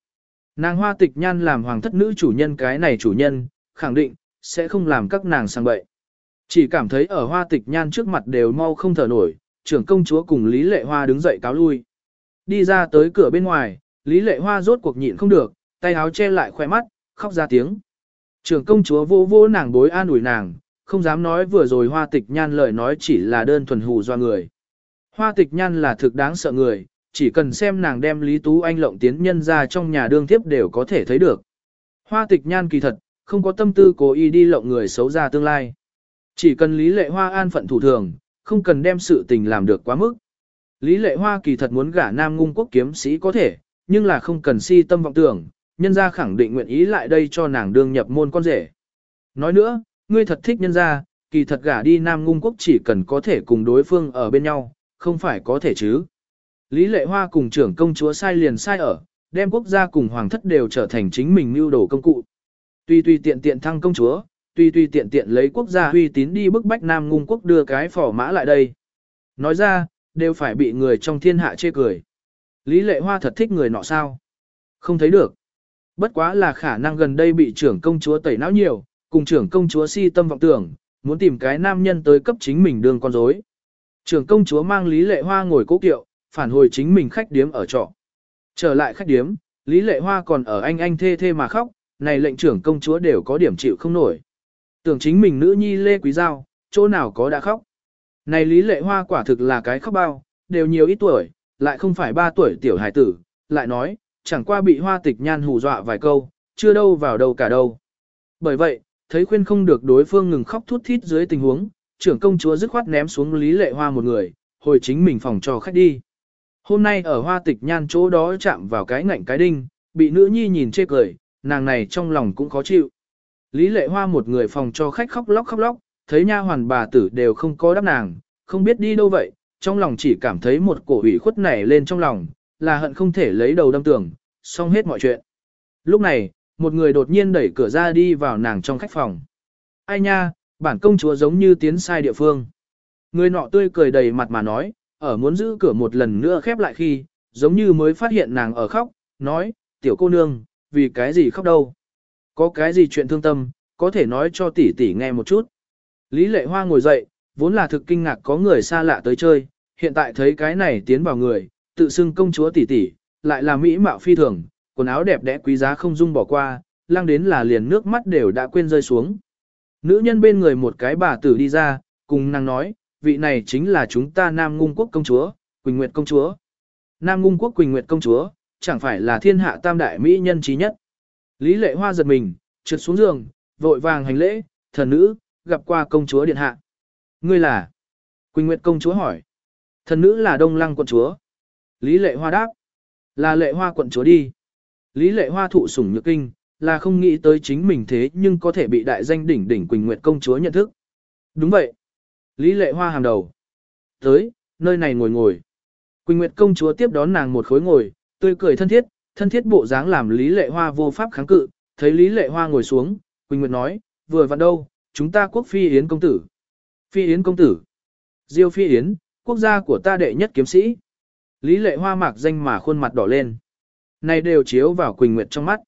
Nàng hoa tịch nhan làm hoàng thất nữ chủ nhân cái này chủ nhân, khẳng định, sẽ không làm các nàng sang bậy. Chỉ cảm thấy ở hoa tịch nhan trước mặt đều mau không thở nổi, trưởng công chúa cùng Lý Lệ Hoa đứng dậy cáo lui. Đi ra tới cửa bên ngoài, Lý Lệ Hoa rốt cuộc nhịn không được, tay áo che lại khỏe mắt, khóc ra tiếng. Trưởng công chúa vô vô nàng bối an ủi nàng, không dám nói vừa rồi hoa tịch nhan lời nói chỉ là đơn thuần hù do người. Hoa tịch nhan là thực đáng sợ người, chỉ cần xem nàng đem Lý Tú Anh lộng tiến nhân ra trong nhà đương tiếp đều có thể thấy được. Hoa tịch nhan kỳ thật, không có tâm tư cố ý đi lộng người xấu ra tương lai. Chỉ cần Lý Lệ Hoa an phận thủ thường, không cần đem sự tình làm được quá mức. Lý Lệ Hoa kỳ thật muốn gả Nam Ngung quốc kiếm sĩ có thể, nhưng là không cần si tâm vọng tưởng, nhân gia khẳng định nguyện ý lại đây cho nàng đương nhập môn con rể. Nói nữa, ngươi thật thích nhân gia, kỳ thật gả đi Nam Ngung quốc chỉ cần có thể cùng đối phương ở bên nhau, không phải có thể chứ. Lý Lệ Hoa cùng trưởng công chúa sai liền sai ở, đem quốc gia cùng hoàng thất đều trở thành chính mình mưu đồ công cụ. Tuy tuy tiện tiện thăng công chúa, tuy tuy tiện tiện lấy quốc gia uy tín đi bức bách Nam Ngung quốc đưa cái phỏ mã lại đây. Nói ra, đều phải bị người trong thiên hạ chê cười. Lý lệ hoa thật thích người nọ sao? Không thấy được. Bất quá là khả năng gần đây bị trưởng công chúa tẩy não nhiều, cùng trưởng công chúa si tâm vọng tưởng, muốn tìm cái nam nhân tới cấp chính mình đường con rối. Trưởng công chúa mang Lý Lệ Hoa ngồi cố kiệu, phản hồi chính mình khách điếm ở trọ. Trở lại khách điếm, Lý Lệ Hoa còn ở anh anh thê thê mà khóc, này lệnh trưởng công chúa đều có điểm chịu không nổi. Tưởng chính mình nữ nhi Lê Quý Giao, chỗ nào có đã khóc. Này Lý Lệ Hoa quả thực là cái khóc bao, đều nhiều ít tuổi, lại không phải ba tuổi tiểu hải tử, lại nói, chẳng qua bị hoa tịch nhan hù dọa vài câu, chưa đâu vào đâu cả đâu. Bởi vậy, thấy khuyên không được đối phương ngừng khóc thút thít dưới tình huống, trưởng công chúa dứt khoát ném xuống Lý Lệ Hoa một người, hồi chính mình phòng cho khách đi. Hôm nay ở hoa tịch nhan chỗ đó chạm vào cái ngạnh cái đinh, bị nữ nhi nhìn chê cười, nàng này trong lòng cũng khó chịu. Lý Lệ Hoa một người phòng cho khách khóc lóc khóc lóc, thấy nha hoàn bà tử đều không có đáp nàng, không biết đi đâu vậy, trong lòng chỉ cảm thấy một cổ ủy khuất nảy lên trong lòng, là hận không thể lấy đầu đâm tường, xong hết mọi chuyện. Lúc này, một người đột nhiên đẩy cửa ra đi vào nàng trong khách phòng. Ai nha, bản công chúa giống như tiến sai địa phương. Người nọ tươi cười đầy mặt mà nói, ở muốn giữ cửa một lần nữa khép lại khi, giống như mới phát hiện nàng ở khóc, nói, tiểu cô nương, vì cái gì khóc đâu. Có cái gì chuyện thương tâm, có thể nói cho tỷ tỷ nghe một chút. Lý lệ hoa ngồi dậy, vốn là thực kinh ngạc có người xa lạ tới chơi, hiện tại thấy cái này tiến vào người, tự xưng công chúa tỷ tỷ, lại là mỹ mạo phi thường, quần áo đẹp đẽ quý giá không dung bỏ qua, lang đến là liền nước mắt đều đã quên rơi xuống. Nữ nhân bên người một cái bà tử đi ra, cùng nàng nói, vị này chính là chúng ta Nam Ngung Quốc công chúa, Quỳnh Nguyệt công chúa. Nam Ngung Quốc Quỳnh Nguyệt công chúa, chẳng phải là thiên hạ tam đại mỹ nhân trí nhất. Lý lệ hoa giật mình, trượt xuống giường, vội vàng hành lễ, thần nữ, gặp qua công chúa điện hạ. Ngươi là? Quỳnh Nguyệt công chúa hỏi. Thần nữ là Đông Lăng quận chúa. Lý lệ hoa đáp. Là lệ hoa quận chúa đi. Lý lệ hoa thụ sủng nhược kinh, là không nghĩ tới chính mình thế nhưng có thể bị đại danh đỉnh đỉnh Quỳnh Nguyệt công chúa nhận thức. Đúng vậy. Lý lệ hoa hàng đầu. Tới, nơi này ngồi ngồi. Quỳnh Nguyệt công chúa tiếp đón nàng một khối ngồi, tươi cười thân thiết, thân thiết bộ dáng làm Lý lệ hoa vô pháp kháng cự, thấy Lý lệ hoa ngồi xuống, Quỳnh Nguyệt nói, vừa vặn đâu, chúng ta quốc phi yến công tử. Phi yến công tử. Diêu phi yến, quốc gia của ta đệ nhất kiếm sĩ. Lý lệ hoa mạc danh mà khuôn mặt đỏ lên. Này đều chiếu vào Quỳnh Nguyệt trong mắt.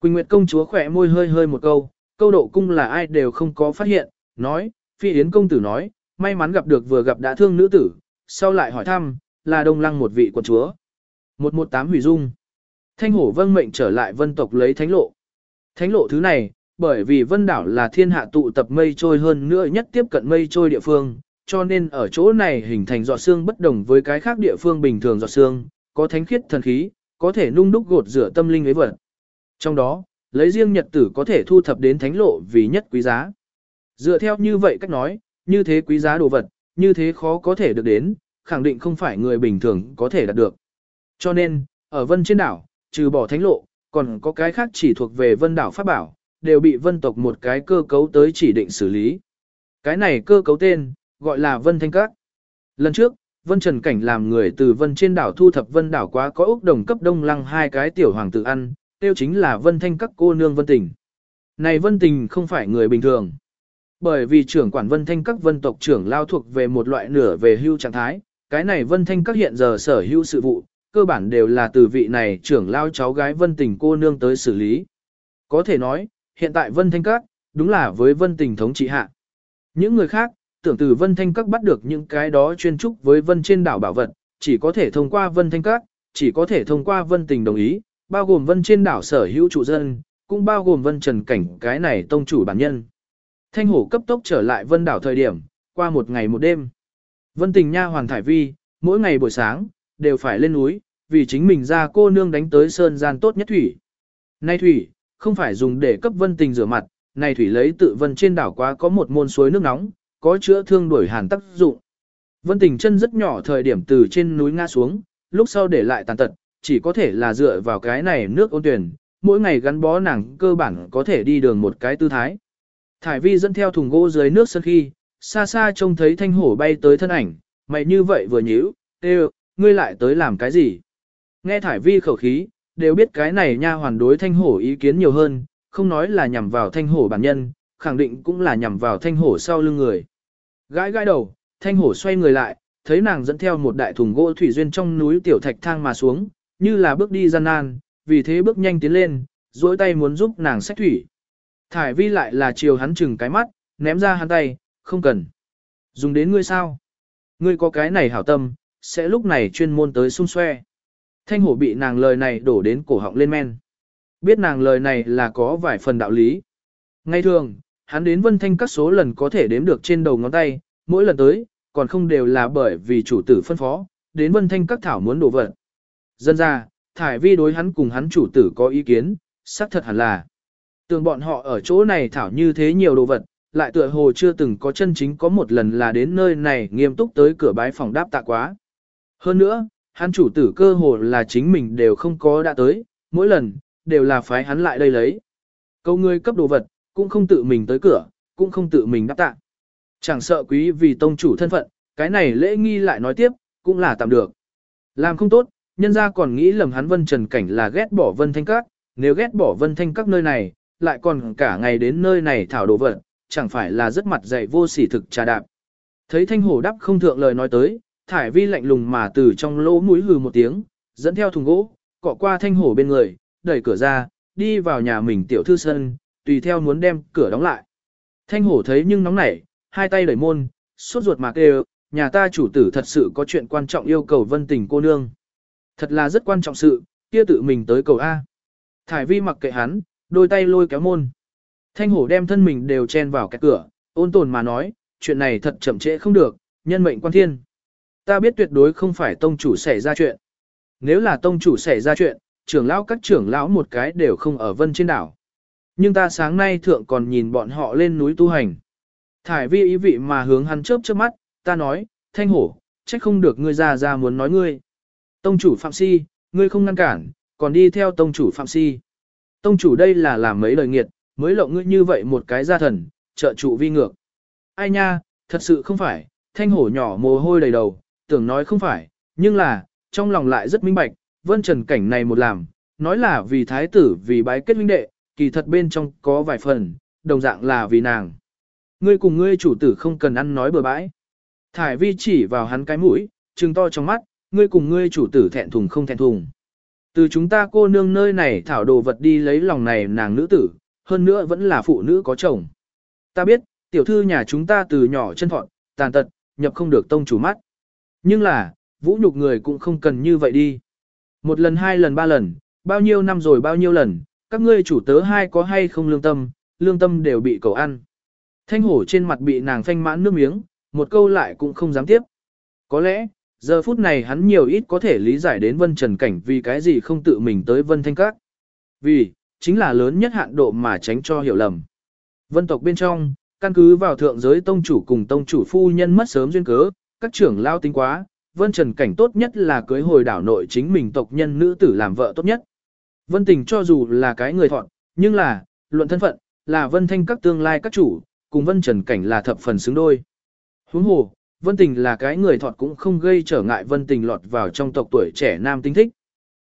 Quỳnh Nguyệt công chúa khỏe môi hơi hơi một câu, câu độ cung là ai đều không có phát hiện, nói, phi yến công tử nói, may mắn gặp được vừa gặp đã thương nữ tử, sau lại hỏi thăm, là đông lăng một vị quận chúa. 118 hủy dung. Thanh hổ vâng mệnh trở lại vân tộc lấy thánh lộ. Thánh lộ thứ này, bởi vì vân đảo là thiên hạ tụ tập mây trôi hơn nữa nhất tiếp cận mây trôi địa phương, cho nên ở chỗ này hình thành giọt xương bất đồng với cái khác địa phương bình thường giọt xương, có thánh khiết thần khí, có thể nung đúc gột rửa tâm linh ấy vật. Trong đó, lấy riêng nhật tử có thể thu thập đến thánh lộ vì nhất quý giá. Dựa theo như vậy cách nói, như thế quý giá đồ vật, như thế khó có thể được đến, khẳng định không phải người bình thường có thể đạt được. Cho nên, ở vân trên đảo, trừ bỏ thánh lộ, còn có cái khác chỉ thuộc về vân đảo pháp bảo, đều bị vân tộc một cái cơ cấu tới chỉ định xử lý. Cái này cơ cấu tên, gọi là vân thanh các. Lần trước, vân trần cảnh làm người từ vân trên đảo thu thập vân đảo quá có ốc đồng cấp đông lăng hai cái tiểu hoàng tử ăn, tiêu chính là vân thanh các cô nương vân tình. Này vân tình không phải người bình thường. Bởi vì trưởng quản vân thanh các vân tộc trưởng lao thuộc về một loại nửa về hưu trạng thái, cái này vân thanh các hiện giờ sở hưu sự vụ, cơ bản đều là từ vị này trưởng lao cháu gái vân tình cô nương tới xử lý. Có thể nói, hiện tại vân thanh các, đúng là với vân tình thống trị hạ. Những người khác, tưởng từ vân thanh các bắt được những cái đó chuyên trúc với vân trên đảo bảo vật, chỉ có thể thông qua vân thanh các, chỉ có thể thông qua vân tình đồng ý, bao gồm vân trên đảo sở hữu trụ dân, cũng bao gồm vân trần cảnh cái này tông chủ bản nhân. Thanh hổ cấp tốc trở lại vân đảo thời điểm, qua một ngày một đêm. Vân tình nha hoàng thải vi, mỗi ngày buổi sáng, đều phải lên núi, vì chính mình ra cô nương đánh tới sơn gian tốt nhất thủy. Nay thủy, không phải dùng để cấp vân tình rửa mặt, này thủy lấy tự vân trên đảo quá có một môn suối nước nóng, có chữa thương đuổi hàn tác dụng. Vân tình chân rất nhỏ thời điểm từ trên núi ngã xuống, lúc sau để lại tàn tật, chỉ có thể là dựa vào cái này nước ôn tuyển, mỗi ngày gắn bó nàng cơ bản có thể đi đường một cái tư thái. Thải vi dẫn theo thùng gỗ dưới nước sân khi, xa xa trông thấy thanh hổ bay tới thân ảnh, mày như vậy vừa nhíu, tê ngươi lại tới làm cái gì? Nghe thải vi khẩu khí, đều biết cái này nha hoàn đối thanh hổ ý kiến nhiều hơn, không nói là nhằm vào thanh hổ bản nhân, khẳng định cũng là nhằm vào thanh hổ sau lưng người. Gãi gãi đầu, thanh hổ xoay người lại, thấy nàng dẫn theo một đại thùng gỗ thủy duyên trong núi tiểu thạch thang mà xuống, như là bước đi gian nan, vì thế bước nhanh tiến lên, duỗi tay muốn giúp nàng xách thủy. Thải vi lại là chiều hắn chừng cái mắt, ném ra hắn tay, không cần. Dùng đến ngươi sao? Ngươi có cái này hảo tâm, sẽ lúc này chuyên môn tới xung xoe. Thanh hổ bị nàng lời này đổ đến cổ họng lên men. Biết nàng lời này là có vài phần đạo lý. Ngay thường, hắn đến vân thanh các số lần có thể đếm được trên đầu ngón tay, mỗi lần tới, còn không đều là bởi vì chủ tử phân phó, đến vân thanh các thảo muốn đổ vật. Dân ra, thải vi đối hắn cùng hắn chủ tử có ý kiến, xác thật hẳn là. Tưởng bọn họ ở chỗ này thảo như thế nhiều đồ vật, lại tựa hồ chưa từng có chân chính có một lần là đến nơi này nghiêm túc tới cửa bái phòng đáp tạ quá. Hơn nữa, hắn chủ tử cơ hồ là chính mình đều không có đã tới, mỗi lần, đều là phái hắn lại đây lấy. Câu ngươi cấp đồ vật, cũng không tự mình tới cửa, cũng không tự mình đáp tạ. Chẳng sợ quý vì tông chủ thân phận, cái này lễ nghi lại nói tiếp, cũng là tạm được. Làm không tốt, nhân ra còn nghĩ lầm hắn vân trần cảnh là ghét bỏ vân thanh các, nếu ghét bỏ vân thanh các nơi này, lại còn cả ngày đến nơi này thảo đồ vật, chẳng phải là rất mặt dày vô sỉ thực trà đạp. Thấy thanh hổ đắp không thượng lời nói tới, thải vi lạnh lùng mà từ trong lỗ mũi hừ một tiếng, dẫn theo thùng gỗ, cọ qua thanh hổ bên người, đẩy cửa ra, đi vào nhà mình tiểu thư sân, tùy theo muốn đem cửa đóng lại. Thanh hổ thấy nhưng nóng nảy, hai tay đẩy môn, sốt ruột mà kêu, nhà ta chủ tử thật sự có chuyện quan trọng yêu cầu vân tình cô nương. Thật là rất quan trọng sự, kia tự mình tới cầu A. Thải vi mặc kệ hắn, đôi tay lôi kéo môn. Thanh hổ đem thân mình đều chen vào cái cửa, ôn tồn mà nói, chuyện này thật chậm trễ không được, nhân mệnh quan thiên. Ta biết tuyệt đối không phải tông chủ xảy ra chuyện. Nếu là tông chủ xảy ra chuyện, trưởng lão các trưởng lão một cái đều không ở vân trên đảo. Nhưng ta sáng nay thượng còn nhìn bọn họ lên núi tu hành. Thải vi ý vị mà hướng hắn chớp chớp mắt, ta nói, thanh hổ, trách không được ngươi ra ra muốn nói ngươi. Tông chủ Phạm Si, ngươi không ngăn cản, còn đi theo tông chủ Phạm Si. Tông chủ đây là làm mấy lời nghiệt, mới lộng ngươi như vậy một cái gia thần, trợ trụ vi ngược. Ai nha, thật sự không phải, thanh hổ nhỏ mồ hôi đầy đầu, tưởng nói không phải, nhưng là, trong lòng lại rất minh bạch, vân trần cảnh này một làm, nói là vì thái tử vì bái kết huynh đệ, kỳ thật bên trong có vài phần, đồng dạng là vì nàng. Ngươi cùng ngươi chủ tử không cần ăn nói bừa bãi. Thải vi chỉ vào hắn cái mũi, trừng to trong mắt, ngươi cùng ngươi chủ tử thẹn thùng không thẹn thùng. Từ chúng ta cô nương nơi này thảo đồ vật đi lấy lòng này nàng nữ tử, hơn nữa vẫn là phụ nữ có chồng. Ta biết, tiểu thư nhà chúng ta từ nhỏ chân thọn, tàn tật, nhập không được tông chủ mắt. Nhưng là, vũ nhục người cũng không cần như vậy đi. Một lần hai lần ba lần, bao nhiêu năm rồi bao nhiêu lần, các ngươi chủ tớ hai có hay không lương tâm, lương tâm đều bị cầu ăn. Thanh hổ trên mặt bị nàng phanh mãn nước miếng, một câu lại cũng không dám tiếp. Có lẽ, Giờ phút này hắn nhiều ít có thể lý giải đến Vân Trần Cảnh vì cái gì không tự mình tới Vân Thanh Các. Vì, chính là lớn nhất hạn độ mà tránh cho hiểu lầm. Vân tộc bên trong, căn cứ vào thượng giới tông chủ cùng tông chủ phu nhân mất sớm duyên cớ, các trưởng lao tính quá, Vân Trần Cảnh tốt nhất là cưới hồi đảo nội chính mình tộc nhân nữ tử làm vợ tốt nhất. Vân Tình cho dù là cái người thọn, nhưng là, luận thân phận, là Vân Thanh các tương lai các chủ, cùng Vân Trần Cảnh là thập phần xứng đôi. Huống hồ, Vân Tình là cái người thọt cũng không gây trở ngại Vân Tình lọt vào trong tộc tuổi trẻ nam tinh thích.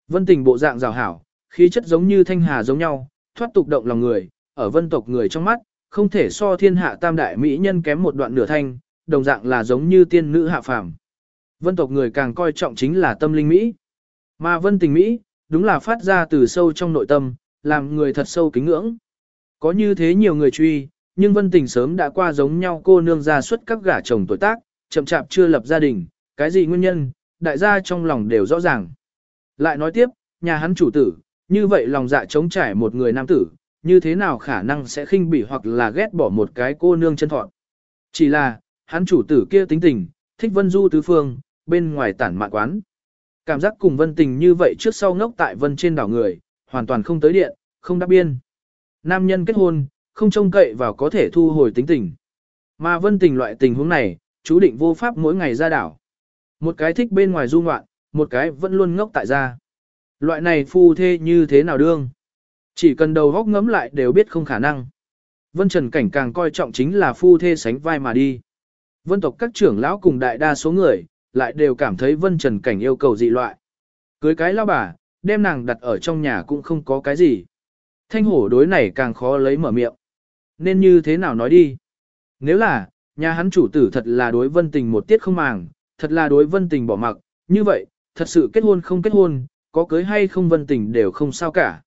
Vân Tình bộ dạng rào hảo, khí chất giống như thanh hà giống nhau, thoát tục động lòng người, ở vân tộc người trong mắt, không thể so thiên hạ tam đại mỹ nhân kém một đoạn nửa thanh, đồng dạng là giống như tiên nữ hạ phàm. Vân tộc người càng coi trọng chính là tâm linh Mỹ. Mà vân tình Mỹ, đúng là phát ra từ sâu trong nội tâm, làm người thật sâu kính ngưỡng. Có như thế nhiều người truy, nhưng vân tình sớm đã qua giống nhau cô nương ra suất các gả chồng tuổi tác, chậm chạp chưa lập gia đình, cái gì nguyên nhân, đại gia trong lòng đều rõ ràng. Lại nói tiếp, nhà hắn chủ tử, như vậy lòng dạ chống trải một người nam tử, như thế nào khả năng sẽ khinh bỉ hoặc là ghét bỏ một cái cô nương chân thọn. Chỉ là, hắn chủ tử kia tính tình, thích vân du tứ phương, bên ngoài tản mạn quán. Cảm giác cùng vân tình như vậy trước sau ngốc tại vân trên đảo người, hoàn toàn không tới điện, không đáp biên. Nam nhân kết hôn, không trông cậy vào có thể thu hồi tính tình. Mà vân tình loại tình huống này, chú định vô pháp mỗi ngày ra đảo. Một cái thích bên ngoài du ngoạn, một cái vẫn luôn ngốc tại gia. Loại này phu thê như thế nào đương? Chỉ cần đầu góc ngấm lại đều biết không khả năng. Vân Trần Cảnh càng coi trọng chính là phu thê sánh vai mà đi. Vân tộc các trưởng lão cùng đại đa số người, lại đều cảm thấy Vân Trần Cảnh yêu cầu dị loại. Cưới cái lao bà, đem nàng đặt ở trong nhà cũng không có cái gì. Thanh hổ đối này càng khó lấy mở miệng. Nên như thế nào nói đi? Nếu là, nhà hắn chủ tử thật là đối vân tình một tiết không màng, thật là đối vân tình bỏ mặc, như vậy, thật sự kết hôn không kết hôn, có cưới hay không vân tình đều không sao cả.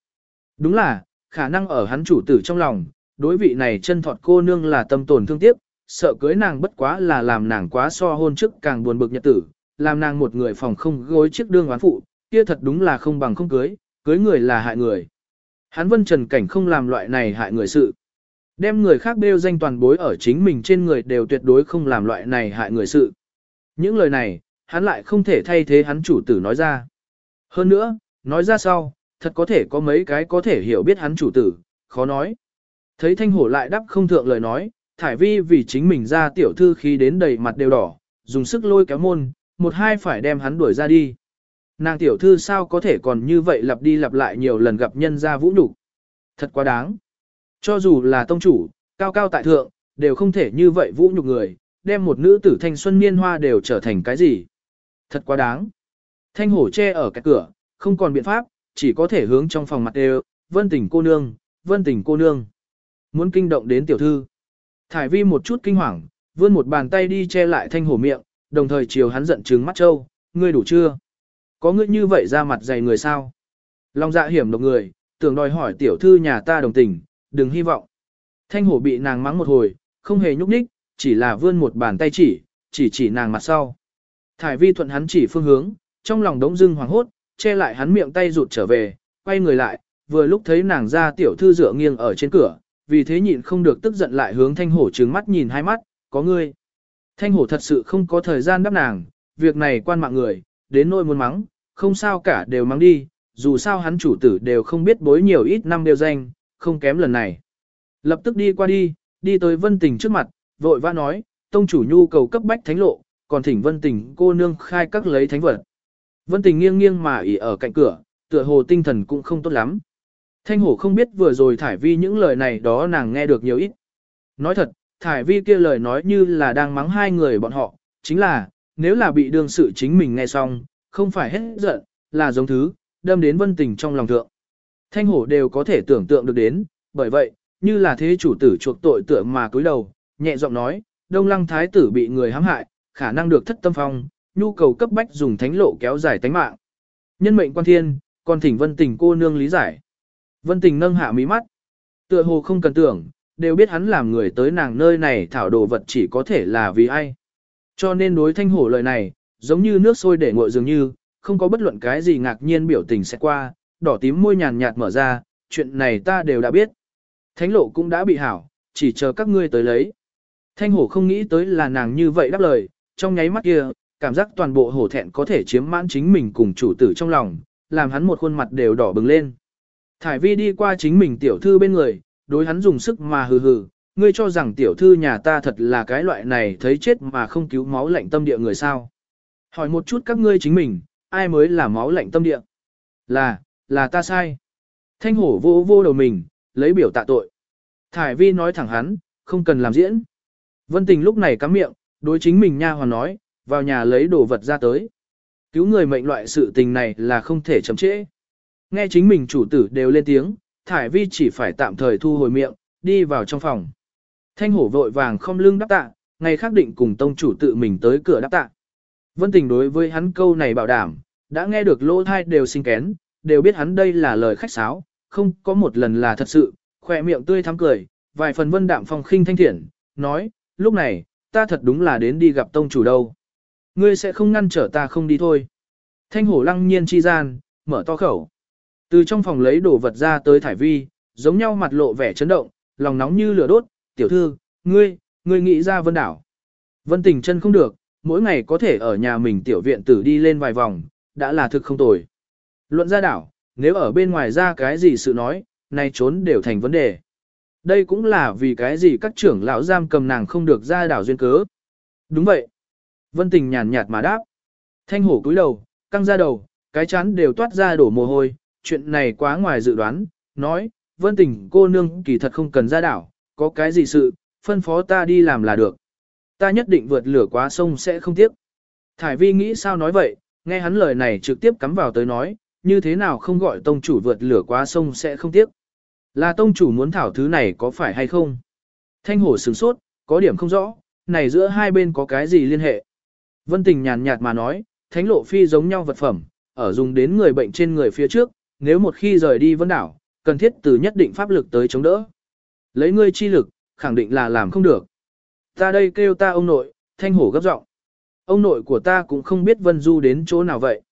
Đúng là, khả năng ở hắn chủ tử trong lòng, đối vị này chân thọt cô nương là tâm tổn thương tiếc, sợ cưới nàng bất quá là làm nàng quá so hôn trước càng buồn bực nhật tử, làm nàng một người phòng không gối chiếc đương oán phụ, kia thật đúng là không bằng không cưới, cưới người là hại người. Hắn vân trần cảnh không làm loại này hại người sự. Đem người khác bêu danh toàn bối ở chính mình trên người đều tuyệt đối không làm loại này hại người sự. Những lời này, hắn lại không thể thay thế hắn chủ tử nói ra. Hơn nữa, nói ra sau, thật có thể có mấy cái có thể hiểu biết hắn chủ tử, khó nói. Thấy thanh hổ lại đắp không thượng lời nói, thải vi vì chính mình ra tiểu thư khí đến đầy mặt đều đỏ, dùng sức lôi kéo môn, một hai phải đem hắn đuổi ra đi. Nàng tiểu thư sao có thể còn như vậy lặp đi lặp lại nhiều lần gặp nhân gia vũ nhục Thật quá đáng. Cho dù là tông chủ, cao cao tại thượng, đều không thể như vậy vũ nhục người, đem một nữ tử thanh xuân niên hoa đều trở thành cái gì. Thật quá đáng. Thanh hổ che ở cái cửa, không còn biện pháp, chỉ có thể hướng trong phòng mặt đều, vân tình cô nương, vân tình cô nương. Muốn kinh động đến tiểu thư. Thải vi một chút kinh hoàng, vươn một bàn tay đi che lại thanh hổ miệng, đồng thời chiều hắn giận trừng mắt trâu, ngươi đủ chưa? Có ngươi như vậy ra mặt dày người sao? Long dạ hiểm độc người, tưởng đòi hỏi tiểu thư nhà ta đồng tình, đừng hy vọng. Thanh hổ bị nàng mắng một hồi, không hề nhúc nhích, chỉ là vươn một bàn tay chỉ, chỉ chỉ nàng mặt sau. Thải vi thuận hắn chỉ phương hướng, trong lòng đống dưng hoàng hốt, che lại hắn miệng tay rụt trở về, quay người lại, vừa lúc thấy nàng ra tiểu thư dựa nghiêng ở trên cửa, vì thế nhịn không được tức giận lại hướng thanh hổ trừng mắt nhìn hai mắt, có ngươi. Thanh hổ thật sự không có thời gian đáp nàng, việc này quan mạng người, đến nỗi muốn mắng, không sao cả đều mắng đi, dù sao hắn chủ tử đều không biết bối nhiều ít năm đều danh, không kém lần này. Lập tức đi qua đi, đi tới vân tình trước mặt, vội vã nói, tông chủ nhu cầu cấp bách thánh lộ, còn thỉnh vân tình cô nương khai các lấy thánh vật. Vân tình nghiêng nghiêng mà ỉ ở cạnh cửa, tựa hồ tinh thần cũng không tốt lắm. Thanh hổ không biết vừa rồi thải vi những lời này đó nàng nghe được nhiều ít. Nói thật, thải vi kia lời nói như là đang mắng hai người bọn họ, chính là, nếu là bị đương sự chính mình nghe xong, không phải hết giận, là giống thứ, đâm đến vân tình trong lòng thượng. Thanh hổ đều có thể tưởng tượng được đến, bởi vậy, như là thế chủ tử chuộc tội tựa mà cúi đầu, nhẹ giọng nói, đông lăng thái tử bị người hãm hại, khả năng được thất tâm phong, nhu cầu cấp bách dùng thánh lộ kéo dài tánh mạng. Nhân mệnh quan thiên, còn thỉnh vân tình cô nương lý giải. Vân tình nâng hạ mí mắt. Tựa hồ không cần tưởng, đều biết hắn làm người tới nàng nơi này thảo đồ vật chỉ có thể là vì ai. Cho nên đối thanh hổ lời này, giống như nước sôi để nguội dường như, không có bất luận cái gì ngạc nhiên biểu tình sẽ qua, đỏ tím môi nhàn nhạt mở ra, chuyện này ta đều đã biết. Thánh lộ cũng đã bị hảo, chỉ chờ các ngươi tới lấy. Thanh hổ không nghĩ tới là nàng như vậy đáp lời, trong nháy mắt kia, cảm giác toàn bộ hổ thẹn có thể chiếm mãn chính mình cùng chủ tử trong lòng, làm hắn một khuôn mặt đều đỏ bừng lên. Thải vi đi qua chính mình tiểu thư bên người, đối hắn dùng sức mà hừ hừ, ngươi cho rằng tiểu thư nhà ta thật là cái loại này thấy chết mà không cứu máu lạnh tâm địa người sao. Hỏi một chút các ngươi chính mình, ai mới là máu lạnh tâm địa? Là, là ta sai. Thanh hổ vô vô đầu mình, lấy biểu tạ tội. Thải vi nói thẳng hắn, không cần làm diễn. Vân tình lúc này cắm miệng, đối chính mình nha hoàn nói, vào nhà lấy đồ vật ra tới. Cứu người mệnh loại sự tình này là không thể chậm trễ. Nghe chính mình chủ tử đều lên tiếng, Thải Vi chỉ phải tạm thời thu hồi miệng, đi vào trong phòng. Thanh hổ vội vàng không lưng đáp tạ, ngày khác định cùng tông chủ tự mình tới cửa đáp tạ. Vân tình đối với hắn câu này bảo đảm, đã nghe được lỗ thai đều sinh kén, đều biết hắn đây là lời khách sáo, không có một lần là thật sự, khỏe miệng tươi thắm cười, vài phần vân đạm phong khinh thanh thiện, nói, lúc này, ta thật đúng là đến đi gặp tông chủ đâu. Ngươi sẽ không ngăn trở ta không đi thôi. Thanh hổ lăng nhiên chi gian, mở to khẩu. Từ trong phòng lấy đồ vật ra tới thải vi, giống nhau mặt lộ vẻ chấn động, lòng nóng như lửa đốt, tiểu thư, ngươi, ngươi nghĩ ra vân đảo. Vân tình chân không được, mỗi ngày có thể ở nhà mình tiểu viện tử đi lên vài vòng, đã là thực không tồi. Luận ra đảo, nếu ở bên ngoài ra cái gì sự nói, nay trốn đều thành vấn đề. Đây cũng là vì cái gì các trưởng lão giam cầm nàng không được ra đảo duyên cớ. Đúng vậy. Vân tình nhàn nhạt mà đáp. Thanh hổ cúi đầu, căng ra đầu, cái chán đều toát ra đổ mồ hôi, chuyện này quá ngoài dự đoán, nói, vân tình cô nương kỳ thật không cần ra đảo, có cái gì sự, phân phó ta đi làm là được. Ta nhất định vượt lửa quá sông sẽ không tiếc. Thải vi nghĩ sao nói vậy, nghe hắn lời này trực tiếp cắm vào tới nói, như thế nào không gọi tông chủ vượt lửa quá sông sẽ không tiếc. Là tông chủ muốn thảo thứ này có phải hay không? Thanh hổ sửng sốt, có điểm không rõ, này giữa hai bên có cái gì liên hệ? Vân tình nhàn nhạt mà nói, thánh lộ phi giống nhau vật phẩm, ở dùng đến người bệnh trên người phía trước, nếu một khi rời đi vân đảo, cần thiết từ nhất định pháp lực tới chống đỡ. Lấy ngươi chi lực, khẳng định là làm không được. Ta đây kêu ta ông nội, thanh hổ gấp giọng. Ông nội của ta cũng không biết vân du đến chỗ nào vậy.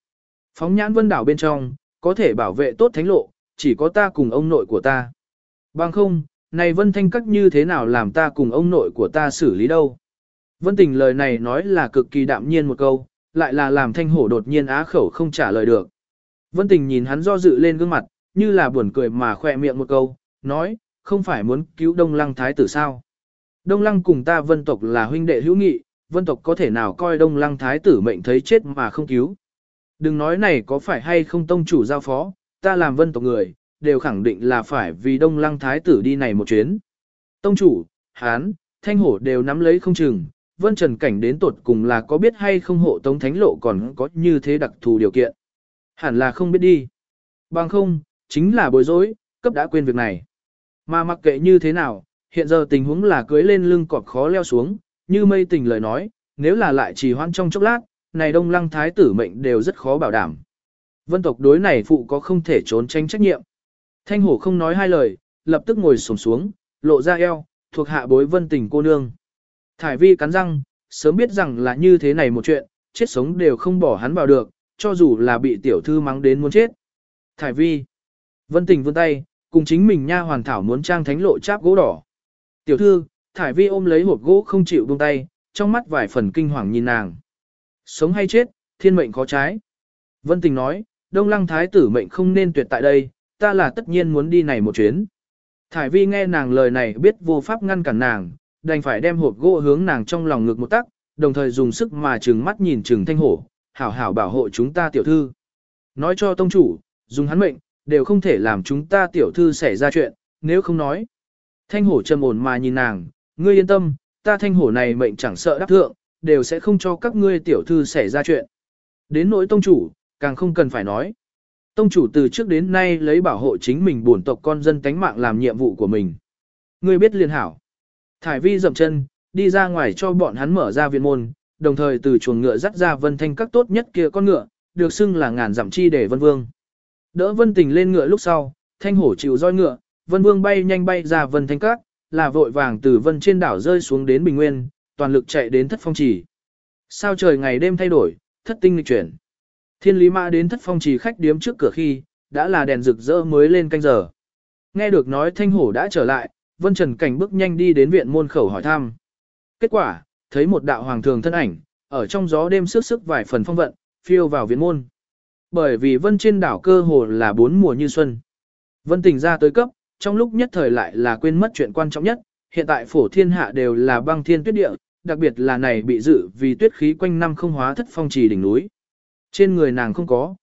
Phóng nhãn vân đảo bên trong, có thể bảo vệ tốt thánh lộ, chỉ có ta cùng ông nội của ta. Bằng không, này vân thanh các như thế nào làm ta cùng ông nội của ta xử lý đâu. Vân tình lời này nói là cực kỳ đạm nhiên một câu, lại là làm thanh hổ đột nhiên á khẩu không trả lời được. Vân tình nhìn hắn do dự lên gương mặt, như là buồn cười mà khỏe miệng một câu, nói, không phải muốn cứu đông lăng thái tử sao. Đông lăng cùng ta vân tộc là huynh đệ hữu nghị, vân tộc có thể nào coi đông lăng thái tử mệnh thấy chết mà không cứu. Đừng nói này có phải hay không tông chủ giao phó, ta làm vân tộc người, đều khẳng định là phải vì đông lăng thái tử đi này một chuyến. Tông chủ, hán, thanh hổ đều nắm lấy không chừng, vân trần cảnh đến tột cùng là có biết hay không hộ tống thánh lộ còn có như thế đặc thù điều kiện. Hẳn là không biết đi. Bằng không, chính là bối rối, cấp đã quên việc này. Mà mặc kệ như thế nào, hiện giờ tình huống là cưới lên lưng cọp khó leo xuống, như mây tình lời nói, nếu là lại trì hoãn trong chốc lát, này đông lăng thái tử mệnh đều rất khó bảo đảm. Vân tộc đối này phụ có không thể trốn tránh trách nhiệm. Thanh hổ không nói hai lời, lập tức ngồi xổm xuống, lộ ra eo, thuộc hạ bối vân tình cô nương. Thải vi cắn răng, sớm biết rằng là như thế này một chuyện, chết sống đều không bỏ hắn vào được, cho dù là bị tiểu thư mắng đến muốn chết. Thải vi, vân tình vươn tay, cùng chính mình nha hoàn thảo muốn trang thánh lộ cháp gỗ đỏ. Tiểu thư, thải vi ôm lấy hộp gỗ không chịu buông tay, trong mắt vài phần kinh hoàng nhìn nàng. Sống hay chết, thiên mệnh khó trái. Vân tình nói, đông lăng thái tử mệnh không nên tuyệt tại đây, ta là tất nhiên muốn đi này một chuyến. Thải vi nghe nàng lời này biết vô pháp ngăn cản nàng, đành phải đem hộp gỗ hướng nàng trong lòng ngực một tắc, đồng thời dùng sức mà trừng mắt nhìn trừng thanh hổ, hảo hảo bảo hộ chúng ta tiểu thư. Nói cho tông chủ, dùng hắn mệnh, đều không thể làm chúng ta tiểu thư xảy ra chuyện, nếu không nói. Thanh hổ trầm ổn mà nhìn nàng, ngươi yên tâm, ta thanh hổ này mệnh chẳng sợ đắc thượng, đều sẽ không cho các ngươi tiểu thư xảy ra chuyện. Đến nỗi tông chủ, càng không cần phải nói. Tông chủ từ trước đến nay lấy bảo hộ chính mình bổn tộc con dân tánh mạng làm nhiệm vụ của mình. Ngươi biết liên hảo. Thải vi dậm chân, đi ra ngoài cho bọn hắn mở ra viện môn, đồng thời từ chuồng ngựa dắt ra vân thanh các tốt nhất kia con ngựa, được xưng là ngàn dặm chi để vân vương. Đỡ vân tình lên ngựa lúc sau, thanh hổ chịu roi ngựa, vân vương bay nhanh bay ra vân thanh các, là vội vàng từ vân trên đảo rơi xuống đến bình nguyên, toàn lực chạy đến thất phong trì. Sao trời ngày đêm thay đổi, thất tinh lịch chuyển. Thiên lý mã đến thất phong trì khách điếm trước cửa khi, đã là đèn rực rỡ mới lên canh giờ. Nghe được nói thanh hổ đã trở lại, vân trần cảnh bước nhanh đi đến viện môn khẩu hỏi thăm. Kết quả, thấy một đạo hoàng thường thân ảnh, ở trong gió đêm sức sức vài phần phong vận, phiêu vào viện môn. Bởi vì vân trên đảo cơ hồ là bốn mùa như xuân. Vân tỉnh ra tới cấp, trong lúc nhất thời lại là quên mất chuyện quan trọng nhất, hiện tại phổ thiên hạ đều là băng thiên tuyết địa, đặc biệt là này bị dự vì tuyết khí quanh năm không hóa thất phong trì đỉnh núi. Trên người nàng không có.